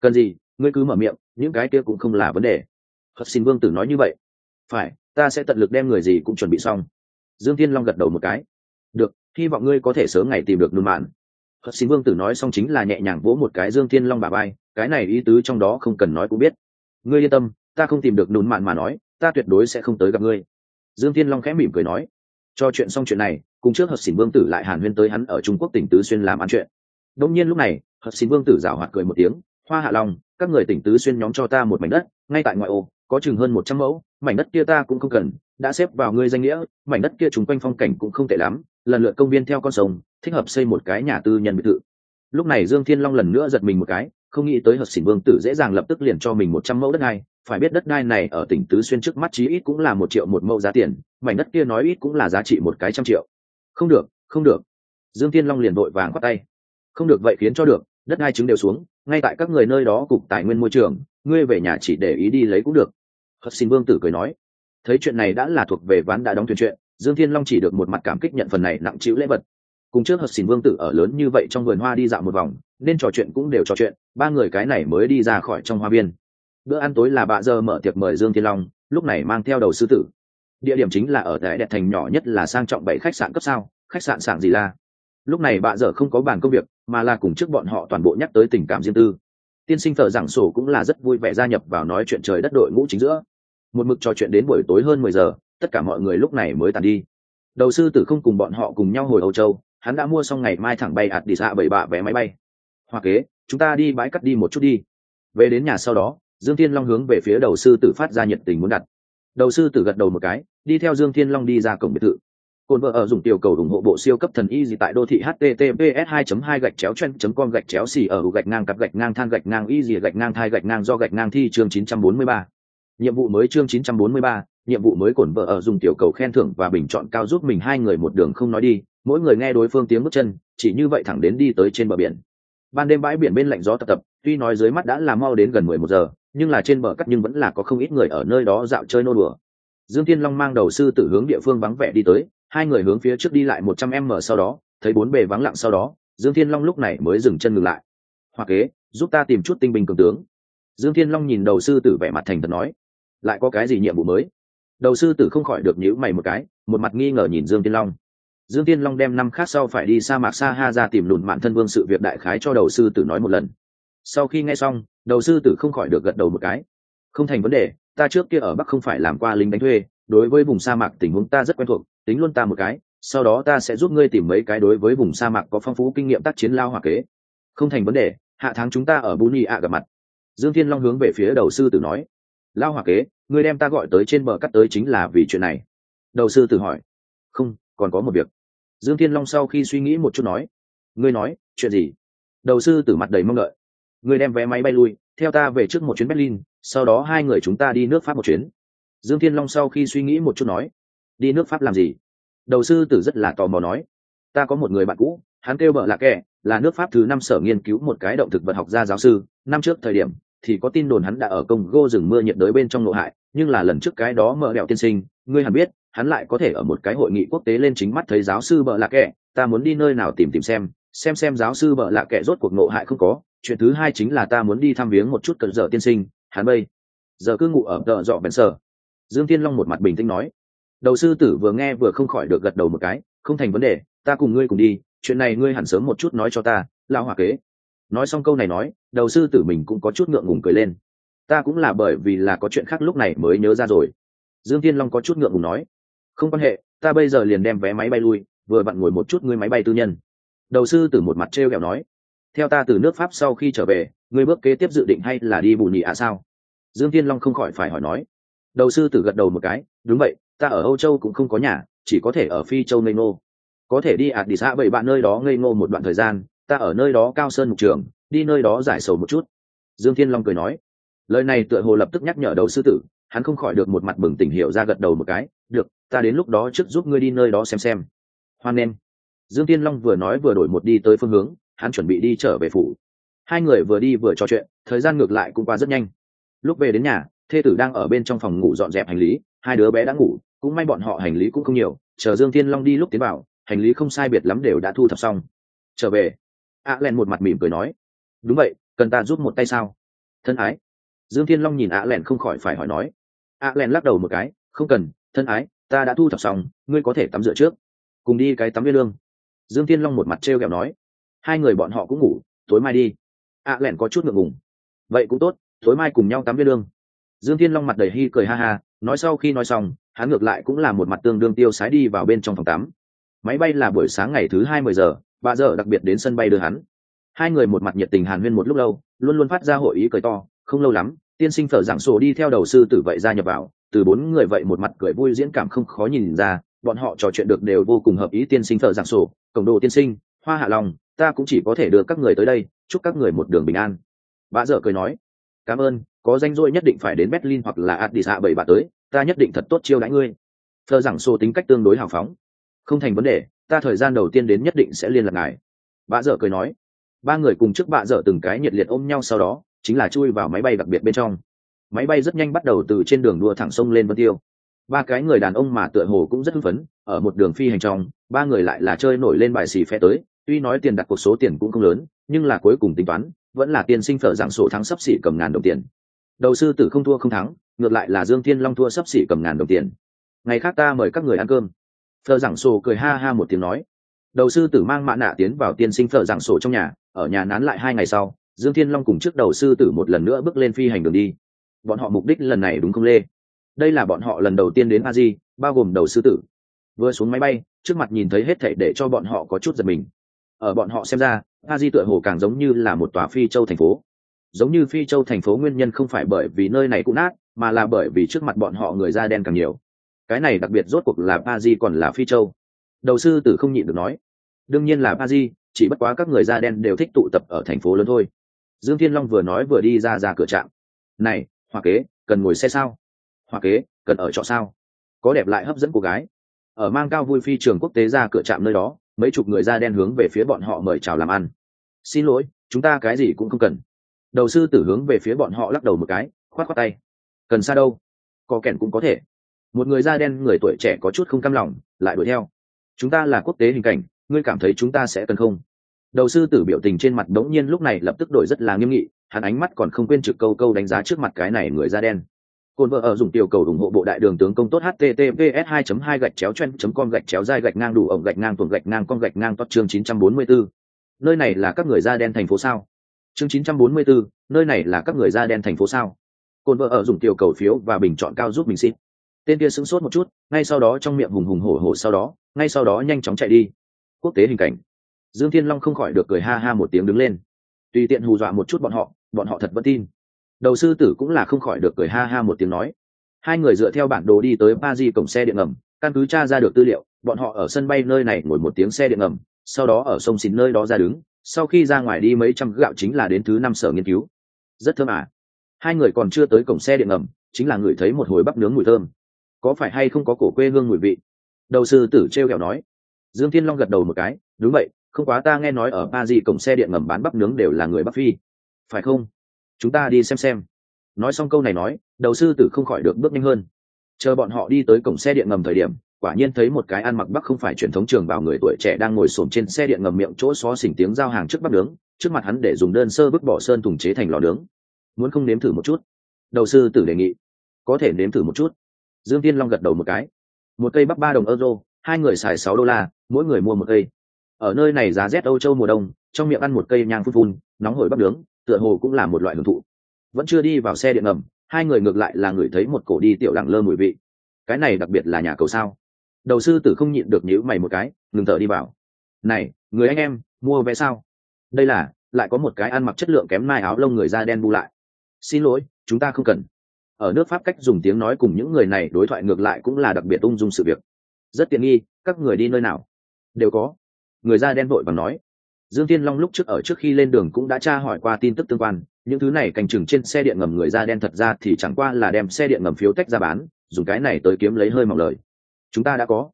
cần gì, ngươi cứ mở miệng, những cái kia cũng không là vấn đề. Hất xin vương tử nói như vậy, phải, ta sẽ tận lực đem người gì cũng chuẩn bị xong. Dương tiên long gật đầu một cái, được, hy vọng ngươi có thể sớm ngày tìm được nôn mạn. Hất xin vương tử nói xong chính là nhẹ nhàng vỗ một cái dương tiên long bà bay cái này ý tứ trong đó không cần nói cũng biết. Ngươi yên tâm, ta không tìm được nôn mạn mà nói, ta tuyệt đối sẽ không tới gặp ngươi. Dương tiên long khẽ mỉm cười nói, cho chuyện xong chuyện này, cùng trước hợp xỉn vương tử lại hàn huyên tới hắn ở trung quốc tỉnh tứ xuyên làm ăn chuyện. Đông nhiên lúc này hợp xỉn vương tử giảo hoạt cười một tiếng, hoa hạ long, các người tỉnh tứ xuyên nhóm cho ta một mảnh đất, ngay tại ngoại ô, có chừng hơn một trăm mẫu, mảnh đất kia ta cũng không cần, đã xếp vào ngươi danh nghĩa, mảnh đất kia chung quanh phong cảnh cũng không tệ lắm, lần lượt công viên theo con sông, thích hợp xây một cái nhà tư nhân biệt thự. Lúc này dương thiên long lần nữa giật mình một cái, không nghĩ tới hợp xỉn vương tử dễ dàng lập tức liền cho mình một trăm mẫu đất này phải biết đất đai này ở tỉnh tứ xuyên trước mắt chí ít cũng là một triệu một mẫu giá tiền, mảnh đất kia nói ít cũng là giá trị một cái trăm triệu. Không được không được. Dương Thiên long liền vội vàng khoát tay. Không được, vậy khiến cho được đất đai chứng đều xuống, ngay tại các người nơi đó cục tài nguyên môi trường, ngươi về nhà chỉ để ý đi lấy cũng được. Hất xin vương tử cười nói, thấy chuyện này đã là thuộc về ván đã đóng thuyền chuyện, dương thiên long chỉ được một mặt cảm kích nhận phần này nặng chịu lễ vật. Cùng trước hất xin vương tử ở lớn như vậy trong vườn hoa đi dạo một vòng, nên trò chuyện cũng đều trò chuyện, ba người cái này mới đi ra khỏi trong hoa viên. Bữa ăn tối là bà giờ mở tiệc mời dương thiên long, lúc này mang theo đầu sư tử. Địa điểm chính là ở tại đẹp thành nhỏ nhất là sang trọng bảy khách sạn cấp sao, khách sạn sảng gì la lúc này bạ dở không có bàn công việc, mà là cùng trước bọn họ toàn bộ nhắc tới tình cảm riêng tư. Tiên sinh thợ giảng sổ cũng là rất vui vẻ gia nhập vào nói chuyện trời đất đội ngũ chính giữa. Một mực trò chuyện đến buổi tối hơn mười giờ, tất cả mọi người lúc này mới tàn đi. Đầu sư tử không cùng bọn họ cùng nhau hồi âu châu, hắn đã mua xong ngày mai thẳng bay ạt đi xạ bảy bạ vé máy bay. Hoa kế, chúng ta đi bãi cắt đi một chút đi. Về đến nhà sau đó, dương thiên long hướng về phía đầu sư tử phát ra nhiệt tình muốn đặt. Đầu sư tử gật đầu một cái, đi theo dương thiên long đi ra cổng biệt thự. Côn vợ ở dùng tiểu cầu ủng hộ bộ siêu cấp thần y gì tại đô thị https 2 2 gạch chéo chen com gạch chéo xì ở gạch ngang cặp gạch ngang than gạch ngang y gì gạch ngang thai gạch ngang do gạch ngang thi chương 943. Nhiệm vụ mới chương 943, nhiệm vụ mới cổn vợ ở dùng tiểu cầu khen thưởng và bình chọn cao giúp mình hai người một đường không nói đi, mỗi người nghe đối phương tiếng bước chân, chỉ như vậy thẳng đến đi tới trên bờ biển. Ban đêm bãi biển bên lạnh gió tập tập, tuy nói dưới mắt đã là mau đến gần 11 giờ, nhưng là trên bờ cắt nhưng vẫn là có không ít người ở nơi đó dạo chơi nô đùa. Dương Thiên Long mang đầu sư tử hướng địa phương vắng vẻ đi tới, hai người hướng phía trước đi lại một trăm m sau đó, thấy bốn bề vắng lặng sau đó, dương thiên long lúc này mới dừng chân ngừng lại. Hoa kế, giúp ta tìm chút tinh binh cường tướng. Dương thiên long nhìn đầu sư tử vẻ mặt thành thật nói. Lại có cái gì nhiệm vụ mới? Đầu sư tử không khỏi được nhíu mày một cái, một mặt nghi ngờ nhìn dương thiên long. Dương thiên long đem năm khác sau phải đi sa mạc sa ha ra tìm lùn mạn thân vương sự việc đại khái cho đầu sư tử nói một lần. Sau khi nghe xong, đầu sư tử không khỏi được gật đầu một cái. Không thành vấn đề, ta trước kia ở bắc không phải làm qua lính đánh thuê, đối với vùng sa mạc tình huống ta rất quen thuộc tính luôn ta một cái, sau đó ta sẽ giúp ngươi tìm mấy cái đối với vùng sa mạc có phong phú kinh nghiệm tác chiến lao hỏa kế. Không thành vấn đề, hạ tháng chúng ta ở buni ạ gặp mặt. Dương thiên long hướng về phía đầu sư tử nói. Lao hỏa kế, ngươi đem ta gọi tới trên bờ cắt tới chính là vì chuyện này. Đầu sư tử hỏi. Không, còn có một việc. Dương thiên long sau khi suy nghĩ một chút nói. Ngươi nói, chuyện gì? Đầu sư tử mặt đầy mong đợi. Ngươi đem vé máy bay lui, theo ta về trước một chuyến berlin, sau đó hai người chúng ta đi nước pháp một chuyến. Dương thiên long sau khi suy nghĩ một chút nói đi nước pháp làm gì? Đầu sư tử rất là tò mò nói. Ta có một người bạn cũ, hắn kêu bợ là kẻ là nước pháp thứ năm sở nghiên cứu một cái động thực vật học gia giáo sư. Năm trước thời điểm, thì có tin đồn hắn đã ở công gô rừng mưa nhiệt đới bên trong nội hại, nhưng là lần trước cái đó mở đẹo tiên sinh, ngươi hẳn biết, hắn lại có thể ở một cái hội nghị quốc tế lên chính mắt thấy giáo sư bợ lạ kẻ ta muốn đi nơi nào tìm tìm xem xem xem giáo sư bợ lạ kẻ rốt cuộc nộ hại không có. Chuyện thứ hai chính là ta muốn đi thăm viếng một chút cận giờ tiên sinh, hắn bây giờ cứ ngủ ở tợ dọ bèn sở dương tiên long một mặt bình tĩnh nói đầu sư tử vừa nghe vừa không khỏi được gật đầu một cái, không thành vấn đề, ta cùng ngươi cùng đi, chuyện này ngươi hẳn sớm một chút nói cho ta lao hòa kế. Nói xong câu này nói, đầu sư tử mình cũng có chút ngượng ngùng cười lên. Ta cũng là bởi vì là có chuyện khác lúc này mới nhớ ra rồi. Dương thiên long có chút ngượng ngùng nói, không quan hệ, ta bây giờ liền đem vé máy bay lui, vừa vặn ngồi một chút ngươi máy bay tư nhân. Đầu sư tử một mặt t r e o kẹo nói, theo ta từ nước pháp sau khi trở về, ngươi bước kế tiếp dự định hay là đi bù nhị à sao? Dương thiên long không khỏi phải hỏi nói. Đầu sư tử gật đầu một cái, đúng vậy ta ở âu châu cũng không có nhà, chỉ có thể ở phi châu ngây ngô. Có thể đi ạt đi xã bảy bạn nơi đó ngây ngô một đoạn thời gian, ta ở nơi đó cao sơn mục trường, đi nơi đó giải sầu một chút. Dương thiên long cười nói. Lời này tựa hồ lập tức nhắc nhở đầu sư tử, hắn không khỏi được một mặt bừng tỉnh hiểu ra gật đầu một cái, được, ta đến lúc đó trước giúp ngươi đi nơi đó xem xem. Hoan nghênh. Dương thiên long vừa nói vừa đổi một đi tới phương hướng, hắn chuẩn bị đi trở về phủ. Hai người vừa đi vừa trò chuyện, thời gian ngược lại cũng qua rất nhanh. Lúc về đến nhà, thê tử đang ở bên trong phòng ngủ dọn dẹp hành lý, hai đứa bé đã ngủ cũng may bọn họ hành lý cũng không nhiều, chờ dương thiên long đi lúc tiến vào, hành lý không sai biệt lắm đều đã thu thập xong. Trở về. A len một mặt mỉm cười nói. Đúng vậy, cần ta giúp một tay sao? Thân ái. Dương thiên long nhìn a len không khỏi phải hỏi nói. A len lắc đầu một cái. Không cần, thân ái, ta đã thu thập xong, ngươi có thể tắm rửa trước. Cùng đi cái tắm viên lương. Dương thiên long một mặt t r e o kẹo nói. Hai người bọn họ cũng ngủ, tối mai đi. A len có chút ngượng ngùng. Vậy cũng tốt, tối mai cùng nhau tắm viên lương. Dương thiên long mặt đầy hy cười ha ha nói sau khi nói xong, hắn ngược lại cũng là một mặt tương đương tiêu sái đi vào bên trong phòng tắm. Máy bay là buổi sáng ngày thứ hai mươi giờ, bà giờ đặc biệt đến sân bay đưa hắn. Hai người một mặt nhiệt tình hàn huyên một lúc lâu, luôn luôn phát ra hội ý cười to, không lâu lắm, tiên sinh thở giảng sổ đi theo đầu sư tử vậy ra nhập vào, từ bốn người vậy một mặt cười vui diễn cảm không khó nhìn ra, bọn họ trò chuyện được đều vô cùng hợp ý tiên sinh thở giảng sổ cổng đồ tiên sinh, hoa hạ lòng ta cũng chỉ có thể đưa các người tới đây, chúc các người một đường bình an. Bà dở cười nói cảm ơn, có danh rỗi nhất định phải đến berlin hoặc là addis a bảy bà tới, ta nhất định thật tốt chiêu đãi ngươi. Thờ rằng xô tính cách tương đối hào phóng. Không thành vấn đề, ta thời gian đầu tiên đến nhất định sẽ liên lạc ngài. Bà dở cười nói. Ba người cùng trước bà dở từng cái nhiệt liệt ôm nhau sau đó, chính là chui vào máy bay đặc biệt bên trong. Máy bay rất nhanh bắt đầu từ trên đường đua thẳng sông lên vân tiêu. Ba cái người đàn ông mà tựa hồ cũng rất hưng phấn, ở một đường phi hành trong, ba người lại là chơi nổi lên bài xì phe tới, tuy nói tiền đặt cuộc số tiền cũng không lớn, nhưng là cuối cùng tính toán vẫn là tiền sinh phở dạng sổ thắng sắp xỉ cầm ngàn đồng tiền. Đầu sư tử không thua không thắng, ngược lại là dương thiên long thua sắp xỉ cầm ngàn đồng tiền. Ngày khác ta mời các người ăn cơm. Phở giảng sổ cười ha ha một tiếng nói. Đầu sư tử mang mạ nạ tiến vào tiên sinh phở giảng sổ trong nhà, ở nhà nán lại hai ngày sau, dương thiên long cùng trước đầu sư tử một lần nữa bước lên phi hành đường đi. Bọn họ mục đích lần này đúng không lê? Đây là bọn họ lần đầu tiên đến a di, bao gồm đầu sư tử. Vừa xuống máy bay, trước mặt nhìn thấy hết thảy để cho bọn họ có chút giật mình ở bọn họ xem ra, a di tựa hồ càng giống như là một tòa phi châu thành phố. Giống như phi châu thành phố nguyên nhân không phải bởi vì nơi này cũng nát, mà là bởi vì trước mặt bọn họ người da đen càng nhiều. Cái này đặc biệt rốt cuộc là pa di còn là phi châu. Đầu sư tử không nhịn được nói, đương nhiên là a di, chỉ bất quá các người da đen đều thích tụ tập ở thành phố lớn thôi. Dương thiên long vừa nói vừa đi ra ra cửa trạm. Này, hoa kế, cần ngồi xe sao? Hoa kế, cần ở trọ sao? Có đẹp lại hấp dẫn cô gái. Ở mang cao vui phi trường quốc tế ra cửa trạm nơi đó mấy chục người da đen hướng về phía bọn họ mời chào làm ăn. Xin lỗi, chúng ta cái gì cũng không cần. Đầu sư tử hướng về phía bọn họ lắc đầu một cái, khoát khoát tay. Cần xa đâu? Có kèn cũng có thể. Một người da đen, người tuổi trẻ có chút không cam lòng, lại đuổi theo. Chúng ta là quốc tế hình cảnh, ngươi cảm thấy chúng ta sẽ cần không? Đầu sư tử biểu tình trên mặt đống nhiên lúc này lập tức đổi rất là nghiêm nghị, hắn ánh mắt còn không quên trực câu câu đánh giá trước mặt cái này người da đen. Côn vợ ở dùng tiểu cầu ủng hộ bộ đại đường tướng công tốt https 2 2 gạch chéo chen com gạch chéo dai gạch ngang đủ ổng gạch ngang tuồng gạch ngang con gạch ngang tốt chương 944. nơi này là các người da đen thành phố sao? Chương 944, nơi này là các người da đen thành phố sao? Côn vợ ở dùng tiểu cầu phiếu và bình chọn cao giúp mình xin. Tên kia sững sốt một chút ngay sau đó trong miệng hùng hùng hổ hổ sau đó ngay sau đó nhanh chóng chạy đi. Quốc tế hình cảnh. Dương thiên long không khỏi được cười ha ha một tiếng đứng lên. Tùy tiện hù dọa một chút bọn họ bọn họ thật vẫn tin đầu sư tử cũng là không khỏi được cười ha ha một tiếng nói. Hai người dựa theo bản đồ đi tới ba di cổng xe điện ngầm, căn cứ tra ra được tư liệu, bọn họ ở sân bay nơi này ngồi một tiếng xe điện ngầm, sau đó ở sông xịn nơi đó ra đứng, sau khi ra ngoài đi mấy trăm gạo chính là đến thứ năm sở nghiên cứu. Rất thơm à. Hai người còn chưa tới cổng xe điện ngầm, chính là người thấy một hồi bắp nướng mùi thơm. Có phải hay không có cổ quê hương mùi vị? Đầu sư tử t r e o kẹo nói. Dương thiên long gật đầu một cái, đúng vậy, không quá ta nghe nói ở ba di cổng xe điện ngầm bán bắp nướng đều là người bắc phi. Phải không? Chúng ta đi xem xem. Nói xong câu này nói, đầu sư tử không khỏi được bước nhanh hơn. Chờ bọn họ đi tới cổng xe điện ngầm thời điểm, quả nhiên thấy một cái ăn mặc bắc không phải truyền thống trường vào người tuổi trẻ đang ngồi xổm trên xe điện ngầm miệng chỗ xó xỉnh tiếng giao hàng trước bắp nướng, trước mặt hắn để dùng đơn sơ bức bỏ sơn thùng chế thành lò nướng. Muốn không nếm thử một chút? Đầu sư tử đề nghị. Có thể nếm thử một chút. Dương tiên long gật đầu một cái. Một cây bắp ba đồng euro, hai người xài sáu đô la, mỗi người mua một cây. Ở nơi này giá rét âu châu mùa đông, trong miệng ăn một cây nhang phun phun, nóng hổi bắp nướng tựa hồ cũng là một loại hưởng thụ. Vẫn chưa đi vào xe điện ngầm, hai người ngược lại là người thấy một cổ đi tiểu đẳng lơ mùi vị. Cái này đặc biệt là nhà cầu sao? Đầu sư tử không nhịn được nhữ mày một cái, ngừng thở đi vào. Này, người anh em, mua vé sao? Đây là, lại có một cái ăn mặc chất lượng kém mai áo lông người da đen bu lại. Xin lỗi, chúng ta không cần. Ở nước pháp cách dùng tiếng nói cùng những người này đối thoại ngược lại cũng là đặc biệt ung dung sự việc. Rất tiện nghi, các người đi nơi nào? Đều có. Người da đen vội và nói dương tiên long lúc trước ở trước khi lên đường cũng đã tra hỏi qua tin tức tương quan, những thứ này canh chừng trên xe điện ngầm người da đen thật ra thì chẳng qua là đem xe điện ngầm phiếu tách ra bán, dùng cái này tới kiếm lấy hơi mỏng lời. Chúng ta đã có.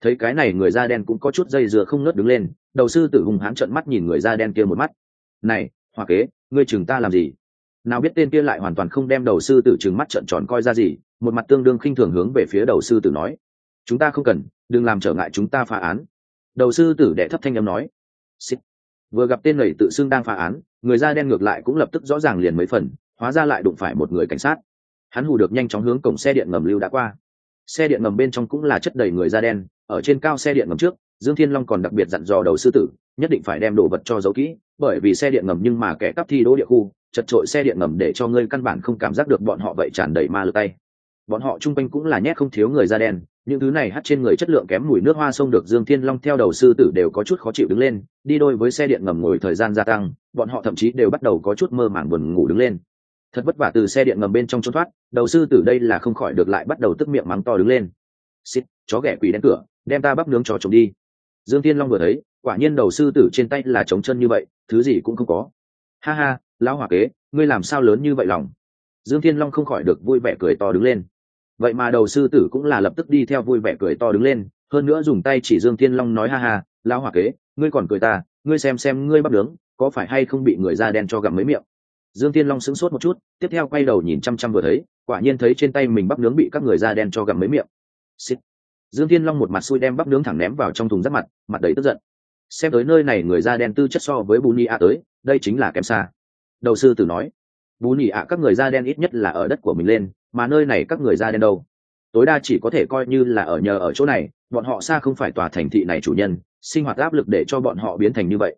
Thấy cái này người da đen cũng có chút dây dừa không ngớt đứng lên, đầu sư tử hùng hãn trợn mắt nhìn người da đen kia một mắt. Này, hoa kế, ngươi chừng ta làm gì? Nào biết tên kia lại hoàn toàn không đem đầu sư tử chừng mắt trợn tròn coi ra gì, một mặt tương đương khinh thường hướng về phía đầu sư tử nói. Chúng ta không cần, đừng làm trở ngại chúng ta phá án. Đầu sư tử đệ thấp thanh âm nói. Xích vừa gặp tên lầy tự xưng đang phá án, người da đen ngược lại cũng lập tức rõ ràng liền mấy phần, hóa ra lại đụng phải một người cảnh sát. Hắn hù được nhanh chóng hướng cổng xe điện ngầm lưu đã qua. Xe điện ngầm bên trong cũng là chất đầy người da đen, ở trên cao xe điện ngầm trước, dương thiên long còn đặc biệt dặn dò đầu sư tử, nhất định phải đem đồ vật cho giấu kỹ, bởi vì xe điện ngầm nhưng mà kẻ cắp thi đỗ địa khu, chật trội xe điện ngầm để cho ngươi căn bản không cảm giác được bọn họ vậy tràn đầy ma lực tay bọn họ chung quanh cũng là nhét không thiếu người da đen, những thứ này hắt trên người chất lượng kém mùi nước hoa sông được dương thiên long theo đầu sư tử đều có chút khó chịu đứng lên, đi đôi với xe điện ngầm ngồi thời gian gia tăng, bọn họ thậm chí đều bắt đầu có chút mơ màng buồn ngủ đứng lên. Thật vất vả từ xe điện ngầm bên trong trốn thoát, đầu sư tử đây là không khỏi được lại bắt đầu tức miệng mắng to đứng lên. Xít chó ghẻ quỷ đen cửa, đem ta bắp nướng cho chồng đi. Dương thiên long vừa thấy, quả nhiên đầu sư tử trên tay là trống chân như vậy, thứ gì cũng không có. Ha ha, lão hỏa kế, ngươi làm sao lớn như vậy lòng? Dương thiên long không khỏi được vui vẻ cười to đứng lên. Vậy mà đầu sư tử cũng là lập tức đi theo vui vẻ cười to đứng lên, hơn nữa dùng tay chỉ dương thiên long nói ha ha lao hỏa kế, ngươi còn cười ta, ngươi xem xem ngươi bắt nướng, có phải hay không bị người da đen cho gặm mấy miệng? Dương thiên long sững sốt một chút, tiếp theo quay đầu nhìn chăm chăm vừa thấy, quả nhiên thấy trên tay mình bắp nướng bị các người da đen cho gặm mấy miệng. Xịt. dương thiên long một mặt xui đem bắp nướng thẳng ném vào trong thùng rác mặt mặt đầy tức giận. Xem tới nơi này người da đen tư chất so với bù ni a tới, đây chính là kém xa. Đầu sư tử nói bù nhị ạ, các người da đen ít nhất là ở đất của mình lên, mà nơi này các người da đen đâu? Tối đa chỉ có thể coi như là ở nhờ ở chỗ này, bọn họ xa không phải tòa thành thị này chủ nhân, sinh hoạt áp lực để cho bọn họ biến thành như vậy.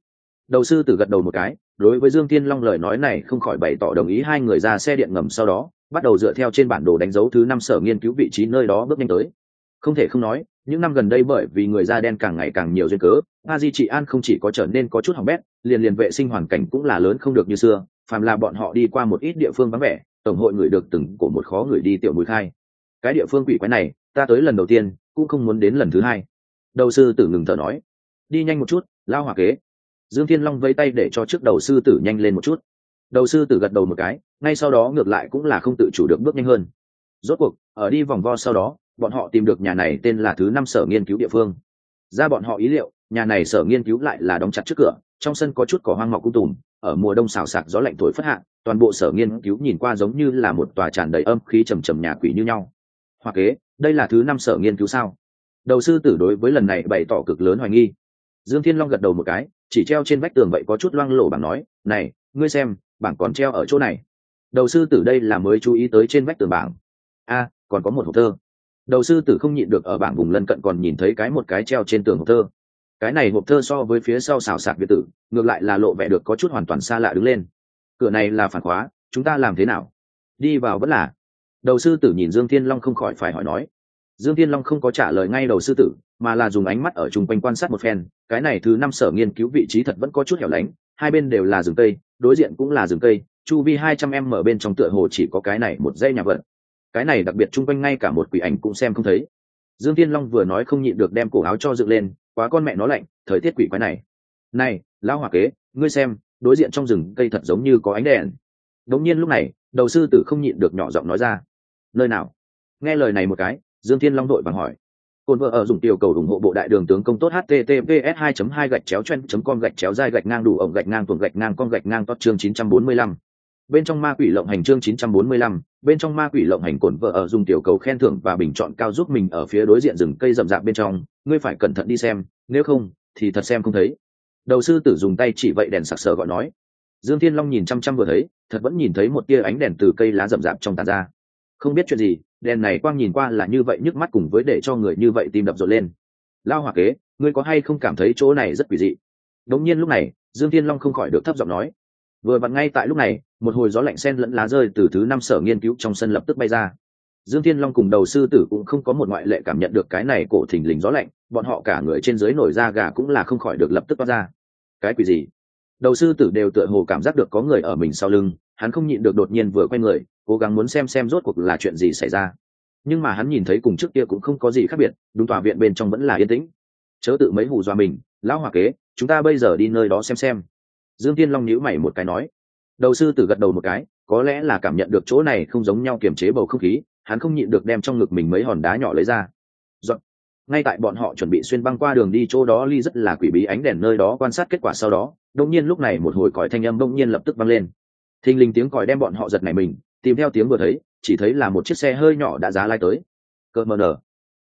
Đầu sư tử gật đầu một cái, đối với dương tiên long lời nói này không khỏi bày tỏ đồng ý hai người ra xe điện ngầm sau đó, bắt đầu dựa theo trên bản đồ đánh dấu thứ năm sở nghiên cứu vị trí nơi đó bước nhanh tới. Không thể không nói, những năm gần đây bởi vì người da đen càng ngày càng nhiều duyên cớ, a di trị an không chỉ có trở nên có chút hỏng bét, liền liền vệ sinh hoàn cảnh cũng là lớn không được như xưa phàm là bọn họ đi qua một ít địa phương vắng vẻ, tổng hội người được từng của một khó người đi tiểu mùi khai. Cái địa phương quỷ quái này, ta tới lần đầu tiên, cũng không muốn đến lần thứ hai. Đầu sư tử ngừng thở nói, đi nhanh một chút lao hỏa kế. Dương thiên long vây tay để cho trước đầu sư tử nhanh lên một chút. Đầu sư tử gật đầu một cái, ngay sau đó ngược lại cũng là không tự chủ được bước nhanh hơn. Rốt cuộc, ở đi vòng vo sau đó, bọn họ tìm được nhà này tên là thứ năm sở nghiên cứu địa phương. Ra bọn họ ý liệu, nhà này sở nghiên cứu lại là đóng chặt trước cửa, trong sân có chút cỏ hoang mọc cung tùm ở mùa đông xào sạc gió lạnh thổi phất hạ, toàn bộ sở nghiên cứu nhìn qua giống như là một tòa tràn đầy âm khí trầm trầm nhà quỷ như nhau. Hoặc kế, đây là thứ năm sở nghiên cứu sao? Đầu sư tử đối với lần này bày tỏ cực lớn hoài nghi. Dương thiên long gật đầu một cái, chỉ treo trên vách tường vậy có chút loang lổ bảng nói, này, ngươi xem, bảng còn treo ở chỗ này. Đầu sư tử đây là mới chú ý tới trên vách tường bảng. A, còn có một hộp thơ. Đầu sư tử không nhịn được ở bảng vùng lân cận còn nhìn thấy cái một cái treo trên tường hộp thơ cái này hộp thơ so với phía sau xào sạc biệt tử, ngược lại là lộ vẻ được có chút hoàn toàn xa lạ đứng lên. Cửa này là phản khóa, chúng ta làm thế nào? Đi vào vẫn là. Đầu sư tử nhìn dương thiên long không khỏi phải hỏi nói. Dương thiên long không có trả lời ngay đầu sư tử, mà là dùng ánh mắt ở chung quanh quan sát một phen. Cái này thứ năm sở nghiên cứu vị trí thật vẫn có chút hẻo lánh, hai bên đều là rừng cây, đối diện cũng là rừng cây, chu vi hai trăm em mở bên trong tựa hồ chỉ có cái này một dây nhà vợt cái này đặc biệt chung quanh ngay cả một quỷ ảnh cũng xem không thấy. Dương thiên long vừa nói không nhịn được đem cổ áo cho dựng lên quá con mẹ nó lạnh thời tiết quỷ quái này. Này lão hỏa kế ngươi xem đối diện trong rừng cây thật giống như có ánh đèn. Đống nhiên lúc này đầu sư tử không nhịn được nhỏ giọng nói ra. Nơi nào? Nghe lời này một cái dương thiên long đội bằng hỏi. Cồn vợ ở dùng tiểu cầu ủng hộ bộ đại đường tướng công tốt https 2 2 gạch chéo chen com gạch chéo dai gạch ngang đủ ổng gạch ngang tuồng gạch ngang con gạch ngang tốt chương 945. bên trong ma quỷ lộng hành chương 945, bên trong ma quỷ lộng hành cồn vợ ở dùng tiểu cầu khen thưởng và bình chọn cao giúp mình ở phía đối diện rừng cây rậm rạp bên trong, ngươi phải cẩn thận đi xem, nếu không, thì thật xem không thấy. Đầu sư tử dùng tay chỉ vậy đèn sặc sờ gọi nói. Dương thiên long nhìn chăm chăm vừa thấy, thật vẫn nhìn thấy một tia ánh đèn từ cây lá rậm rạp trong tàn ra. Không biết chuyện gì, đèn này quang nhìn qua là như vậy nhức mắt cùng với để cho người như vậy tim đập rộn lên. Lao hòa kế, ngươi có hay không cảm thấy chỗ này rất quỷ dị? Đống nhiên lúc này, dương thiên long không khỏi được thấp giọng nói vừa vặn ngay tại lúc này, một hồi gió lạnh sen lẫn lá rơi từ thứ năm sở nghiên cứu trong sân lập tức bay ra. Dương thiên long cùng đầu sư tử cũng không có một ngoại lệ cảm nhận được cái này cổ thình lình gió lạnh, bọn họ cả người trên dưới nổi da gà cũng là không khỏi được lập tức toát ra. Cái quỷ gì? Đầu sư tử đều tựa hồ cảm giác được có người ở mình sau lưng, hắn không nhịn được đột nhiên vừa quay người, cố gắng muốn xem xem rốt cuộc là chuyện gì xảy ra. Nhưng mà hắn nhìn thấy cùng trước kia cũng không có gì khác biệt, đúng tòa viện bên trong vẫn là yên tĩnh. Chớ tự mấy hù dọa mình, lão hòa kế, chúng ta bây giờ đi nơi đó xem xem dương tiên long nhíu mày một cái nói, đầu sư tử gật đầu một cái, có lẽ là cảm nhận được chỗ này không giống nhau kiềm chế bầu không khí, hắn không nhịn được đem trong ngực mình mấy hòn đá nhỏ lấy ra. Dọn. ngay tại bọn họ chuẩn bị xuyên băng qua đường đi chỗ đó, ly rất là quỷ bí ánh đèn nơi đó quan sát kết quả sau đó đông nhiên lúc này một hồi còi thanh âm đông nhiên lập tức vang lên. Thình lình tiếng còi đem bọn họ giật này mình, tìm theo tiếng vừa thấy, chỉ thấy là một chiếc xe hơi nhỏ đã giá lai tới. Cơ mờ nở.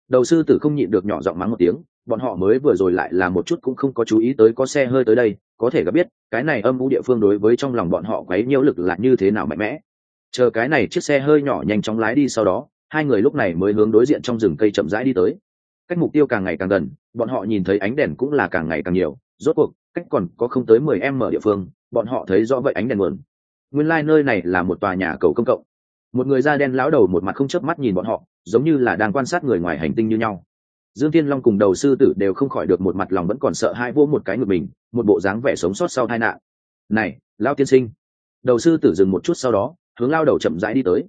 Đầu sư tử không nhịn được nhỏ giọng mắng một tiếng bọn họ mới vừa rồi lại là một chút cũng không có chú ý tới có xe hơi tới đây, có thể gặp biết, cái này âm u địa phương đối với trong lòng bọn họ quấy nhiễu lực là như thế nào mạnh mẽ. Chờ cái này chiếc xe hơi nhỏ nhanh chóng lái đi sau đó, hai người lúc này mới hướng đối diện trong rừng cây chậm rãi đi tới. Cách mục tiêu càng ngày càng gần, bọn họ nhìn thấy ánh đèn cũng là càng ngày càng nhiều, rốt cuộc, cách còn có không tới mười em mở địa phương, bọn họ thấy rõ vậy ánh đèn nguồn nguyên lai、like、nơi này là một tòa nhà cầu công cộng. Một người da đen lão đầu một mặt không chớp mắt nhìn bọn họ, giống như là đang quan sát người ngoài hành tinh như nhau dương thiên long cùng đầu sư tử đều không khỏi được một mặt lòng vẫn còn sợ hai vô một cái ngực mình, một bộ dáng vẻ sống sót sau tai nạn. Này, lao tiên sinh. Đầu sư tử dừng một chút sau đó, hướng lao đầu chậm rãi đi tới.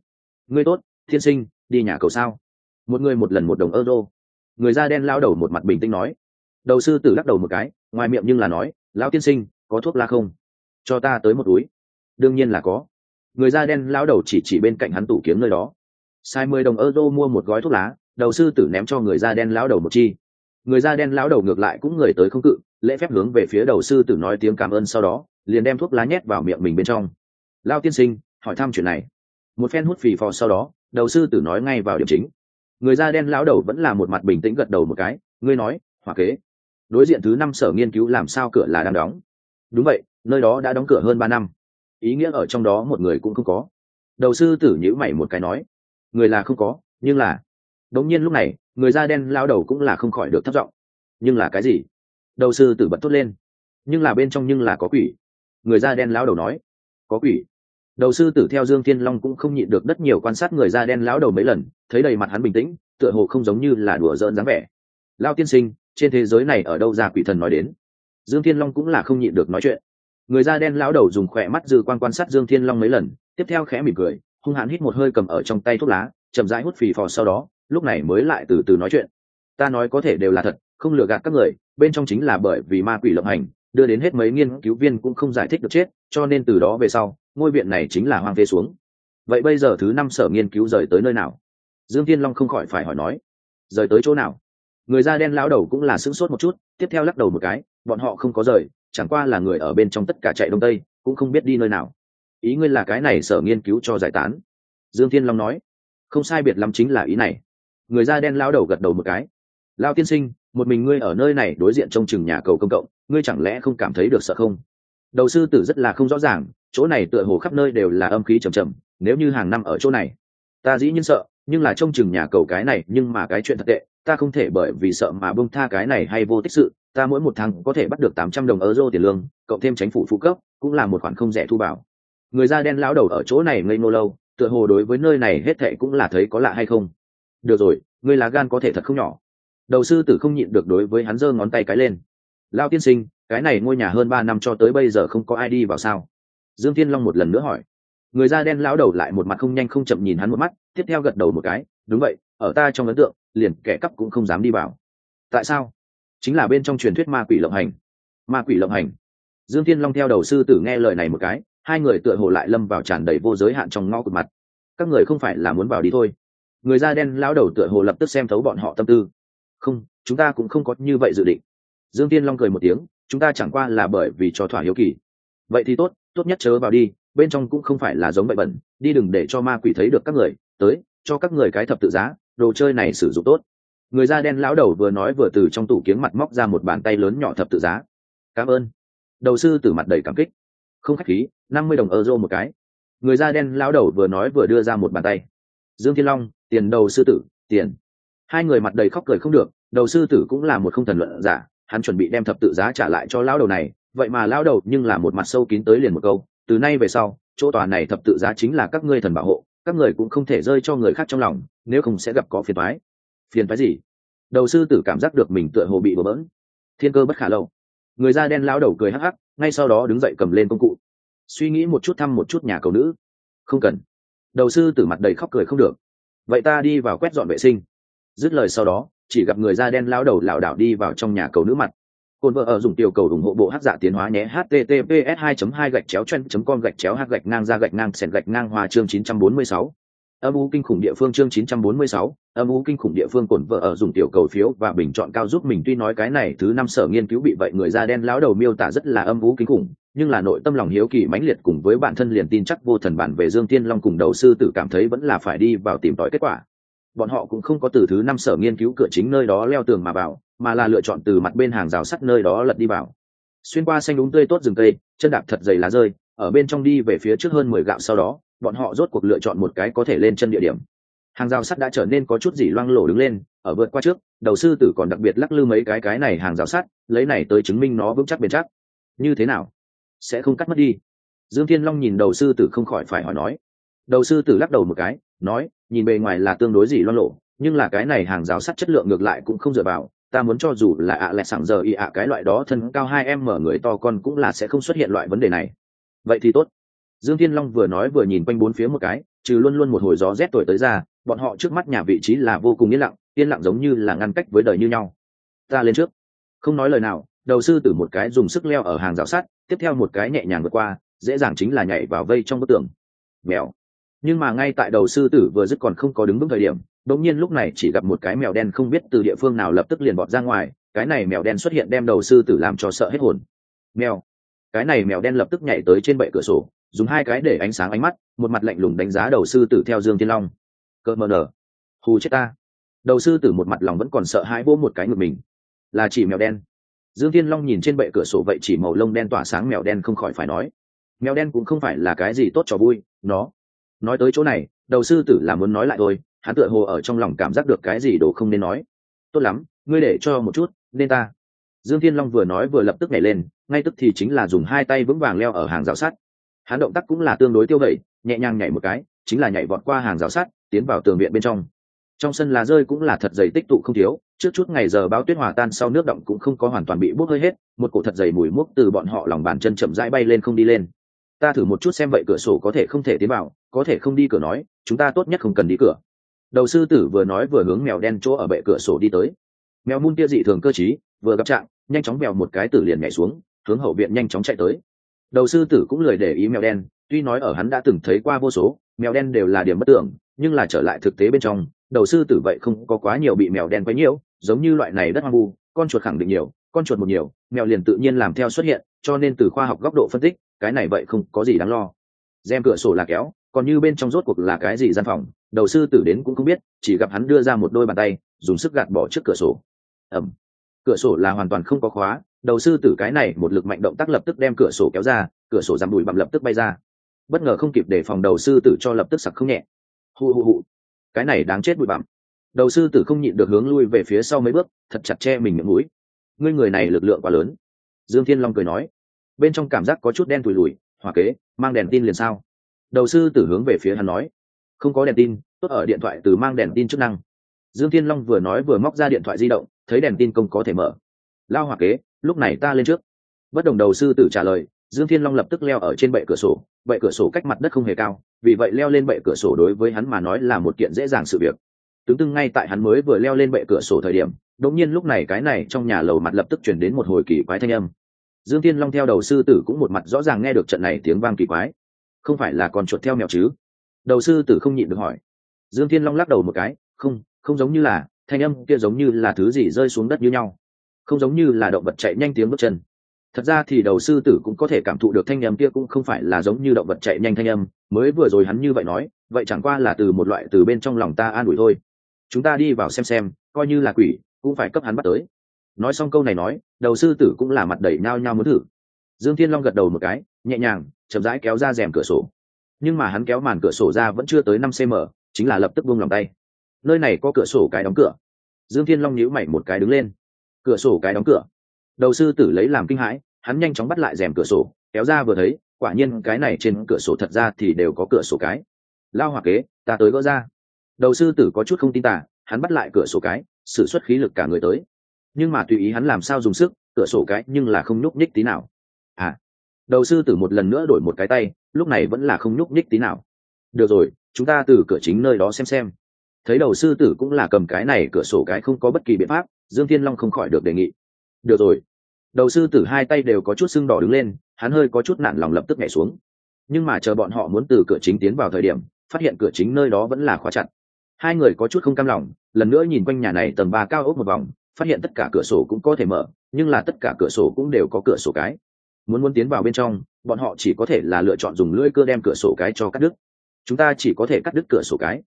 Ngươi tốt thiên sinh, đi nhà cầu sao? Một người một lần một đồng euro người da đen lao đầu một mặt bình tĩnh nói. Đầu sư tử lắc đầu một cái, ngoài miệng nhưng là nói, lao tiên sinh, có thuốc la không? Cho ta tới một túi. Đương nhiên là có. Người da đen lao đầu chỉ chỉ bên cạnh hắn tủ kiếm nơi đó. Sai mười đồng euro mua một gói thuốc lá đầu sư tử ném cho người da đen lão đầu một chi. Người da đen lão đầu ngược lại cũng người tới không cự, lễ phép hướng về phía đầu sư tử nói tiếng cảm ơn sau đó, liền đem thuốc lá nhét vào miệng mình bên trong. Lao tiên sinh, hỏi thăm chuyện này. Một phen hút phì phò sau đó, đầu sư tử nói ngay vào điểm chính. Người da đen lão đầu vẫn là một mặt bình tĩnh gật đầu một cái, ngươi nói, hỏa kế. Đối diện thứ năm sở nghiên cứu làm sao cửa là đang đóng. Đúng vậy, nơi đó đã đóng cửa hơn ba năm. Ý nghĩa ở trong đó một người cũng không có. Đầu sư tử nhữ mày một cái nói, người là không có, nhưng là đống nhiên lúc này, người da đen lao đầu cũng là không khỏi được thất vọng nhưng là cái gì? Đầu sư tử bật tốt lên. Nhưng là bên trong nhưng là có quỷ. Người da đen lao đầu nói. Có quỷ. Đầu sư tử theo dương thiên long cũng không nhịn được đất nhiều quan sát người da đen lão đầu mấy lần, thấy đầy mặt hắn bình tĩnh, tựa hồ không giống như là đùa giỡn dáng vẻ. Lao tiên sinh, trên thế giới này ở đâu ra quỷ thần nói đến? Dương thiên long cũng là không nhịn được nói chuyện. Người da đen lão đầu dùng khỏe mắt dư quan quan sát dương thiên long mấy lần, tiếp theo khẽ mỉm cười, hung hãn hít một hơi cầm ở trong tay thuốc lá, chậm rãi hút phì phò sau đó lúc này mới lại từ từ nói chuyện. Ta nói có thể đều là thật, không lừa gạt các người, bên trong chính là bởi vì ma quỷ lộng hành, đưa đến hết mấy nghiên cứu viên cũng không giải thích được chết, cho nên từ đó về sau, ngôi viện này chính là hoang phế xuống. Vậy bây giờ thứ năm sở nghiên cứu rời tới nơi nào? Dương thiên long không khỏi phải hỏi nói. Rời tới chỗ nào? Người da đen lão đầu cũng là sững sốt một chút, tiếp theo lắc đầu một cái, bọn họ không có rời, chẳng qua là người ở bên trong tất cả chạy đông tây, cũng không biết đi nơi nào. Ý ngươi là cái này sở nghiên cứu cho giải tán? Dương thiên long nói. Không sai biệt lắm chính là ý này người da đen lão đầu gật đầu một cái. Lao tiên sinh, một mình ngươi ở nơi này đối diện trong chừng nhà cầu công cộng, ngươi chẳng lẽ không cảm thấy được sợ không? Đầu sư tử rất là không rõ ràng, chỗ này tựa hồ khắp nơi đều là âm khí trầm trầm, nếu như hàng năm ở chỗ này, ta dĩ nhiên sợ, nhưng là trông chừng nhà cầu cái này, nhưng mà cái chuyện thật tệ, ta không thể bởi vì sợ mà bông tha cái này hay vô tích sự, ta mỗi một tháng có thể bắt được tám trăm đồng euro tiền lương, cộng thêm chính phủ phụ cấp, cũng là một khoản không rẻ thu bảo người da đen lão đầu ở chỗ này ngây nô lâu, tựa hồ đối với nơi này hết thệ cũng là thấy có lạ hay không? Được rồi, ngươi lá gan có thể thật không nhỏ. Đầu sư tử không nhịn được đối với hắn giơ ngón tay cái lên. Lao tiên sinh, cái này ngôi nhà hơn ba năm cho tới bây giờ không có ai đi vào sao? Dương tiên long một lần nữa hỏi. Người da đen lão đầu lại một mặt không nhanh không chậm nhìn hắn một mắt, tiếp theo gật đầu một cái. Đúng vậy, ở ta trong ấn tượng, liền kẻ cắp cũng không dám đi vào. Tại sao? Chính là bên trong truyền thuyết ma quỷ lộng hành. Ma quỷ lộng hành. Dương thiên long theo đầu sư tử nghe lời này một cái, hai người tựa hồ lại lâm vào tràn đầy vô giới hạn trong ngõ cụt mặt. Các người không phải là muốn vào đi thôi người da đen lão đầu tựa hồ lập tức xem thấu bọn họ tâm tư. Không, chúng ta cũng không có như vậy dự định. Dương tiên long cười một tiếng, chúng ta chẳng qua là bởi vì cho thỏa hiếu kỳ. Vậy thì tốt tốt nhất chớ vào đi, bên trong cũng không phải là giống vậy bẩn, đi đừng để cho ma quỷ thấy được các người, tới, cho các người cái thập tự giá, đồ chơi này sử dụng tốt. Người da đen lão đầu vừa nói vừa từ trong tủ kiếng mặt móc ra một bàn tay lớn nhỏ thập tự giá. Cảm ơn. Đầu sư tử mặt đầy cảm kích. Không khách khí, năm mươi đồng euro một cái. Người da đen lão đầu vừa nói vừa đưa ra một bàn tay. Dương thiên long tiền đầu sư tử, tiền. Hai người mặt đầy khóc cười không được, đầu sư tử cũng là một không thần luận giả, hắn chuẩn bị đem thập tự giá trả lại cho lão đầu này, vậy mà lão đầu nhưng là một mặt sâu kín tới liền một câu, từ nay về sau, chỗ tòa này thập tự giá chính là các ngươi thần bảo hộ, các người cũng không thể rơi cho người khác trong lòng, nếu không sẽ gặp có phiền thoái phiền thoái gì? Đầu sư tử cảm giác được mình tựa hồ bị bỡ bỡn. Thiên cơ bất khả lâu. Người da đen lao đầu cười hắc hắc, ngay sau đó đứng dậy cầm lên công cụ. Suy nghĩ một chút thăm một chút nhà cầu nữ. Không cần. Đầu sư tử mặt đầy khóc cười không được vậy ta đi vào quét dọn vệ sinh. Dứt lời sau đó chỉ gặp người da đen lao đầu lảo đảo đi vào trong nhà cầu nữ mặt. Cồn vợ ở dùng tiểu cầu ủng hộ bộ hát giả tiến hóa nhé https 2 2 gạch chéo chen com gạch chéo h gạch ngang ra gạch ngang sẹn gạch ngang hòa chương 946 âm u kinh khủng địa phương chương 946, âm u kinh khủng địa phương cồn vợ ở dùng tiểu cầu phiếu và bình chọn cao giúp mình. Tuy nói cái này thứ năm sở nghiên cứu bị vậy người da đen lão đầu miêu tả rất là âm u kinh khủng nhưng là nội tâm lòng hiếu kỳ mãnh liệt cùng với bản thân liền tin chắc vô thần bản về dương tiên long cùng đầu sư tử cảm thấy vẫn là phải đi vào tìm tòi kết quả. Bọn họ cũng không có từ thứ năm sở nghiên cứu cửa chính nơi đó leo tường mà vào, mà là lựa chọn từ mặt bên hàng rào sắt nơi đó lật đi vào. Xuyên qua xanh đúng tươi tốt rừng cây, chân đạp thật dày lá rơi, ở bên trong đi về phía trước hơn mười gạo sau đó, bọn họ rốt cuộc lựa chọn một cái có thể lên chân địa điểm. Hàng rào sắt đã trở nên có chút gì loang lổ đứng lên, ở vượt qua trước, đầu sư tử còn đặc biệt lắc lư mấy cái cái này hàng rào sắt, lấy này tới chứng minh nó vững chắc bền chắc. Như thế nào? Sẽ không cắt mất đi. Dương thiên long nhìn đầu sư tử không khỏi phải hỏi nói. Đầu sư tử lắc đầu một cái, nói, nhìn bề ngoài là tương đối gì loan lộ, nhưng là cái này hàng rào sắt chất lượng ngược lại cũng không dựa vào, ta muốn cho dù là ạ lẹ sảng giờ y ạ cái loại đó thân cao hai em mở người to con cũng là sẽ không xuất hiện loại vấn đề này. Vậy thì tốt. Dương thiên long vừa nói vừa nhìn quanh bốn phía một cái, trừ luôn luôn một hồi gió rét tuổi tới ra, bọn họ trước mắt nhà vị trí là vô cùng yên lặng yên lặng giống như là ngăn cách với đời như nhau. Ta lên trước. Không nói lời nào, đầu sư tử một cái dùng sức leo ở hàng rào sắt tiếp theo một cái nhẹ nhàng vượt qua, dễ dàng chính là nhảy vào vây trong bức tường. Mèo. Nhưng mà ngay tại đầu sư tử vừa dứt còn không có đứng vững thời điểm đống nhiên lúc này chỉ gặp một cái mèo đen không biết từ địa phương nào lập tức liền bọt ra ngoài, cái này mèo đen xuất hiện đem đầu sư tử làm cho sợ hết hồn. Mèo. Cái này mèo đen lập tức nhảy tới trên bệ cửa sổ, dùng hai cái để ánh sáng ánh mắt, một mặt lạnh lùng đánh giá đầu sư tử theo dương thiên long. Cợt mờ nở hù chết ta. Đầu sư tử một mặt lòng vẫn còn sợ hãi vô một cái ngực mình. Là chỉ mèo đen dương thiên long nhìn trên bệ cửa sổ vậy chỉ màu lông đen tỏa sáng mèo đen không khỏi phải nói, mèo đen cũng không phải là cái gì tốt cho vui, nó. Nói tới chỗ này, đầu sư tử là muốn nói lại thôi, hắn tựa hồ ở trong lòng cảm giác được cái gì đồ không nên nói. Tốt lắm, ngươi để cho một chút, nên ta. Dương thiên long vừa nói vừa lập tức nhảy lên, ngay tức thì chính là dùng hai tay vững vàng leo ở hàng rào sắt. Hắn động tác cũng là tương đối tiêu vẩy nhẹ nhàng nhảy một cái, chính là nhảy vọt qua hàng rào sắt, tiến vào tường viện bên trong. Trong sân lá rơi cũng là thật dày tích tụ không thiếu trước chút ngày giờ báo tuyết hòa tan sau nước động cũng không có hoàn toàn bị bốc hơi hết một cổ thật dày mùi mốc từ bọn họ lòng bàn chân chậm rãi bay lên không đi lên. Ta thử một chút xem vậy cửa sổ có thể không thể tiến vào có thể không đi cửa nói chúng ta tốt nhất không cần đi cửa. Đầu sư tử vừa nói vừa hướng mèo đen chỗ ở bệ cửa sổ đi tới. Mèo mun kia dị thường cơ trí, vừa gặp trạng nhanh chóng mèo một cái tử liền nhảy xuống hướng hậu viện nhanh chóng chạy tới. Đầu sư tử cũng lười để ý mèo đen tuy nói ở hắn đã từng thấy qua vô số mèo đen đều là điểm bất tưởng nhưng là trở lại thực tế bên trong đầu sư tử vậy không có quá nhiều bị mèo đen quấy nhiễu giống như loại này đất hoang vu, con chuột khẳng định nhiều, con chuột một nhiều, mèo liền tự nhiên làm theo xuất hiện, cho nên từ khoa học góc độ phân tích, cái này vậy không có gì đáng lo. Rèm cửa sổ là kéo, còn như bên trong rốt cuộc là cái gì gian phòng, đầu sư tử đến cũng không biết, chỉ gặp hắn đưa ra một đôi bàn tay, dùng sức gạt bỏ trước cửa sổ. Ẩm cửa sổ là hoàn toàn không có khóa, đầu sư tử cái này một lực mạnh động tác lập tức đem cửa sổ kéo ra, cửa sổ giảm đùi bằng lập tức bay ra. Bất ngờ không kịp để phòng đầu sư tử cho lập tức sặc không nhẹ. Hụ hụ hụ cái này đáng chết bụi bặm đầu sư tử không nhịn được hướng lui về phía sau mấy bước, thật chặt che mình miệng mũi. Ngươi người này lực lượng quá lớn. Dương thiên long cười nói. Bên trong cảm giác có chút đen thùi lùi hỏa kế, mang đèn tin liền sao? Đầu sư tử hướng về phía hắn nói. Không có đèn tin, tốt ở điện thoại từ mang đèn tin chức năng. Dương thiên long vừa nói vừa móc ra điện thoại di động, thấy đèn tin công có thể mở. Lao hỏa kế, lúc này ta lên trước. Bất đồng đầu sư tử trả lời, dương thiên long lập tức leo ở trên bệ cửa sổ. Bệ cửa sổ cách mặt đất không hề cao, vì vậy leo lên bệ cửa sổ đối với hắn mà nói là một kiện dễ dàng sự việc tướng tưng ngay tại hắn mới vừa leo lên bệ cửa sổ thời điểm, đột nhiên lúc này cái này trong nhà lầu mặt lập tức chuyển đến một hồi kỳ quái thanh âm. Dương thiên long theo đầu sư tử cũng một mặt rõ ràng nghe được trận này tiếng vang kỳ quái. Không phải là còn chuột theo mèo chứ? Đầu sư tử không nhịn được hỏi. Dương thiên long lắc đầu một cái, không không giống như là, thanh âm kia giống như là thứ gì rơi xuống đất như nhau. Không giống như là động vật chạy nhanh tiếng bước chân. Thật ra thì đầu sư tử cũng có thể cảm thụ được thanh âm kia cũng không phải là giống như động vật chạy nhanh thanh âm, mới vừa rồi hắn như vậy nói, vậy chẳng qua là từ một loại từ bên trong lòng ta an ủi thôi chúng ta đi vào xem xem, coi như là quỷ, cũng phải cấp hắn bắt tới. Nói xong câu này nói, đầu sư tử cũng là mặt đầy nao nhao muốn thử. Dương thiên long gật đầu một cái, nhẹ nhàng, chậm rãi kéo ra rèm cửa sổ. Nhưng mà hắn kéo màn cửa sổ ra vẫn chưa tới năm cm chính là lập tức buông lòng tay. Nơi này có cửa sổ cái đóng cửa. Dương thiên long nhíu mày một cái đứng lên. Cửa sổ cái đóng cửa. Đầu sư tử lấy làm kinh hãi, hắn nhanh chóng bắt lại rèm cửa sổ, kéo ra vừa thấy, quả nhiên cái này trên cửa sổ thật ra thì đều có cửa sổ cái. Lao hoặc kế, ta tới gỡ ra đầu sư tử có chút không tin tả hắn bắt lại cửa sổ cái s ử suất khí lực cả người tới. Nhưng mà tùy ý hắn làm sao dùng sức, cửa sổ cái nhưng là không nhúc nhích tí nào. À đầu sư tử một lần nữa đổi một cái tay, lúc này vẫn là không nhúc nhích tí nào. Được rồi, chúng ta từ cửa chính nơi đó xem xem. Thấy đầu sư tử cũng là cầm cái này cửa sổ cái không có bất kỳ biện pháp, dương thiên long không khỏi được đề nghị. Được rồi. Đầu sư tử hai tay đều có chút sưng đỏ đứng lên, hắn hơi có chút nản lòng lập tức nhảy xuống. Nhưng mà chờ bọn họ muốn từ cửa chính tiến vào thời điểm, phát hiện cửa chính nơi đó vẫn là khóa chặt hai người có chút không cam lòng, lần nữa nhìn quanh nhà này tầng ba cao ốc một vòng, phát hiện tất cả cửa sổ cũng có thể mở, nhưng là tất cả cửa sổ cũng đều có cửa sổ cái. Muốn muốn tiến vào bên trong, bọn họ chỉ có thể là lựa chọn dùng lưỡi cơ đem cửa sổ cái cho cắt đứt. Chúng ta chỉ có thể cắt đứt cửa sổ cái.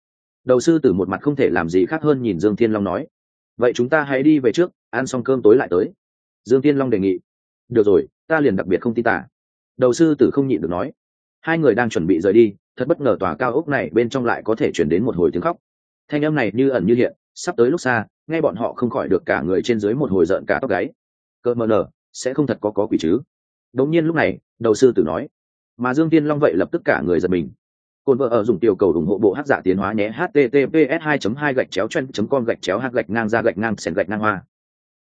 Đầu sư tử một mặt không thể làm gì khác hơn nhìn dương thiên long nói. Vậy chúng ta hãy đi về trước, ăn xong cơm tối lại tới. Dương thiên long đề nghị. Được rồi, ta liền đặc biệt không tin tả đầu sư tử không nhịn được nói. Hai người đang chuẩn bị rời đi, thật bất ngờ tòa cao ốc này bên trong lại có thể chuyển đến một hồi tiếng khóc thanh âm này như ẩn như hiện, sắp tới lúc xa, nghe bọn họ không khỏi được cả người trên dưới một hồi rợn cả tóc gáy. Cơ mờ nở sẽ không thật có có quỷ chứ? Đống nhiên lúc này, đầu sư tử nói. Mà dương tiên long vậy lập tức cả người giật mình. Cồn vợ ở dùng tiểu cầu ủng hộ bộ hát giả tiến hóa nhé, https 2 2 gạch chéo chen com gạch chéo hát gạch ngang ra gạch ngang, sèn gạch ngang hoa.